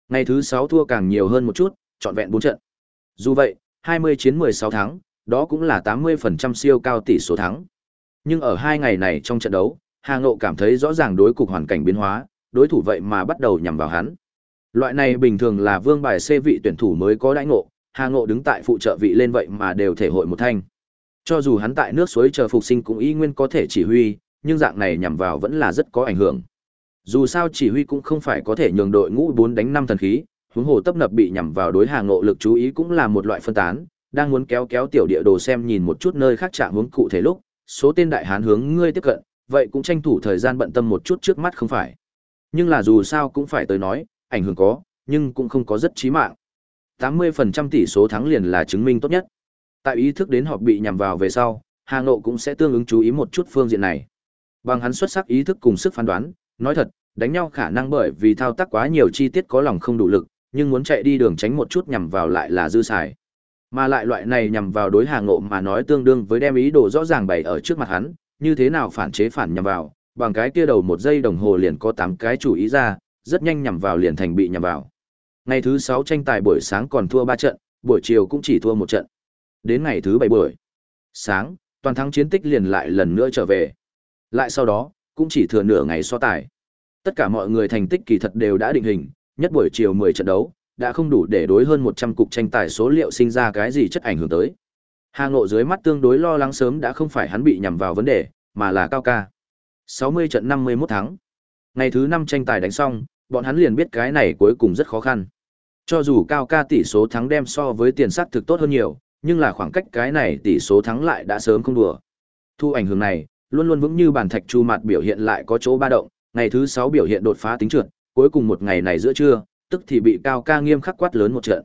Ngày thứ 6 thua càng nhiều hơn một chút, trọn vẹn 4 trận. Dù vậy, 20 chiến 16 thắng, đó cũng là 80% siêu cao tỷ số thắng. Nhưng ở hai ngày này trong trận đấu, Hà Ngộ cảm thấy rõ ràng đối cục hoàn cảnh biến hóa, đối thủ vậy mà bắt đầu nhằm vào hắn. Loại này bình thường là vương bài C vị tuyển thủ mới có đãi ngộ, Hà Ngộ đứng tại phụ trợ vị lên vậy mà đều thể hội một thanh. Cho dù hắn tại nước suối chờ phục sinh cũng y nguyên có thể chỉ huy, nhưng dạng này nhằm vào vẫn là rất có ảnh hưởng. Dù sao chỉ huy cũng không phải có thể nhường đội ngũ 4 đánh 5 thần khí, huống hồ tấp nập bị nhằm vào đối hàng ngộ lực chú ý cũng là một loại phân tán, đang muốn kéo kéo tiểu địa đồ xem nhìn một chút nơi khác trạng hướng cụ thể lúc, số tên đại hán hướng ngươi tiếp cận, vậy cũng tranh thủ thời gian bận tâm một chút trước mắt không phải. Nhưng là dù sao cũng phải tới nói, ảnh hưởng có, nhưng cũng không có rất chí mạng. 80% tỷ số thắng liền là chứng minh tốt nhất. Tại ý thức đến họp bị nhằm vào về sau, Hà Ngộ cũng sẽ tương ứng chú ý một chút phương diện này. Bằng hắn xuất sắc ý thức cùng sức phán đoán, nói thật, đánh nhau khả năng bởi vì thao tác quá nhiều chi tiết có lòng không đủ lực, nhưng muốn chạy đi đường tránh một chút nhằm vào lại là dư xài. Mà lại loại này nhằm vào đối Hà Ngộ mà nói tương đương với đem ý đồ rõ ràng bày ở trước mặt hắn, như thế nào phản chế phản nhằm vào, bằng cái kia đầu một giây đồng hồ liền có 8 cái chủ ý ra, rất nhanh nhằm vào liền thành bị nhằm vào. Ngày thứ 6 tranh tài buổi sáng còn thua 3 trận, buổi chiều cũng chỉ thua một trận. Đến ngày thứ 7 buổi sáng, toàn thắng chiến tích liền lại lần nữa trở về. Lại sau đó, cũng chỉ thừa nửa ngày so tài. Tất cả mọi người thành tích kỳ thật đều đã định hình, nhất buổi chiều 10 trận đấu, đã không đủ để đối hơn 100 cục tranh tài số liệu sinh ra cái gì chất ảnh hưởng tới. Hà Ngộ dưới mắt tương đối lo lắng sớm đã không phải hắn bị nhằm vào vấn đề, mà là cao ca. 60 trận 51 thắng. Ngày thứ 5 tranh tài đánh xong, bọn hắn liền biết cái này cuối cùng rất khó khăn. Cho dù cao ca tỷ số thắng đem so với tiền sát thực tốt hơn nhiều, nhưng là khoảng cách cái này tỷ số thắng lại đã sớm không đùa. Thu ảnh hưởng này, luôn luôn vững như bàn thạch chu mặt biểu hiện lại có chỗ ba động, ngày thứ 6 biểu hiện đột phá tính trượt, cuối cùng một ngày này giữa trưa, tức thì bị cao ca nghiêm khắc quát lớn một trận.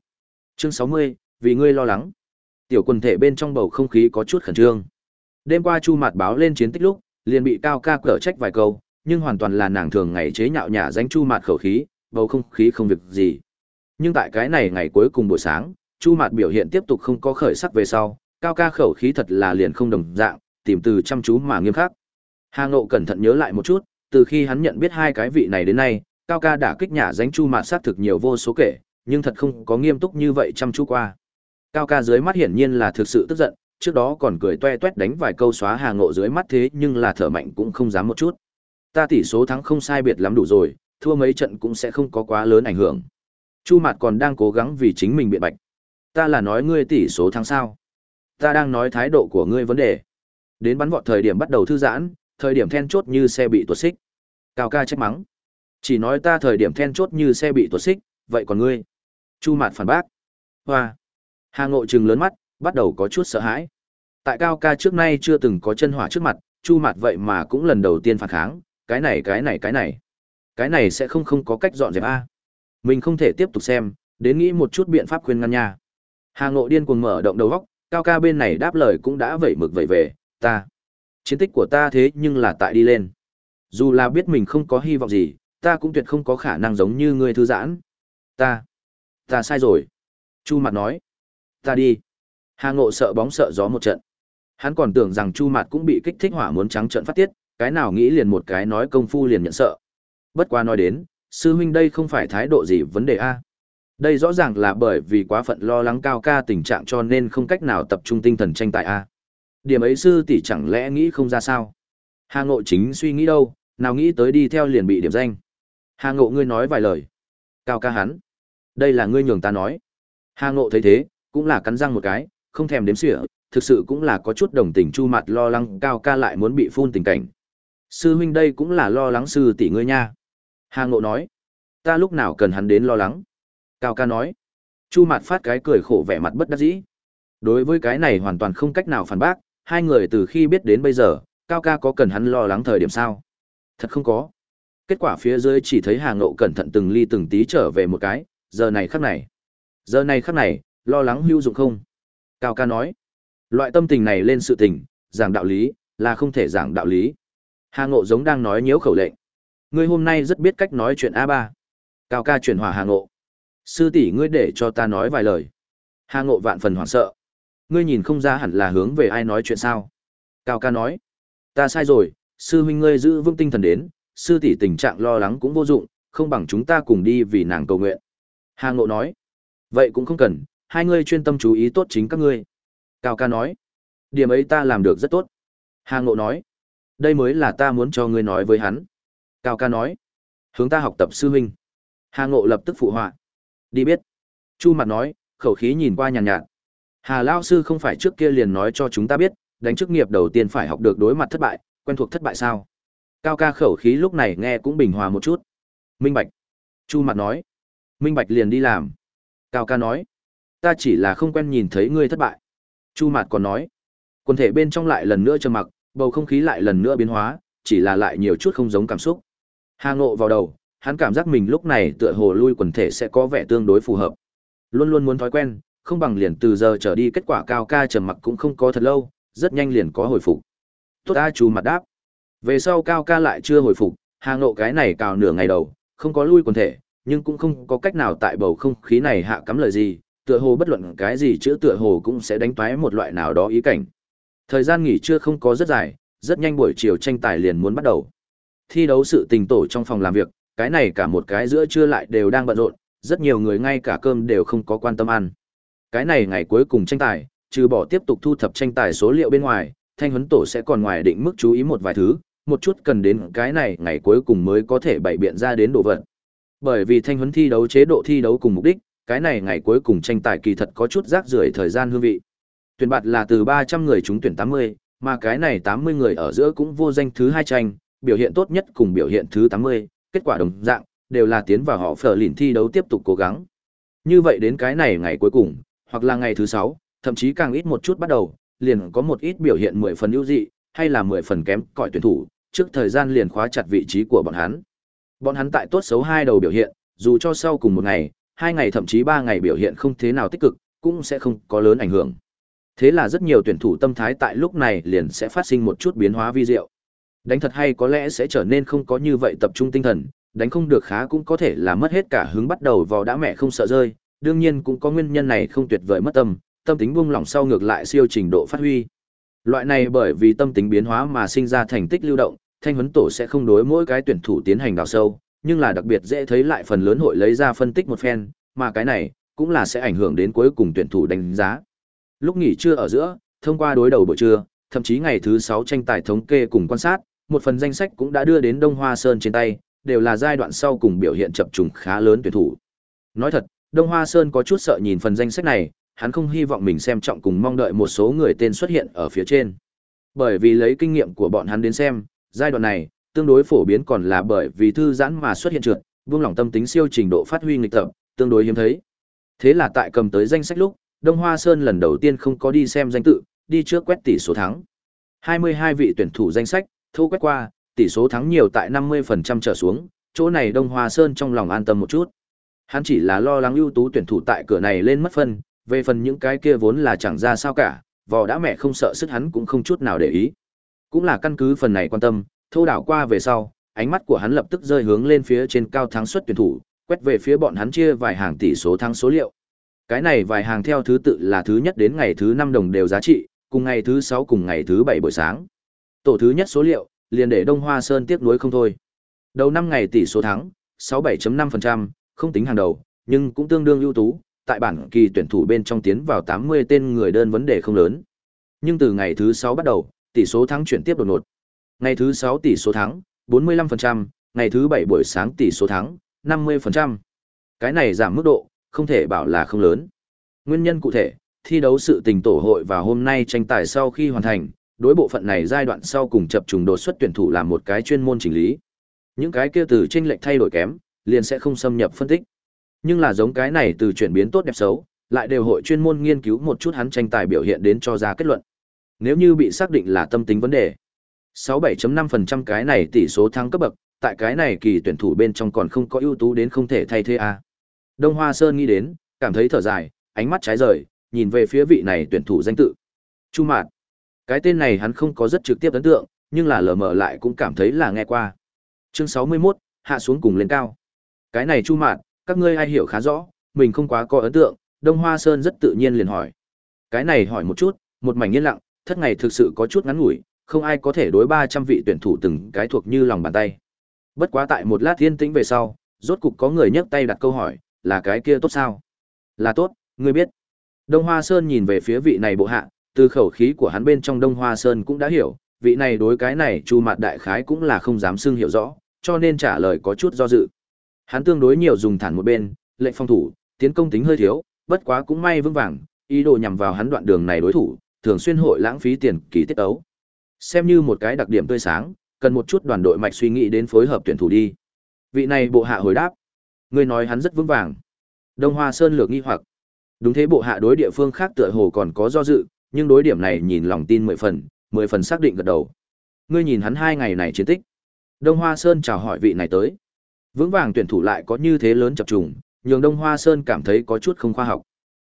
Chương 60, vì ngươi lo lắng. Tiểu quần thể bên trong bầu không khí có chút khẩn trương. Đêm qua Chu mặt báo lên chiến tích lúc, liền bị cao ca cở trách vài câu, nhưng hoàn toàn là nàng thường ngày chế nhạo nhả danh Chu Mạt khẩu khí, bầu không khí không việc gì. Nhưng tại cái này ngày cuối cùng buổi sáng, Chu Mạt biểu hiện tiếp tục không có khởi sắc về sau, cao ca khẩu khí thật là liền không đồng dạng, tìm từ chăm chú mà nghiêm khắc. Hà Ngộ cẩn thận nhớ lại một chút, từ khi hắn nhận biết hai cái vị này đến nay, cao ca đã kích nhả danh Chu Mạt sát thực nhiều vô số kể, nhưng thật không có nghiêm túc như vậy chăm chú qua. Cao ca dưới mắt hiển nhiên là thực sự tức giận, trước đó còn cười toe toét đánh vài câu xóa Hà Ngộ dưới mắt thế nhưng là thở mạnh cũng không dám một chút. Ta tỷ số thắng không sai biệt lắm đủ rồi, thua mấy trận cũng sẽ không có quá lớn ảnh hưởng. Chu Mạt còn đang cố gắng vì chính mình biện bạch. Ta là nói ngươi tỷ số thắng sao? Ta đang nói thái độ của ngươi vấn đề. Đến bắn vọt thời điểm bắt đầu thư giãn, thời điểm then chốt như xe bị tuột xích. Cao ca trách mắng. Chỉ nói ta thời điểm then chốt như xe bị tuột xích, vậy còn ngươi? Chu Mạt phản bác. Hoa. Hà Ngộ trừng lớn mắt, bắt đầu có chút sợ hãi. Tại Cao ca trước nay chưa từng có chân hỏa trước mặt, Chu Mạt vậy mà cũng lần đầu tiên phản kháng, cái này cái này cái này. Cái này sẽ không không có cách dọn dẹp a. Mình không thể tiếp tục xem, đến nghĩ một chút biện pháp khuyên ngăn nha. Hà Ngộ điên cuồng mở động đầu góc, Cao ca bên này đáp lời cũng đã vẩy mực vẩy về, ta. Chiến tích của ta thế nhưng là tại đi lên. Dù là biết mình không có hy vọng gì, ta cũng tuyệt không có khả năng giống như ngươi thư giãn. Ta, ta sai rồi. Chu mặt nói, ta đi. Hà Ngộ sợ bóng sợ gió một trận. Hắn còn tưởng rằng Chu mặt cũng bị kích thích hỏa muốn trắng trận phát tiết, cái nào nghĩ liền một cái nói công phu liền nhận sợ. Bất quá nói đến, sư huynh đây không phải thái độ gì vấn đề a. Đây rõ ràng là bởi vì quá phận lo lắng cao ca tình trạng cho nên không cách nào tập trung tinh thần tranh tài a. Điểm ấy sư tỷ chẳng lẽ nghĩ không ra sao? Hà Ngộ chính suy nghĩ đâu, nào nghĩ tới đi theo liền bị điểm danh. Hà Ngộ ngươi nói vài lời. Cao ca hắn. Đây là ngươi nhường ta nói. Hà Ngộ thấy thế, cũng là cắn răng một cái, không thèm đếm xỉa, thực sự cũng là có chút đồng tình chu mặt lo lắng cao ca lại muốn bị phun tình cảnh. Sư huynh đây cũng là lo lắng sư tỷ ngươi nha. Hà Ngộ nói. Ta lúc nào cần hắn đến lo lắng. Cao ca nói. Chu mặt phát cái cười khổ vẻ mặt bất đắc dĩ. Đối với cái này hoàn toàn không cách nào phản bác, hai người từ khi biết đến bây giờ, Cao ca có cần hắn lo lắng thời điểm sao? Thật không có. Kết quả phía dưới chỉ thấy Hà Ngộ cẩn thận từng ly từng tí trở về một cái, giờ này khắc này. Giờ này khắc này, lo lắng hữu dụng không? Cao ca nói. Loại tâm tình này lên sự tình, giảng đạo lý, là không thể giảng đạo lý. Hà Ngộ giống đang nói nhiễu khẩu lệnh. Ngươi hôm nay rất biết cách nói chuyện a ba. Cao ca chuyển hòa Hà Ngộ. Sư tỷ ngươi để cho ta nói vài lời. Hà Ngộ vạn phần hoảng sợ. Ngươi nhìn không ra hẳn là hướng về ai nói chuyện sao? Cao ca nói. Ta sai rồi, sư huynh ngươi giữ vững tinh thần đến, sư tỷ tình trạng lo lắng cũng vô dụng, không bằng chúng ta cùng đi vì nàng cầu nguyện. Hà Ngộ nói. Vậy cũng không cần, hai ngươi chuyên tâm chú ý tốt chính các ngươi. Cao ca nói. Điểm ấy ta làm được rất tốt. Hà Ngộ nói. Đây mới là ta muốn cho ngươi nói với hắn. Cao ca nói. Hướng ta học tập sư huynh. Hà Ngộ lập tức phụ họa. Đi biết. Chu mặt nói, khẩu khí nhìn qua nhàn nhạt, nhạt. Hà Lao sư không phải trước kia liền nói cho chúng ta biết, đánh chức nghiệp đầu tiên phải học được đối mặt thất bại, quen thuộc thất bại sao? Cao ca khẩu khí lúc này nghe cũng bình hòa một chút. Minh Bạch. Chu mặt nói. Minh Bạch liền đi làm. Cao ca nói. Ta chỉ là không quen nhìn thấy ngươi thất bại. Chu mặt còn nói. Quần thể bên trong lại lần nữa trầm mặc, bầu không khí lại lần nữa biến hóa, chỉ là lại nhiều chút không giống cảm xúc. Hà ngộ vào đầu, hắn cảm giác mình lúc này tựa hồ lui quần thể sẽ có vẻ tương đối phù hợp. Luôn luôn muốn thói quen, không bằng liền từ giờ trở đi kết quả cao ca trầm mặc cũng không có thật lâu, rất nhanh liền có hồi phục. Tốt A chú mặt đáp. Về sau cao ca lại chưa hồi phục, hàng nộ cái này cào nửa ngày đầu, không có lui quần thể, nhưng cũng không có cách nào tại bầu không khí này hạ cắm lời gì, tựa hồ bất luận cái gì chữa tựa hồ cũng sẽ đánh toái một loại nào đó ý cảnh. Thời gian nghỉ trưa không có rất dài, rất nhanh buổi chiều tranh tài liền muốn bắt đầu. Thi đấu sự tình tổ trong phòng làm việc, cái này cả một cái giữa trưa lại đều đang bận rộn, rất nhiều người ngay cả cơm đều không có quan tâm ăn. Cái này ngày cuối cùng tranh tài, trừ bỏ tiếp tục thu thập tranh tài số liệu bên ngoài, thanh huấn tổ sẽ còn ngoài định mức chú ý một vài thứ, một chút cần đến cái này ngày cuối cùng mới có thể bày biện ra đến đồ vật. Bởi vì thanh huấn thi đấu chế độ thi đấu cùng mục đích, cái này ngày cuối cùng tranh tài kỳ thật có chút rác rưởi thời gian hương vị. Tuyển bạt là từ 300 người trúng tuyển 80, mà cái này 80 người ở giữa cũng vô danh thứ hai tranh, biểu hiện tốt nhất cùng biểu hiện thứ 80, kết quả đồng dạng, đều là tiến vào họ phở lìn thi đấu tiếp tục cố gắng. Như vậy đến cái này ngày cuối cùng, hoặc là ngày thứ 6, thậm chí càng ít một chút bắt đầu, liền có một ít biểu hiện 10 phần ưu dị, hay là 10 phần kém cỏi tuyển thủ, trước thời gian liền khóa chặt vị trí của bọn hắn. Bọn hắn tại tốt xấu hai đầu biểu hiện, dù cho sau cùng một ngày, hai ngày thậm chí ba ngày biểu hiện không thế nào tích cực, cũng sẽ không có lớn ảnh hưởng. Thế là rất nhiều tuyển thủ tâm thái tại lúc này liền sẽ phát sinh một chút biến hóa vi diệu. Đánh thật hay có lẽ sẽ trở nên không có như vậy tập trung tinh thần, đánh không được khá cũng có thể là mất hết cả hứng bắt đầu vào đã mẹ không sợ rơi, đương nhiên cũng có nguyên nhân này không tuyệt vời mất tâm, tâm tính buông lỏng sau ngược lại siêu trình độ phát huy. Loại này bởi vì tâm tính biến hóa mà sinh ra thành tích lưu động, thanh huấn tổ sẽ không đối mỗi cái tuyển thủ tiến hành đào sâu, nhưng là đặc biệt dễ thấy lại phần lớn hội lấy ra phân tích một phen, mà cái này cũng là sẽ ảnh hưởng đến cuối cùng tuyển thủ đánh giá. Lúc nghỉ trưa ở giữa, thông qua đối đầu buổi trưa, thậm chí ngày thứ 6 tranh tài thống kê cùng quan sát, một phần danh sách cũng đã đưa đến Đông Hoa Sơn trên tay, đều là giai đoạn sau cùng biểu hiện chập trùng khá lớn tuyển thủ. Nói thật, Đông Hoa Sơn có chút sợ nhìn phần danh sách này, hắn không hy vọng mình xem trọng cùng mong đợi một số người tên xuất hiện ở phía trên. Bởi vì lấy kinh nghiệm của bọn hắn đến xem, giai đoạn này, tương đối phổ biến còn là bởi vì thư giãn mà xuất hiện trượt, buông lỏng tâm tính siêu trình độ phát huy nghịch tập, tương đối hiếm thấy. Thế là tại cầm tới danh sách lúc, Đông Hoa Sơn lần đầu tiên không có đi xem danh tự, đi trước quét tỷ số thắng. 22 vị tuyển thủ danh sách, thu quét qua, tỷ số thắng nhiều tại 50% trở xuống, chỗ này Đông Hoa Sơn trong lòng an tâm một chút. Hắn chỉ là lo lắng ưu tú tuyển thủ tại cửa này lên mất phân, về phần những cái kia vốn là chẳng ra sao cả, vò đã mẹ không sợ sức hắn cũng không chút nào để ý. Cũng là căn cứ phần này quan tâm, thô đảo qua về sau, ánh mắt của hắn lập tức rơi hướng lên phía trên cao thắng suất tuyển thủ, quét về phía bọn hắn chia vài hàng tỷ số thắng số liệu. Cái này vài hàng theo thứ tự là thứ nhất đến ngày thứ năm đồng đều giá trị, cùng ngày thứ sáu cùng ngày thứ bảy buổi sáng. Tổ thứ nhất số liệu, liền để Đông Hoa Sơn tiếc nuối không thôi. Đầu năm ngày tỷ số thắng, 67.5%, không tính hàng đầu, nhưng cũng tương đương ưu tú, tại bản kỳ tuyển thủ bên trong tiến vào 80 tên người đơn vấn đề không lớn. Nhưng từ ngày thứ 6 bắt đầu, tỷ số thắng chuyển tiếp đột ngột. Ngày thứ 6 tỷ số thắng 45%, ngày thứ 7 buổi sáng tỷ số thắng 50%. Cái này giảm mức độ, không thể bảo là không lớn. Nguyên nhân cụ thể, thi đấu sự tình tổ hội và hôm nay tranh tài sau khi hoàn thành, đối bộ phận này giai đoạn sau cùng chập trùng đột xuất tuyển thủ làm một cái chuyên môn chỉnh lý. Những cái kia từ chênh lệch thay đổi kém, liền sẽ không xâm nhập phân tích. Nhưng là giống cái này từ chuyển biến tốt đẹp xấu, lại đều hội chuyên môn nghiên cứu một chút hắn tranh tài biểu hiện đến cho ra kết luận. Nếu như bị xác định là tâm tính vấn đề, 67.5% cái này tỷ số thắng cấp bậc, tại cái này kỳ tuyển thủ bên trong còn không có ưu tú đến không thể thay thế a. Đông Hoa Sơn nghĩ đến, cảm thấy thở dài, ánh mắt trái rời, nhìn về phía vị này tuyển thủ danh tự. Chu Mạt. Cái tên này hắn không có rất trực tiếp ấn tượng, nhưng là lờ mờ lại cũng cảm thấy là nghe qua. Chương 61, hạ xuống cùng lên cao. Cái này Chu Mạt, các ngươi ai hiểu khá rõ, mình không quá có ấn tượng, Đông Hoa Sơn rất tự nhiên liền hỏi. Cái này hỏi một chút, một mảnh yên lặng, thất ngày thực sự có chút ngắn ngủi, không ai có thể đối 300 vị tuyển thủ từng cái thuộc như lòng bàn tay. Bất quá tại một lát thiên tĩnh về sau, rốt cục có người nhấc tay đặt câu hỏi, là cái kia tốt sao? Là tốt, ngươi biết. Đông Hoa Sơn nhìn về phía vị này bộ hạ, từ khẩu khí của hắn bên trong Đông Hoa Sơn cũng đã hiểu, vị này đối cái này Chu Mạt đại khái cũng là không dám xưng hiểu rõ, cho nên trả lời có chút do dự. Hắn tương đối nhiều dùng thản một bên, lệnh phòng thủ, tiến công tính hơi thiếu, bất quá cũng may vững vàng, ý đồ nhằm vào hắn đoạn đường này đối thủ, thường xuyên hội lãng phí tiền kỳ tiết ấu. Xem như một cái đặc điểm tươi sáng, cần một chút đoàn đội mạch suy nghĩ đến phối hợp tuyển thủ đi. Vị này bộ hạ hồi đáp, ngươi nói hắn rất vững vàng. Đông Hoa Sơn lược nghi hoặc, đúng thế bộ hạ đối địa phương khác tựa hồ còn có do dự, nhưng đối điểm này nhìn lòng tin mười phần, mười phần xác định gật đầu. Ngươi nhìn hắn hai ngày này chiến tích. Đông Hoa Sơn chào hỏi vị này tới. Vững vàng tuyển thủ lại có như thế lớn chập trùng, nhường Đông Hoa Sơn cảm thấy có chút không khoa học.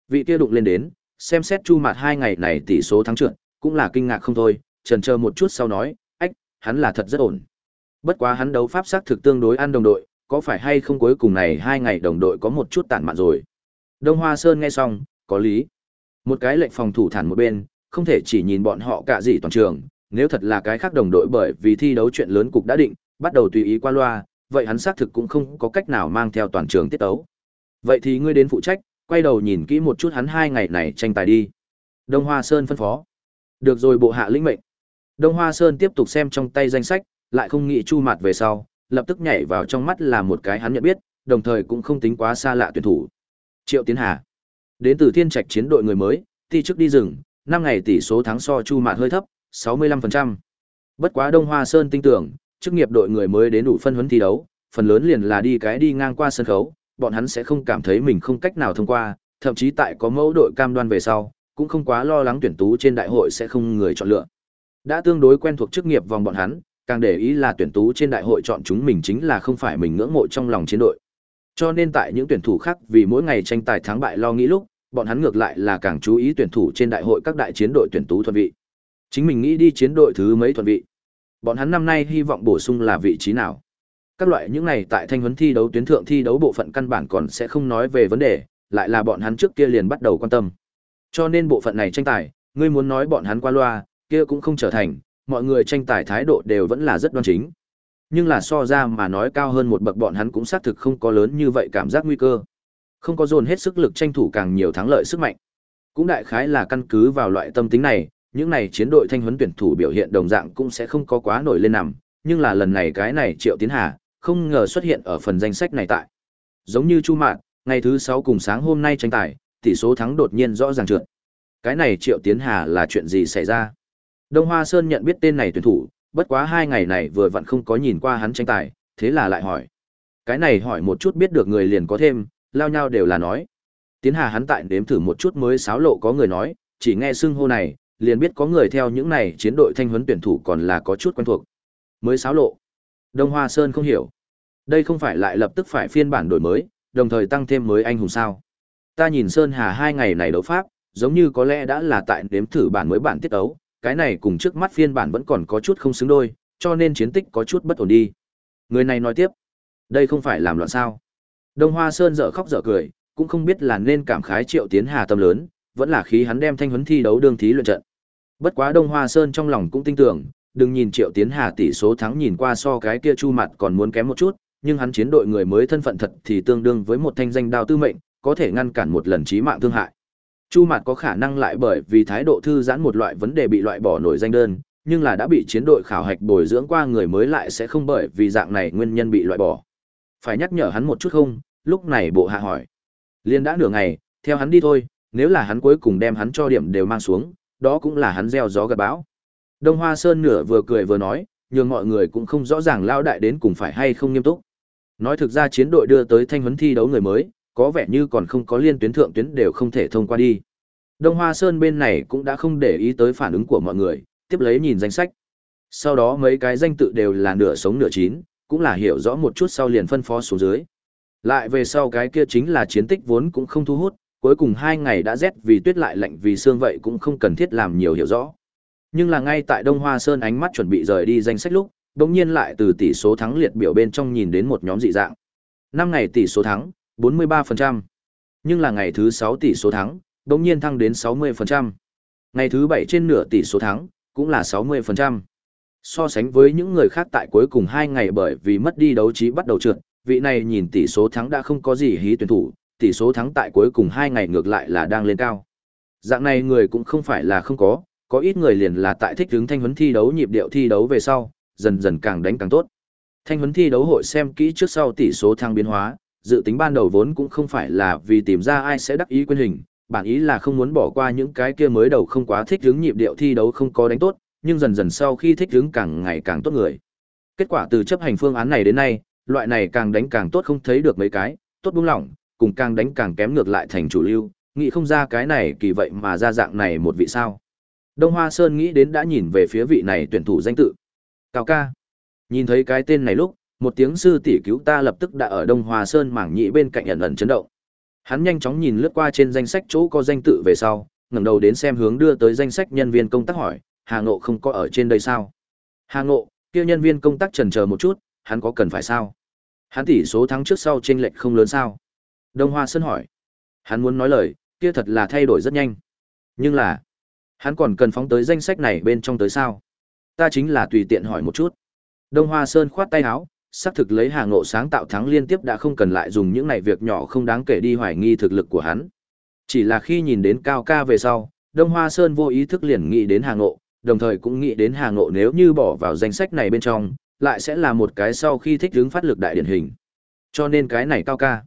Vị kia đụng lên đến, xem xét chu mặt hai ngày này tỷ số thắng trượt, cũng là kinh ngạc không thôi, trần chờ một chút sau nói, ách, hắn là thật rất ổn. Bất quá hắn đấu pháp sắc thực tương đối ăn đồng đội, có phải hay không cuối cùng này hai ngày đồng đội có một chút tản mạn rồi. Đông Hoa Sơn nghe xong, có lý. Một cái lệnh phòng thủ thản một bên, không thể chỉ nhìn bọn họ cả gì toàn trường, nếu thật là cái khác đồng đội bởi vì thi đấu chuyện lớn cục đã định, bắt đầu tùy ý qua loa, vậy hắn xác thực cũng không có cách nào mang theo toàn trường tiết tấu. Vậy thì ngươi đến phụ trách, quay đầu nhìn kỹ một chút hắn hai ngày này tranh tài đi. Đông Hoa Sơn phân phó. Được rồi bộ hạ lĩnh mệnh. Đông Hoa Sơn tiếp tục xem trong tay danh sách, lại không nghĩ chu mặt về sau, lập tức nhảy vào trong mắt là một cái hắn nhận biết, đồng thời cũng không tính quá xa lạ tuyển thủ. Triệu Tiến Hà. Đến từ Thiên Trạch chiến đội người mới, thi trước đi rừng, năm ngày tỷ số thắng so chu mạt hơi thấp, 65%. Bất quá Đông Hoa Sơn tin tưởng, chức nghiệp đội người mới đến đủ phân huấn thi đấu, phần lớn liền là đi cái đi ngang qua sân khấu, bọn hắn sẽ không cảm thấy mình không cách nào thông qua, thậm chí tại có mẫu đội cam đoan về sau, cũng không quá lo lắng tuyển tú trên đại hội sẽ không người chọn lựa. Đã tương đối quen thuộc chức nghiệp vòng bọn hắn, càng để ý là tuyển tú trên đại hội chọn chúng mình chính là không phải mình ngưỡng mộ trong lòng chiến đội. Cho nên tại những tuyển thủ khác vì mỗi ngày tranh tài thắng bại lo nghĩ lúc, bọn hắn ngược lại là càng chú ý tuyển thủ trên đại hội các đại chiến đội tuyển tú thuận vị. Chính mình nghĩ đi chiến đội thứ mấy thuận vị. Bọn hắn năm nay hy vọng bổ sung là vị trí nào? Các loại những này tại thanh huấn thi đấu tuyến thượng thi đấu bộ phận căn bản còn sẽ không nói về vấn đề, lại là bọn hắn trước kia liền bắt đầu quan tâm. Cho nên bộ phận này tranh tài, ngươi muốn nói bọn hắn qua loa, kia cũng không trở thành, mọi người tranh tài thái độ đều vẫn là rất đoan chính. Nhưng là so ra mà nói cao hơn một bậc bọn hắn cũng xác thực không có lớn như vậy cảm giác nguy cơ. Không có dồn hết sức lực tranh thủ càng nhiều thắng lợi sức mạnh. Cũng đại khái là căn cứ vào loại tâm tính này, những này chiến đội thanh huấn tuyển thủ biểu hiện đồng dạng cũng sẽ không có quá nổi lên nằm, nhưng là lần này cái này Triệu Tiến Hà, không ngờ xuất hiện ở phần danh sách này tại. Giống như Chu Mạn, ngày thứ 6 cùng sáng hôm nay tranh tài, tỷ số thắng đột nhiên rõ ràng trượt. Cái này Triệu Tiến Hà là chuyện gì xảy ra? Đông Hoa Sơn nhận biết tên này tuyển thủ, bất quá hai ngày này vừa vặn không có nhìn qua hắn tranh tài, thế là lại hỏi. Cái này hỏi một chút biết được người liền có thêm, lao nhau đều là nói. Tiến Hà hắn tại đếm thử một chút mới xáo lộ có người nói, chỉ nghe xưng hô này, liền biết có người theo những này chiến đội thanh huấn tuyển thủ còn là có chút quen thuộc. Mới xáo lộ. Đông Hoa Sơn không hiểu. Đây không phải lại lập tức phải phiên bản đổi mới, đồng thời tăng thêm mới anh hùng sao. Ta nhìn Sơn Hà hai ngày này đấu pháp, giống như có lẽ đã là tại đếm thử bản mới bản tiết ấu, cái này cùng trước mắt phiên bản vẫn còn có chút không xứng đôi, cho nên chiến tích có chút bất ổn đi. Người này nói tiếp, đây không phải làm loạn sao. Đông Hoa Sơn dở khóc dở cười, cũng không biết là nên cảm khái triệu tiến hà tâm lớn, vẫn là khí hắn đem thanh huấn thi đấu đương thí luyện trận. Bất quá Đông Hoa Sơn trong lòng cũng tin tưởng, đừng nhìn Triệu Tiến Hà tỷ số thắng nhìn qua so cái kia Chu Mặt còn muốn kém một chút, nhưng hắn chiến đội người mới thân phận thật thì tương đương với một thanh danh đao tư mệnh, có thể ngăn cản một lần chí mạng thương hại. Chu Mạt có khả năng lại bởi vì thái độ thư giãn một loại vấn đề bị loại bỏ nổi danh đơn, nhưng là đã bị chiến đội khảo hạch bồi dưỡng qua người mới lại sẽ không bởi vì dạng này nguyên nhân bị loại bỏ. Phải nhắc nhở hắn một chút không? Lúc này bộ hạ hỏi. Liên đã nửa ngày, theo hắn đi thôi, nếu là hắn cuối cùng đem hắn cho điểm đều mang xuống, đó cũng là hắn gieo gió gặt bão. Đông Hoa Sơn nửa vừa cười vừa nói, nhưng mọi người cũng không rõ ràng lao đại đến cùng phải hay không nghiêm túc. Nói thực ra chiến đội đưa tới thanh huấn thi đấu người mới, có vẻ như còn không có liên tuyến thượng tuyến đều không thể thông qua đi. Đông Hoa Sơn bên này cũng đã không để ý tới phản ứng của mọi người, tiếp lấy nhìn danh sách. Sau đó mấy cái danh tự đều là nửa sống nửa chín, cũng là hiểu rõ một chút sau liền phân phó xuống dưới. Lại về sau cái kia chính là chiến tích vốn cũng không thu hút, cuối cùng hai ngày đã rét vì tuyết lại lạnh vì sương vậy cũng không cần thiết làm nhiều hiểu rõ. Nhưng là ngay tại Đông Hoa Sơn ánh mắt chuẩn bị rời đi danh sách lúc, đồng nhiên lại từ tỷ số thắng liệt biểu bên trong nhìn đến một nhóm dị dạng. Năm ngày tỷ số thắng, 43%. Nhưng là ngày thứ 6 tỷ số thắng, đồng nhiên thăng đến 60%. Ngày thứ 7 trên nửa tỷ số thắng, cũng là 60%. So sánh với những người khác tại cuối cùng hai ngày bởi vì mất đi đấu trí bắt đầu trượt, vị này nhìn tỷ số thắng đã không có gì hí tuyển thủ, tỷ số thắng tại cuối cùng hai ngày ngược lại là đang lên cao. Dạng này người cũng không phải là không có, có ít người liền là tại thích hướng thanh huấn thi đấu nhịp điệu thi đấu về sau, dần dần càng đánh càng tốt. Thanh huấn thi đấu hội xem kỹ trước sau tỷ số thăng biến hóa, dự tính ban đầu vốn cũng không phải là vì tìm ra ai sẽ đắc ý quyền hình, bản ý là không muốn bỏ qua những cái kia mới đầu không quá thích hứng nhịp điệu thi đấu không có đánh tốt, nhưng dần dần sau khi thích hứng càng ngày càng tốt người. Kết quả từ chấp hành phương án này đến nay, loại này càng đánh càng tốt không thấy được mấy cái, tốt buông lỏng, cùng càng đánh càng kém ngược lại thành chủ lưu, nghĩ không ra cái này kỳ vậy mà ra dạng này một vị sao. Đông Hoa Sơn nghĩ đến đã nhìn về phía vị này tuyển thủ danh tự. Cao ca. Nhìn thấy cái tên này lúc, một tiếng sư tỷ cứu ta lập tức đã ở Đông Hoa Sơn mảng nhị bên cạnh ẩn ẩn chấn động. Hắn nhanh chóng nhìn lướt qua trên danh sách chỗ có danh tự về sau, ngẩng đầu đến xem hướng đưa tới danh sách nhân viên công tác hỏi, Hà Ngộ không có ở trên đây sao? Hà Ngộ, kia nhân viên công tác chần chờ một chút, hắn có cần phải sao? Hắn tỷ số thắng trước sau chênh lệch không lớn sao? Đông Hoa Sơn hỏi. Hắn muốn nói lời, kia thật là thay đổi rất nhanh. Nhưng là, hắn còn cần phóng tới danh sách này bên trong tới sao? Ta chính là tùy tiện hỏi một chút. Đông Hoa Sơn khoát tay áo, xác thực lấy Hà Ngộ sáng tạo thắng liên tiếp đã không cần lại dùng những này việc nhỏ không đáng kể đi hoài nghi thực lực của hắn. Chỉ là khi nhìn đến Cao Ca về sau, Đông Hoa Sơn vô ý thức liền nghĩ đến Hà Ngộ, đồng thời cũng nghĩ đến Hà Ngộ nếu như bỏ vào danh sách này bên trong, lại sẽ là một cái sau khi thích đứng phát lực đại điển hình. Cho nên cái này Cao Ca.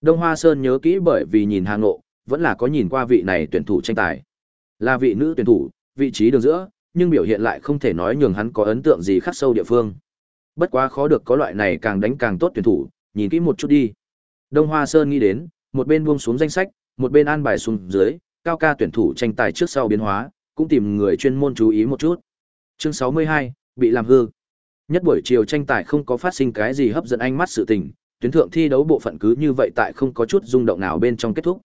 Đông Hoa Sơn nhớ kỹ bởi vì nhìn Hà Ngộ, vẫn là có nhìn qua vị này tuyển thủ tranh tài. Là vị nữ tuyển thủ, vị trí đường giữa, nhưng biểu hiện lại không thể nói nhường hắn có ấn tượng gì khắc sâu địa phương. Bất quá khó được có loại này càng đánh càng tốt tuyển thủ, nhìn kỹ một chút đi. Đông Hoa Sơn nghĩ đến, một bên buông xuống danh sách, một bên an bài xuống dưới, cao ca tuyển thủ tranh tài trước sau biến hóa, cũng tìm người chuyên môn chú ý một chút. Chương 62, bị làm hư. Nhất buổi chiều tranh tài không có phát sinh cái gì hấp dẫn ánh mắt sự tình, tuyến thượng thi đấu bộ phận cứ như vậy tại không có chút rung động nào bên trong kết thúc.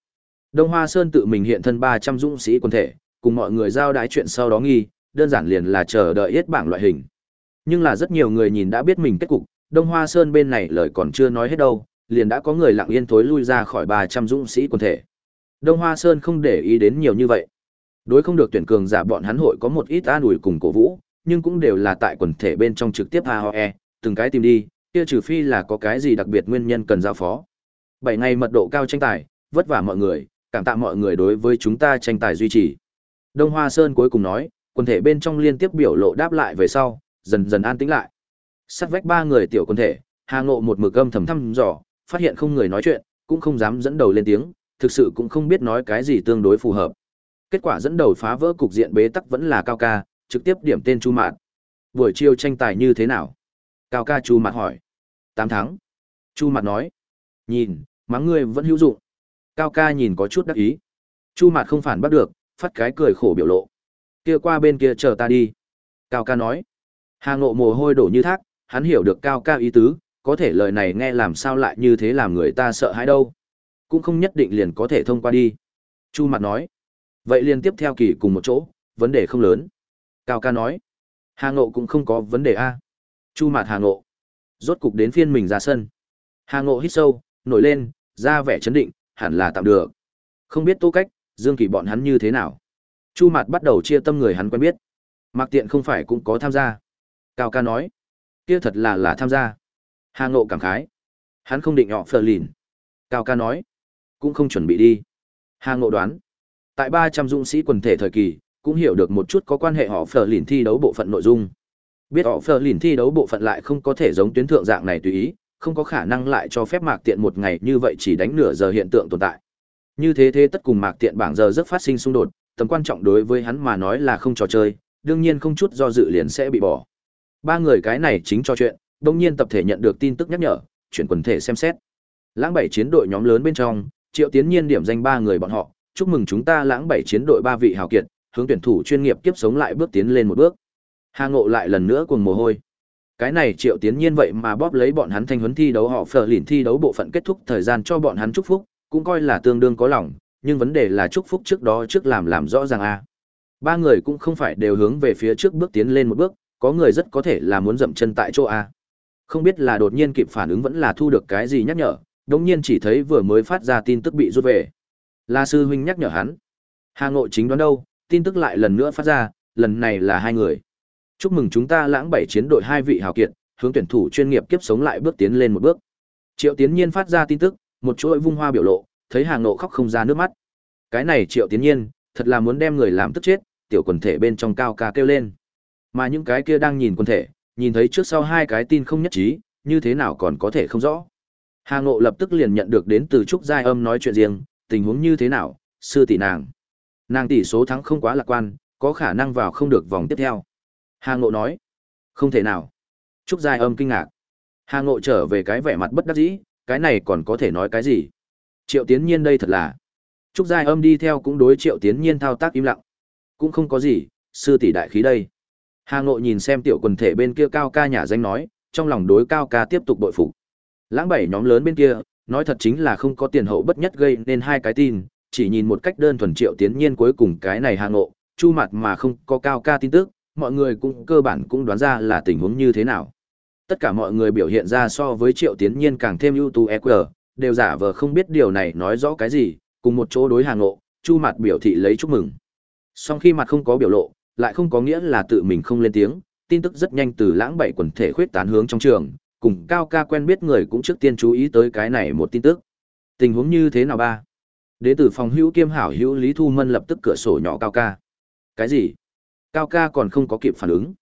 Đông Hoa Sơn tự mình hiện thân 300 dũng sĩ quân thể, cùng mọi người giao đái chuyện sau đó nghi, đơn giản liền là chờ đợi hết bảng loại hình. Nhưng là rất nhiều người nhìn đã biết mình kết cục, Đông Hoa Sơn bên này lời còn chưa nói hết đâu, liền đã có người lặng yên thối lui ra khỏi 300 dũng sĩ quân thể. Đông Hoa Sơn không để ý đến nhiều như vậy. Đối không được tuyển cường giả bọn hắn hội có một ít an ủi cùng cổ vũ, nhưng cũng đều là tại quần thể bên trong trực tiếp AOE, từng cái tìm đi, kia trừ phi là có cái gì đặc biệt nguyên nhân cần giao phó. Bảy ngày mật độ cao tranh tài, vất vả mọi người, cảm tạ mọi người đối với chúng ta tranh tài duy trì. Đông Hoa Sơn cuối cùng nói, quần thể bên trong liên tiếp biểu lộ đáp lại về sau, dần dần an tĩnh lại. sát vách ba người tiểu quân thể, Hà Ngộ một mực âm thầm thăm dò, phát hiện không người nói chuyện, cũng không dám dẫn đầu lên tiếng, thực sự cũng không biết nói cái gì tương đối phù hợp. Kết quả dẫn đầu phá vỡ cục diện bế tắc vẫn là Cao Ca, trực tiếp điểm tên Chu mạt Buổi chiều tranh tài như thế nào? Cao Ca Chu mạt hỏi. Tám tháng. Chu mạt nói. Nhìn, mắng ngươi vẫn hữu dụng. Cao Ca nhìn có chút đắc ý. Chu mạt không phản bắt được, phát cái cười khổ biểu lộ. Kia qua bên kia chờ ta đi. Cao Ca nói. Hà Ngộ mồ hôi đổ như thác, hắn hiểu được Cao Cao ý tứ, có thể lời này nghe làm sao lại như thế làm người ta sợ hãi đâu. Cũng không nhất định liền có thể thông qua đi. Chu mặt nói. Vậy liên tiếp theo kỳ cùng một chỗ, vấn đề không lớn. Cao ca nói. Hà Ngộ cũng không có vấn đề A. Chu mặt Hà Ngộ. Rốt cục đến phiên mình ra sân. Hà Ngộ hít sâu, nổi lên, ra vẻ chấn định, hẳn là tạm được. Không biết tô cách, Dương Kỳ bọn hắn như thế nào. Chu mặt bắt đầu chia tâm người hắn quen biết. Mạc Tiện không phải cũng có tham gia. Cao ca nói. Kia thật là là tham gia. Hà Ngộ cảm khái. Hắn không định họ phờ lìn. Cao ca nói. Cũng không chuẩn bị đi. Hà Ngộ đoán. Tại ba trăm dũng sĩ quần thể thời kỳ, cũng hiểu được một chút có quan hệ họ phờ lìn thi đấu bộ phận nội dung. Biết họ phờ lìn thi đấu bộ phận lại không có thể giống tuyến thượng dạng này tùy ý, không có khả năng lại cho phép mạc tiện một ngày như vậy chỉ đánh nửa giờ hiện tượng tồn tại. Như thế thế tất cùng mạc tiện bảng giờ rất phát sinh xung đột, tầm quan trọng đối với hắn mà nói là không trò chơi, đương nhiên không chút do dự liền sẽ bị bỏ. Ba người cái này chính cho chuyện, đông nhiên tập thể nhận được tin tức nhắc nhở, chuyển quần thể xem xét. Lãng bảy chiến đội nhóm lớn bên trong, Triệu Tiến Nhiên điểm danh ba người bọn họ, chúc mừng chúng ta lãng bảy chiến đội ba vị hào kiệt, hướng tuyển thủ chuyên nghiệp kiếp sống lại bước tiến lên một bước. Hà Ngộ lại lần nữa cuồng mồ hôi. Cái này Triệu Tiến Nhiên vậy mà bóp lấy bọn hắn thanh huấn thi đấu họ phờ lìn thi đấu bộ phận kết thúc thời gian cho bọn hắn chúc phúc, cũng coi là tương đương có lòng, nhưng vấn đề là chúc phúc trước đó trước làm làm rõ ràng a. Ba người cũng không phải đều hướng về phía trước bước tiến lên một bước, có người rất có thể là muốn dậm chân tại chỗ a. Không biết là đột nhiên kịp phản ứng vẫn là thu được cái gì nhắc nhở, đột nhiên chỉ thấy vừa mới phát ra tin tức bị rút về. La sư huynh nhắc nhở hắn. Hà Ngộ chính đoán đâu, tin tức lại lần nữa phát ra, lần này là hai người. Chúc mừng chúng ta lãng bảy chiến đội hai vị hào kiệt, hướng tuyển thủ chuyên nghiệp kiếp sống lại bước tiến lên một bước. Triệu Tiến Nhiên phát ra tin tức, một chuỗi vung hoa biểu lộ, thấy Hà Ngộ khóc không ra nước mắt. Cái này Triệu Tiến Nhiên, thật là muốn đem người làm tức chết, tiểu quần thể bên trong cao ca kêu lên. Mà những cái kia đang nhìn quân thể, nhìn thấy trước sau hai cái tin không nhất trí, như thế nào còn có thể không rõ. Hà Ngộ lập tức liền nhận được đến từ Trúc Giai Âm nói chuyện riêng, tình huống như thế nào, sư tỷ nàng. Nàng tỷ số thắng không quá lạc quan, có khả năng vào không được vòng tiếp theo. Hà Ngộ nói, không thể nào. Trúc Giai Âm kinh ngạc. Hà Ngộ trở về cái vẻ mặt bất đắc dĩ, cái này còn có thể nói cái gì. Triệu Tiến Nhiên đây thật là. Trúc Giai Âm đi theo cũng đối Triệu Tiến Nhiên thao tác im lặng. Cũng không có gì, sư tỷ đại khí đây. Hà Ngộ nhìn xem tiểu quần thể bên kia cao ca nhà danh nói, trong lòng đối cao ca tiếp tục bội phục. Lãng bảy nhóm lớn bên kia, nói thật chính là không có tiền hậu bất nhất gây nên hai cái tin, chỉ nhìn một cách đơn thuần triệu tiến nhiên cuối cùng cái này Hà Ngộ, chu mặt mà không có cao ca tin tức, mọi người cũng cơ bản cũng đoán ra là tình huống như thế nào. Tất cả mọi người biểu hiện ra so với triệu tiến nhiên càng thêm ưu tú EQ, đều giả vờ không biết điều này nói rõ cái gì, cùng một chỗ đối Hà Ngộ, chu mặt biểu thị lấy chúc mừng. Song khi mặt không có biểu lộ, lại không có nghĩa là tự mình không lên tiếng, tin tức rất nhanh từ lãng bảy quần thể khuyết tán hướng trong trường, cùng cao ca quen biết người cũng trước tiên chú ý tới cái này một tin tức. Tình huống như thế nào ba? Đế tử phòng hữu kiêm hảo hữu Lý Thu Mân lập tức cửa sổ nhỏ cao ca. Cái gì? Cao ca còn không có kịp phản ứng.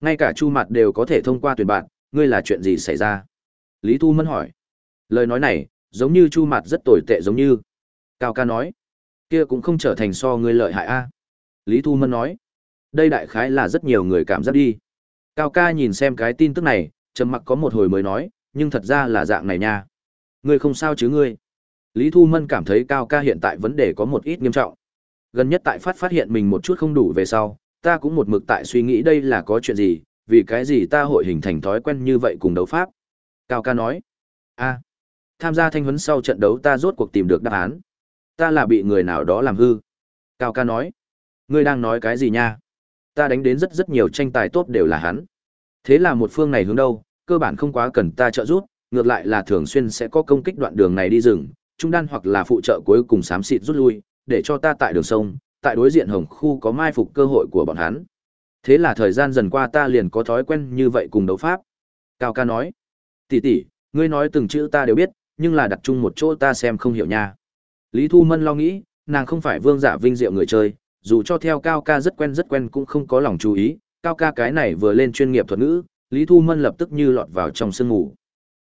Ngay cả chu mặt đều có thể thông qua tuyển bạn, ngươi là chuyện gì xảy ra? Lý Thu Mân hỏi. Lời nói này, giống như chu mặt rất tồi tệ giống như. Cao ca nói. Kia cũng không trở thành so ngươi lợi hại a. Lý Thu Mân nói. Đây đại khái là rất nhiều người cảm giác đi. Cao ca nhìn xem cái tin tức này, trầm mặc có một hồi mới nói, nhưng thật ra là dạng này nha. Ngươi không sao chứ ngươi? Lý Thu Mân cảm thấy Cao ca hiện tại vấn đề có một ít nghiêm trọng. Gần nhất tại phát phát hiện mình một chút không đủ về sau, ta cũng một mực tại suy nghĩ đây là có chuyện gì, vì cái gì ta hội hình thành thói quen như vậy cùng đấu pháp. Cao ca nói, a, tham gia thanh huấn sau trận đấu ta rốt cuộc tìm được đáp án. Ta là bị người nào đó làm hư. Cao ca nói, ngươi đang nói cái gì nha? Ta đánh đến rất rất nhiều tranh tài tốt đều là hắn. Thế là một phương này hướng đâu, cơ bản không quá cần ta trợ giúp, ngược lại là thường xuyên sẽ có công kích đoạn đường này đi rừng, trung đan hoặc là phụ trợ cuối cùng xám xịt rút lui, để cho ta tại đường sông, tại đối diện hồng khu có mai phục cơ hội của bọn hắn. Thế là thời gian dần qua ta liền có thói quen như vậy cùng đấu pháp. Cao ca nói, tỷ tỷ, ngươi nói từng chữ ta đều biết, nhưng là đặt chung một chỗ ta xem không hiểu nha. Lý Thu Mân lo nghĩ, nàng không phải vương giả vinh diệu người chơi, dù cho theo cao ca rất quen rất quen cũng không có lòng chú ý, cao ca cái này vừa lên chuyên nghiệp thuật ngữ, Lý Thu Mân lập tức như lọt vào trong sương ngủ.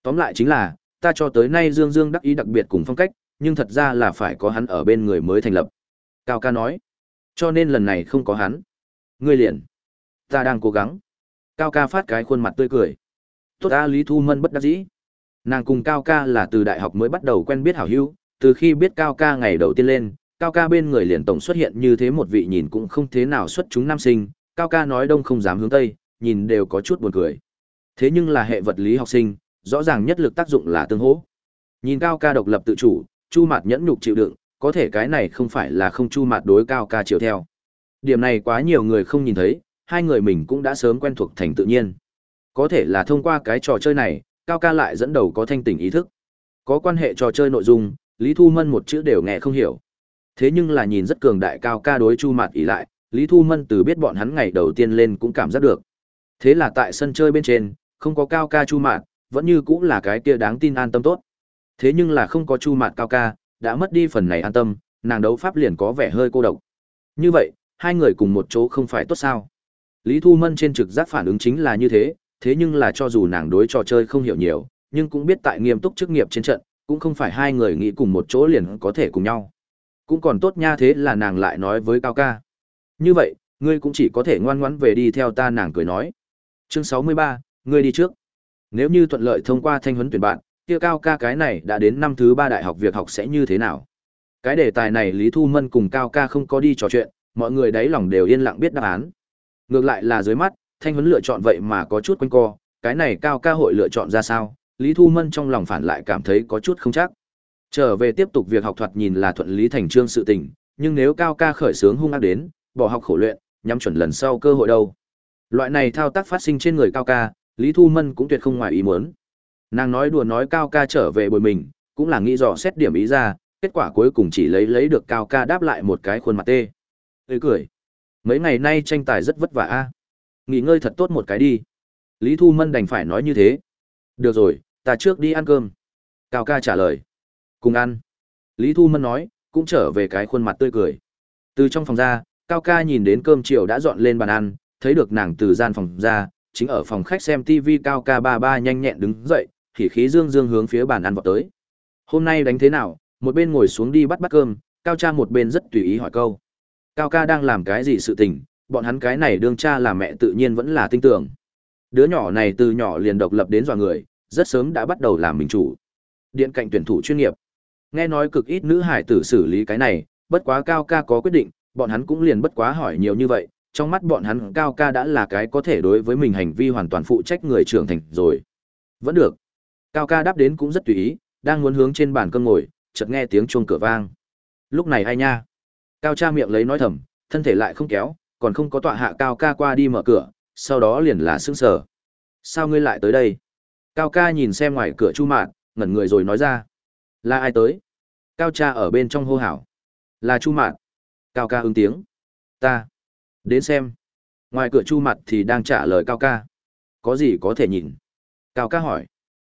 Tóm lại chính là, ta cho tới nay Dương Dương đắc ý đặc biệt cùng phong cách, nhưng thật ra là phải có hắn ở bên người mới thành lập. Cao ca nói, cho nên lần này không có hắn. Ngươi liền, ta đang cố gắng. Cao ca phát cái khuôn mặt tươi cười. Tốt ta Lý Thu Mân bất đắc dĩ. Nàng cùng Cao ca là từ đại học mới bắt đầu quen biết hảo hữu, từ khi biết Cao ca ngày đầu tiên lên, cao ca bên người liền tổng xuất hiện như thế một vị nhìn cũng không thế nào xuất chúng nam sinh, cao ca nói đông không dám hướng tây, nhìn đều có chút buồn cười. Thế nhưng là hệ vật lý học sinh, rõ ràng nhất lực tác dụng là tương hỗ. Nhìn cao ca độc lập tự chủ, chu mạt nhẫn nhục chịu đựng, có thể cái này không phải là không chu mạt đối cao ca chiều theo. Điểm này quá nhiều người không nhìn thấy, hai người mình cũng đã sớm quen thuộc thành tự nhiên. Có thể là thông qua cái trò chơi này, cao ca lại dẫn đầu có thanh tỉnh ý thức. Có quan hệ trò chơi nội dung, Lý Thu Mân một chữ đều nghe không hiểu. Thế nhưng là nhìn rất cường đại cao ca đối Chu Mạt ỉ lại, Lý Thu Mân từ biết bọn hắn ngày đầu tiên lên cũng cảm giác được. Thế là tại sân chơi bên trên, không có cao ca Chu Mạt, vẫn như cũng là cái kia đáng tin an tâm tốt. Thế nhưng là không có Chu Mạt Cao ca, đã mất đi phần này an tâm, nàng đấu pháp liền có vẻ hơi cô độc. Như vậy, hai người cùng một chỗ không phải tốt sao? Lý Thu Mân trên trực giác phản ứng chính là như thế, thế nhưng là cho dù nàng đối trò chơi không hiểu nhiều, nhưng cũng biết tại nghiêm túc chức nghiệp trên trận, cũng không phải hai người nghĩ cùng một chỗ liền có thể cùng nhau. Cũng còn tốt nha thế là nàng lại nói với Cao ca. Như vậy, ngươi cũng chỉ có thể ngoan ngoãn về đi theo ta nàng cười nói. Chương 63, ngươi đi trước. Nếu như thuận lợi thông qua thanh huấn tuyển bạn, kia Cao ca cái này đã đến năm thứ ba đại học việc học sẽ như thế nào? Cái đề tài này Lý Thu Mân cùng Cao ca không có đi trò chuyện, mọi người đáy lòng đều yên lặng biết đáp án. Ngược lại là dưới mắt, thanh huấn lựa chọn vậy mà có chút quanh co, cái này Cao ca hội lựa chọn ra sao? Lý Thu Mân trong lòng phản lại cảm thấy có chút không chắc. Trở về tiếp tục việc học thuật nhìn là thuận lý thành trương sự tình, nhưng nếu Cao ca khởi sướng hung ác đến, bỏ học khổ luyện, nhắm chuẩn lần sau cơ hội đâu. Loại này thao tác phát sinh trên người Cao ca, Lý Thu Mân cũng tuyệt không ngoài ý muốn. Nàng nói đùa nói Cao ca trở về bồi mình, cũng là nghĩ dò xét điểm ý ra, kết quả cuối cùng chỉ lấy lấy được Cao ca đáp lại một cái khuôn mặt tê. Ê cười. Mấy ngày nay tranh tài rất vất vả a. Nghỉ ngơi thật tốt một cái đi. Lý Thu Mân đành phải nói như thế. Được rồi, ta trước đi ăn cơm. Cao ca trả lời. Cùng ăn. Lý Thu Mân nói, cũng trở về cái khuôn mặt tươi cười. Từ trong phòng ra, Cao ca nhìn đến cơm chiều đã dọn lên bàn ăn, thấy được nàng từ gian phòng ra, chính ở phòng khách xem TV Cao ca ba ba nhanh nhẹn đứng dậy, khỉ khí dương dương hướng phía bàn ăn vọt tới. Hôm nay đánh thế nào? Một bên ngồi xuống đi bắt bắt cơm, Cao cha một bên rất tùy ý hỏi câu. Cao ca đang làm cái gì sự tình, bọn hắn cái này đương cha làm mẹ tự nhiên vẫn là tin tưởng. Đứa nhỏ này từ nhỏ liền độc lập đến dọa người, rất sớm đã bắt đầu làm mình chủ. Điện cạnh tuyển thủ chuyên nghiệp. Nghe nói cực ít nữ hải tử xử lý cái này, bất quá Cao ca có quyết định, bọn hắn cũng liền bất quá hỏi nhiều như vậy, trong mắt bọn hắn Cao ca đã là cái có thể đối với mình hành vi hoàn toàn phụ trách người trưởng thành rồi. Vẫn được. Cao ca đáp đến cũng rất tùy ý, đang muốn hướng trên bàn cơm ngồi, chợt nghe tiếng chuông cửa vang. Lúc này ai nha? Cao cha miệng lấy nói thầm, thân thể lại không kéo, còn không có tọa hạ Cao ca qua đi mở cửa, sau đó liền là sững sờ. Sao ngươi lại tới đây? Cao ca nhìn xem ngoài cửa Chu Mạn, ngẩn người rồi nói ra. Là ai tới? Cao cha ở bên trong hô hào. Là Chu Mạt. Cao ca ứng tiếng. Ta. Đến xem. Ngoài cửa Chu mặt thì đang trả lời Cao ca. Có gì có thể nhìn? Cao ca hỏi.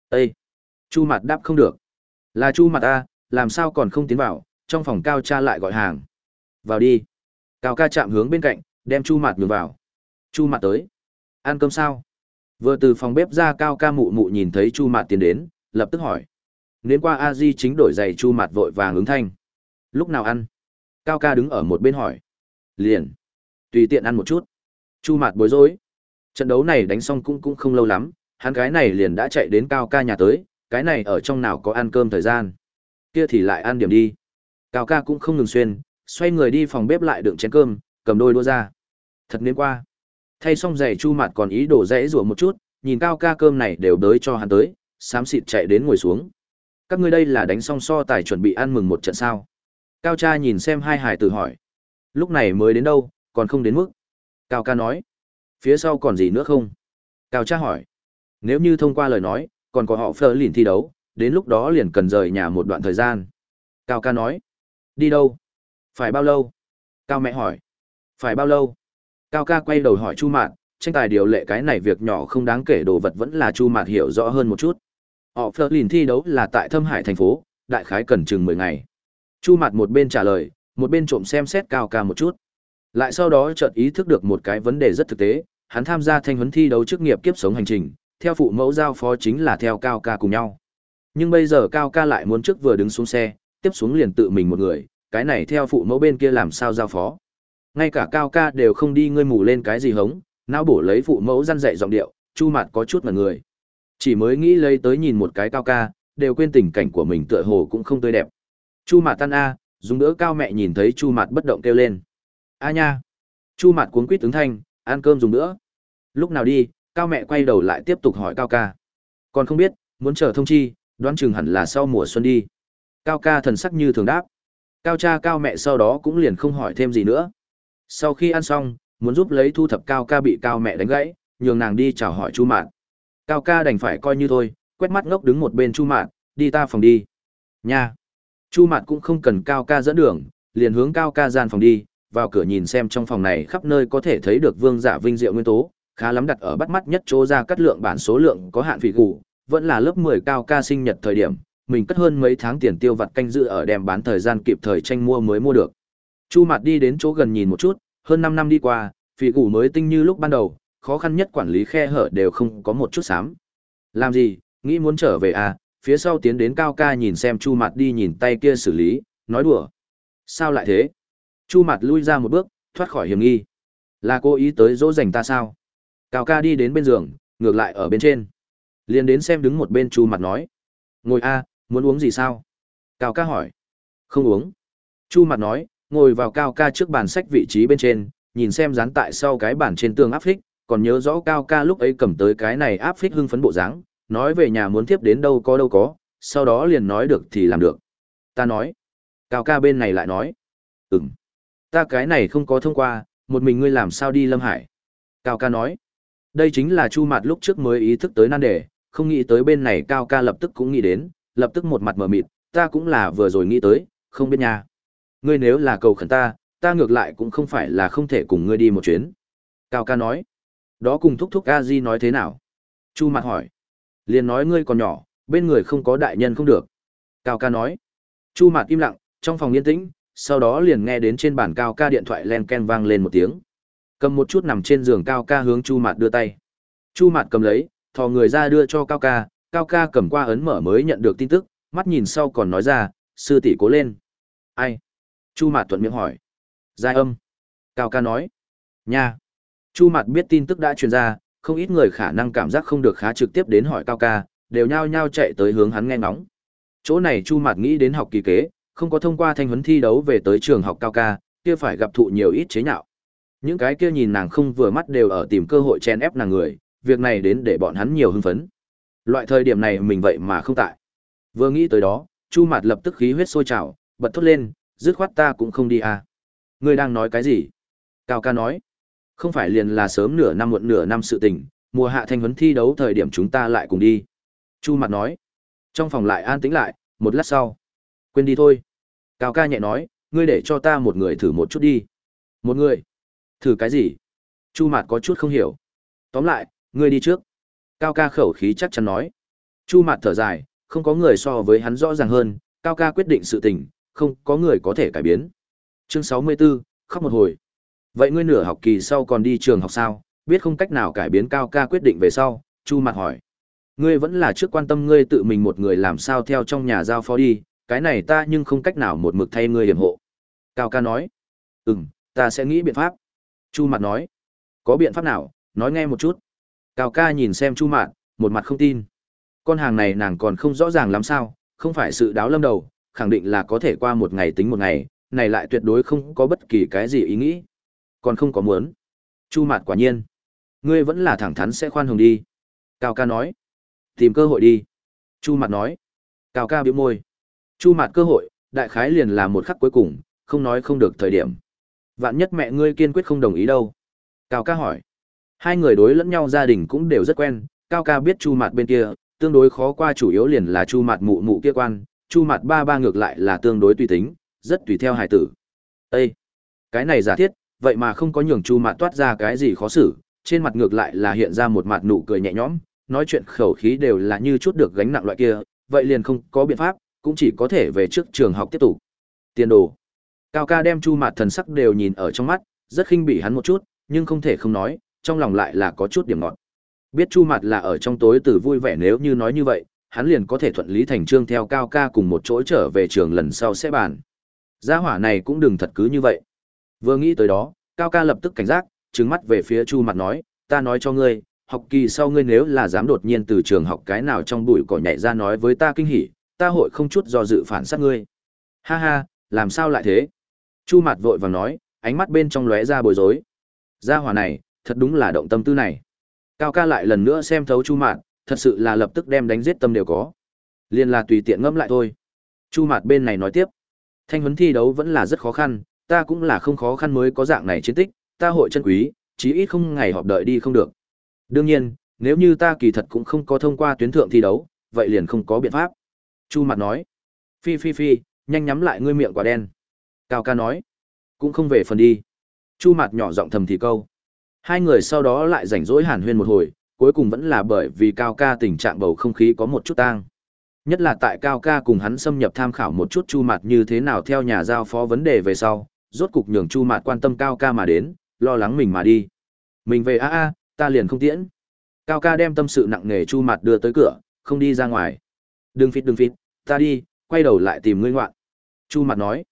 Ê! Chu mặt đáp không được. Là Chu mặt ta, làm sao còn không tiến vào, trong phòng Cao cha lại gọi hàng. Vào đi. Cao ca chạm hướng bên cạnh, đem Chu Mạt nhường vào. Chu Mạt tới. Ăn cơm sao? Vừa từ phòng bếp ra Cao ca mụ mụ nhìn thấy Chu Mạt tiến đến, lập tức hỏi. Nên qua a di chính đổi giày Chu Mạt vội vàng ứng thanh. Lúc nào ăn? Cao ca đứng ở một bên hỏi. Liền. Tùy tiện ăn một chút. Chu Mạt bối rối. Trận đấu này đánh xong cũng cũng không lâu lắm, hắn cái này liền đã chạy đến Cao ca nhà tới, cái này ở trong nào có ăn cơm thời gian. Kia thì lại ăn điểm đi. Cao ca cũng không ngừng xuyên, xoay người đi phòng bếp lại đựng chén cơm, cầm đôi đũa ra. Thật nên qua. Thay xong giày chu mặt còn ý đổ rẽ rủa một chút, nhìn cao ca cơm này đều đới cho hắn tới, xám xịt chạy đến ngồi xuống. Các ngươi đây là đánh xong so tài chuẩn bị ăn mừng một trận sao? Cao cha nhìn xem hai hải tử hỏi. Lúc này mới đến đâu, còn không đến mức. Cao ca nói. Phía sau còn gì nữa không? Cao cha hỏi. Nếu như thông qua lời nói, còn có họ phơ lìn thi đấu, đến lúc đó liền cần rời nhà một đoạn thời gian. Cao ca nói. Đi đâu? Phải bao lâu? Cao mẹ hỏi. Phải bao lâu? Cao ca quay đầu hỏi Chu Mạt, tranh tài điều lệ cái này việc nhỏ không đáng kể đồ vật vẫn là Chu Mạt hiểu rõ hơn một chút. Họ Phơ lìn thi đấu là tại Thâm Hải thành phố, đại khái cần chừng mười ngày. Chu Mạt một bên trả lời, một bên trộm xem xét Cao ca một chút. Lại sau đó chợt ý thức được một cái vấn đề rất thực tế, hắn tham gia thanh huấn thi đấu chức nghiệp kiếp sống hành trình, theo phụ mẫu giao phó chính là theo Cao ca cùng nhau. Nhưng bây giờ Cao ca lại muốn trước vừa đứng xuống xe, tiếp xuống liền tự mình một người, cái này theo phụ mẫu bên kia làm sao giao phó. Ngay cả cao ca đều không đi ngươi mù lên cái gì hống, não bổ lấy phụ mẫu răn dạy giọng điệu, chu mặt có chút mà người. Chỉ mới nghĩ lấy tới nhìn một cái cao ca, đều quên tình cảnh của mình tựa hồ cũng không tươi đẹp. Chu mạt tan a, dùng đỡ cao mẹ nhìn thấy chu mạt bất động kêu lên. A nha. Chu mạt cuống quýt ứng thanh, ăn cơm dùng nữa. Lúc nào đi, cao mẹ quay đầu lại tiếp tục hỏi cao ca. Còn không biết, muốn chờ thông chi, đoán chừng hẳn là sau mùa xuân đi. Cao ca thần sắc như thường đáp. Cao cha cao mẹ sau đó cũng liền không hỏi thêm gì nữa. Sau khi ăn xong, muốn giúp lấy thu thập cao ca bị cao mẹ đánh gãy, nhường nàng đi chào hỏi Chu mạt Cao ca đành phải coi như thôi, quét mắt ngốc đứng một bên Chu Mạn, đi ta phòng đi. Nha. Chu Mạn cũng không cần cao ca dẫn đường, liền hướng cao ca gian phòng đi, vào cửa nhìn xem trong phòng này khắp nơi có thể thấy được vương giả vinh diệu nguyên tố, khá lắm đặt ở bắt mắt nhất chỗ ra cắt lượng bản số lượng có hạn vị gù, vẫn là lớp 10 cao ca sinh nhật thời điểm, mình cất hơn mấy tháng tiền tiêu vặt canh dự ở đem bán thời gian kịp thời tranh mua mới mua được. Chu Mạt đi đến chỗ gần nhìn một chút, hơn 5 năm đi qua, phỉ củ mới tinh như lúc ban đầu, khó khăn nhất quản lý khe hở đều không có một chút xám. Làm gì, nghĩ muốn trở về à, phía sau tiến đến cao ca nhìn xem Chu Mặt đi nhìn tay kia xử lý, nói đùa. Sao lại thế? Chu Mặt lui ra một bước, thoát khỏi hiểm nghi. Là cô ý tới dỗ dành ta sao? Cao ca đi đến bên giường, ngược lại ở bên trên. Liền đến xem đứng một bên Chu Mặt nói. Ngồi a, muốn uống gì sao? Cao ca hỏi. Không uống. Chu Mặt nói, ngồi vào cao ca trước bàn sách vị trí bên trên, nhìn xem dán tại sau cái bàn trên tường áp phích, còn nhớ rõ cao ca lúc ấy cầm tới cái này áp phích hưng phấn bộ dáng, nói về nhà muốn tiếp đến đâu có đâu có, sau đó liền nói được thì làm được. Ta nói. Cao ca bên này lại nói. Ừm. Ta cái này không có thông qua, một mình ngươi làm sao đi Lâm Hải. Cao ca nói. Đây chính là Chu Mạt lúc trước mới ý thức tới nan đề, không nghĩ tới bên này Cao ca lập tức cũng nghĩ đến, lập tức một mặt mờ mịt, ta cũng là vừa rồi nghĩ tới, không biết nha. Ngươi nếu là cầu khẩn ta, ta ngược lại cũng không phải là không thể cùng ngươi đi một chuyến. Cao ca nói. Đó cùng thúc thúc a di nói thế nào? Chu Mạt hỏi. Liền nói ngươi còn nhỏ, bên người không có đại nhân không được. Cao ca nói. Chu Mạt im lặng, trong phòng yên tĩnh, sau đó liền nghe đến trên bàn Cao ca điện thoại len ken vang lên một tiếng. Cầm một chút nằm trên giường Cao ca hướng Chu Mạt đưa tay. Chu Mạt cầm lấy, thò người ra đưa cho Cao ca, Cao ca cầm qua ấn mở mới nhận được tin tức, mắt nhìn sau còn nói ra, sư tỷ cố lên. Ai? Chu Mạt thuận miệng hỏi. Giai âm. Cao ca nói. Nha. Chu Mạt biết tin tức đã truyền ra, không ít người khả năng cảm giác không được khá trực tiếp đến hỏi Cao ca, đều nhao nhao chạy tới hướng hắn nghe ngóng. Chỗ này Chu Mạt nghĩ đến học kỳ kế, không có thông qua thanh huấn thi đấu về tới trường học Cao ca, kia phải gặp thụ nhiều ít chế nhạo. Những cái kia nhìn nàng không vừa mắt đều ở tìm cơ hội chen ép nàng người, việc này đến để bọn hắn nhiều hưng phấn. Loại thời điểm này mình vậy mà không tại. Vừa nghĩ tới đó, Chu Mạt lập tức khí huyết sôi trào, bật thốt lên, dứt khoát ta cũng không đi à. Ngươi đang nói cái gì? Cao ca nói. Không phải liền là sớm nửa năm muộn nửa năm sự tình, mùa hạ thanh huấn thi đấu thời điểm chúng ta lại cùng đi. Chu mặt nói. Trong phòng lại an tĩnh lại, một lát sau. Quên đi thôi. Cao ca nhẹ nói, ngươi để cho ta một người thử một chút đi. Một người? Thử cái gì? Chu mặt có chút không hiểu. Tóm lại, ngươi đi trước. Cao ca khẩu khí chắc chắn nói. Chu mặt thở dài, không có người so với hắn rõ ràng hơn, Cao ca quyết định sự tình, không có người có thể cải biến. Chương 64, khóc một hồi. Vậy ngươi nửa học kỳ sau còn đi trường học sao? Biết không cách nào cải biến cao ca quyết định về sau, Chu Mặt hỏi. Ngươi vẫn là trước quan tâm ngươi tự mình một người làm sao theo trong nhà giao phó đi, cái này ta nhưng không cách nào một mực thay ngươi hiểm hộ. Cao ca nói. Ừm, ta sẽ nghĩ biện pháp. Chu Mặt nói. Có biện pháp nào, nói nghe một chút. Cao ca nhìn xem Chu Mạt, một mặt không tin. Con hàng này nàng còn không rõ ràng lắm sao, không phải sự đáo lâm đầu, khẳng định là có thể qua một ngày tính một ngày, này lại tuyệt đối không có bất kỳ cái gì ý nghĩ. Còn không có muốn. Chu Mạt quả nhiên. Ngươi vẫn là thẳng thắn sẽ khoan hồng đi. Cao ca nói. Tìm cơ hội đi. Chu Mạt nói. Cao ca biếu môi. Chu Mạt cơ hội, đại khái liền là một khắc cuối cùng, không nói không được thời điểm. Vạn nhất mẹ ngươi kiên quyết không đồng ý đâu. Cao ca hỏi. Hai người đối lẫn nhau gia đình cũng đều rất quen, Cao ca biết Chu Mạt bên kia, tương đối khó qua chủ yếu liền là Chu Mạt mụ mụ kia quan, Chu Mạt ba ba ngược lại là tương đối tùy tính, rất tùy theo hài tử. Ê! Cái này giả thiết, vậy mà không có nhường Chu Mạt toát ra cái gì khó xử, trên mặt ngược lại là hiện ra một mặt nụ cười nhẹ nhõm, nói chuyện khẩu khí đều là như chút được gánh nặng loại kia, vậy liền không có biện pháp, cũng chỉ có thể về trước trường học tiếp tục. Tiền đồ. Cao ca đem Chu Mạt thần sắc đều nhìn ở trong mắt, rất khinh bỉ hắn một chút, nhưng không thể không nói, trong lòng lại là có chút điểm ngọt. Biết Chu Mạt là ở trong tối từ vui vẻ nếu như nói như vậy, hắn liền có thể thuận lý thành trương theo Cao ca cùng một chỗ trở về trường lần sau sẽ bàn. Gia hỏa này cũng đừng thật cứ như vậy. Vừa nghĩ tới đó, Cao ca lập tức cảnh giác, trừng mắt về phía Chu Mặt nói, ta nói cho ngươi, học kỳ sau ngươi nếu là dám đột nhiên từ trường học cái nào trong bụi cỏ nhảy ra nói với ta kinh hỉ, ta hội không chút do dự phản sát ngươi. Ha ha, làm sao lại thế? Chu Mặt vội vàng nói, ánh mắt bên trong lóe ra bối rối. Gia hỏa này, thật đúng là động tâm tư này. Cao ca lại lần nữa xem thấu Chu Mạt, thật sự là lập tức đem đánh giết tâm đều có. Liên là tùy tiện ngẫm lại thôi. Chu Mạt bên này nói tiếp. Thanh huấn thi đấu vẫn là rất khó khăn, ta cũng là không khó khăn mới có dạng này chiến tích, ta hội chân quý, chí ít không ngày họp đợi đi không được. Đương nhiên, nếu như ta kỳ thật cũng không có thông qua tuyến thượng thi đấu, vậy liền không có biện pháp. Chu mặt nói. Phi phi phi, nhanh nhắm lại ngươi miệng quả đen. Cao ca nói. Cũng không về phần đi. Chu mặt nhỏ giọng thầm thì câu. Hai người sau đó lại rảnh rỗi hàn huyên một hồi, cuối cùng vẫn là bởi vì Cao ca tình trạng bầu không khí có một chút tang. Nhất là tại Cao ca cùng hắn xâm nhập tham khảo một chút Chu mặt như thế nào theo nhà giao phó vấn đề về sau, rốt cục nhường Chu Mạt quan tâm Cao ca mà đến, lo lắng mình mà đi. Mình về a a, ta liền không tiễn. Cao ca đem tâm sự nặng nề Chu Mạt đưa tới cửa, không đi ra ngoài. Đừng phít đừng phít, ta đi, quay đầu lại tìm ngươi ngoạn. Chu Mạt nói.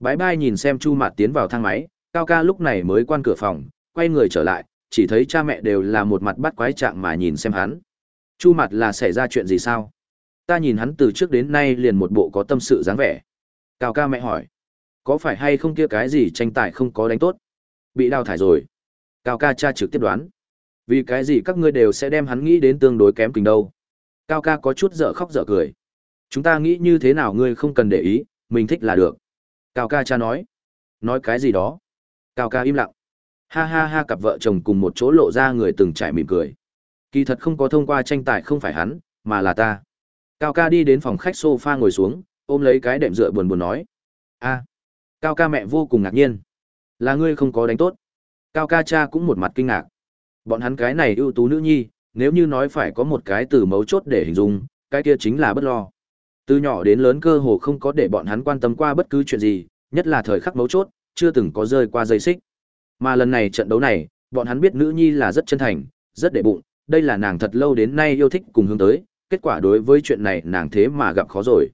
Bái bai nhìn xem Chu Mạt tiến vào thang máy, Cao ca lúc này mới quan cửa phòng, quay người trở lại, chỉ thấy cha mẹ đều là một mặt bắt quái trạng mà nhìn xem hắn. Chu Mạt là xảy ra chuyện gì sao? Ta nhìn hắn từ trước đến nay liền một bộ có tâm sự dáng vẻ. Cao ca mẹ hỏi. Có phải hay không kia cái gì tranh tài không có đánh tốt? Bị đào thải rồi. Cao ca cha trực tiếp đoán. Vì cái gì các ngươi đều sẽ đem hắn nghĩ đến tương đối kém kình đâu? Cao ca có chút dở khóc dở cười. Chúng ta nghĩ như thế nào ngươi không cần để ý, mình thích là được. Cao ca cha nói. Nói cái gì đó? Cao ca im lặng. Ha ha ha cặp vợ chồng cùng một chỗ lộ ra người từng trải mỉm cười. Kỳ thật không có thông qua tranh tài không phải hắn, mà là ta. Cao ca đi đến phòng khách sofa ngồi xuống, ôm lấy cái đệm dựa buồn buồn nói. a Cao ca mẹ vô cùng ngạc nhiên. Là ngươi không có đánh tốt. Cao ca cha cũng một mặt kinh ngạc. Bọn hắn cái này ưu tú nữ nhi, nếu như nói phải có một cái từ mấu chốt để hình dung, cái kia chính là bất lo. Từ nhỏ đến lớn cơ hồ không có để bọn hắn quan tâm qua bất cứ chuyện gì, nhất là thời khắc mấu chốt, chưa từng có rơi qua dây xích. Mà lần này trận đấu này, bọn hắn biết nữ nhi là rất chân thành, rất để bụng, đây là nàng thật lâu đến nay yêu thích cùng hướng tới, kết quả đối với chuyện này nàng thế mà gặp khó rồi.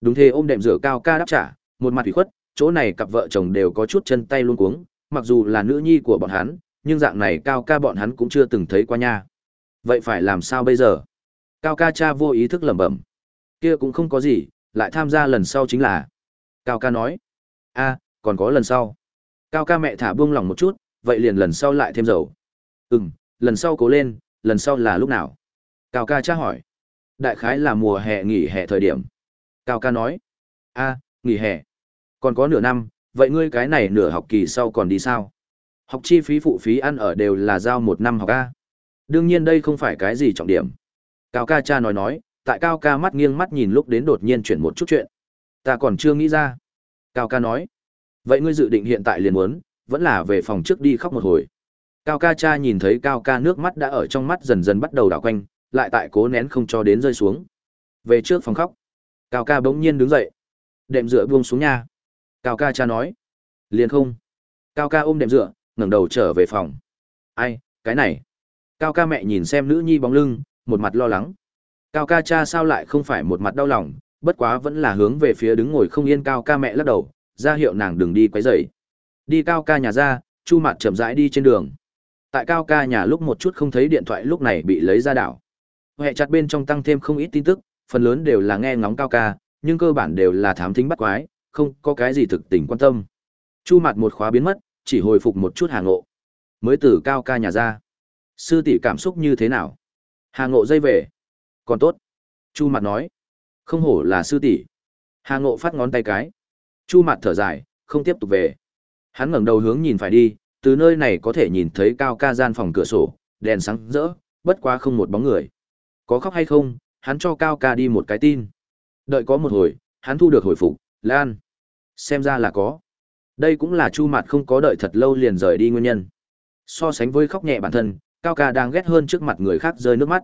Đúng thế ôm đệm rửa cao ca đáp trả, một mặt ủy khuất, chỗ này cặp vợ chồng đều có chút chân tay luôn cuống, mặc dù là nữ nhi của bọn hắn, nhưng dạng này cao ca bọn hắn cũng chưa từng thấy qua nha. Vậy phải làm sao bây giờ? Cao ca cha vô ý thức lẩm bẩm. Kia cũng không có gì, lại tham gia lần sau chính là. Cao ca nói. a còn có lần sau. Cao ca mẹ thả buông lòng một chút, vậy liền lần sau lại thêm dầu. Ừm, lần sau cố lên, lần sau là lúc nào? Cao ca tra hỏi. Đại khái là mùa hè nghỉ hè thời điểm. Cao ca nói. a nghỉ hè. Còn có nửa năm, vậy ngươi cái này nửa học kỳ sau còn đi sao? Học chi phí phụ phí ăn ở đều là giao một năm học A. Đương nhiên đây không phải cái gì trọng điểm. Cao ca cha nói nói, tại cao ca mắt nghiêng mắt nhìn lúc đến đột nhiên chuyển một chút chuyện. Ta còn chưa nghĩ ra. Cao ca nói. Vậy ngươi dự định hiện tại liền muốn, vẫn là về phòng trước đi khóc một hồi. Cao ca cha nhìn thấy cao ca nước mắt đã ở trong mắt dần dần bắt đầu đảo quanh, lại tại cố nén không cho đến rơi xuống. Về trước phòng khóc. Cao ca bỗng nhiên đứng dậy. Đệm dựa buông xuống nhà. Cao ca cha nói. Liền không. Cao ca ôm đệm dựa, ngẩng đầu trở về phòng. Ai, cái này. Cao ca mẹ nhìn xem nữ nhi bóng lưng, một mặt lo lắng. Cao ca cha sao lại không phải một mặt đau lòng, bất quá vẫn là hướng về phía đứng ngồi không yên cao ca mẹ lắc đầu, ra hiệu nàng đừng đi quấy rầy. Đi cao ca nhà ra, Chu Mạt chậm rãi đi trên đường. Tại cao ca nhà lúc một chút không thấy điện thoại lúc này bị lấy ra đảo. Hệ chặt bên trong tăng thêm không ít tin tức, phần lớn đều là nghe ngóng cao ca, nhưng cơ bản đều là thám thính bắt quái, không có cái gì thực tình quan tâm. Chu Mạt một khóa biến mất, chỉ hồi phục một chút hàng ngộ. Mới từ cao ca nhà ra. Sư tỷ cảm xúc như thế nào? Hà ngộ dây về. Còn tốt. Chu Mạt nói. Không hổ là sư tỷ. Hà ngộ phát ngón tay cái. Chu Mạt thở dài, không tiếp tục về. Hắn ngẩng đầu hướng nhìn phải đi, từ nơi này có thể nhìn thấy cao ca gian phòng cửa sổ, đèn sáng rỡ, bất quá không một bóng người. Có khóc hay không, hắn cho cao ca đi một cái tin. Đợi có một hồi, hắn thu được hồi phục, Lan. Xem ra là có. Đây cũng là Chu Mạt không có đợi thật lâu liền rời đi nguyên nhân. So sánh với khóc nhẹ bản thân, Cao ca đang ghét hơn trước mặt người khác rơi nước mắt.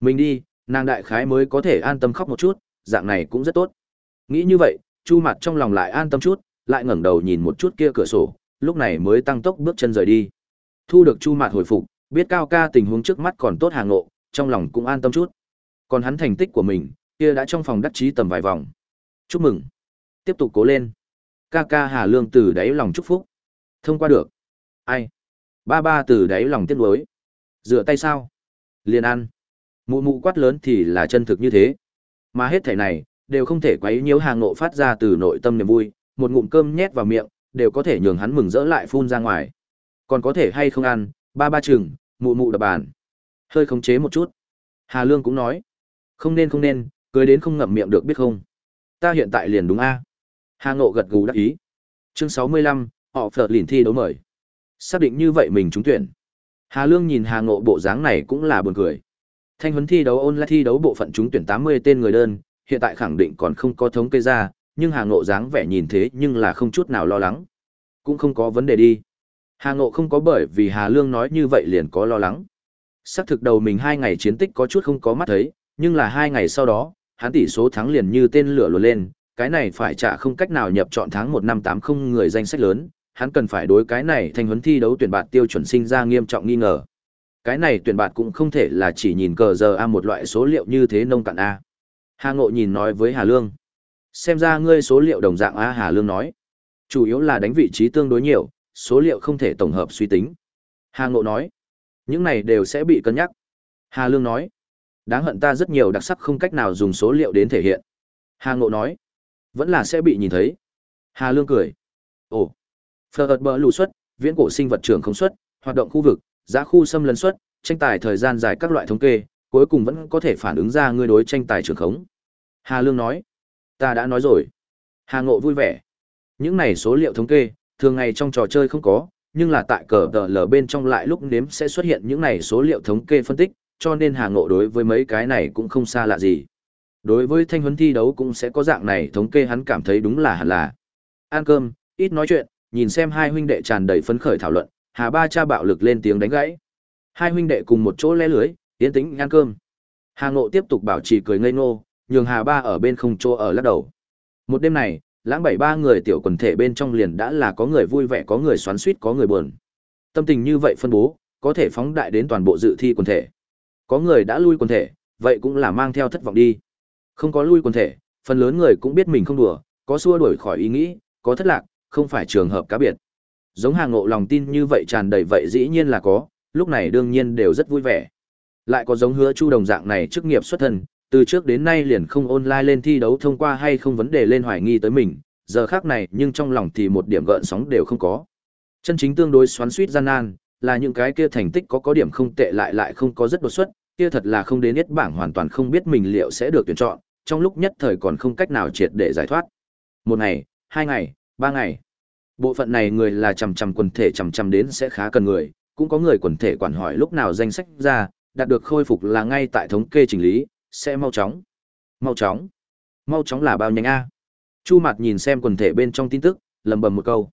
Mình đi, nàng đại khái mới có thể an tâm khóc một chút, dạng này cũng rất tốt. Nghĩ như vậy, Chu Mạt trong lòng lại an tâm chút, lại ngẩng đầu nhìn một chút kia cửa sổ, lúc này mới tăng tốc bước chân rời đi. Thu được Chu Mạt hồi phục, biết Cao ca tình huống trước mắt còn tốt hàng ngộ, trong lòng cũng an tâm chút. Còn hắn thành tích của mình, kia đã trong phòng đắc chí tầm vài vòng. Chúc mừng. Tiếp tục cố lên. Ca ca Hà Lương từ đáy lòng chúc phúc. Thông qua được. Ai? Ba ba từ đáy lòng tiếc nuối. Rửa tay sao? Liền ăn. Mụ mụ quát lớn thì là chân thực như thế. Mà hết thể này, đều không thể quấy nhiễu hàng nộ phát ra từ nội tâm niềm vui, một ngụm cơm nhét vào miệng, đều có thể nhường hắn mừng rỡ lại phun ra ngoài. Còn có thể hay không ăn, ba ba chừng, mụ mụ đập bàn. Hơi khống chế một chút. Hà Lương cũng nói, không nên không nên, cưới đến không ngậm miệng được biết không. Ta hiện tại liền đúng a. Hà Ngộ gật gù đáp ý. Chương 65, họ phở lìn thi đấu mời. Xác định như vậy mình trúng tuyển. Hà Lương nhìn Hà Ngộ bộ dáng này cũng là buồn cười. Thanh huấn thi đấu online thi đấu bộ phận trúng tuyển 80 tên người đơn, hiện tại khẳng định còn không có thống kê ra, nhưng Hà Ngộ dáng vẻ nhìn thế nhưng là không chút nào lo lắng. Cũng không có vấn đề đi. Hà Ngộ không có bởi vì Hà Lương nói như vậy liền có lo lắng. Xác thực đầu mình hai ngày chiến tích có chút không có mắt thấy, nhưng là hai ngày sau đó, hắn tỷ số thắng liền như tên lửa lùa lên, cái này phải trả không cách nào nhập chọn tháng một năm tám không người danh sách lớn, hắn cần phải đối cái này thành huấn thi đấu tuyển bạt tiêu chuẩn sinh ra nghiêm trọng nghi ngờ. Cái này tuyển bạt cũng không thể là chỉ nhìn cờ giờ A một loại số liệu như thế nông cạn A. Hà Ngộ nhìn nói với Hà Lương. Xem ra ngươi số liệu đồng dạng A Hà Lương nói. Chủ yếu là đánh vị trí tương đối nhiều, số liệu không thể tổng hợp suy tính. Hà Ngộ nói. Những này đều sẽ bị cân nhắc. Hà Lương nói. Đáng hận ta rất nhiều đặc sắc không cách nào dùng số liệu đến thể hiện. Hà Ngộ nói. Vẫn là sẽ bị nhìn thấy. Hà Lương cười. Ồ. Phật bờ lù xuất, viễn cổ sinh vật trưởng không xuất, hoạt động khu vực, giá khu xâm lấn xuất, tranh tài thời gian dài các loại thống kê, cuối cùng vẫn có thể phản ứng ra ngươi đối tranh tài trường khống. Hà Lương nói, ta đã nói rồi. Hà Ngộ vui vẻ. Những này số liệu thống kê, thường ngày trong trò chơi không có, nhưng là tại cờ tờ lờ bên trong lại lúc nếm sẽ xuất hiện những này số liệu thống kê phân tích, cho nên Hà Ngộ đối với mấy cái này cũng không xa lạ gì. Đối với thanh huấn thi đấu cũng sẽ có dạng này thống kê hắn cảm thấy đúng là hẳn là. Ăn cơm, ít nói chuyện, nhìn xem hai huynh đệ tràn đầy phấn khởi thảo luận, Hà Ba cha bạo lực lên tiếng đánh gãy. Hai huynh đệ cùng một chỗ lẽ lưới, tiến tĩnh ăn cơm. Hà Ngộ tiếp tục bảo trì cười ngây ngô, nhường Hà Ba ở bên không chỗ ở lắc đầu. Một đêm này, lãng bảy ba người tiểu quần thể bên trong liền đã là có người vui vẻ có người xoắn xuýt có người buồn. Tâm tình như vậy phân bố, có thể phóng đại đến toàn bộ dự thi quần thể. Có người đã lui quần thể, vậy cũng là mang theo thất vọng đi. Không có lui quần thể, phần lớn người cũng biết mình không đùa, có xua đuổi khỏi ý nghĩ, có thất lạc, không phải trường hợp cá biệt. Giống hàng Ngộ lòng tin như vậy tràn đầy vậy dĩ nhiên là có, lúc này đương nhiên đều rất vui vẻ. Lại có giống hứa Chu đồng dạng này chức nghiệp xuất thân, từ trước đến nay liền không online lên thi đấu thông qua hay không vấn đề lên hoài nghi tới mình, giờ khác này nhưng trong lòng thì một điểm gợn sóng đều không có. Chân chính tương đối xoắn suýt gian nan, là những cái kia thành tích có có điểm không tệ lại lại không có rất đột xuất, kia thật là không đến nhất bảng hoàn toàn không biết mình liệu sẽ được tuyển chọn, trong lúc nhất thời còn không cách nào triệt để giải thoát. Một ngày, hai ngày, ba ngày. Bộ phận này người là chằm chằm quần thể chằm chằm đến sẽ khá cần người, cũng có người quần thể quản hỏi lúc nào danh sách ra, đạt được khôi phục là ngay tại thống kê chỉnh lý, sẽ mau chóng. Mau chóng. Mau chóng là bao nhanh a? Chu Mạt nhìn xem quần thể bên trong tin tức, lẩm bẩm một câu.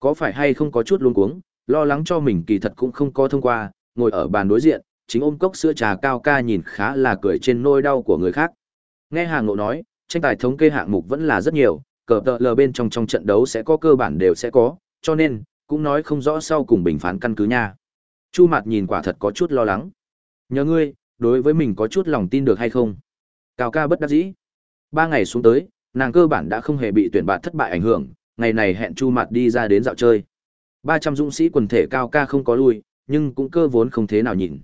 Có phải hay không có chút luống cuống, lo lắng cho mình kỳ thật cũng không có thông qua, ngồi ở bàn đối diện, chính ôm cốc sữa trà cao ca nhìn khá là cười trên nôi đau của người khác. Nghe Hàng Ngộ nói, tranh tài thống kê hạng mục vẫn là rất nhiều, cờ tợ lờ bên trong trong trận đấu sẽ có cơ bản đều sẽ có, cho nên, cũng nói không rõ sau cùng bình phán căn cứ nha. Chu Mạt nhìn quả thật có chút lo lắng. Nhờ ngươi, đối với mình có chút lòng tin được hay không? Cao ca bất đắc dĩ. Ba ngày xuống tới, nàng cơ bản đã không hề bị tuyển bạn thất bại ảnh hưởng, ngày này hẹn Chu Mạt đi ra đến dạo chơi. 300 dũng sĩ quần thể cao ca không có lui, nhưng cũng cơ vốn không thế nào nhìn.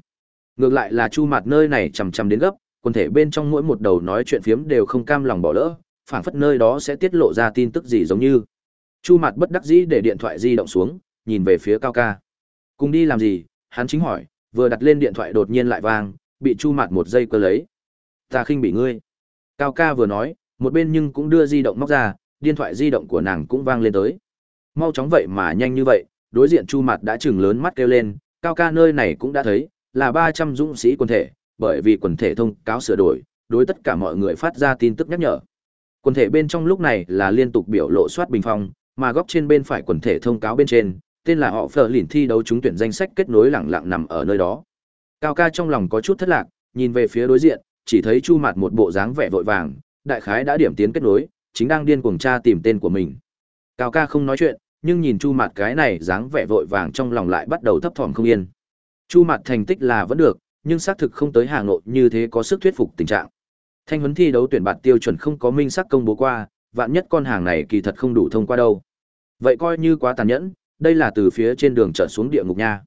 Ngược lại là Chu Mạt nơi này chầm chầm đến gấp, quần thể bên trong mỗi một đầu nói chuyện phiếm đều không cam lòng bỏ lỡ, phảng phất nơi đó sẽ tiết lộ ra tin tức gì giống như. Chu Mạt bất đắc dĩ để điện thoại di động xuống, nhìn về phía Cao ca. Cùng đi làm gì? Hắn chính hỏi, vừa đặt lên điện thoại đột nhiên lại vang, bị Chu Mạt một giây cơ lấy. Ta khinh bị ngươi. Cao ca vừa nói, một bên nhưng cũng đưa di động móc ra, điện thoại di động của nàng cũng vang lên tới. Mau chóng vậy mà nhanh như vậy, đối diện Chu Mạt đã chừng lớn mắt kêu lên, Cao ca nơi này cũng đã thấy, là 300 dũng sĩ quần thể, bởi vì quần thể thông cáo sửa đổi, đối tất cả mọi người phát ra tin tức nhắc nhở. Quần thể bên trong lúc này là liên tục biểu lộ soát bình phong, mà góc trên bên phải quần thể thông cáo bên trên, tên là họ Phở lỉn thi đấu trúng tuyển danh sách kết nối lẳng lặng nằm ở nơi đó. Cao ca trong lòng có chút thất lạc, nhìn về phía đối diện, chỉ thấy Chu Mạt một bộ dáng vẻ vội vàng, đại khái đã điểm tiến kết nối, chính đang điên cuồng tra tìm tên của mình. Cao ca không nói chuyện, nhưng nhìn Chu Mạt cái này dáng vẻ vội vàng trong lòng lại bắt đầu thấp thỏm không yên. Chu mặt thành tích là vẫn được, nhưng xác thực không tới Hà Nội như thế có sức thuyết phục tình trạng. Thanh huấn thi đấu tuyển bạt tiêu chuẩn không có minh xác công bố qua, vạn nhất con hàng này kỳ thật không đủ thông qua đâu. Vậy coi như quá tàn nhẫn, đây là từ phía trên đường trở xuống địa ngục nha.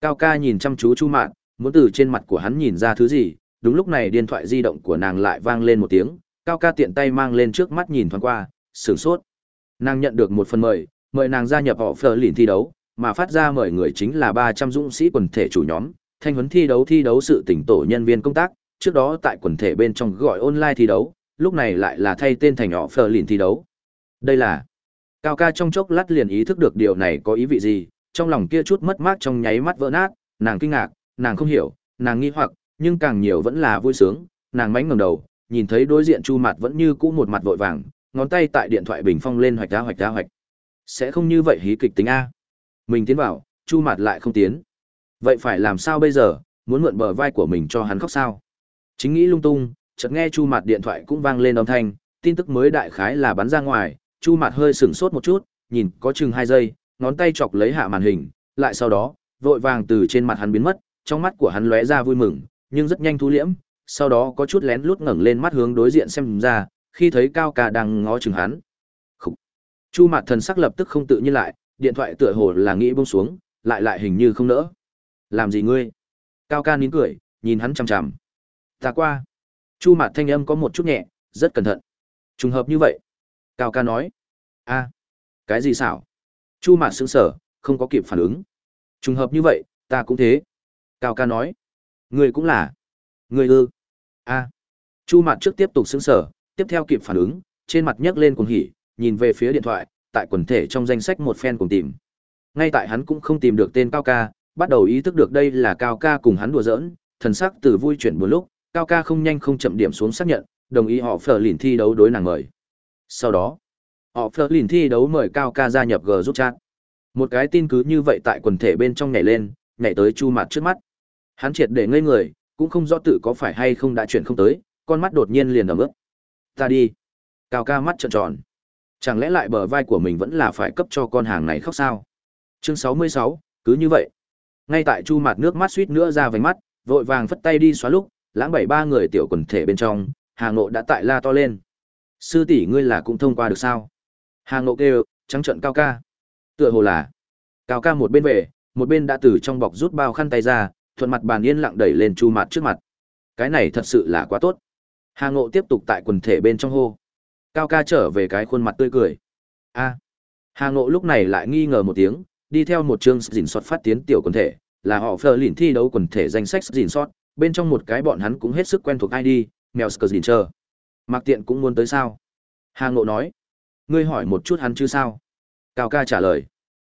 Cao ca nhìn chăm chú Chu Mạn, muốn từ trên mặt của hắn nhìn ra thứ gì, đúng lúc này điện thoại di động của nàng lại vang lên một tiếng, Cao ca tiện tay mang lên trước mắt nhìn thoáng qua, sửng sốt. Nàng nhận được một phần mời, mời nàng gia nhập họ phờ lìn thi đấu, mà phát ra mời người chính là 300 dũng sĩ quần thể chủ nhóm, thanh huấn thi đấu thi đấu sự tỉnh tổ nhân viên công tác, trước đó tại quần thể bên trong gọi online thi đấu, lúc này lại là thay tên thành họ phờ lìn thi đấu. Đây là Cao ca trong chốc lát liền ý thức được điều này có ý vị gì, trong lòng kia chút mất mát trong nháy mắt vỡ nát, nàng kinh ngạc, nàng không hiểu, nàng nghi hoặc, nhưng càng nhiều vẫn là vui sướng, nàng mánh ngẩng đầu, nhìn thấy đối diện Chu Mạt vẫn như cũ một mặt vội vàng, ngón tay tại điện thoại bình phong lên hoạch đá hoạch đá hoạch. Sẽ không như vậy hí kịch tính a. Mình tiến vào, Chu Mạt lại không tiến. Vậy phải làm sao bây giờ? muốn mượn bờ vai của mình cho hắn khóc sao. Chính nghĩ lung tung, chợt nghe Chu Mạt điện thoại cũng vang lên âm thanh, tin tức mới đại khái là bắn ra ngoài, Chu Mạt hơi sửng sốt một chút, nhìn có chừng hai giây, ngón tay chọc lấy hạ màn hình, lại sau đó, vội vàng từ trên mặt hắn biến mất, trong mắt của hắn lóe ra vui mừng, nhưng rất nhanh thu liễm, sau đó có chút lén lút ngẩng lên mắt hướng đối diện xem ra, khi thấy Cao Ca đang ngó chừng hắn. Chu Mạt thần sắc lập tức không tự nhiên lại, điện thoại tựa hồ là nghĩ buông xuống, lại lại hình như không nỡ. Làm gì ngươi? Cao Ca nín cười, nhìn hắn chằm chằm. Ta qua. Chu Mạt thanh âm có một chút nhẹ, rất cẩn thận. Trùng hợp như vậy. Cao Ca nói. A, cái gì xảo? Chu Mạt sững sờ, không có kịp phản ứng. Trùng hợp như vậy, ta cũng thế. Cao Ca nói. Ngươi cũng là. Ngươi ư? A. Chu Mạt trước tiếp tục sững sờ, tiếp theo kịp phản ứng, trên mặt nhấc lên cuồng hỉ, nhìn về phía điện thoại, tại quần thể trong danh sách một phen cùng tìm. Ngay tại hắn cũng không tìm được tên Cao Ca, bắt đầu ý thức được đây là Cao Ca cùng hắn đùa giỡn, thần sắc từ vui chuyển buồn lúc, Cao Ca không nhanh không chậm điểm xuống xác nhận, đồng ý họ phở lìn thi đấu đối nàng mời. Sau đó, họ phở lìn thi đấu mời Cao Ca gia nhập G giúp chat. Một cái tin cứ như vậy tại quần thể bên trong nhảy lên, nhảy tới Chu mặt trước mắt. Hắn triệt để ngây người, cũng không rõ tự có phải hay không đã chuyển không tới, con mắt đột nhiên liền ẩm ướt. Ta đi. Cao ca mắt trợn tròn. Chẳng lẽ lại bờ vai của mình vẫn là phải cấp cho con hàng này khóc sao? Chương 66, cứ như vậy. Ngay tại Chu Mạt nước mắt suýt nữa ra vành mắt, vội vàng phất tay đi xóa lúc, lãng bảy ba người tiểu quần thể bên trong, Hà Ngộ đã tại la to lên. Sư tỷ ngươi là cũng thông qua được sao? Hà Ngộ kêu, trắng trận cao ca. Tựa hồ là. Cao ca một bên về, một bên đã từ trong bọc rút bao khăn tay ra, thuận mặt bàn yên lặng đẩy lên Chu Mạt trước mặt. Cái này thật sự là quá tốt. Hà Ngộ tiếp tục tại quần thể bên trong hô. Cao ca trở về cái khuôn mặt tươi cười. A. Hà Ngộ lúc này lại nghi ngờ một tiếng, đi theo một chương dình soát phát tiến tiểu quần thể, là họ phờ lìn thi đấu quần thể danh sách dình soát, bên trong một cái bọn hắn cũng hết sức quen thuộc ID, mèo Skr dình chờ. Mạc Tiện cũng muốn tới sao? Hà Ngộ nói. Ngươi hỏi một chút hắn chứ sao? Cao ca trả lời.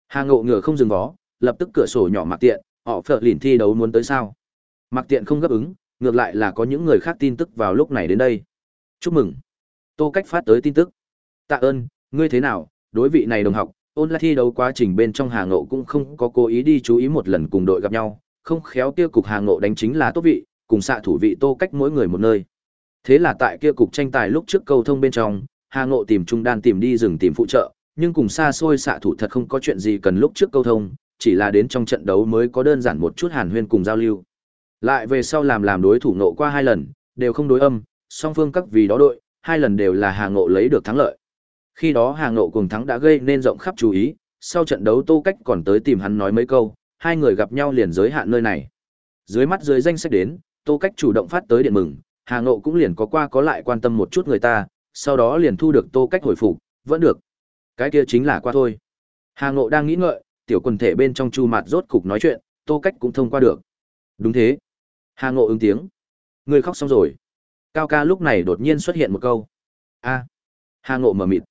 Hà Ngộ ngửa không dừng vó, lập tức cửa sổ nhỏ Mạc Tiện, họ phờ lìn thi đấu muốn tới sao? Mạc Tiện không gấp ứng, ngược lại là có những người khác tin tức vào lúc này đến đây. Chúc mừng. Tô Cách phát tới tin tức. Tạ ơn, ngươi thế nào? Đối vị này đồng học, ôn lại thi đấu quá trình bên trong Hà Ngộ cũng không có cố ý đi chú ý một lần cùng đội gặp nhau, không khéo kia cục Hà Ngộ đánh chính là tốt vị, cùng xạ thủ vị Tô Cách mỗi người một nơi. Thế là tại kia cục tranh tài lúc trước câu thông bên trong, Hà Ngộ tìm trung đan tìm đi rừng tìm phụ trợ, nhưng cùng xa xôi xạ thủ thật không có chuyện gì cần lúc trước câu thông, chỉ là đến trong trận đấu mới có đơn giản một chút hàn huyên cùng giao lưu. Lại về sau làm làm đối thủ nộ qua hai lần, đều không đối âm, song phương các vì đó đội, hai lần đều là Hà Ngộ lấy được thắng lợi. Khi đó Hà Ngộ cùng thắng đã gây nên rộng khắp chú ý, sau trận đấu Tô Cách còn tới tìm hắn nói mấy câu, hai người gặp nhau liền giới hạn nơi này. Dưới mắt dưới danh sách đến, Tô Cách chủ động phát tới điện mừng, Hà Ngộ cũng liền có qua có lại quan tâm một chút người ta, sau đó liền thu được Tô Cách hồi phục, vẫn được. Cái kia chính là qua thôi. Hà Ngộ đang nghĩ ngợi, tiểu quần thể bên trong Chu Mạt rốt cục nói chuyện, Tô Cách cũng thông qua được. Đúng thế. Hà Ngộ ứng tiếng. Người khóc xong rồi. Cao ca lúc này đột nhiên xuất hiện một câu. a Hà Ngộ mở mịt.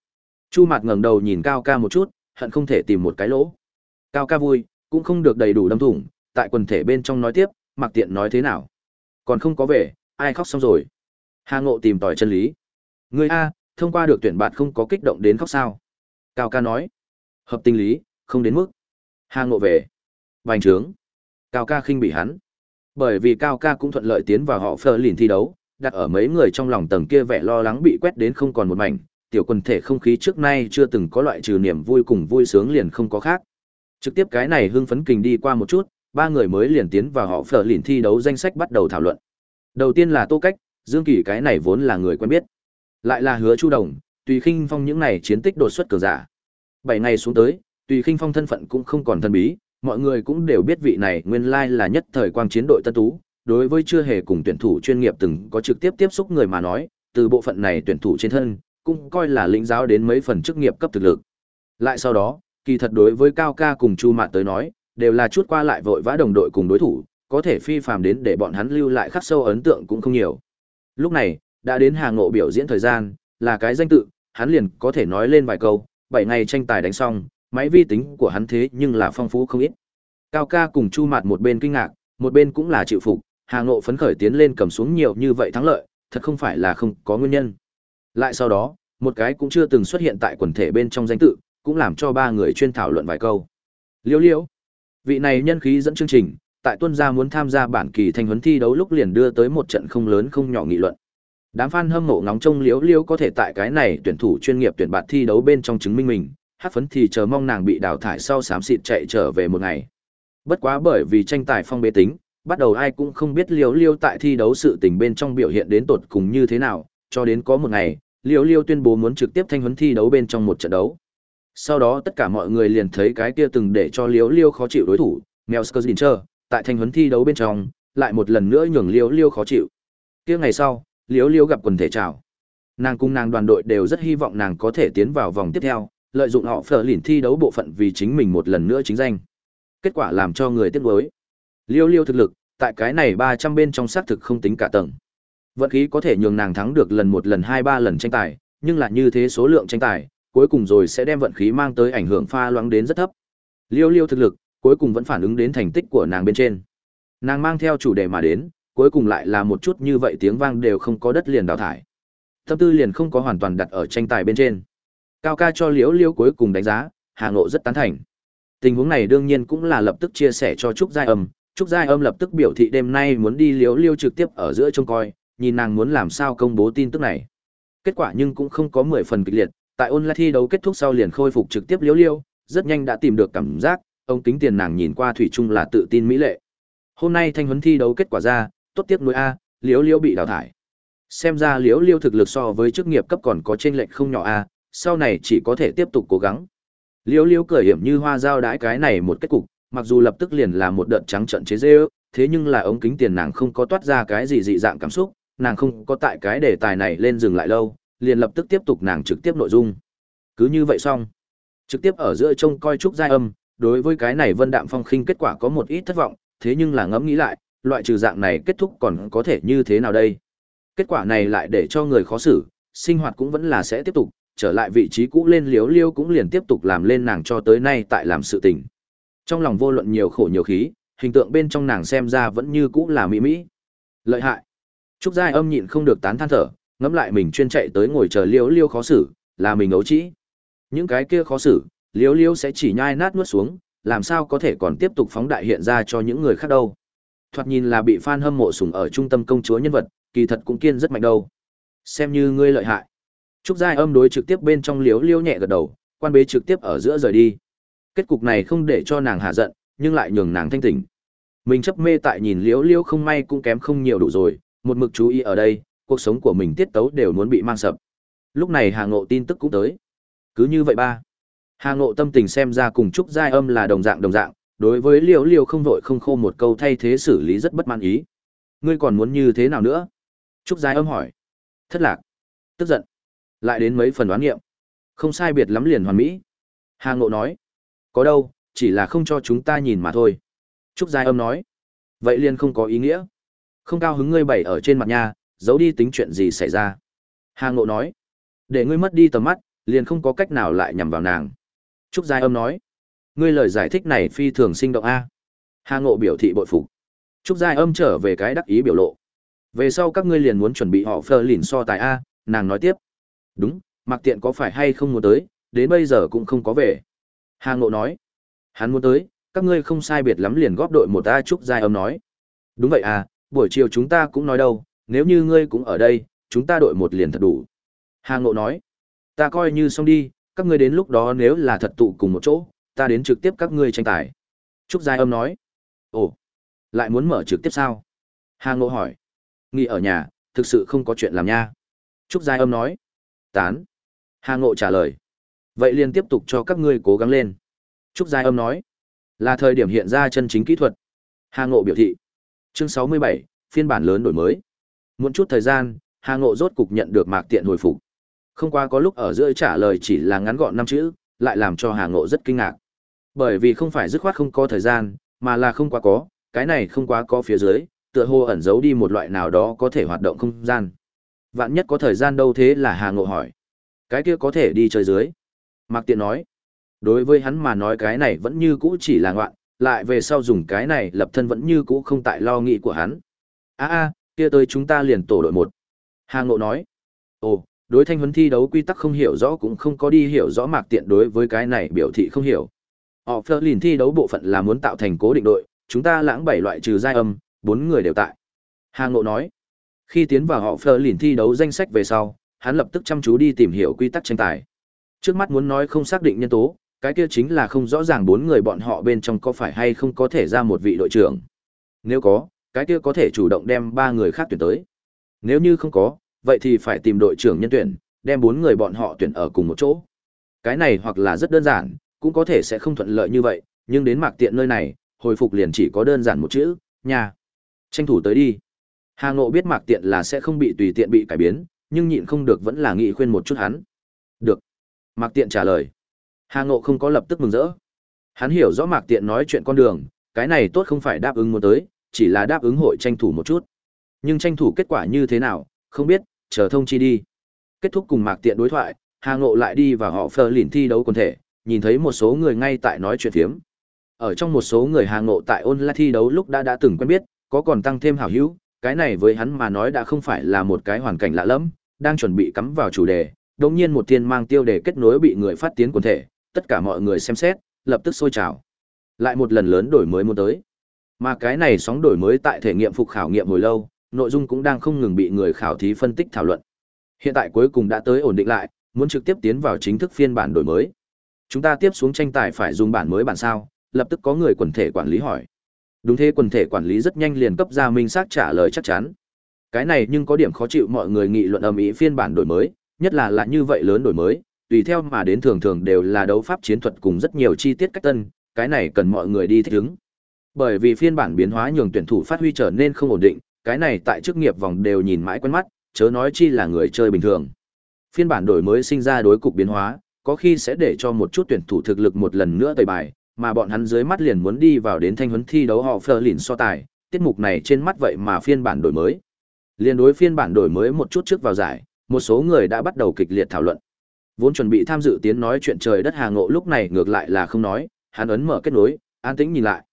Chu Mạt ngẩng đầu nhìn Cao ca một chút, hận không thể tìm một cái lỗ. Cao ca vui, cũng không được đầy đủ đâm thủng, tại quần thể bên trong nói tiếp, mặc tiện nói thế nào. Còn không có về, ai khóc xong rồi. Hà Ngộ tìm tòi chân lý. Người A, thông qua được tuyển bạn không có kích động đến khóc sao. Cao ca nói. Hợp tình lý, không đến mức. Hà Ngộ về. Bành trướng. Cao ca khinh bị hắn. Bởi vì Cao ca cũng thuận lợi tiến vào họ phờ lìn thi đấu, đặt ở mấy người trong lòng tầng kia vẻ lo lắng bị quét đến không còn một mảnh, tiểu quần thể không khí trước nay chưa từng có loại trừ niềm vui cùng vui sướng liền không có khác. Trực tiếp cái này hưng phấn kình đi qua một chút, ba người mới liền tiến vào họ phở lìn thi đấu danh sách bắt đầu thảo luận. Đầu tiên là Tô Cách, Dương Kỳ cái này vốn là người quen biết. Lại là Hứa Chu Đồng, Tùy Khinh Phong những này chiến tích đột xuất cường giả. Bảy ngày xuống tới, Tùy Khinh Phong thân phận cũng không còn thân bí, mọi người cũng đều biết vị này nguyên lai là nhất thời quang chiến đội Tân Tú, đối với chưa hề cùng tuyển thủ chuyên nghiệp từng có trực tiếp tiếp xúc người mà nói, từ bộ phận này tuyển thủ trên thân, cũng coi là lĩnh giáo đến mấy phần chức nghiệp cấp thực lực. Lại sau đó, kỳ thật đối với Cao Ca cùng Chu Mạn tới nói, đều là chút qua lại vội vã đồng đội cùng đối thủ, có thể phi phàm đến để bọn hắn lưu lại khắc sâu ấn tượng cũng không nhiều. Lúc này, đã đến hàng Ngộ biểu diễn thời gian, là cái danh tự, hắn liền có thể nói lên vài câu, 7 ngày tranh tài đánh xong, máy vi tính của hắn thế nhưng là phong phú không ít. Cao ca cùng Chu Mạt một bên kinh ngạc, một bên cũng là chịu phục, Hà Ngộ phấn khởi tiến lên cầm xuống nhiều như vậy thắng lợi, thật không phải là không có nguyên nhân. Lại sau đó, một cái cũng chưa từng xuất hiện tại quần thể bên trong danh tự, cũng làm cho ba người chuyên thảo luận vài câu. Liêu liêu, vị này nhân khí dẫn chương trình, tại tuân gia muốn tham gia bản kỳ thanh huấn thi đấu lúc liền đưa tới một trận không lớn không nhỏ nghị luận. Đám fan hâm mộ ngóng trông Liễu Liễu có thể tại cái này tuyển thủ chuyên nghiệp tuyển bạn thi đấu bên trong chứng minh mình, hát phấn thì chờ mong nàng bị đào thải sau xám xịt chạy trở về một ngày. Bất quá bởi vì tranh tài phong bế tính, bắt đầu ai cũng không biết Liêu liêu tại thi đấu sự tình bên trong biểu hiện đến tột cùng như thế nào, cho đến có một ngày, Liêu liêu tuyên bố muốn trực tiếp thanh huấn thi đấu bên trong một trận đấu. Sau đó tất cả mọi người liền thấy cái kia từng để cho Liêu liêu khó chịu đối thủ, Melsker tại thanh huấn thi đấu bên trong, lại một lần nữa nhường Liêu liêu khó chịu. Kia ngày sau, Liêu Liêu gặp quần thể trào nàng cùng nàng đoàn đội đều rất hy vọng nàng có thể tiến vào vòng tiếp theo lợi dụng họ phở lìn thi đấu bộ phận vì chính mình một lần nữa chính danh kết quả làm cho người tiếc nuối liêu liêu thực lực tại cái này ba trăm bên trong xác thực không tính cả tầng vận khí có thể nhường nàng thắng được lần một lần hai ba lần tranh tài nhưng là như thế số lượng tranh tài cuối cùng rồi sẽ đem vận khí mang tới ảnh hưởng pha loãng đến rất thấp liêu liêu thực lực cuối cùng vẫn phản ứng đến thành tích của nàng bên trên nàng mang theo chủ đề mà đến cuối cùng lại là một chút như vậy tiếng vang đều không có đất liền đào thải. Tâm tư liền không có hoàn toàn đặt ở tranh tài bên trên. Cao ca cho Liễu Liễu cuối cùng đánh giá, Hà Ngộ rất tán thành. Tình huống này đương nhiên cũng là lập tức chia sẻ cho Trúc Giai Âm, Trúc Giai Âm lập tức biểu thị đêm nay muốn đi Liễu Liêu trực tiếp ở giữa trông coi, nhìn nàng muốn làm sao công bố tin tức này. Kết quả nhưng cũng không có 10 phần kịch liệt, tại online thi đấu kết thúc sau liền khôi phục trực tiếp Liễu Liêu, rất nhanh đã tìm được cảm giác, ông kính tiền nàng nhìn qua thủy chung là tự tin mỹ lệ. Hôm nay thanh huấn thi đấu kết quả ra, tốt tiếc nuối a, Liễu Liêu bị đào thải. Xem ra Liễu Liêu thực lực so với chức nghiệp cấp còn có chênh lệch không nhỏ a, sau này chỉ có thể tiếp tục cố gắng. Liễu Liêu cười hiểm như hoa giao đãi cái này một kết cục, mặc dù lập tức liền là một đợt trắng trận chế giễu, thế nhưng là ống kính tiền nàng không có toát ra cái gì dị dạng cảm xúc, nàng không có tại cái đề tài này lên dừng lại lâu, liền lập tức tiếp tục nàng trực tiếp nội dung. Cứ như vậy xong, trực tiếp ở giữa trông coi trúc giai âm, đối với cái này Vân Đạm Phong khinh kết quả có một ít thất vọng, thế nhưng là ngẫm nghĩ lại, loại trừ dạng này kết thúc còn có thể như thế nào đây? Kết quả này lại để cho người khó xử, sinh hoạt cũng vẫn là sẽ tiếp tục, trở lại vị trí cũ lên liếu liêu cũng liền tiếp tục làm lên nàng cho tới nay tại làm sự tình. Trong lòng vô luận nhiều khổ nhiều khí, hình tượng bên trong nàng xem ra vẫn như cũ là mỹ mỹ. Lợi hại. Trúc Giai âm nhịn không được tán than thở, ngẫm lại mình chuyên chạy tới ngồi chờ liếu liêu khó xử, là mình ấu trĩ. Những cái kia khó xử, liếu liêu sẽ chỉ nhai nát nuốt xuống, làm sao có thể còn tiếp tục phóng đại hiện ra cho những người khác đâu thoạt nhìn là bị fan hâm mộ sùng ở trung tâm công chúa nhân vật, kỳ thật cũng kiên rất mạnh đâu. Xem như ngươi lợi hại. Trúc Giai âm đối trực tiếp bên trong liếu liêu nhẹ gật đầu, quan bế trực tiếp ở giữa rời đi. Kết cục này không để cho nàng hạ giận, nhưng lại nhường nàng thanh tỉnh. Mình chấp mê tại nhìn liễu liễu không may cũng kém không nhiều đủ rồi, một mực chú ý ở đây, cuộc sống của mình tiết tấu đều muốn bị mang sập. Lúc này Hà Ngộ tin tức cũng tới. Cứ như vậy ba. Hà Ngộ tâm tình xem ra cùng Trúc Giai âm là đồng dạng đồng dạng, đối với liễu liễu không vội không khô một câu thay thế xử lý rất bất mãn ý ngươi còn muốn như thế nào nữa trúc giai âm hỏi thất lạc tức giận lại đến mấy phần đoán nghiệm không sai biệt lắm liền hoàn mỹ hà ngộ nói có đâu chỉ là không cho chúng ta nhìn mà thôi trúc giai âm nói vậy liền không có ý nghĩa không cao hứng ngươi bày ở trên mặt nhà giấu đi tính chuyện gì xảy ra hà ngộ nói để ngươi mất đi tầm mắt liền không có cách nào lại nhằm vào nàng trúc giai âm nói Ngươi lời giải thích này phi thường sinh động a. Hà Ngộ biểu thị bội phục. Trúc Giai Âm trở về cái đắc ý biểu lộ. Về sau các ngươi liền muốn chuẩn bị họ phơ lìn so tài a, nàng nói tiếp. Đúng, Mặc Tiện có phải hay không muốn tới, đến bây giờ cũng không có về. Hà Ngộ nói. Hắn muốn tới, các ngươi không sai biệt lắm liền góp đội một a Trúc Giai Âm nói. Đúng vậy à, buổi chiều chúng ta cũng nói đâu, nếu như ngươi cũng ở đây, chúng ta đội một liền thật đủ. Hà Ngộ nói. Ta coi như xong đi, các ngươi đến lúc đó nếu là thật tụ cùng một chỗ, ta đến trực tiếp các ngươi tranh tài. Trúc Giai Âm nói. Ồ, lại muốn mở trực tiếp sao? Hà Ngộ hỏi. Nghỉ ở nhà, thực sự không có chuyện làm nha. Trúc Giai Âm nói. Tán. Hà Ngộ trả lời. Vậy liền tiếp tục cho các ngươi cố gắng lên. Trúc Giai Âm nói. Là thời điểm hiện ra chân chính kỹ thuật. Hà Ngộ biểu thị. Chương 67, phiên bản lớn đổi mới. Muộn chút thời gian, Hà Ngộ rốt cục nhận được mạc tiện hồi phục. Không qua có lúc ở giữa trả lời chỉ là ngắn gọn năm chữ, lại làm cho Hà Ngộ rất kinh ngạc. Bởi vì không phải dứt khoát không có thời gian, mà là không quá có, cái này không quá có phía dưới, tựa hồ ẩn giấu đi một loại nào đó có thể hoạt động không gian. Vạn nhất có thời gian đâu thế là Hà Ngộ hỏi. Cái kia có thể đi chơi dưới. Mạc Tiện nói. Đối với hắn mà nói cái này vẫn như cũ chỉ là ngoạn, lại về sau dùng cái này lập thân vẫn như cũ không tại lo nghĩ của hắn. a a kia tới chúng ta liền tổ đội một. Hà Ngộ nói. Ồ, đối thanh huấn thi đấu quy tắc không hiểu rõ cũng không có đi hiểu rõ Mạc Tiện đối với cái này biểu thị không hiểu. Họ Phơ lìn thi đấu bộ phận là muốn tạo thành cố định đội, chúng ta lãng bảy loại trừ giai âm, bốn người đều tại. Hà Ngộ nói, khi tiến vào họ Phơ lìn thi đấu danh sách về sau, hắn lập tức chăm chú đi tìm hiểu quy tắc tranh tài. Trước mắt muốn nói không xác định nhân tố, cái kia chính là không rõ ràng bốn người bọn họ bên trong có phải hay không có thể ra một vị đội trưởng. Nếu có, cái kia có thể chủ động đem ba người khác tuyển tới. Nếu như không có, vậy thì phải tìm đội trưởng nhân tuyển, đem bốn người bọn họ tuyển ở cùng một chỗ. Cái này hoặc là rất đơn giản, cũng có thể sẽ không thuận lợi như vậy, nhưng đến mạc tiện nơi này, hồi phục liền chỉ có đơn giản một chữ, nhà. Tranh thủ tới đi. Hà Ngộ biết mạc tiện là sẽ không bị tùy tiện bị cải biến, nhưng nhịn không được vẫn là nghị khuyên một chút hắn. Mạc tiện trả lời. Hà Ngộ không có lập tức mừng rỡ. Hắn hiểu rõ mạc tiện nói chuyện con đường, cái này tốt không phải đáp ứng muốn tới, chỉ là đáp ứng hội tranh thủ một chút. Nhưng tranh thủ kết quả như thế nào, không biết, chờ thông chi đi. Kết thúc cùng mạc tiện đối thoại, Hà Ngộ lại đi vào họ phờ lìn thi đấu quần thể, nhìn thấy một số người ngay tại nói chuyện phiếm. Ở trong một số người Hà Ngộ tại ôn la thi đấu lúc đã đã từng quen biết, có còn tăng thêm hảo hữu, cái này với hắn mà nói đã không phải là một cái hoàn cảnh lạ lẫm, đang chuẩn bị cắm vào chủ đề, đồng nhiên một tiên mang tiêu đề kết nối bị người phát tiến quần thể, tất cả mọi người xem xét, lập tức sôi trào. Lại một lần lớn đổi mới muốn tới. Mà cái này sóng đổi mới tại thể nghiệm phục khảo nghiệm hồi lâu, nội dung cũng đang không ngừng bị người khảo thí phân tích thảo luận. Hiện tại cuối cùng đã tới ổn định lại, muốn trực tiếp tiến vào chính thức phiên bản đổi mới. Chúng ta tiếp xuống tranh tài phải dùng bản mới bản sao? Lập tức có người quần thể quản lý hỏi. Đúng thế quần thể quản lý rất nhanh liền cấp ra minh xác trả lời chắc chắn. Cái này nhưng có điểm khó chịu mọi người nghị luận ầm ĩ phiên bản đổi mới, nhất là là như vậy lớn đổi mới, tùy theo mà đến thường thường đều là đấu pháp chiến thuật cùng rất nhiều chi tiết cách tân, cái này cần mọi người đi thích ứng. Bởi vì phiên bản biến hóa nhường tuyển thủ phát huy trở nên không ổn định, cái này tại chức nghiệp vòng đều nhìn mãi quen mắt, chớ nói chi là người chơi bình thường. Phiên bản đổi mới sinh ra đối cục biến hóa, có khi sẽ để cho một chút tuyển thủ thực lực một lần nữa tẩy bài, mà bọn hắn dưới mắt liền muốn đi vào đến thanh huấn thi đấu họ phờ lìn so tài, tiết mục này trên mắt vậy mà phiên bản đổi mới. Liên đối phiên bản đổi mới một chút trước vào giải, một số người đã bắt đầu kịch liệt thảo luận. Vốn chuẩn bị tham dự tiến nói chuyện trời đất Hà Ngộ lúc này ngược lại là không nói, hắn ấn mở kết nối, an tĩnh nhìn lại.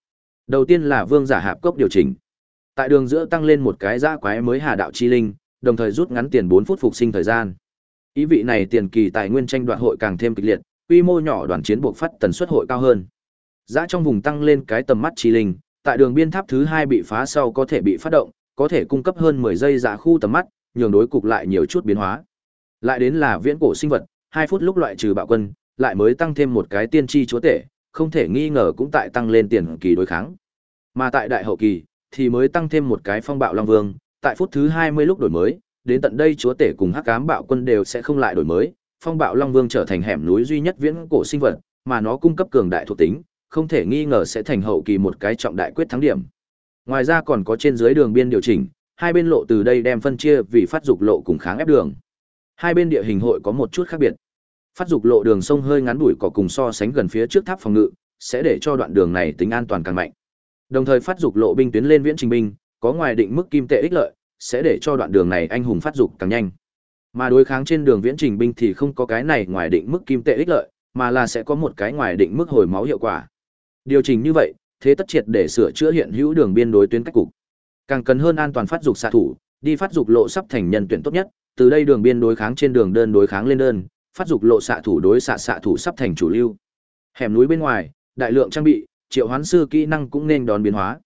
Đầu tiên là Vương Giả Hạp Cốc điều chỉnh. Tại đường giữa tăng lên một cái dã quái mới Hà đạo chi linh, đồng thời rút ngắn tiền 4 phút phục sinh thời gian. Ý vị này tiền kỳ tài nguyên tranh đoạt hội càng thêm kịch liệt, quy mô nhỏ đoàn chiến buộc phát tần suất hội cao hơn. Dã trong vùng tăng lên cái tầm mắt chi linh, tại đường biên tháp thứ 2 bị phá sau có thể bị phát động, có thể cung cấp hơn 10 giây dã khu tầm mắt, nhường đối cục lại nhiều chút biến hóa. Lại đến là viễn cổ sinh vật, 2 phút lúc loại trừ bạo quân, lại mới tăng thêm một cái tiên tri chúa tể, không thể nghi ngờ cũng tại tăng lên tiền kỳ đối kháng. Mà tại đại hậu kỳ, thì mới tăng thêm một cái phong bạo long vương, tại phút thứ 20 lúc đổi mới, đến tận đây chúa tể cùng hắc ám bạo quân đều sẽ không lại đổi mới, phong bạo long vương trở thành hẻm núi duy nhất viễn cổ sinh vật, mà nó cung cấp cường đại thuộc tính, không thể nghi ngờ sẽ thành hậu kỳ một cái trọng đại quyết thắng điểm. Ngoài ra còn có trên dưới đường biên điều chỉnh, hai bên lộ từ đây đem phân chia vì phát dục lộ cùng kháng ép đường. Hai bên địa hình hội có một chút khác biệt. Phát dục lộ đường sông hơi ngắn đuổi cỏ cùng so sánh gần phía trước tháp phòng ngự, sẽ để cho đoạn đường này tính an toàn càng mạnh. Đồng thời phát dục lộ binh tuyến lên viễn trình binh, có ngoài định mức kim tệ ích lợi, sẽ để cho đoạn đường này anh hùng phát dục càng nhanh. Mà đối kháng trên đường viễn trình binh thì không có cái này ngoài định mức kim tệ ích lợi, mà là sẽ có một cái ngoài định mức hồi máu hiệu quả. Điều chỉnh như vậy, thế tất triệt để sửa chữa hiện hữu đường biên đối tuyến cách cục. Càng cần hơn an toàn phát dục xạ thủ, đi phát dục lộ sắp thành nhân tuyển tốt nhất, từ đây đường biên đối kháng trên đường đơn đối kháng lên đơn, phát dục lộ xạ thủ đối xạ xạ thủ sắp thành chủ lưu. Hẻm núi bên ngoài, đại lượng trang bị, triệu hoán sư kỹ năng cũng nên đón biến hóa.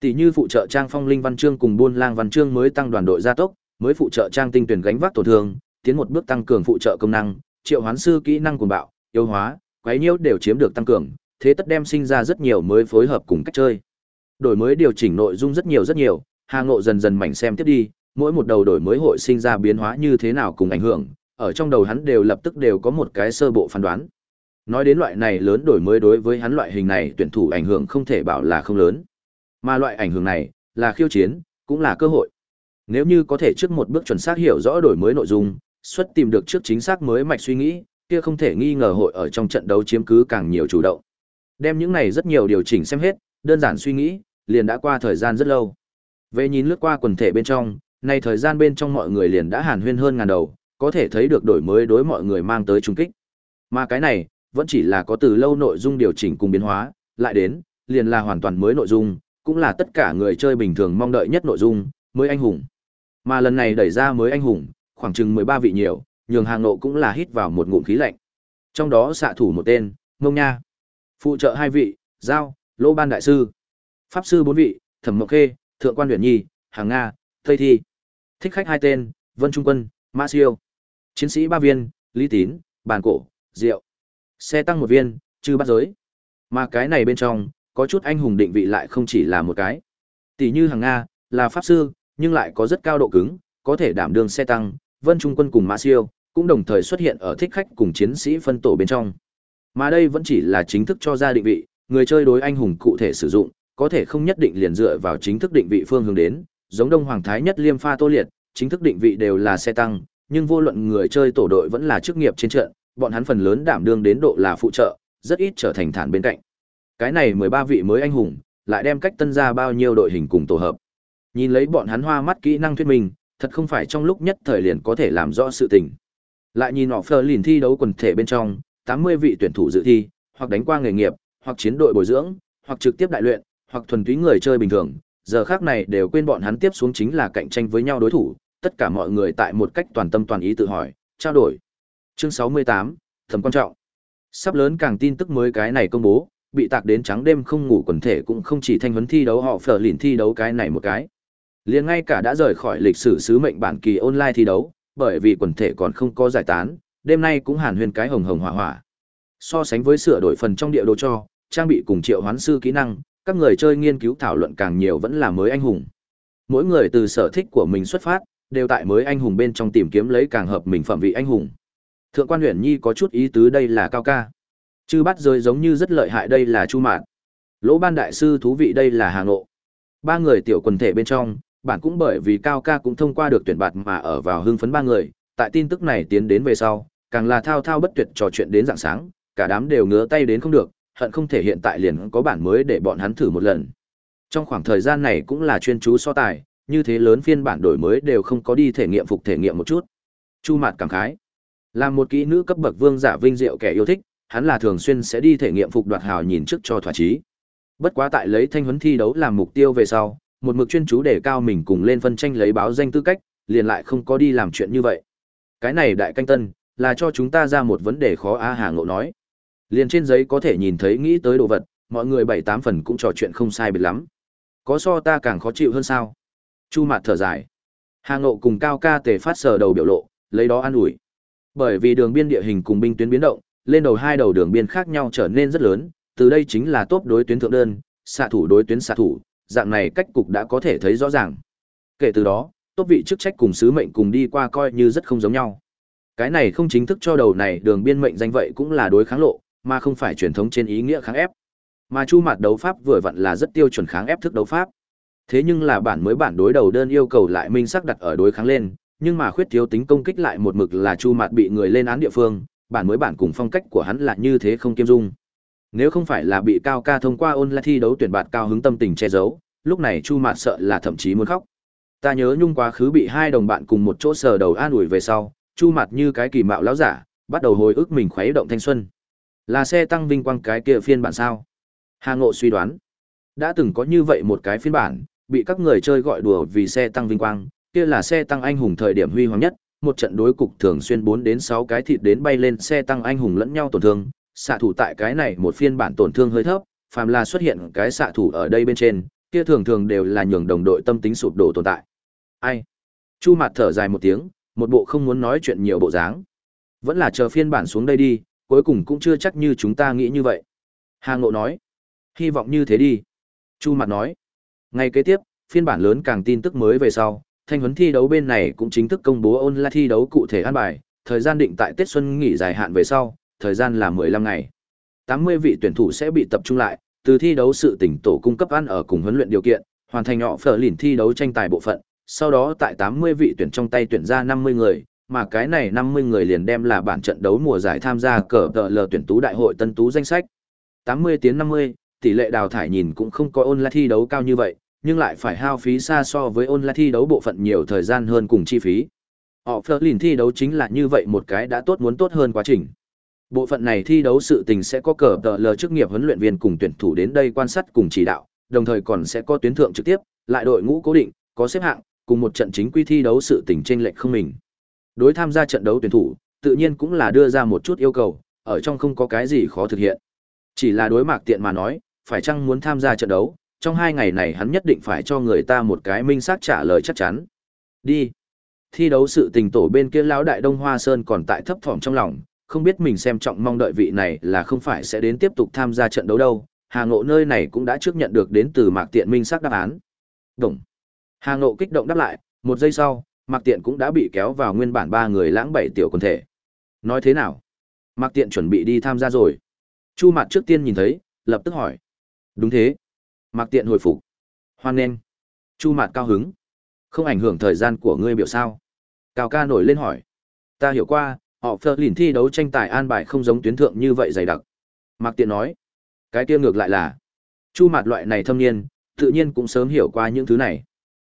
Tỷ như phụ trợ trang phong linh văn chương cùng buôn lang văn chương mới tăng đoàn đội gia tốc, mới phụ trợ trang tinh tuyển gánh vác tổn thương, tiến một bước tăng cường phụ trợ công năng, triệu hoán sư kỹ năng cuồng bạo, yếu hóa, quấy nhiễu đều chiếm được tăng cường, thế tất đem sinh ra rất nhiều mới phối hợp cùng cách chơi. Đổi mới điều chỉnh nội dung rất nhiều rất nhiều, Hà Ngộ dần dần mảnh xem tiếp đi, mỗi một đầu đổi mới hội sinh ra biến hóa như thế nào cùng ảnh hưởng, ở trong đầu hắn đều lập tức đều có một cái sơ bộ phán đoán. Nói đến loại này lớn đổi mới đối với hắn loại hình này tuyển thủ ảnh hưởng không thể bảo là không lớn. Mà loại ảnh hưởng này là khiêu chiến, cũng là cơ hội. Nếu như có thể trước một bước chuẩn xác hiểu rõ đổi mới nội dung, xuất tìm được trước chính xác mới mạch suy nghĩ, kia không thể nghi ngờ hội ở trong trận đấu chiếm cứ càng nhiều chủ động. Đem những này rất nhiều điều chỉnh xem hết, đơn giản suy nghĩ, liền đã qua thời gian rất lâu. Về nhìn lướt qua quần thể bên trong, nay thời gian bên trong mọi người liền đã hàn huyên hơn ngàn đầu, có thể thấy được đổi mới đối mọi người mang tới trung kích. Mà cái này, vẫn chỉ là có từ lâu nội dung điều chỉnh cùng biến hóa, lại đến, liền là hoàn toàn mới nội dung, cũng là tất cả người chơi bình thường mong đợi nhất nội dung, mới anh hùng. Mà lần này đẩy ra mới anh hùng, khoảng chừng 13 vị nhiều, nhường hàng nộ cũng là hít vào một ngụm khí lạnh. Trong đó xạ thủ một tên, Ngông Nha. Phụ trợ hai vị, Giao, Lỗ Ban Đại Sư. Pháp sư bốn vị, Thẩm Mộc Khê, Thượng quan Huyền Nhi, Hàng Nga, Tây Thi. Thích khách hai tên, Vân Trung Quân, Mã Siêu. Chiến sĩ ba viên, Lý Tín, Bàn Cổ, Diệu. Xe tăng một viên, Chư Bát Giới. Mà cái này bên trong, có chút anh hùng định vị lại không chỉ là một cái. Tỷ như Hàng Nga, là pháp sư, nhưng lại có rất cao độ cứng, có thể đảm đương xe tăng, Vân Trung Quân cùng Mã Siêu, cũng đồng thời xuất hiện ở thích khách cùng chiến sĩ phân tổ bên trong. Mà đây vẫn chỉ là chính thức cho ra định vị, người chơi đối anh hùng cụ thể sử dụng, có thể không nhất định liền dựa vào chính thức định vị phương hướng đến, giống Đông Hoàng Thái nhất Liêm Pha Tô Liệt, chính thức định vị đều là xe tăng, nhưng vô luận người chơi tổ đội vẫn là chức nghiệp trên trận, bọn hắn phần lớn đảm đương đến độ là phụ trợ, rất ít trở thành thản bên cạnh. Cái này 13 vị mới anh hùng, lại đem cách tân ra bao nhiêu đội hình cùng tổ hợp. Nhìn lấy bọn hắn hoa mắt kỹ năng thuyết minh, thật không phải trong lúc nhất thời liền có thể làm rõ sự tình. Lại nhìn họ phờ lìn thi đấu quần thể bên trong, 80 vị tuyển thủ dự thi, hoặc đánh qua nghề nghiệp, hoặc chiến đội bồi dưỡng, hoặc trực tiếp đại luyện, hoặc thuần túy người chơi bình thường, giờ khác này đều quên bọn hắn tiếp xuống chính là cạnh tranh với nhau đối thủ, tất cả mọi người tại một cách toàn tâm toàn ý tự hỏi, trao đổi. Chương 68, thầm quan trọng. Sắp lớn càng tin tức mới cái này công bố, bị tạc đến trắng đêm không ngủ quần thể cũng không chỉ thanh huấn thi đấu họ phở lìn thi đấu cái này một cái. liền ngay cả đã rời khỏi lịch sử sứ mệnh bản kỳ online thi đấu, bởi vì quần thể còn không có giải tán, đêm nay cũng hàn huyền cái hồng hồng hỏa hỏa. So sánh với sửa đổi phần trong địa đồ cho, trang bị cùng triệu hoán sư kỹ năng, các người chơi nghiên cứu thảo luận càng nhiều vẫn là mới anh hùng. Mỗi người từ sở thích của mình xuất phát, đều tại mới anh hùng bên trong tìm kiếm lấy càng hợp mình phẩm vị anh hùng. Thượng quan Huyền Nhi có chút ý tứ đây là cao ca. Chư bắt rơi giống như rất lợi hại đây là Chu Mạn. Lỗ Ban đại sư thú vị đây là Hà Ngộ. Ba người tiểu quần thể bên trong, bản cũng bởi vì cao ca cũng thông qua được tuyển bạt mà ở vào hưng phấn ba người, tại tin tức này tiến đến về sau, càng là thao thao bất tuyệt trò chuyện đến dạng sáng, cả đám đều ngứa tay đến không được, hận không thể hiện tại liền có bản mới để bọn hắn thử một lần. Trong khoảng thời gian này cũng là chuyên chú so tài, như thế lớn phiên bản đổi mới đều không có đi thể nghiệm phục thể nghiệm một chút. Chu Mạt cảm khái. Làm một kỹ nữ cấp bậc vương giả vinh diệu kẻ yêu thích, hắn là thường xuyên sẽ đi thể nghiệm phục đoạt hào nhìn trước cho thỏa chí. Bất quá tại lấy thanh huấn thi đấu làm mục tiêu về sau, một mực chuyên chú để cao mình cùng lên phân tranh lấy báo danh tư cách, liền lại không có đi làm chuyện như vậy. Cái này đại canh tân, là cho chúng ta ra một vấn đề khó a Hà Ngộ nói. Liền trên giấy có thể nhìn thấy nghĩ tới đồ vật, mọi người bảy tám phần cũng trò chuyện không sai biệt lắm. Có so ta càng khó chịu hơn sao? Chu Mạt thở dài. Hà Ngộ cùng Cao Ca tề phát sờ đầu biểu lộ, lấy đó an ủi. Bởi vì đường biên địa hình cùng binh tuyến biến động, lên đầu hai đầu đường biên khác nhau trở nên rất lớn, từ đây chính là tốt đối tuyến thượng đơn, xạ thủ đối tuyến xạ thủ, dạng này cách cục đã có thể thấy rõ ràng. Kể từ đó, tốt vị chức trách cùng sứ mệnh cùng đi qua coi như rất không giống nhau. Cái này không chính thức cho đầu này đường biên mệnh danh vậy cũng là đối kháng lộ, mà không phải truyền thống trên ý nghĩa kháng ép. Mà chu mặt đấu pháp vừa vặn là rất tiêu chuẩn kháng ép thức đấu pháp. Thế nhưng là bản mới bản đối đầu đơn yêu cầu lại minh sắc đặt ở đối kháng lên, nhưng mà khuyết thiếu tính công kích lại một mực là chu mặt bị người lên án địa phương, bản mới bản cùng phong cách của hắn là như thế không kiêm dung. Nếu không phải là bị cao ca thông qua ôn lại thi đấu tuyển bạt cao hứng tâm tình che giấu, lúc này chu mạt sợ là thậm chí muốn khóc. Ta nhớ nhung quá khứ bị hai đồng bạn cùng một chỗ sờ đầu an ủi về sau, chu Mạt như cái kỳ mạo lão giả, bắt đầu hồi ức mình khuấy động thanh xuân. Là xe tăng vinh quang cái kia phiên bản sao? Hà Ngộ suy đoán, đã từng có như vậy một cái phiên bản, bị các người chơi gọi đùa vì xe tăng vinh quang, kia là xe tăng anh hùng thời điểm huy hoàng nhất, một trận đối cục thường xuyên 4 đến 6 cái thịt đến bay lên xe tăng anh hùng lẫn nhau tổn thương, xạ thủ tại cái này một phiên bản tổn thương hơi thấp, phàm là xuất hiện cái xạ thủ ở đây bên trên, kia thường thường đều là nhường đồng đội tâm tính sụp đổ tồn tại. Ai? Chu Mạt thở dài một tiếng, một bộ không muốn nói chuyện nhiều bộ dáng. Vẫn là chờ phiên bản xuống đây đi, cuối cùng cũng chưa chắc như chúng ta nghĩ như vậy. Hà Ngộ nói. Hy vọng như thế đi. Chu mặt nói. Ngay kế tiếp, phiên bản lớn càng tin tức mới về sau, thanh huấn thi đấu bên này cũng chính thức công bố online thi đấu cụ thể an bài, thời gian định tại Tết Xuân nghỉ dài hạn về sau, thời gian là 15 ngày. 80 vị tuyển thủ sẽ bị tập trung lại, từ thi đấu sự tỉnh tổ cung cấp ăn ở cùng huấn luyện điều kiện, hoàn thành họ phở lìn thi đấu tranh tài bộ phận, sau đó tại 80 vị tuyển trong tay tuyển ra 50 người, mà cái này 50 người liền đem là bản trận đấu mùa giải tham gia cờ tờ lờ tuyển tú đại hội tân tú danh sách. 80 tiến 50, tỷ lệ đào thải nhìn cũng không có online thi đấu cao như vậy, nhưng lại phải hao phí xa so với online thi đấu bộ phận nhiều thời gian hơn cùng chi phí. Họ phở lìn thi đấu chính là như vậy một cái đã tốt muốn tốt hơn quá trình. Bộ phận này thi đấu sự tình sẽ có cờ tờ lờ chức nghiệp huấn luyện viên cùng tuyển thủ đến đây quan sát cùng chỉ đạo, đồng thời còn sẽ có tuyến thượng trực tiếp, lại đội ngũ cố định, có xếp hạng, cùng một trận chính quy thi đấu sự tình trên lệch không mình. Đối tham gia trận đấu tuyển thủ, tự nhiên cũng là đưa ra một chút yêu cầu, ở trong không có cái gì khó thực hiện. Chỉ là đối mạc tiện mà nói, phải chăng muốn tham gia trận đấu, trong hai ngày này hắn nhất định phải cho người ta một cái minh xác trả lời chắc chắn. Đi. Thi đấu sự tình tổ bên kia lão đại Đông Hoa Sơn còn tại thấp thỏm trong lòng, không biết mình xem trọng mong đợi vị này là không phải sẽ đến tiếp tục tham gia trận đấu đâu. Hà Ngộ nơi này cũng đã trước nhận được đến từ Mạc Tiện minh xác đáp án. Đồng. Hà Ngộ kích động đáp lại, một giây sau, Mạc Tiện cũng đã bị kéo vào nguyên bản ba người lãng bảy tiểu quần thể. Nói thế nào? Mạc Tiện chuẩn bị đi tham gia rồi. Chu Mạt trước tiên nhìn thấy, lập tức hỏi. Đúng thế. Mạc Tiện hồi phục. Hoan nghênh. Chu Mạt cao hứng. Không ảnh hưởng thời gian của ngươi biểu sao? Cao ca nổi lên hỏi. Ta hiểu qua, họ phơ lìn thi đấu tranh tài an bài không giống tuyến thượng như vậy dày đặc. Mạc Tiện nói. Cái kia ngược lại là. Chu Mạt loại này thâm niên, tự nhiên cũng sớm hiểu qua những thứ này.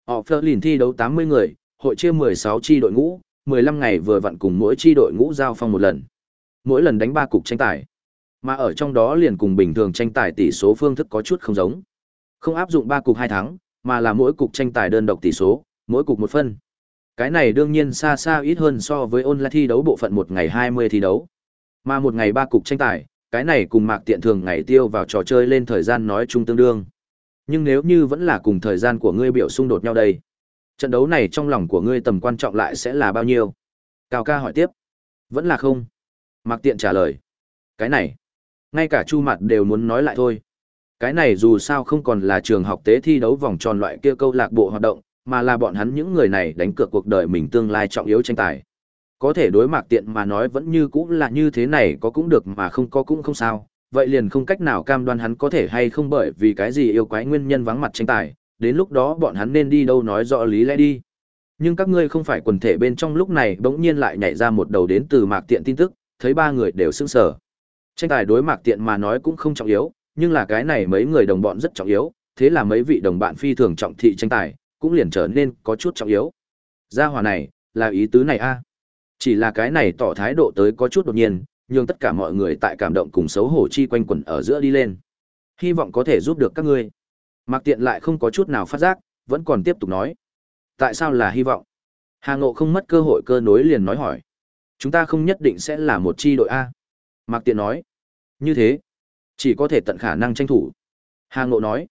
Họ phơ lìn thi đấu 80 người, hội chia 16 chi đội ngũ, 15 ngày vừa vặn cùng mỗi chi đội ngũ giao phong một lần. Mỗi lần đánh ba cục tranh tài. Mà ở trong đó liền cùng bình thường tranh tài tỷ số phương thức có chút không giống. Không áp dụng ba cục hai thắng, mà là mỗi cục tranh tài đơn độc tỷ số, mỗi cục một phân. Cái này đương nhiên xa xa ít hơn so với online thi đấu bộ phận một ngày 20 thi đấu. Mà một ngày ba cục tranh tài, cái này cùng mạc tiện thường ngày tiêu vào trò chơi lên thời gian nói chung tương đương. Nhưng nếu như vẫn là cùng thời gian của ngươi biểu xung đột nhau đây, trận đấu này trong lòng của ngươi tầm quan trọng lại sẽ là bao nhiêu? Cao ca hỏi tiếp. Vẫn là không. Mạc tiện trả lời. Cái này, ngay cả chu mặt đều muốn nói lại thôi. Cái này dù sao không còn là trường học tế thi đấu vòng tròn loại kia câu lạc bộ hoạt động, mà là bọn hắn những người này đánh cược cuộc đời mình tương lai trọng yếu tranh tài. Có thể đối mặt tiện mà nói vẫn như cũng là như thế này có cũng được mà không có cũng không sao, vậy liền không cách nào cam đoan hắn có thể hay không bởi vì cái gì yêu quái nguyên nhân vắng mặt tranh tài, đến lúc đó bọn hắn nên đi đâu nói rõ lý lẽ đi. Nhưng các ngươi không phải quần thể bên trong lúc này bỗng nhiên lại nhảy ra một đầu đến từ mạc tiện tin tức, thấy ba người đều sững sờ. Tranh tài đối mạc tiện mà nói cũng không trọng yếu, nhưng là cái này mấy người đồng bọn rất trọng yếu, thế là mấy vị đồng bạn phi thường trọng thị tranh tài, cũng liền trở nên có chút trọng yếu. Gia hỏa này, là ý tứ này a. À? Chỉ là cái này tỏ thái độ tới có chút đột nhiên, nhưng tất cả mọi người tại cảm động cùng xấu hổ chi quanh quẩn ở giữa đi lên. Hy vọng có thể giúp được các ngươi. Mạc Tiện lại không có chút nào phát giác, vẫn còn tiếp tục nói. Tại sao là hy vọng? Hà Ngộ không mất cơ hội cơ nối liền nói hỏi. Chúng ta không nhất định sẽ là một chi đội A. Mạc Tiện nói. Như thế, chỉ có thể tận khả năng tranh thủ. Hà Ngộ nói.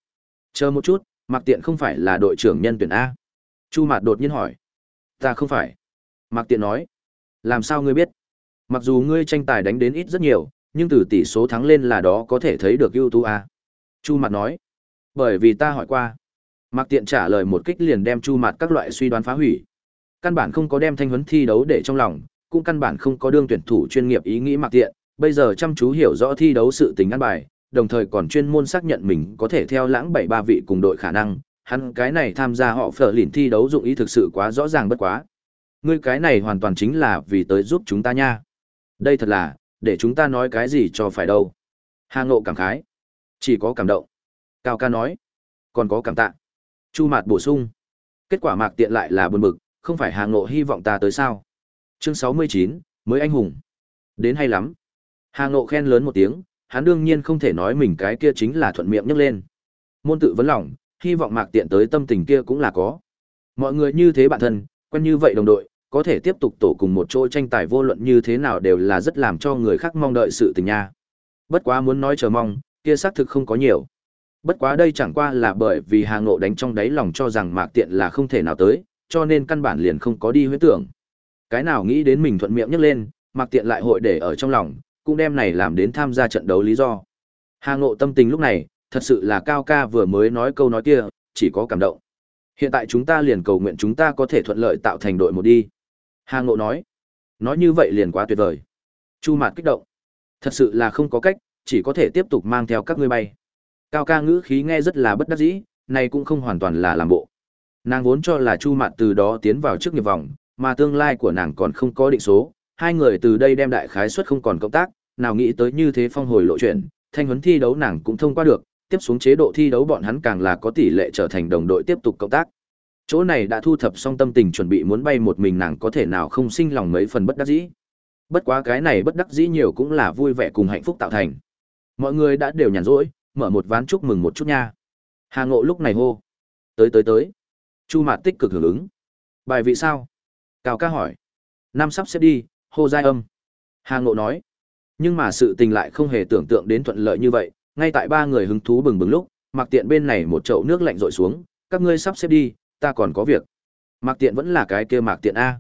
Chờ một chút, Mạc Tiện không phải là đội trưởng nhân tuyển A. Chu Mạt đột nhiên hỏi. Ta không phải. Mạc Tiện nói. Làm sao ngươi biết? Mặc dù ngươi tranh tài đánh đến ít rất nhiều, nhưng từ tỷ số thắng lên là đó có thể thấy được ưu tú A. Chu Mạt nói. Bởi vì ta hỏi qua. Mạc Tiện trả lời một kích liền đem Chu mặt các loại suy đoán phá hủy. Căn bản không có đem thanh huấn thi đấu để trong lòng, cũng căn bản không có đương tuyển thủ chuyên nghiệp ý nghĩ Mạc Tiện, bây giờ chăm chú hiểu rõ thi đấu sự tình ăn bài, đồng thời còn chuyên môn xác nhận mình có thể theo lãng bảy ba vị cùng đội khả năng, hắn cái này tham gia họ phở lìn thi đấu dụng ý thực sự quá rõ ràng bất quá. Ngươi cái này hoàn toàn chính là vì tới giúp chúng ta nha. Đây thật là, để chúng ta nói cái gì cho phải đâu. Hà Ngộ cảm khái. Chỉ có cảm động. Cao ca nói. Còn có cảm tạ. Chu Mạt bổ sung. Kết quả mạc tiện lại là buồn bực, không phải Hà Ngộ hy vọng ta tới sao. Chương sáu mươi chín mới anh hùng. Đến hay lắm. Hà Ngộ khen lớn một tiếng, hắn đương nhiên không thể nói mình cái kia chính là thuận miệng nhấc lên. Môn tự vấn lòng, hy vọng mạc tiện tới tâm tình kia cũng là có. Mọi người như thế bạn thân, quen như vậy đồng đội, có thể tiếp tục tổ cùng một chỗ tranh tài vô luận như thế nào đều là rất làm cho người khác mong đợi sự tình nha. Bất quá muốn nói chờ mong, kia xác thực không có nhiều. Bất quá đây chẳng qua là bởi vì Hà Ngộ đánh trong đáy lòng cho rằng Mạc Tiện là không thể nào tới, cho nên căn bản liền không có đi huyễn tưởng. Cái nào nghĩ đến mình thuận miệng nhắc lên, Mạc Tiện lại hội để ở trong lòng, cũng đem này làm đến tham gia trận đấu lý do. Hà Ngộ tâm tình lúc này, thật sự là cao ca vừa mới nói câu nói kia, chỉ có cảm động. Hiện tại chúng ta liền cầu nguyện chúng ta có thể thuận lợi tạo thành đội một đi. Hà Ngộ nói, nói như vậy liền quá tuyệt vời. Chu Mạt kích động, thật sự là không có cách, chỉ có thể tiếp tục mang theo các ngươi bay. Cao ca ngữ khí nghe rất là bất đắc dĩ, này cũng không hoàn toàn là làm bộ. Nàng vốn cho là Chu mạn từ đó tiến vào trước nghiệp vòng, mà tương lai của nàng còn không có định số, hai người từ đây đem đại khái suất không còn cộng tác, nào nghĩ tới như thế phong hồi lộ chuyện, thanh huấn thi đấu nàng cũng thông qua được, tiếp xuống chế độ thi đấu bọn hắn càng là có tỷ lệ trở thành đồng đội tiếp tục cộng tác. Chỗ này đã thu thập xong tâm tình chuẩn bị muốn bay một mình nàng có thể nào không sinh lòng mấy phần bất đắc dĩ. Bất quá cái này bất đắc dĩ nhiều cũng là vui vẻ cùng hạnh phúc tạo thành. Mọi người đã đều nhàn rỗi, mở một ván chúc mừng một chút nha. Hà Ngộ lúc này hô. Tới tới tới. Chu Mạt tích cực hưởng ứng. Bài vị sao? Cao ca hỏi. Năm sắp xếp đi, hô giai âm. Hà Ngộ nói. Nhưng mà sự tình lại không hề tưởng tượng đến thuận lợi như vậy, ngay tại ba người hứng thú bừng bừng lúc, mặc tiện bên này một chậu nước lạnh rội xuống, các ngươi sắp xếp đi, ta còn có việc. Mặc Tiện vẫn là cái kia Mặc Tiện A.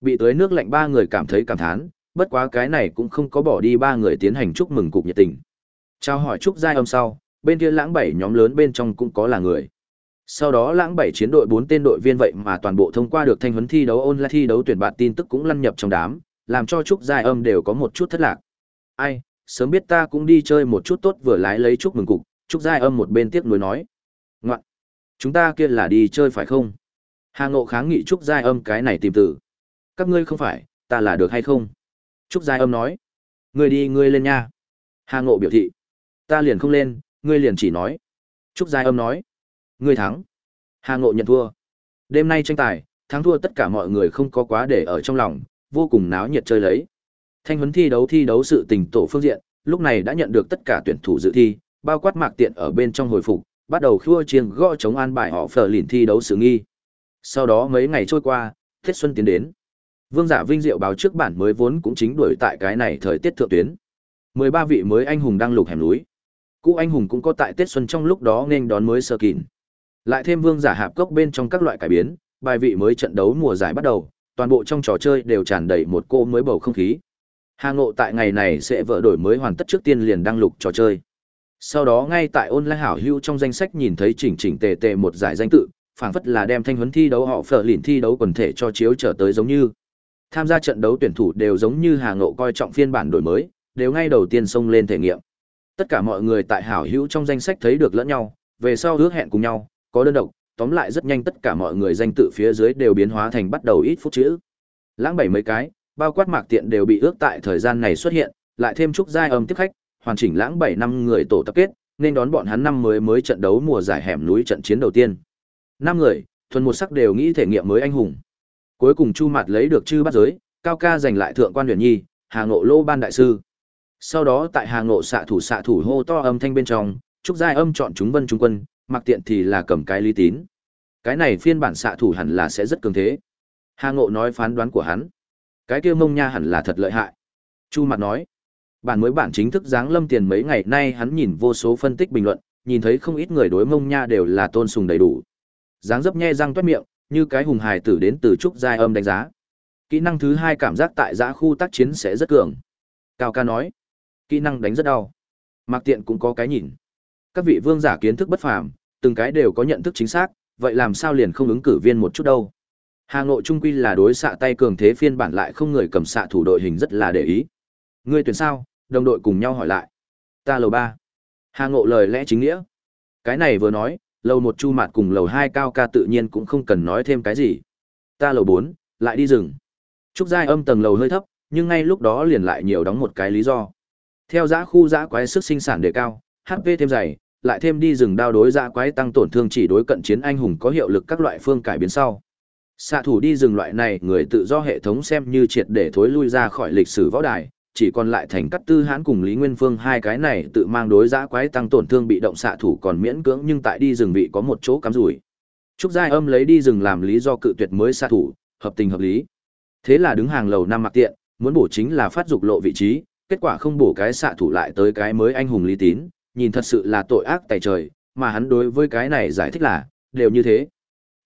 Bị tới nước lạnh ba người cảm thấy cảm thán, bất quá cái này cũng không có bỏ đi ba người tiến hành chúc mừng cục nhiệt tình. Chào hỏi trúc giai âm sau, bên kia lãng bảy nhóm lớn bên trong cũng có là người. Sau đó lãng bảy chiến đội bốn tên đội viên vậy mà toàn bộ thông qua được thanh huấn thi đấu online thi đấu tuyển bạn tin tức cũng lăn nhập trong đám, làm cho trúc giai âm đều có một chút thất lạc. Ai, sớm biết ta cũng đi chơi một chút tốt vừa lái lấy chúc mừng cục, trúc giai âm một bên tiếc nuối nói. Ngoạn, chúng ta kia là đi chơi phải không? Hà Ngộ kháng nghị Trúc Giai Âm cái này tìm tử. Các ngươi không phải, ta là được hay không? Trúc Giai Âm nói. Ngươi đi ngươi lên nha. Hà Ngộ biểu thị. Ta liền không lên, ngươi liền chỉ nói. Trúc Giai Âm nói. Ngươi thắng. Hà Ngộ nhận thua. Đêm nay tranh tài, thắng thua tất cả mọi người không có quá để ở trong lòng, vô cùng náo nhiệt chơi lấy. Thanh huấn thi đấu thi đấu sự tình tổ phương diện, lúc này đã nhận được tất cả tuyển thủ dự thi, bao quát mạc tiện ở bên trong hồi phục, bắt đầu khua chiêng gõ chống an bài họ phở lìn thi đấu sự nghi. Sau đó mấy ngày trôi qua, thiết Xuân tiến đến. Vương giả vinh diệu báo trước bản mới vốn cũng chính đuổi tại cái này thời tiết thượng tuyến. 13 vị mới anh hùng đang lục hẻm núi. Cũ anh hùng cũng có tại Tết Xuân trong lúc đó nên đón mới sơ kín. Lại thêm vương giả hạp cốc bên trong các loại cải biến, bài vị mới trận đấu mùa giải bắt đầu, toàn bộ trong trò chơi đều tràn đầy một cô mới bầu không khí. Hà Ngộ tại ngày này sẽ vỡ đổi mới hoàn tất trước tiên liền đăng lục trò chơi. Sau đó ngay tại online hảo hữu trong danh sách nhìn thấy chỉnh chỉnh tề tề một giải danh tự, phảng phất là đem thanh huấn thi đấu họ phở lìn thi đấu quần thể cho chiếu trở tới giống như. Tham gia trận đấu tuyển thủ đều giống như Hà Ngộ coi trọng phiên bản đổi mới, đều ngay đầu tiên xông lên thể nghiệm. Tất cả mọi người tại hảo hữu trong danh sách thấy được lẫn nhau, về sau hứa hẹn cùng nhau, có đơn độc, tóm lại rất nhanh tất cả mọi người danh tự phía dưới đều biến hóa thành bắt đầu ít phút chữ. Lãng bảy mấy cái, bao quát mạc tiện đều bị ước tại thời gian này xuất hiện, lại thêm chút giai âm tiếp khách, hoàn chỉnh lãng bảy năm người tổ tập kết, nên đón bọn hắn năm mới mới trận đấu mùa giải hẻm núi trận chiến đầu tiên. Năm người thuần một sắc đều nghĩ thể nghiệm mới anh hùng. Cuối cùng chu Mạt lấy được chư bắt giới cao ca giành lại thượng quan huyền nhi hà ngộ lô ban đại sư sau đó tại hà ngộ xạ thủ xạ thủ hô to âm thanh bên trong, trúc giai âm chọn chúng vân trung quân, mặc tiện thì là cầm cái lý tín. Cái này phiên bản xạ thủ hẳn là sẽ rất cường thế. Hà ngộ nói phán đoán của hắn. Cái kia mông nha hẳn là thật lợi hại. Chu mặt nói. Bản mới bản chính thức giáng lâm tiền mấy ngày nay hắn nhìn vô số phân tích bình luận, nhìn thấy không ít người đối mông nha đều là tôn sùng đầy đủ. Dáng dấp nhe răng toét miệng, như cái hùng hài tử đến từ trúc giai âm đánh giá. Kỹ năng thứ hai cảm giác tại giã khu tác chiến sẽ rất cường. Cao ca nói kỹ năng đánh rất đau. Mặc tiện cũng có cái nhìn. Các vị vương giả kiến thức bất phàm, từng cái đều có nhận thức chính xác, vậy làm sao liền không ứng cử viên một chút đâu? Hà nội trung quy là đối xạ tay cường thế phiên bản lại không người cầm xạ thủ đội hình rất là để ý. Ngươi tuyển sao? Đồng đội cùng nhau hỏi lại. Ta lầu ba. Hà ngộ lời lẽ chính nghĩa. Cái này vừa nói, lầu một chu mạt cùng lầu hai cao ca tự nhiên cũng không cần nói thêm cái gì. Ta lầu bốn, lại đi rừng. Trúc giai âm tầng lầu hơi thấp, nhưng ngay lúc đó liền lại nhiều đóng một cái lý do theo giã khu giã quái sức sinh sản đề cao hp thêm dày lại thêm đi rừng đao đối giã quái tăng tổn thương chỉ đối cận chiến anh hùng có hiệu lực các loại phương cải biến sau xạ thủ đi rừng loại này người tự do hệ thống xem như triệt để thối lui ra khỏi lịch sử võ đài chỉ còn lại thành cắt tư hãn cùng Lý Nguyên Phương hai cái này tự mang đối giã quái tăng tổn thương bị động xạ thủ còn miễn cưỡng nhưng tại đi rừng vị có một chỗ cắm rủi. Trúc Giai Âm lấy đi rừng làm lý do cự tuyệt mới xạ thủ, hợp tình hợp lý. Thế là đứng hàng lầu năm mặc tiện, muốn bổ chính là phát dục lộ vị trí, kết quả không bổ cái xạ thủ lại tới cái mới anh hùng lý tín, nhìn thật sự là tội ác tại trời, mà hắn đối với cái này giải thích là, đều như thế.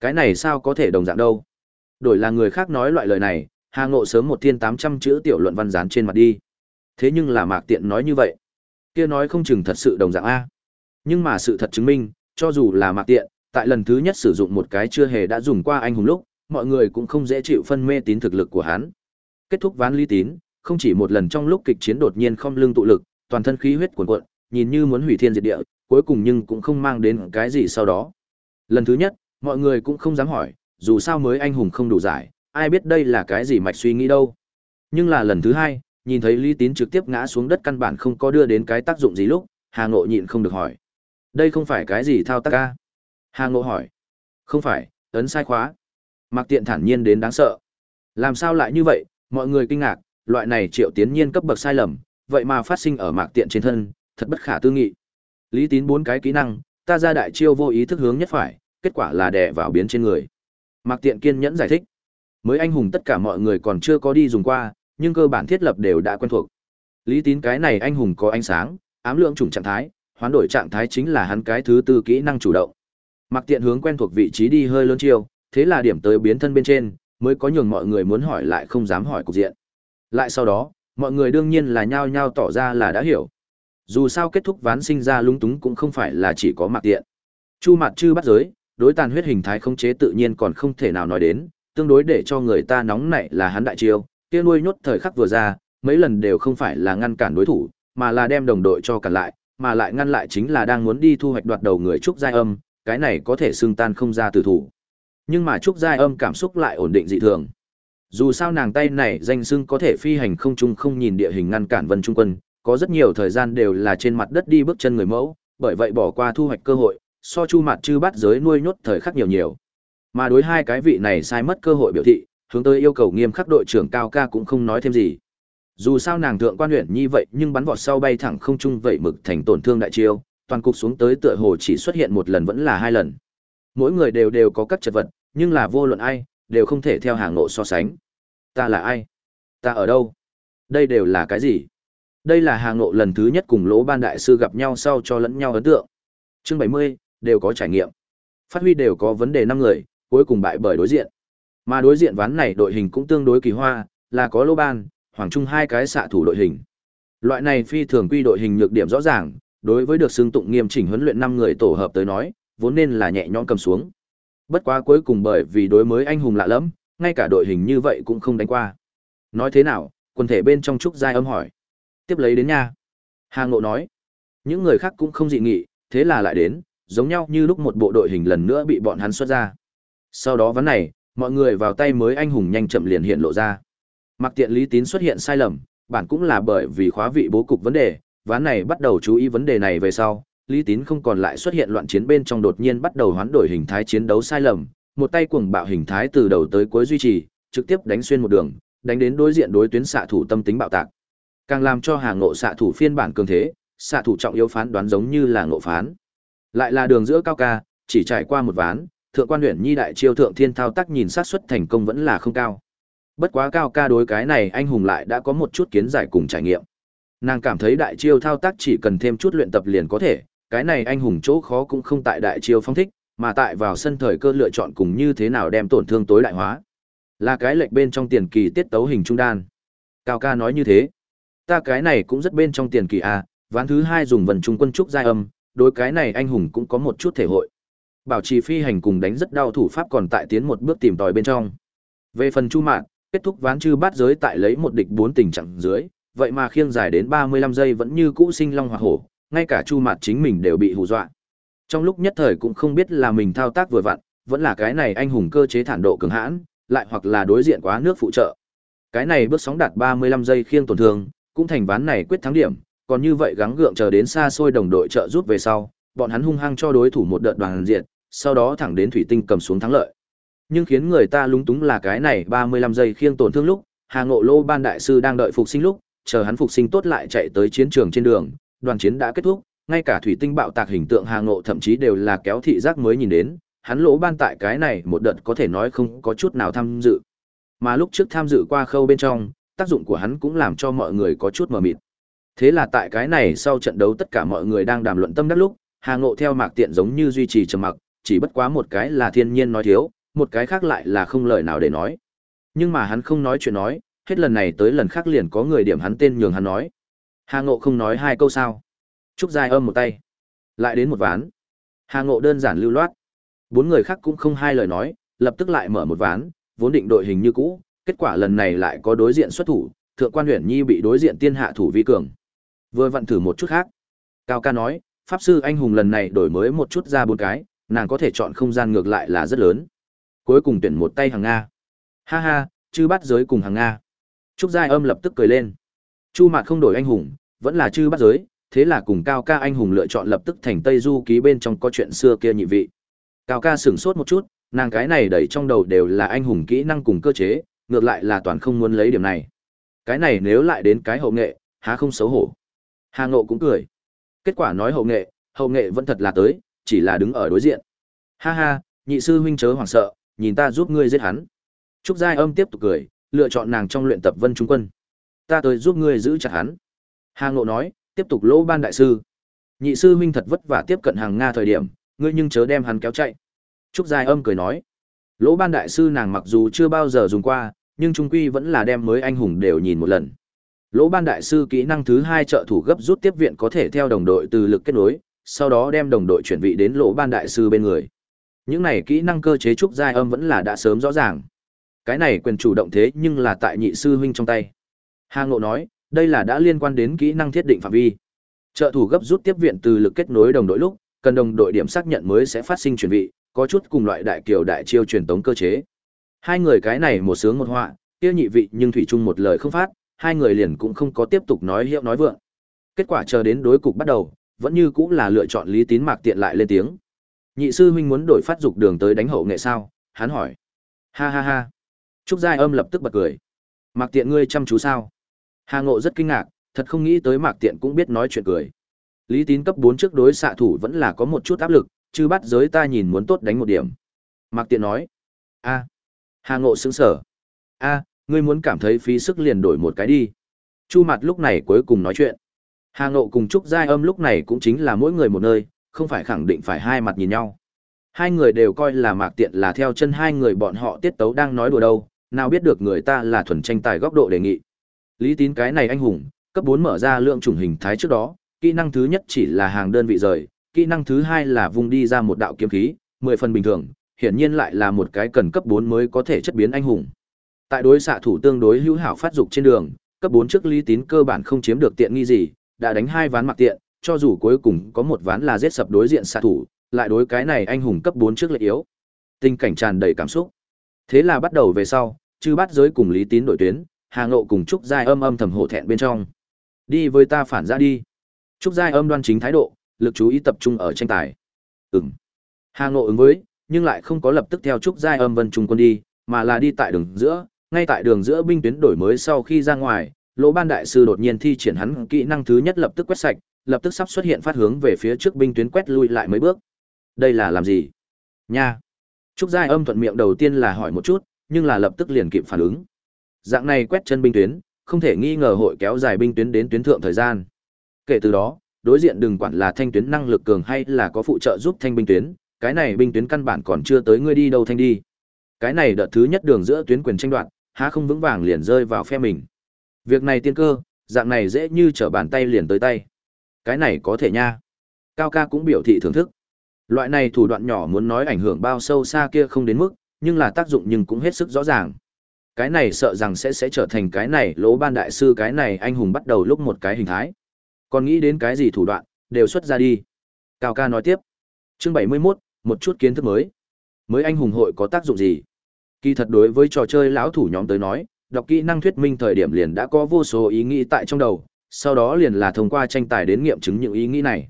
Cái này sao có thể đồng dạng đâu. Đổi là người khác nói loại lời này, Hà Ngộ sớm một thiên 800 chữ tiểu luận văn dán trên mặt đi. Thế nhưng là Mạc Tiện nói như vậy. Kia nói không chừng thật sự đồng dạng A. Nhưng mà sự thật chứng minh, cho dù là Mạc Tiện, tại lần thứ nhất sử dụng một cái chưa hề đã dùng qua anh hùng lúc, mọi người cũng không dễ chịu phân mê tín thực lực của hắn. Kết thúc ván ly tín, không chỉ một lần trong lúc kịch chiến đột nhiên không lưng tụ lực, toàn thân khí huyết cuồn cuộn, nhìn như muốn hủy thiên diệt địa, cuối cùng nhưng cũng không mang đến cái gì sau đó. Lần thứ nhất, mọi người cũng không dám hỏi, dù sao mới anh hùng không đủ giải, ai biết đây là cái gì mạch suy nghĩ đâu. Nhưng là lần thứ hai, nhìn thấy Lý Tín trực tiếp ngã xuống đất căn bản không có đưa đến cái tác dụng gì lúc, Hà Ngộ nhịn không được hỏi. Đây không phải cái gì thao tác ca? Hà Ngộ hỏi. Không phải, ấn sai khóa. Mạc Tiện thản nhiên đến đáng sợ. Làm sao lại như vậy, mọi người kinh ngạc, loại này triệu tiến nhiên cấp bậc sai lầm, vậy mà phát sinh ở Mạc Tiện trên thân, thật bất khả tư nghị. Lý Tín bốn cái kỹ năng, ta ra đại chiêu vô ý thức hướng nhất phải, kết quả là đè vào biến trên người. Mạc Tiện kiên nhẫn giải thích. Mới anh hùng tất cả mọi người còn chưa có đi dùng qua, nhưng cơ bản thiết lập đều đã quen thuộc. Lý Tín cái này anh hùng có ánh sáng, ám lượng chủng trạng thái, hoán đổi trạng thái chính là hắn cái thứ tư kỹ năng chủ động. Mặc tiện hướng quen thuộc vị trí đi hơi lớn chiêu, thế là điểm tới biến thân bên trên, mới có nhường mọi người muốn hỏi lại không dám hỏi cục diện. Lại sau đó, mọi người đương nhiên là nhao nhao tỏ ra là đã hiểu. Dù sao kết thúc ván sinh ra lung túng cũng không phải là chỉ có mặt tiện. Chu mặt chư bắt giới, đối tàn huyết hình thái không chế tự nhiên còn không thể nào nói đến, tương đối để cho người ta nóng nảy là hắn đại chiêu, kia nuôi nhốt thời khắc vừa ra, mấy lần đều không phải là ngăn cản đối thủ, mà là đem đồng đội cho cản lại, mà lại ngăn lại chính là đang muốn đi thu hoạch đoạt đầu người trúc giai âm, cái này có thể xưng tan không ra từ thủ. Nhưng mà trúc giai âm cảm xúc lại ổn định dị thường. Dù sao nàng tay này danh xưng có thể phi hành không trung không nhìn địa hình ngăn cản Vân Trung Quân, có rất nhiều thời gian đều là trên mặt đất đi bước chân người mẫu, bởi vậy bỏ qua thu hoạch cơ hội, so chu mặt chư bắt giới nuôi nhốt thời khắc nhiều nhiều. Mà đối hai cái vị này sai mất cơ hội biểu thị, hướng tới yêu cầu nghiêm khắc đội trưởng cao ca cũng không nói thêm gì. Dù sao nàng thượng quan huyện như vậy nhưng bắn vọt sau bay thẳng không trung vậy mực thành tổn thương đại chiêu, toàn cục xuống tới tựa hồ chỉ xuất hiện một lần vẫn là hai lần. Mỗi người đều đều có các chật vật, nhưng là vô luận ai, đều không thể theo hàng nộ so sánh. Ta là ai? Ta ở đâu? Đây đều là cái gì? Đây là hàng nộ lần thứ nhất cùng lỗ ban đại sư gặp nhau sau cho lẫn nhau ấn tượng. Chương bảy mươi đều có trải nghiệm. Phát huy đều có vấn đề năm người, cuối cùng bại bởi đối diện. Mà đối diện ván này đội hình cũng tương đối kỳ hoa, là có lỗ ban, hoàng trung hai cái xạ thủ đội hình. Loại này phi thường quy đội hình nhược điểm rõ ràng, đối với được xương tụng nghiêm chỉnh huấn luyện năm người tổ hợp tới nói, vốn nên là nhẹ nhõm cầm xuống. Bất quá cuối cùng bởi vì đối mới anh hùng lạ lắm, ngay cả đội hình như vậy cũng không đánh qua. Nói thế nào, quần thể bên trong trúc giai âm hỏi. Tiếp lấy đến nha. Hà Ngộ nói. Những người khác cũng không dị nghị, thế là lại đến, giống nhau như lúc một bộ đội hình lần nữa bị bọn hắn xuất ra. Sau đó vấn này, mọi người vào tay mới anh hùng nhanh chậm liền hiện lộ ra. Mặc tiện lý tín xuất hiện sai lầm, bản cũng là bởi vì khóa vị bố cục vấn đề, ván này bắt đầu chú ý vấn đề này về sau, lý tín không còn lại xuất hiện loạn chiến bên trong đột nhiên bắt đầu hoán đổi hình thái chiến đấu sai lầm, một tay cuồng bạo hình thái từ đầu tới cuối duy trì, trực tiếp đánh xuyên một đường, đánh đến đối diện đối tuyến xạ thủ tâm tính bạo tạc. Càng làm cho hàng ngộ xạ thủ phiên bản cường thế, xạ thủ trọng yếu phán đoán giống như là ngộ phán. Lại là đường giữa cao ca, chỉ trải qua một ván, thượng quan huyện nhi đại chiêu thượng thiên thao tác nhìn sát suất thành công vẫn là không cao. Bất quá cao ca đối cái này anh hùng lại đã có một chút kiến giải cùng trải nghiệm. Nàng cảm thấy đại chiêu thao tác chỉ cần thêm chút luyện tập liền có thể, cái này anh hùng chỗ khó cũng không tại đại chiêu phong thích, mà tại vào sân thời cơ lựa chọn cùng như thế nào đem tổn thương tối đại hóa. Là cái lệch bên trong tiền kỳ tiết tấu hình trung đan. Cao ca nói như thế. Ta cái này cũng rất bên trong tiền kỳ à, ván thứ hai dùng vần trung quân trúc giai âm, đối cái này anh hùng cũng có một chút thể hội. Bảo trì phi hành cùng đánh rất đau thủ pháp còn tại tiến một bước tìm tòi bên trong. Về phần chu mạn, kết thúc ván chư bát giới tại lấy một địch bốn tình trạng dưới, vậy mà khiêng dài đến 35 giây vẫn như cũ sinh long hỏa hổ, ngay cả chu mạt chính mình đều bị hù dọa. Trong lúc nhất thời cũng không biết là mình thao tác vừa vặn, vẫn là cái này anh hùng cơ chế thản độ cường hãn, lại hoặc là đối diện quá nước phụ trợ. Cái này bước sóng đạt 35 giây khiêng tổn thương, cũng thành ván này quyết thắng điểm, còn như vậy gắng gượng chờ đến xa xôi đồng đội trợ giúp về sau, bọn hắn hung hăng cho đối thủ một đợt đoàn diện, sau đó thẳng đến thủy tinh cầm xuống thắng lợi. Nhưng khiến người ta lúng túng là cái này 35 giây khiêng tổn thương lúc, Hà Ngộ Lô ban đại sư đang đợi phục sinh lúc, chờ hắn phục sinh tốt lại chạy tới chiến trường trên đường, đoàn chiến đã kết thúc, ngay cả thủy tinh bạo tạc hình tượng Hà Ngộ thậm chí đều là kéo thị giác mới nhìn đến, hắn lỗ ban tại cái này một đợt có thể nói không có chút nào tham dự. Mà lúc trước tham dự qua khâu bên trong, tác dụng của hắn cũng làm cho mọi người có chút mờ mịt. Thế là tại cái này sau trận đấu tất cả mọi người đang đàm luận tâm đắc lúc, Hà Ngộ theo mạc tiện giống như duy trì trầm mặc, chỉ bất quá một cái là thiên nhiên nói thiếu, một cái khác lại là không lời nào để nói. Nhưng mà hắn không nói chuyện nói, hết lần này tới lần khác liền có người điểm hắn tên nhường hắn nói. Hà Ngộ không nói hai câu sao. Trúc Giai âm một tay. Lại đến một ván. Hà Ngộ đơn giản lưu loát. Bốn người khác cũng không hai lời nói, lập tức lại mở một ván, vốn định đội hình như cũ, kết quả lần này lại có đối diện xuất thủ, thượng quan huyện nhi bị đối diện tiên hạ thủ vi cường. Vừa vặn thử một chút khác. Cao ca nói, pháp sư anh hùng lần này đổi mới một chút ra bốn cái, nàng có thể chọn không gian ngược lại là rất lớn. Cuối cùng tuyển một tay hàng Nga. Ha ha, chư bắt giới cùng hàng Nga. Trúc Giai âm lập tức cười lên. Chu Mạt không đổi anh hùng, vẫn là chư bắt giới, thế là cùng Cao ca anh hùng lựa chọn lập tức thành Tây Du ký bên trong có chuyện xưa kia nhị vị. Cao ca sửng sốt một chút, nàng cái này đẩy trong đầu đều là anh hùng kỹ năng cùng cơ chế, ngược lại là toàn không muốn lấy điểm này. Cái này nếu lại đến cái hậu nghệ, há không xấu hổ. Hà Ngộ cũng cười. Kết quả nói hậu nghệ, hậu nghệ vẫn thật là tới, chỉ là đứng ở đối diện. Ha ha, nhị sư huynh chớ hoảng sợ, nhìn ta giúp ngươi giết hắn. Trúc Giai Âm tiếp tục cười, lựa chọn nàng trong luyện tập Vân Trung Quân. Ta tới giúp ngươi giữ chặt hắn. Hà Ngộ nói, tiếp tục lỗ ban đại sư. Nhị sư huynh thật vất vả tiếp cận hàng Nga thời điểm, ngươi nhưng chớ đem hắn kéo chạy. Trúc Giai Âm cười nói. Lỗ Ban đại sư nàng mặc dù chưa bao giờ dùng qua, nhưng trung quy vẫn là đem mới anh hùng đều nhìn một lần. Lỗ Ban đại sư kỹ năng thứ hai trợ thủ gấp rút tiếp viện có thể theo đồng đội từ lực kết nối, sau đó đem đồng đội chuyển vị đến Lỗ Ban đại sư bên người. Những này kỹ năng cơ chế trúc giai âm vẫn là đã sớm rõ ràng. Cái này quyền chủ động thế nhưng là tại nhị sư huynh trong tay. Hà Ngộ nói, đây là đã liên quan đến kỹ năng thiết định phạm vi. Trợ thủ gấp rút tiếp viện từ lực kết nối đồng đội lúc, cần đồng đội điểm xác nhận mới sẽ phát sinh chuyển vị, có chút cùng loại đại kiều đại chiêu truyền tống cơ chế. Hai người cái này một sướng một họa, kia nhị vị nhưng thủy chung một lời không phát, hai người liền cũng không có tiếp tục nói hiệu nói vượng. Kết quả chờ đến đối cục bắt đầu, vẫn như cũng là lựa chọn Lý Tín Mạc tiện lại lên tiếng. Nhị sư huynh muốn đổi phát dục đường tới đánh hậu nghệ sao? Hắn hỏi. Ha ha ha. Trúc Giai Âm lập tức bật cười. Mạc Tiện ngươi chăm chú sao? Hà Ngộ rất kinh ngạc, thật không nghĩ tới Mạc Tiện cũng biết nói chuyện cười. Lý Tín cấp 4 trước đối xạ thủ vẫn là có một chút áp lực, chứ bắt giới ta nhìn muốn tốt đánh một điểm. Mạc Tiện nói. A. Hà Ngộ sững sở. A, ngươi muốn cảm thấy phí sức liền đổi một cái đi. Chu Mạt lúc này cuối cùng nói chuyện. Hà Ngộ cùng Trúc Giai Âm lúc này cũng chính là mỗi người một nơi, không phải khẳng định phải hai mặt nhìn nhau. Hai người đều coi là Mạc Tiện là theo chân hai người bọn họ tiết tấu đang nói đùa đâu, nào biết được người ta là thuần tranh tài góc độ đề nghị. Lý Tín cái này anh hùng, cấp 4 mở ra lượng chủng hình thái trước đó, kỹ năng thứ nhất chỉ là hàng đơn vị rời, kỹ năng thứ hai là vùng đi ra một đạo kiếm khí, 10 phần bình thường, hiển nhiên lại là một cái cần cấp 4 mới có thể chất biến anh hùng. Tại đối xạ thủ tương đối hữu hảo phát dục trên đường, cấp 4 trước Lý Tín cơ bản không chiếm được tiện nghi gì, đã đánh hai ván mặc tiện, cho dù cuối cùng có một ván là giết sập đối diện xạ thủ, lại đối cái này anh hùng cấp 4 trước lại yếu. Tình cảnh tràn đầy cảm xúc. Thế là bắt đầu về sau, chư bắt giới cùng Lý Tín đổi tuyến, Hà Ngộ cùng Trúc Giai âm âm thầm hổ thẹn bên trong. Đi với ta phản ra đi. Trúc Giai âm đoan chính thái độ, lực chú ý tập trung ở tranh tài. Ừm. Hà Ngộ ứng với, nhưng lại không có lập tức theo Trúc Giai âm vân trung quân đi, mà là đi tại đường giữa, ngay tại đường giữa binh tuyến đổi mới sau khi ra ngoài, Lỗ Ban đại sư đột nhiên thi triển hắn kỹ năng thứ nhất lập tức quét sạch, lập tức sắp xuất hiện phát hướng về phía trước binh tuyến quét lui lại mấy bước. Đây là làm gì? Nha. Trúc Giai âm thuận miệng đầu tiên là hỏi một chút, nhưng là lập tức liền kịp phản ứng. Dạng này quét chân binh tuyến, không thể nghi ngờ hội kéo dài binh tuyến đến tuyến thượng thời gian. Kể từ đó, đối diện đừng quản là thanh tuyến năng lực cường hay là có phụ trợ giúp thanh binh tuyến, cái này binh tuyến căn bản còn chưa tới ngươi đi đâu thanh đi. Cái này đợt thứ nhất đường giữa tuyến quyền tranh đoạt, há không vững vàng liền rơi vào phe mình. Việc này tiên cơ, dạng này dễ như trở bàn tay liền tới tay. Cái này có thể nha. Cao ca cũng biểu thị thưởng thức. Loại này thủ đoạn nhỏ muốn nói ảnh hưởng bao sâu xa kia không đến mức, nhưng là tác dụng nhưng cũng hết sức rõ ràng. Cái này sợ rằng sẽ sẽ trở thành cái này lỗ ban đại sư cái này anh hùng bắt đầu lúc một cái hình thái. Còn nghĩ đến cái gì thủ đoạn, đều xuất ra đi. Cao ca nói tiếp. Chương 71, một chút kiến thức mới. Mới anh hùng hội có tác dụng gì? Kỳ thật đối với trò chơi lão thủ nhóm tới nói, đọc kỹ năng thuyết minh thời điểm liền đã có vô số ý nghĩ tại trong đầu, sau đó liền là thông qua tranh tài đến nghiệm chứng những ý nghĩ này.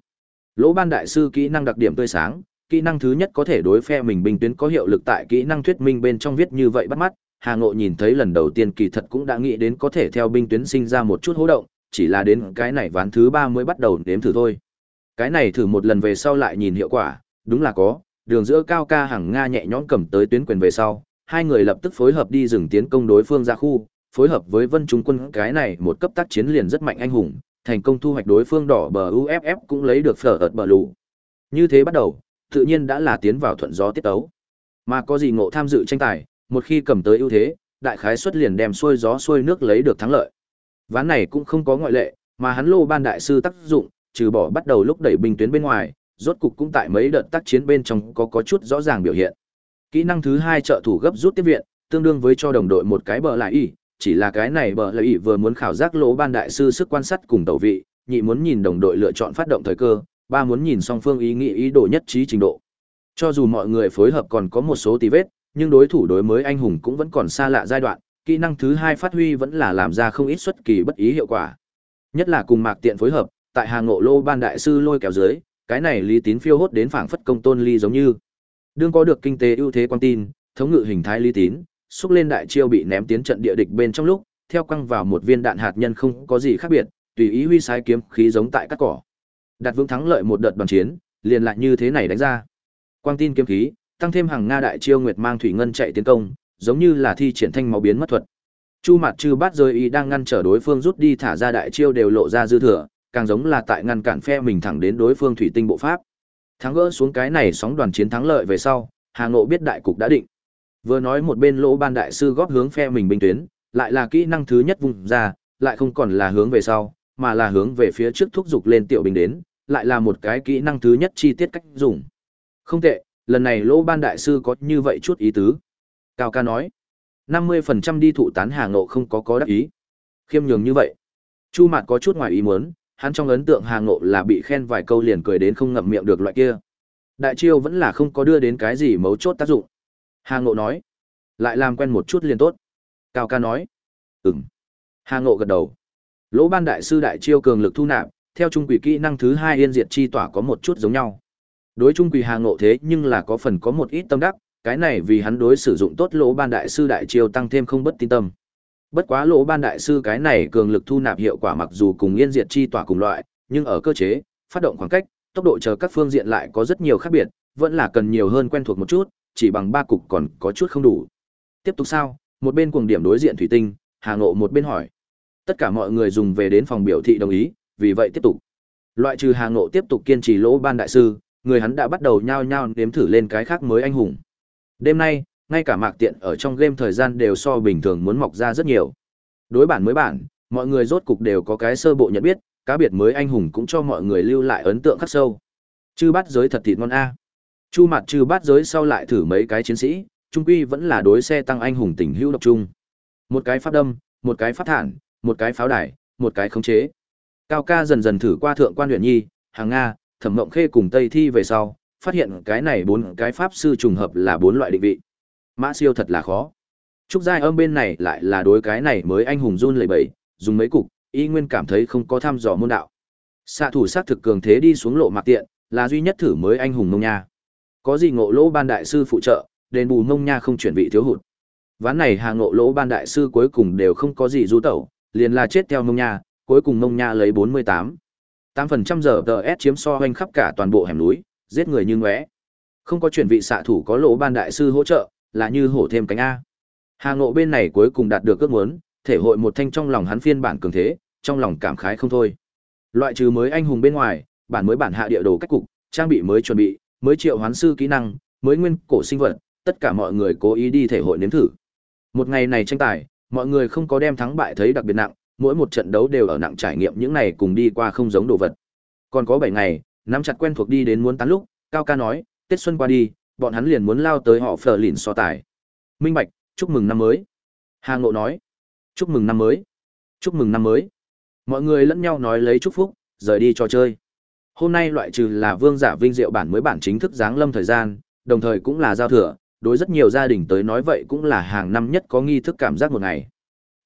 Lỗ ban đại sư kỹ năng đặc điểm tươi sáng, kỹ năng thứ nhất có thể đối phe mình bình tuyến có hiệu lực tại kỹ năng thuyết minh bên trong viết như vậy bắt mắt. Hà Ngộ nhìn thấy lần đầu tiên kỳ thật cũng đã nghĩ đến có thể theo binh tuyến sinh ra một chút hố động, chỉ là đến cái này ván thứ ba mới bắt đầu nếm thử thôi. Cái này thử một lần về sau lại nhìn hiệu quả, đúng là có, đường giữa cao ca hàng Nga nhẹ nhõm cầm tới tuyến quyền về sau, hai người lập tức phối hợp đi dừng tiến công đối phương ra khu, phối hợp với vân trung quân cái này một cấp tác chiến liền rất mạnh anh hùng, thành công thu hoạch đối phương đỏ bờ UFF cũng lấy được phở ợt bờ lụ. Như thế bắt đầu, tự nhiên đã là tiến vào thuận gió tiết tấu. Mà có gì ngộ tham dự tranh tài, một khi cầm tới ưu thế, đại khái xuất liền đem xuôi gió xuôi nước lấy được thắng lợi. Ván này cũng không có ngoại lệ, mà hắn lô ban đại sư tác dụng, trừ bỏ bắt đầu lúc đẩy binh tuyến bên ngoài, rốt cục cũng tại mấy đợt tác chiến bên trong có có chút rõ ràng biểu hiện. Kỹ năng thứ hai trợ thủ gấp rút tiếp viện, tương đương với cho đồng đội một cái bờ lại y, chỉ là cái này bờ lại y vừa muốn khảo giác lỗ ban đại sư sức quan sát cùng tẩu vị, nhị muốn nhìn đồng đội lựa chọn phát động thời cơ, ba muốn nhìn song phương ý nghĩ ý đồ nhất trí trình độ. Cho dù mọi người phối hợp còn có một số tí vết, nhưng đối thủ đối mới anh hùng cũng vẫn còn xa lạ giai đoạn, kỹ năng thứ hai phát huy vẫn là làm ra không ít xuất kỳ bất ý hiệu quả. Nhất là cùng Mạc Tiện phối hợp, tại Hà Ngộ Lô ban đại sư lôi kéo dưới, cái này Lý Tín phiêu hốt đến phảng phất công tôn ly giống như. Đương có được kinh tế ưu thế quan tin, thống ngự hình thái Lý Tín, xúc lên đại chiêu bị ném tiến trận địa địch bên trong lúc, theo quăng vào một viên đạn hạt nhân không có gì khác biệt, tùy ý huy sai kiếm khí giống tại các cỏ. đặt vững thắng lợi một đợt đoàn chiến, liền lại như thế này đánh ra. Quang tin kiếm khí, tăng thêm hàng Nga đại chiêu nguyệt mang thủy ngân chạy tiến công, giống như là thi triển thanh máu biến mất thuật. Chu mặt chư bắt rơi y đang ngăn trở đối phương rút đi thả ra đại chiêu đều lộ ra dư thừa, càng giống là tại ngăn cản phe mình thẳng đến đối phương thủy tinh bộ pháp. Thắng gỡ xuống cái này sóng đoàn chiến thắng lợi về sau, Hà Ngộ biết đại cục đã định. Vừa nói một bên lỗ ban đại sư góp hướng phe mình binh tuyến, lại là kỹ năng thứ nhất vùng ra, lại không còn là hướng về sau, mà là hướng về phía trước thúc giục lên tiểu binh đến, lại là một cái kỹ năng thứ nhất chi tiết cách dùng. Không tệ, lần này lỗ ban đại sư có như vậy chút ý tứ. Cao ca nói, 50% đi thụ tán Hà Ngộ không có có đắc ý. Khiêm nhường như vậy. Chu Mạt có chút ngoài ý muốn, hắn trong ấn tượng Hà Ngộ là bị khen vài câu liền cười đến không ngậm miệng được loại kia. Đại chiêu vẫn là không có đưa đến cái gì mấu chốt tác dụng. Hà Ngộ nói, lại làm quen một chút liền tốt. Cao ca nói, ừm. Hà Ngộ gật đầu. Lỗ ban đại sư đại chiêu cường lực thu nạp, theo trung quỷ kỹ năng thứ hai yên diệt chi tỏa có một chút giống nhau. Đối trung quỳ Hà Ngộ thế nhưng là có phần có một ít tâm đắc, cái này vì hắn đối sử dụng tốt lỗ ban đại sư đại chiêu tăng thêm không bất tin tâm. Bất quá lỗ ban đại sư cái này cường lực thu nạp hiệu quả mặc dù cùng yên diệt chi tỏa cùng loại, nhưng ở cơ chế, phát động khoảng cách, tốc độ chờ các phương diện lại có rất nhiều khác biệt, vẫn là cần nhiều hơn quen thuộc một chút, chỉ bằng ba cục còn có chút không đủ. Tiếp tục sao? Một bên cuồng điểm đối diện thủy tinh, Hà Ngộ một bên hỏi. Tất cả mọi người dùng về đến phòng biểu thị đồng ý, vì vậy tiếp tục. Loại trừ Hà Ngộ tiếp tục kiên trì lỗ ban đại sư, người hắn đã bắt đầu nhao nhao nếm thử lên cái khác mới anh hùng. Đêm nay, ngay cả mạc tiện ở trong game thời gian đều so bình thường muốn mọc ra rất nhiều. Đối bản mới bản, mọi người rốt cục đều có cái sơ bộ nhận biết, cá biệt mới anh hùng cũng cho mọi người lưu lại ấn tượng khắc sâu. Chư bát giới thật thịt ngon a. Chu mặt chư bát giới sau lại thử mấy cái chiến sĩ, trung quy vẫn là đối xe tăng anh hùng tình hữu độc trung. Một cái pháp đâm, một cái pháp thản, một cái pháo đài, một cái khống chế. Cao ca dần dần thử qua thượng quan huyện nhi, hàng Nga, thẩm mộng khê cùng Tây Thi về sau, phát hiện cái này bốn cái pháp sư trùng hợp là bốn loại định vị. Mã siêu thật là khó. Trúc Giai âm bên này lại là đối cái này mới anh hùng run lẩy bẩy, dùng mấy cục, y nguyên cảm thấy không có thăm dò môn đạo. Xạ thủ sát thực cường thế đi xuống lộ mạc tiện, là duy nhất thử mới anh hùng mông nha. Có gì ngộ lỗ ban đại sư phụ trợ, đền bù mông nha không chuyển vị thiếu hụt. Ván này hàng ngộ lỗ ban đại sư cuối cùng đều không có gì du tẩu, liền là chết theo mông nha, cuối cùng mông nha lấy 48. 8% giờ DS chiếm so hoành khắp cả toàn bộ hẻm núi, giết người như ngóe. Không có chuyển vị xạ thủ có lỗ ban đại sư hỗ trợ, là như hổ thêm cánh A. Hà ngộ bên này cuối cùng đạt được ước muốn, thể hội một thanh trong lòng hắn phiên bản cường thế, trong lòng cảm khái không thôi. Loại trừ mới anh hùng bên ngoài, bản mới bản hạ địa đồ cách cục, trang bị mới chuẩn bị, mới triệu hoán sư kỹ năng, mới nguyên cổ sinh vật, tất cả mọi người cố ý đi thể hội nếm thử. Một ngày này tranh tài, mọi người không có đem thắng bại thấy đặc biệt nặng, mỗi một trận đấu đều ở nặng trải nghiệm những này cùng đi qua không giống đồ vật. Còn có 7 ngày, nắm chặt quen thuộc đi đến muốn tán lúc, Cao ca nói, Tết xuân qua đi, bọn hắn liền muốn lao tới họ phở lìn so tài. Minh Bạch, chúc mừng năm mới. Hà Ngộ nói, chúc mừng năm mới. Chúc mừng năm mới. Mọi người lẫn nhau nói lấy chúc phúc, rời đi trò chơi. Hôm nay loại trừ là vương giả vinh diệu bản mới bản chính thức giáng lâm thời gian, đồng thời cũng là giao thừa, đối rất nhiều gia đình tới nói vậy cũng là hàng năm nhất có nghi thức cảm giác một ngày.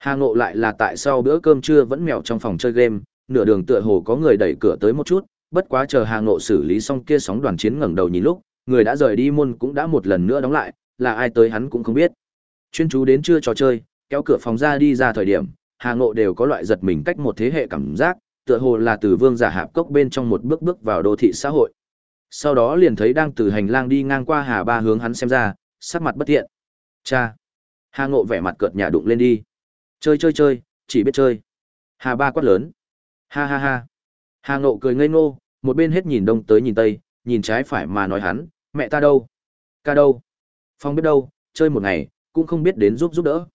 Hà Ngộ lại là tại sau bữa cơm trưa vẫn mèo trong phòng chơi game, nửa đường tựa hồ có người đẩy cửa tới một chút, bất quá chờ Hà Ngộ xử lý xong kia sóng đoàn chiến ngẩng đầu nhìn lúc, người đã rời đi môn cũng đã một lần nữa đóng lại, là ai tới hắn cũng không biết. Chuyên chú đến trưa trò chơi, kéo cửa phòng ra đi ra thời điểm, Hà Ngộ đều có loại giật mình cách một thế hệ cảm giác, tựa hồ là từ vương giả hạp cốc bên trong một bước bước vào đô thị xã hội. Sau đó liền thấy đang từ hành lang đi ngang qua Hà Ba hướng hắn xem ra, sắc mặt bất thiện. Cha! Hà Ngộ vẻ mặt cợt nhả đụng lên đi. Chơi chơi chơi, chỉ biết chơi. Hà Ba quát lớn. Ha ha ha. Hà Ngộ cười ngây ngô, một bên hết nhìn đông tới nhìn tây, nhìn trái phải mà nói hắn, mẹ ta đâu? Ca đâu? Phong biết đâu, chơi một ngày, cũng không biết đến giúp giúp đỡ.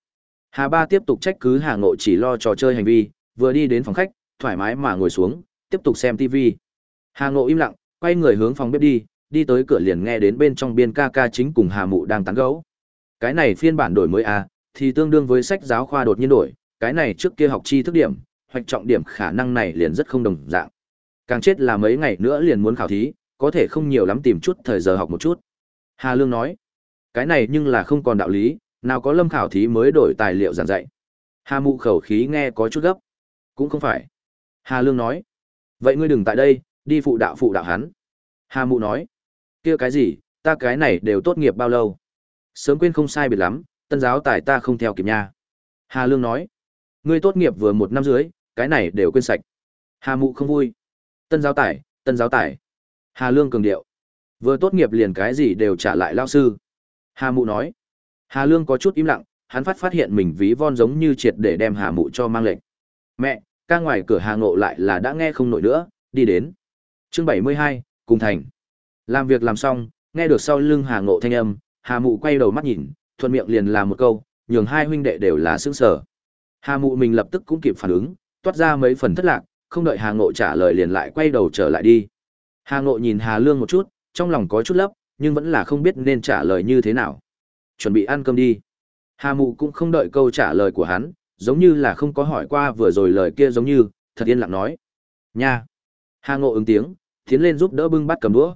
Hà Ba tiếp tục trách cứ Hà Ngộ chỉ lo trò chơi hành vi, vừa đi đến phòng khách, thoải mái mà ngồi xuống, tiếp tục xem TV. Hà Ngộ im lặng, quay người hướng phòng bếp đi, đi tới cửa liền nghe đến bên trong biên ca ca chính cùng Hà Mụ đang tán gẫu. Cái này phiên bản đổi mới à, thì tương đương với sách giáo khoa đột nhiên đổi, cái này trước kia học chi thức điểm, hoạch trọng điểm khả năng này liền rất không đồng dạng. Càng chết là mấy ngày nữa liền muốn khảo thí, có thể không nhiều lắm tìm chút thời giờ học một chút. Hà Lương nói, cái này nhưng là không còn đạo lý, nào có lâm khảo thí mới đổi tài liệu giảng dạy. Hà Mụ khẩu khí nghe có chút gấp. Cũng không phải. Hà Lương nói, vậy ngươi đừng tại đây, đi phụ đạo phụ đạo hắn. Hà Mụ nói, kia cái gì, ta cái này đều tốt nghiệp bao lâu. Sớm quên không sai biệt lắm, tân giáo tài ta không theo kịp nha. Hà Lương nói, ngươi tốt nghiệp vừa một năm dưới, cái này đều quên sạch. Hà Mụ không vui. Tân giáo tài, tân giáo tài. Hà Lương cường điệu. Vừa tốt nghiệp liền cái gì đều trả lại lao sư. Hà Mụ nói. Hà Lương có chút im lặng, hắn phát phát hiện mình ví von giống như triệt để đem Hà Mụ cho mang lệnh. Mẹ, ca ngoài cửa Hà Ngộ lại là đã nghe không nổi nữa, đi đến. Chương 72, cùng thành. Làm việc làm xong, nghe được sau lưng Hà Ngộ thanh âm, Hà Mụ quay đầu mắt nhìn, thuận miệng liền làm một câu, nhường hai huynh đệ đều là sững sờ. Hà Mụ mình lập tức cũng kịp phản ứng, toát ra mấy phần thất lạc, không đợi Hà Ngộ trả lời liền lại quay đầu trở lại đi. Hà Ngộ nhìn Hà Lương một chút, trong lòng có chút lấp, nhưng vẫn là không biết nên trả lời như thế nào. Chuẩn bị ăn cơm đi. Hà Mụ cũng không đợi câu trả lời của hắn, giống như là không có hỏi qua vừa rồi lời kia giống như, thật yên lặng nói. Nha. Hà Ngộ ứng tiếng, tiến lên giúp đỡ bưng bát cầm đũa.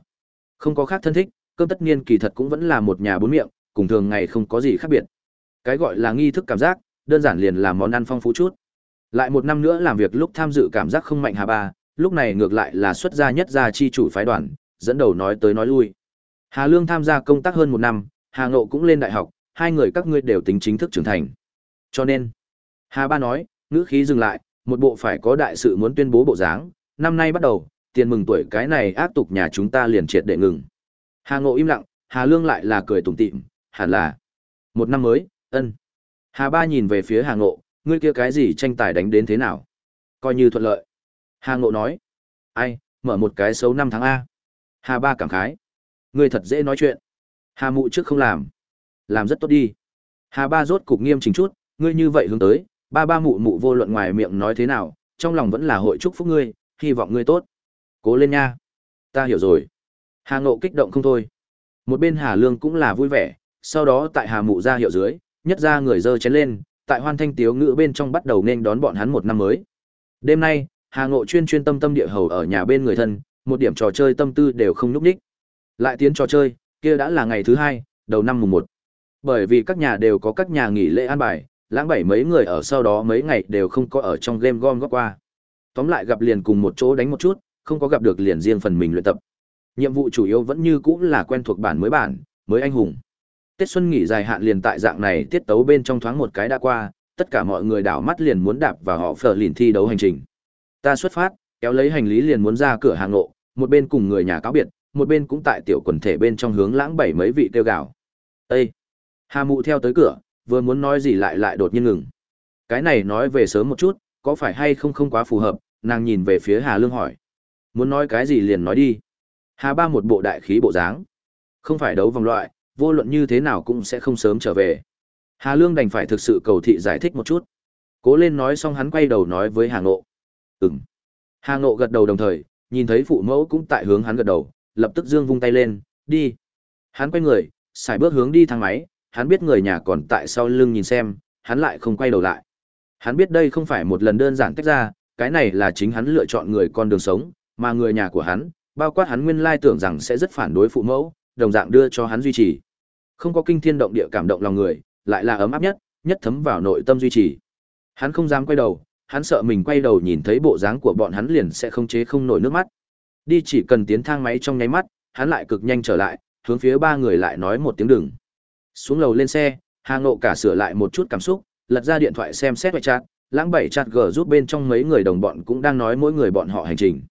Không có khác thân thích, cơm tất nhiên kỳ thật cũng vẫn là một nhà bốn miệng, cùng thường ngày không có gì khác biệt. Cái gọi là nghi thức cảm giác, đơn giản liền là món ăn phong phú chút. Lại một năm nữa làm việc lúc tham dự cảm giác không mạnh Hà Ba, lúc này ngược lại là xuất gia nhất gia chi chủ phái đoàn, dẫn đầu nói tới nói lui. Hà Lương tham gia công tác hơn một năm, Hà Ngộ cũng lên đại học, hai người các ngươi đều tính chính thức trưởng thành. Cho nên, Hà Ba nói, ngữ khí dừng lại, một bộ phải có đại sự muốn tuyên bố bộ dáng, năm nay bắt đầu, tiền mừng tuổi cái này áp tục nhà chúng ta liền triệt để ngừng. Hà Ngộ im lặng, Hà Lương lại là cười tủm tỉm, hẳn là một năm mới, ân. Hà Ba nhìn về phía Hà Ngộ, ngươi kia cái gì tranh tài đánh đến thế nào? Coi như thuận lợi. Hà Ngộ nói, ai, mở một cái xấu năm tháng A. Hà Ba cảm khái, ngươi thật dễ nói chuyện. Hà Mụ trước không làm, làm rất tốt đi. Hà Ba rốt cục nghiêm chỉnh chút, ngươi như vậy hướng tới, ba ba mụ mụ vô luận ngoài miệng nói thế nào, trong lòng vẫn là hội chúc phúc ngươi, hy vọng ngươi tốt. Cố lên nha. Ta hiểu rồi. Hà Ngộ kích động không thôi. Một bên Hà Lương cũng là vui vẻ, sau đó tại Hà Mụ ra hiệu dưới, nhất ra người dơ chén lên, tại hoan thanh tiếu ngữ bên trong bắt đầu nên đón bọn hắn một năm mới. Đêm nay, Hà Ngộ chuyên chuyên tâm tâm địa hầu ở nhà bên người thân, một điểm trò chơi tâm tư đều không nhúc ních Lại tiến trò chơi, kia đã là ngày thứ hai, đầu năm mùng một. Bởi vì các nhà đều có các nhà nghỉ lễ an bài, lãng bảy mấy người ở sau đó mấy ngày đều không có ở trong game gom góp qua. Tóm lại gặp liền cùng một chỗ đánh một chút, không có gặp được liền riêng phần mình luyện tập. Nhiệm vụ chủ yếu vẫn như cũ là quen thuộc bản mới bản, mới anh hùng. Tết xuân nghỉ dài hạn liền tại dạng này tiết tấu bên trong thoáng một cái đã qua, tất cả mọi người đảo mắt liền muốn đạp vào họ phở lìn thi đấu hành trình. Ta xuất phát, kéo lấy hành lý liền muốn ra cửa hàng ngộ, một bên cùng người nhà cáo biệt, một bên cũng tại tiểu quần thể bên trong hướng lãng bảy mấy vị tiêu gạo. Ê! Hà mụ theo tới cửa, vừa muốn nói gì lại lại đột nhiên ngừng. Cái này nói về sớm một chút, có phải hay không không quá phù hợp, nàng nhìn về phía Hà Lương hỏi. Muốn nói cái gì liền nói đi. Hà ba một bộ đại khí bộ dáng. Không phải đấu vòng loại, vô luận như thế nào cũng sẽ không sớm trở về. Hà Lương đành phải thực sự cầu thị giải thích một chút. Cố lên nói xong hắn quay đầu nói với Hà Ngộ. Ừm. Hà Ngộ gật đầu đồng thời, nhìn thấy phụ mẫu cũng tại hướng hắn gật đầu, lập tức dương vung tay lên, đi. Hắn quay người, xài bước hướng đi thang máy, hắn biết người nhà còn tại sau lưng nhìn xem, hắn lại không quay đầu lại. Hắn biết đây không phải một lần đơn giản tách ra, cái này là chính hắn lựa chọn người con đường sống, mà người nhà của hắn, bao quát hắn nguyên lai tưởng rằng sẽ rất phản đối phụ mẫu, đồng dạng đưa cho hắn duy trì. Không có kinh thiên động địa cảm động lòng người, lại là ấm áp nhất, nhất thấm vào nội tâm duy trì. Hắn không dám quay đầu, hắn sợ mình quay đầu nhìn thấy bộ dáng của bọn hắn liền sẽ không chế không nổi nước mắt. Đi chỉ cần tiến thang máy trong nháy mắt, hắn lại cực nhanh trở lại, hướng phía ba người lại nói một tiếng đừng. Xuống lầu lên xe, Hà Ngộ cả sửa lại một chút cảm xúc, lật ra điện thoại xem xét ngoại chat, lãng bảy chat gờ rút bên trong mấy người đồng bọn cũng đang nói mỗi người bọn họ hành trình.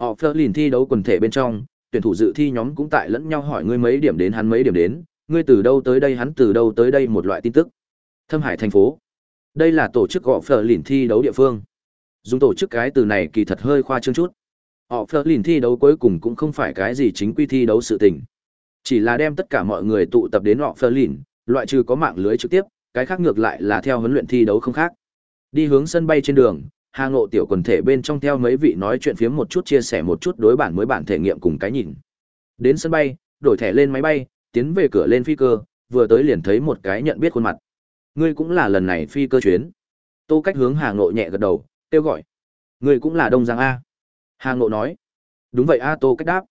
Họ phơ lìn thi đấu quần thể bên trong, tuyển thủ dự thi nhóm cũng tại lẫn nhau hỏi ngươi mấy điểm đến hắn mấy điểm đến, ngươi từ đâu tới đây hắn từ đâu tới đây một loại tin tức. Thâm Hải thành phố. Đây là tổ chức họ phở lìn thi đấu địa phương. Dùng tổ chức cái từ này kỳ thật hơi khoa trương chút. Họ phở lìn thi đấu cuối cùng cũng không phải cái gì chính quy thi đấu sự tình. Chỉ là đem tất cả mọi người tụ tập đến họ phở lìn, loại trừ có mạng lưới trực tiếp, cái khác ngược lại là theo huấn luyện thi đấu không khác. Đi hướng sân bay trên đường, Hà Ngộ tiểu quần thể bên trong theo mấy vị nói chuyện phiếm một chút chia sẻ một chút đối bản mới bản thể nghiệm cùng cái nhìn. Đến sân bay, đổi thẻ lên máy bay, tiến về cửa lên phi cơ, vừa tới liền thấy một cái nhận biết khuôn mặt. Ngươi cũng là lần này phi cơ chuyến. Tô Cách hướng Hà Ngộ nhẹ gật đầu, kêu gọi. Ngươi cũng là Đông Giang a. Hà Ngộ nói. Đúng vậy a Tô Cách đáp.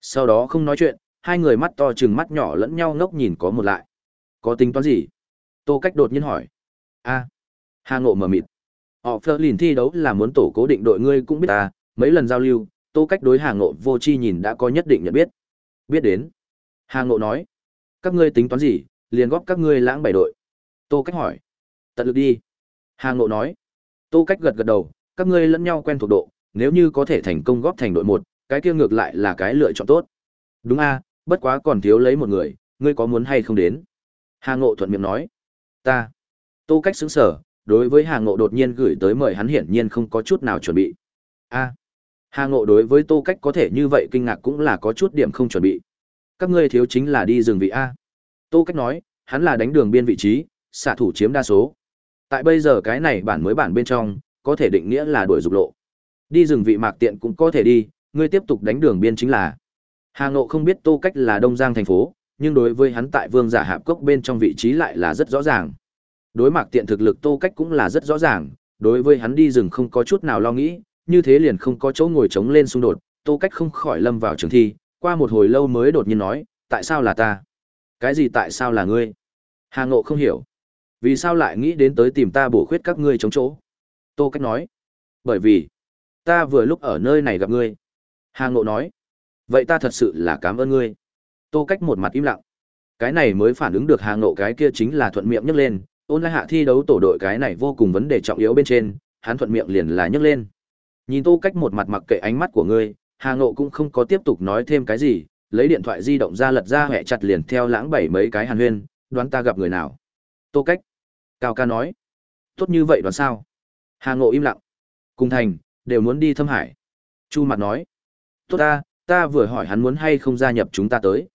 Sau đó không nói chuyện, hai người mắt to chừng mắt nhỏ lẫn nhau ngốc nhìn có một lại. Có tính toán gì? Tô Cách đột nhiên hỏi. A. Hà Ngộ mở mịt. Họ Fleur lìn thi đấu là muốn tổ cố định đội ngươi cũng biết ta, mấy lần giao lưu, Tô Cách đối Hà Ngộ vô chi nhìn đã có nhất định nhận biết. Biết đến. Hà Ngộ nói. Các ngươi tính toán gì, liền góp các ngươi lãng bảy đội. Tô Cách hỏi. Tận lực đi. Hà Ngộ nói. Tô Cách gật gật đầu, các ngươi lẫn nhau quen thuộc độ, nếu như có thể thành công góp thành đội một, cái kia ngược lại là cái lựa chọn tốt. Đúng a, bất quá còn thiếu lấy một người, ngươi có muốn hay không đến? Hà Ngộ thuận miệng nói. Ta. Tô Cách sững sờ. đối với Hà Ngộ đột nhiên gửi tới mời hắn hiển nhiên không có chút nào chuẩn bị. A. Hà Ngộ đối với Tô Cách có thể như vậy kinh ngạc cũng là có chút điểm không chuẩn bị. Các ngươi thiếu chính là đi rừng vị a. Tô Cách nói, hắn là đánh đường biên vị trí, xạ thủ chiếm đa số. Tại bây giờ cái này bản mới bản bên trong, có thể định nghĩa là đuổi dục lộ. Đi rừng vị mạc tiện cũng có thể đi, ngươi tiếp tục đánh đường biên chính là. Hà Ngộ không biết Tô Cách là Đông Giang thành phố, nhưng đối với hắn tại Vương Giả Hạp Cốc bên trong vị trí lại là rất rõ ràng. Đối mạc tiện thực lực Tô Cách cũng là rất rõ ràng, đối với hắn đi rừng không có chút nào lo nghĩ, như thế liền không có chỗ ngồi chống lên xung đột, Tô Cách không khỏi lâm vào trường thi, qua một hồi lâu mới đột nhiên nói, tại sao là ta? Cái gì tại sao là ngươi? Hà Ngộ không hiểu. Vì sao lại nghĩ đến tới tìm ta bổ khuyết các ngươi chống chỗ? Tô Cách nói. Bởi vì, ta vừa lúc ở nơi này gặp ngươi. Hà Ngộ nói. Vậy ta thật sự là cảm ơn ngươi. Tô Cách một mặt im lặng. Cái này mới phản ứng được Hà Ngộ cái kia chính là thuận miệng nhấc lên, ôn lại hạ thi đấu tổ đội cái này vô cùng vấn đề trọng yếu bên trên, hắn thuận miệng liền là nhấc lên. Nhìn Tô Cách một mặt mặc kệ ánh mắt của ngươi, Hà Ngộ cũng không có tiếp tục nói thêm cái gì, lấy điện thoại di động ra lật ra hẹ chặt liền theo lãng bảy mấy cái hàn huyên, đoán ta gặp người nào. Tô Cách. Cao ca nói. Tốt như vậy đoán sao? Hà Ngộ im lặng. Cùng thành, đều muốn đi thâm hải. Chu mặt nói. Tốt ta, ta vừa hỏi hắn muốn hay không gia nhập chúng ta tới.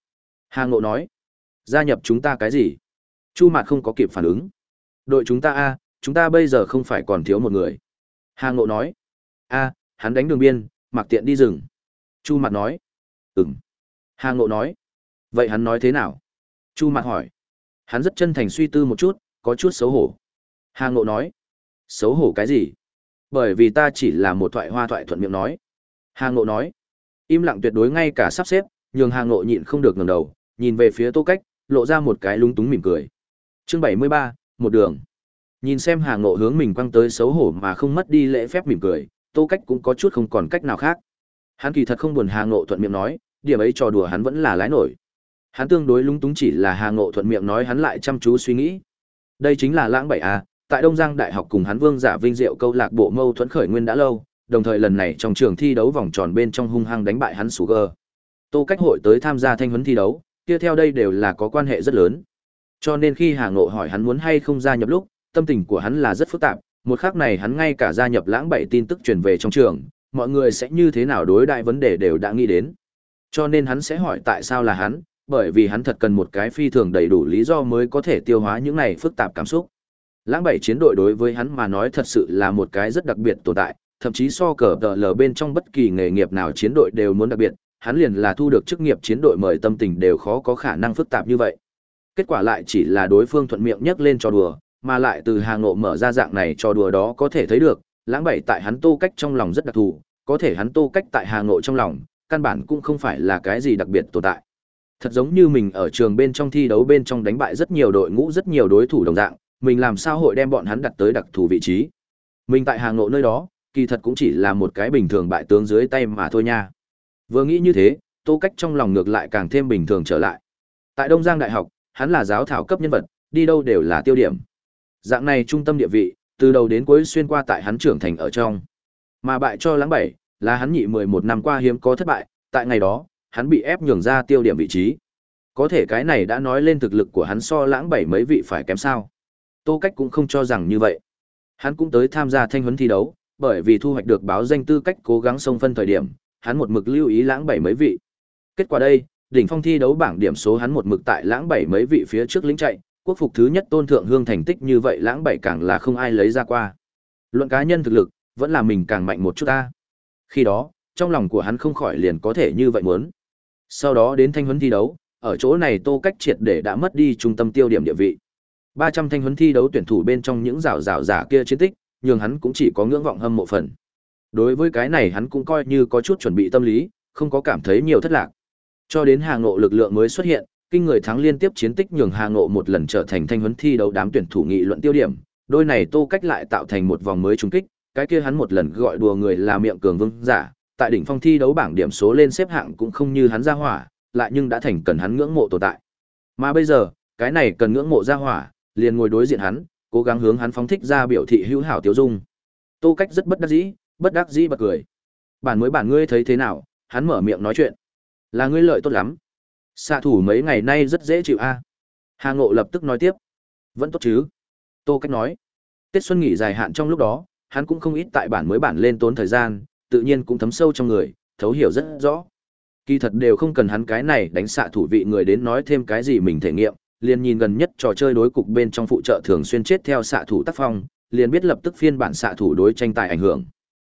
Hà Ngộ nói. Gia nhập chúng ta cái gì? Chu mặt không có kịp phản ứng. Đội chúng ta a, chúng ta bây giờ không phải còn thiếu một người. Hà Ngộ nói. a, hắn đánh đường biên, mặc tiện đi rừng. Chu mặt nói. Ừm. Hà Ngộ nói. Vậy hắn nói thế nào? Chu mặt hỏi. Hắn rất chân thành suy tư một chút, có chút xấu hổ. Hà Ngộ nói. Xấu hổ cái gì? Bởi vì ta chỉ là một thoại hoa thoại thuận miệng nói. Hà Ngộ nói. Im lặng tuyệt đối ngay cả sắp xếp, nhường Hà Ngộ nhịn không được ngẩng đầu, nhìn về phía Tô Cách, lộ ra một cái lúng túng mỉm cười. Chương 73, một đường. Nhìn xem Hà Ngộ hướng mình quăng tới xấu hổ mà không mất đi lễ phép mỉm cười, Tô Cách cũng có chút không còn cách nào khác. Hắn kỳ thật không buồn Hà Ngộ thuận miệng nói, điểm ấy trò đùa hắn vẫn là lái nổi. Hắn tương đối lúng túng chỉ là Hà Ngộ thuận miệng nói hắn lại chăm chú suy nghĩ. Đây chính là lãng bảy a, à, tại Đông Giang Đại học cùng hắn Vương Giả Vinh Diệu câu lạc bộ mâu thuẫn khởi nguyên đã lâu, đồng thời lần này trong trường thi đấu vòng tròn bên trong hung hăng đánh bại hắn Sugar. Tô Cách hội tới tham gia thanh huấn thi đấu, kia theo đây đều là có quan hệ rất lớn. Cho nên khi Hà Ngộ hỏi hắn muốn hay không gia nhập lúc, tâm tình của hắn là rất phức tạp, một khắc này hắn ngay cả gia nhập lãng bảy tin tức truyền về trong trường, mọi người sẽ như thế nào đối đại vấn đề đều đã nghĩ đến. Cho nên hắn sẽ hỏi tại sao là hắn, bởi vì hắn thật cần một cái phi thường đầy đủ lý do mới có thể tiêu hóa những này phức tạp cảm xúc. Lãng bảy chiến đội đối với hắn mà nói thật sự là một cái rất đặc biệt tồn tại, thậm chí so cờ tờ lờ bên trong bất kỳ nghề nghiệp nào chiến đội đều muốn đặc biệt, hắn liền là thu được chức nghiệp chiến đội mời tâm tình đều khó có khả năng phức tạp như vậy. Kết quả lại chỉ là đối phương thuận miệng nhắc lên cho đùa, mà lại từ hàng ngộ mở ra dạng này cho đùa đó có thể thấy được, lãng bảy tại hắn tô cách trong lòng rất đặc thù, có thể hắn tô cách tại hàng ngộ trong lòng, căn bản cũng không phải là cái gì đặc biệt tồn tại. Thật giống như mình ở trường bên trong thi đấu bên trong đánh bại rất nhiều đội ngũ rất nhiều đối thủ đồng dạng, mình làm sao hội đem bọn hắn đặt tới đặc thù vị trí. Mình tại hàng ngộ nơi đó, kỳ thật cũng chỉ là một cái bình thường bại tướng dưới tay mà thôi nha. Vừa nghĩ như thế, Tô Cách trong lòng ngược lại càng thêm bình thường trở lại. Tại Đông Giang Đại học, hắn là giáo thảo cấp nhân vật, đi đâu đều là tiêu điểm. Dạng này trung tâm địa vị, từ đầu đến cuối xuyên qua tại hắn trưởng thành ở trong. Mà bại cho lãng bảy, là hắn nhị 11 năm qua hiếm có thất bại, tại ngày đó, hắn bị ép nhường ra tiêu điểm vị trí. Có thể cái này đã nói lên thực lực của hắn so lãng bảy mấy vị phải kém sao. Tô Cách cũng không cho rằng như vậy. Hắn cũng tới tham gia thanh huấn thi đấu, bởi vì thu hoạch được báo danh tư cách cố gắng xông phân thời điểm, hắn một mực lưu ý lãng bảy mấy vị. Kết quả đây, đỉnh phong thi đấu bảng điểm số hắn một mực tại lãng bảy mấy vị phía trước lính chạy, quốc phục thứ nhất tôn thượng hương thành tích như vậy lãng bậy càng là không ai lấy ra qua. Luận cá nhân thực lực, vẫn là mình càng mạnh một chút ta. Khi đó, trong lòng của hắn không khỏi liền có thể như vậy muốn. Sau đó đến thanh huấn thi đấu, ở chỗ này Tô Cách triệt để đã mất đi trung tâm tiêu điểm địa vị. 300 thanh huấn thi đấu tuyển thủ bên trong những rào rào giả kia chiến tích, nhưng hắn cũng chỉ có ngưỡng vọng hâm mộ phần. Đối với cái này hắn cũng coi như có chút chuẩn bị tâm lý, không có cảm thấy nhiều thất lạc. Cho đến hàng Ngộ lực lượng mới xuất hiện, kinh người thắng liên tiếp chiến tích nhường Hà Ngộ một lần trở thành thanh huấn thi đấu đám tuyển thủ nghị luận tiêu điểm, đôi này Tô Cách lại tạo thành một vòng mới trùng kích, cái kia hắn một lần gọi đùa người là miệng cường vương giả, tại đỉnh phong thi đấu bảng điểm số lên xếp hạng cũng không như hắn ra hỏa, lại nhưng đã thành cần hắn ngưỡng mộ tồn tại. Mà bây giờ, cái này cần ngưỡng mộ ra hỏa, liền ngồi đối diện hắn, cố gắng hướng hắn phóng thích ra biểu thị hữu hảo tiêu dung. Tô Cách rất bất đắc dĩ, bất đắc dĩ bật cười. Bản mới bản ngươi thấy thế nào? Hắn mở miệng nói chuyện. Là ngươi lợi tốt lắm. Xạ thủ mấy ngày nay rất dễ chịu a. Hà Ngộ lập tức nói tiếp. Vẫn tốt chứ? Tô Cách nói. Tết xuân nghỉ dài hạn trong lúc đó, hắn cũng không ít tại bản mới bản lên tốn thời gian, tự nhiên cũng thấm sâu trong người, thấu hiểu rất rõ. Kỳ thật đều không cần hắn cái này đánh xạ thủ vị người đến nói thêm cái gì mình thể nghiệm, liền nhìn gần nhất trò chơi đối cục bên trong phụ trợ thường xuyên chết theo xạ thủ tác phong, liền biết lập tức phiên bản xạ thủ đối tranh tài ảnh hưởng.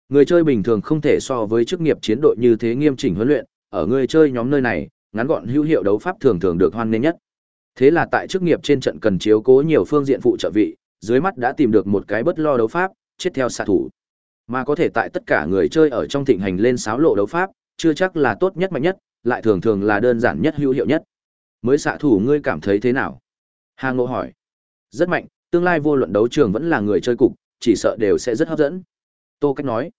Người chơi bình thường không thể so với chức nghiệp chiến đội như thế nghiêm chỉnh huấn luyện, ở người chơi nhóm nơi này, ngắn gọn hữu hiệu đấu pháp thường thường được hoan nghênh nhất. Thế là tại chức nghiệp trên trận cần chiếu cố nhiều phương diện phụ trợ vị, dưới mắt đã tìm được một cái bất lo đấu pháp, chết theo xạ thủ. Mà có thể tại tất cả người chơi ở trong thịnh hành lên sáo lộ đấu pháp, chưa chắc là tốt nhất mạnh nhất, lại thường thường là đơn giản nhất hữu hiệu nhất. Mới xạ thủ ngươi cảm thấy thế nào? Hà Ngộ hỏi. Rất mạnh, tương lai vô luận đấu trường vẫn là người chơi cục, chỉ sợ đều sẽ rất hấp dẫn. Tô Cách nói.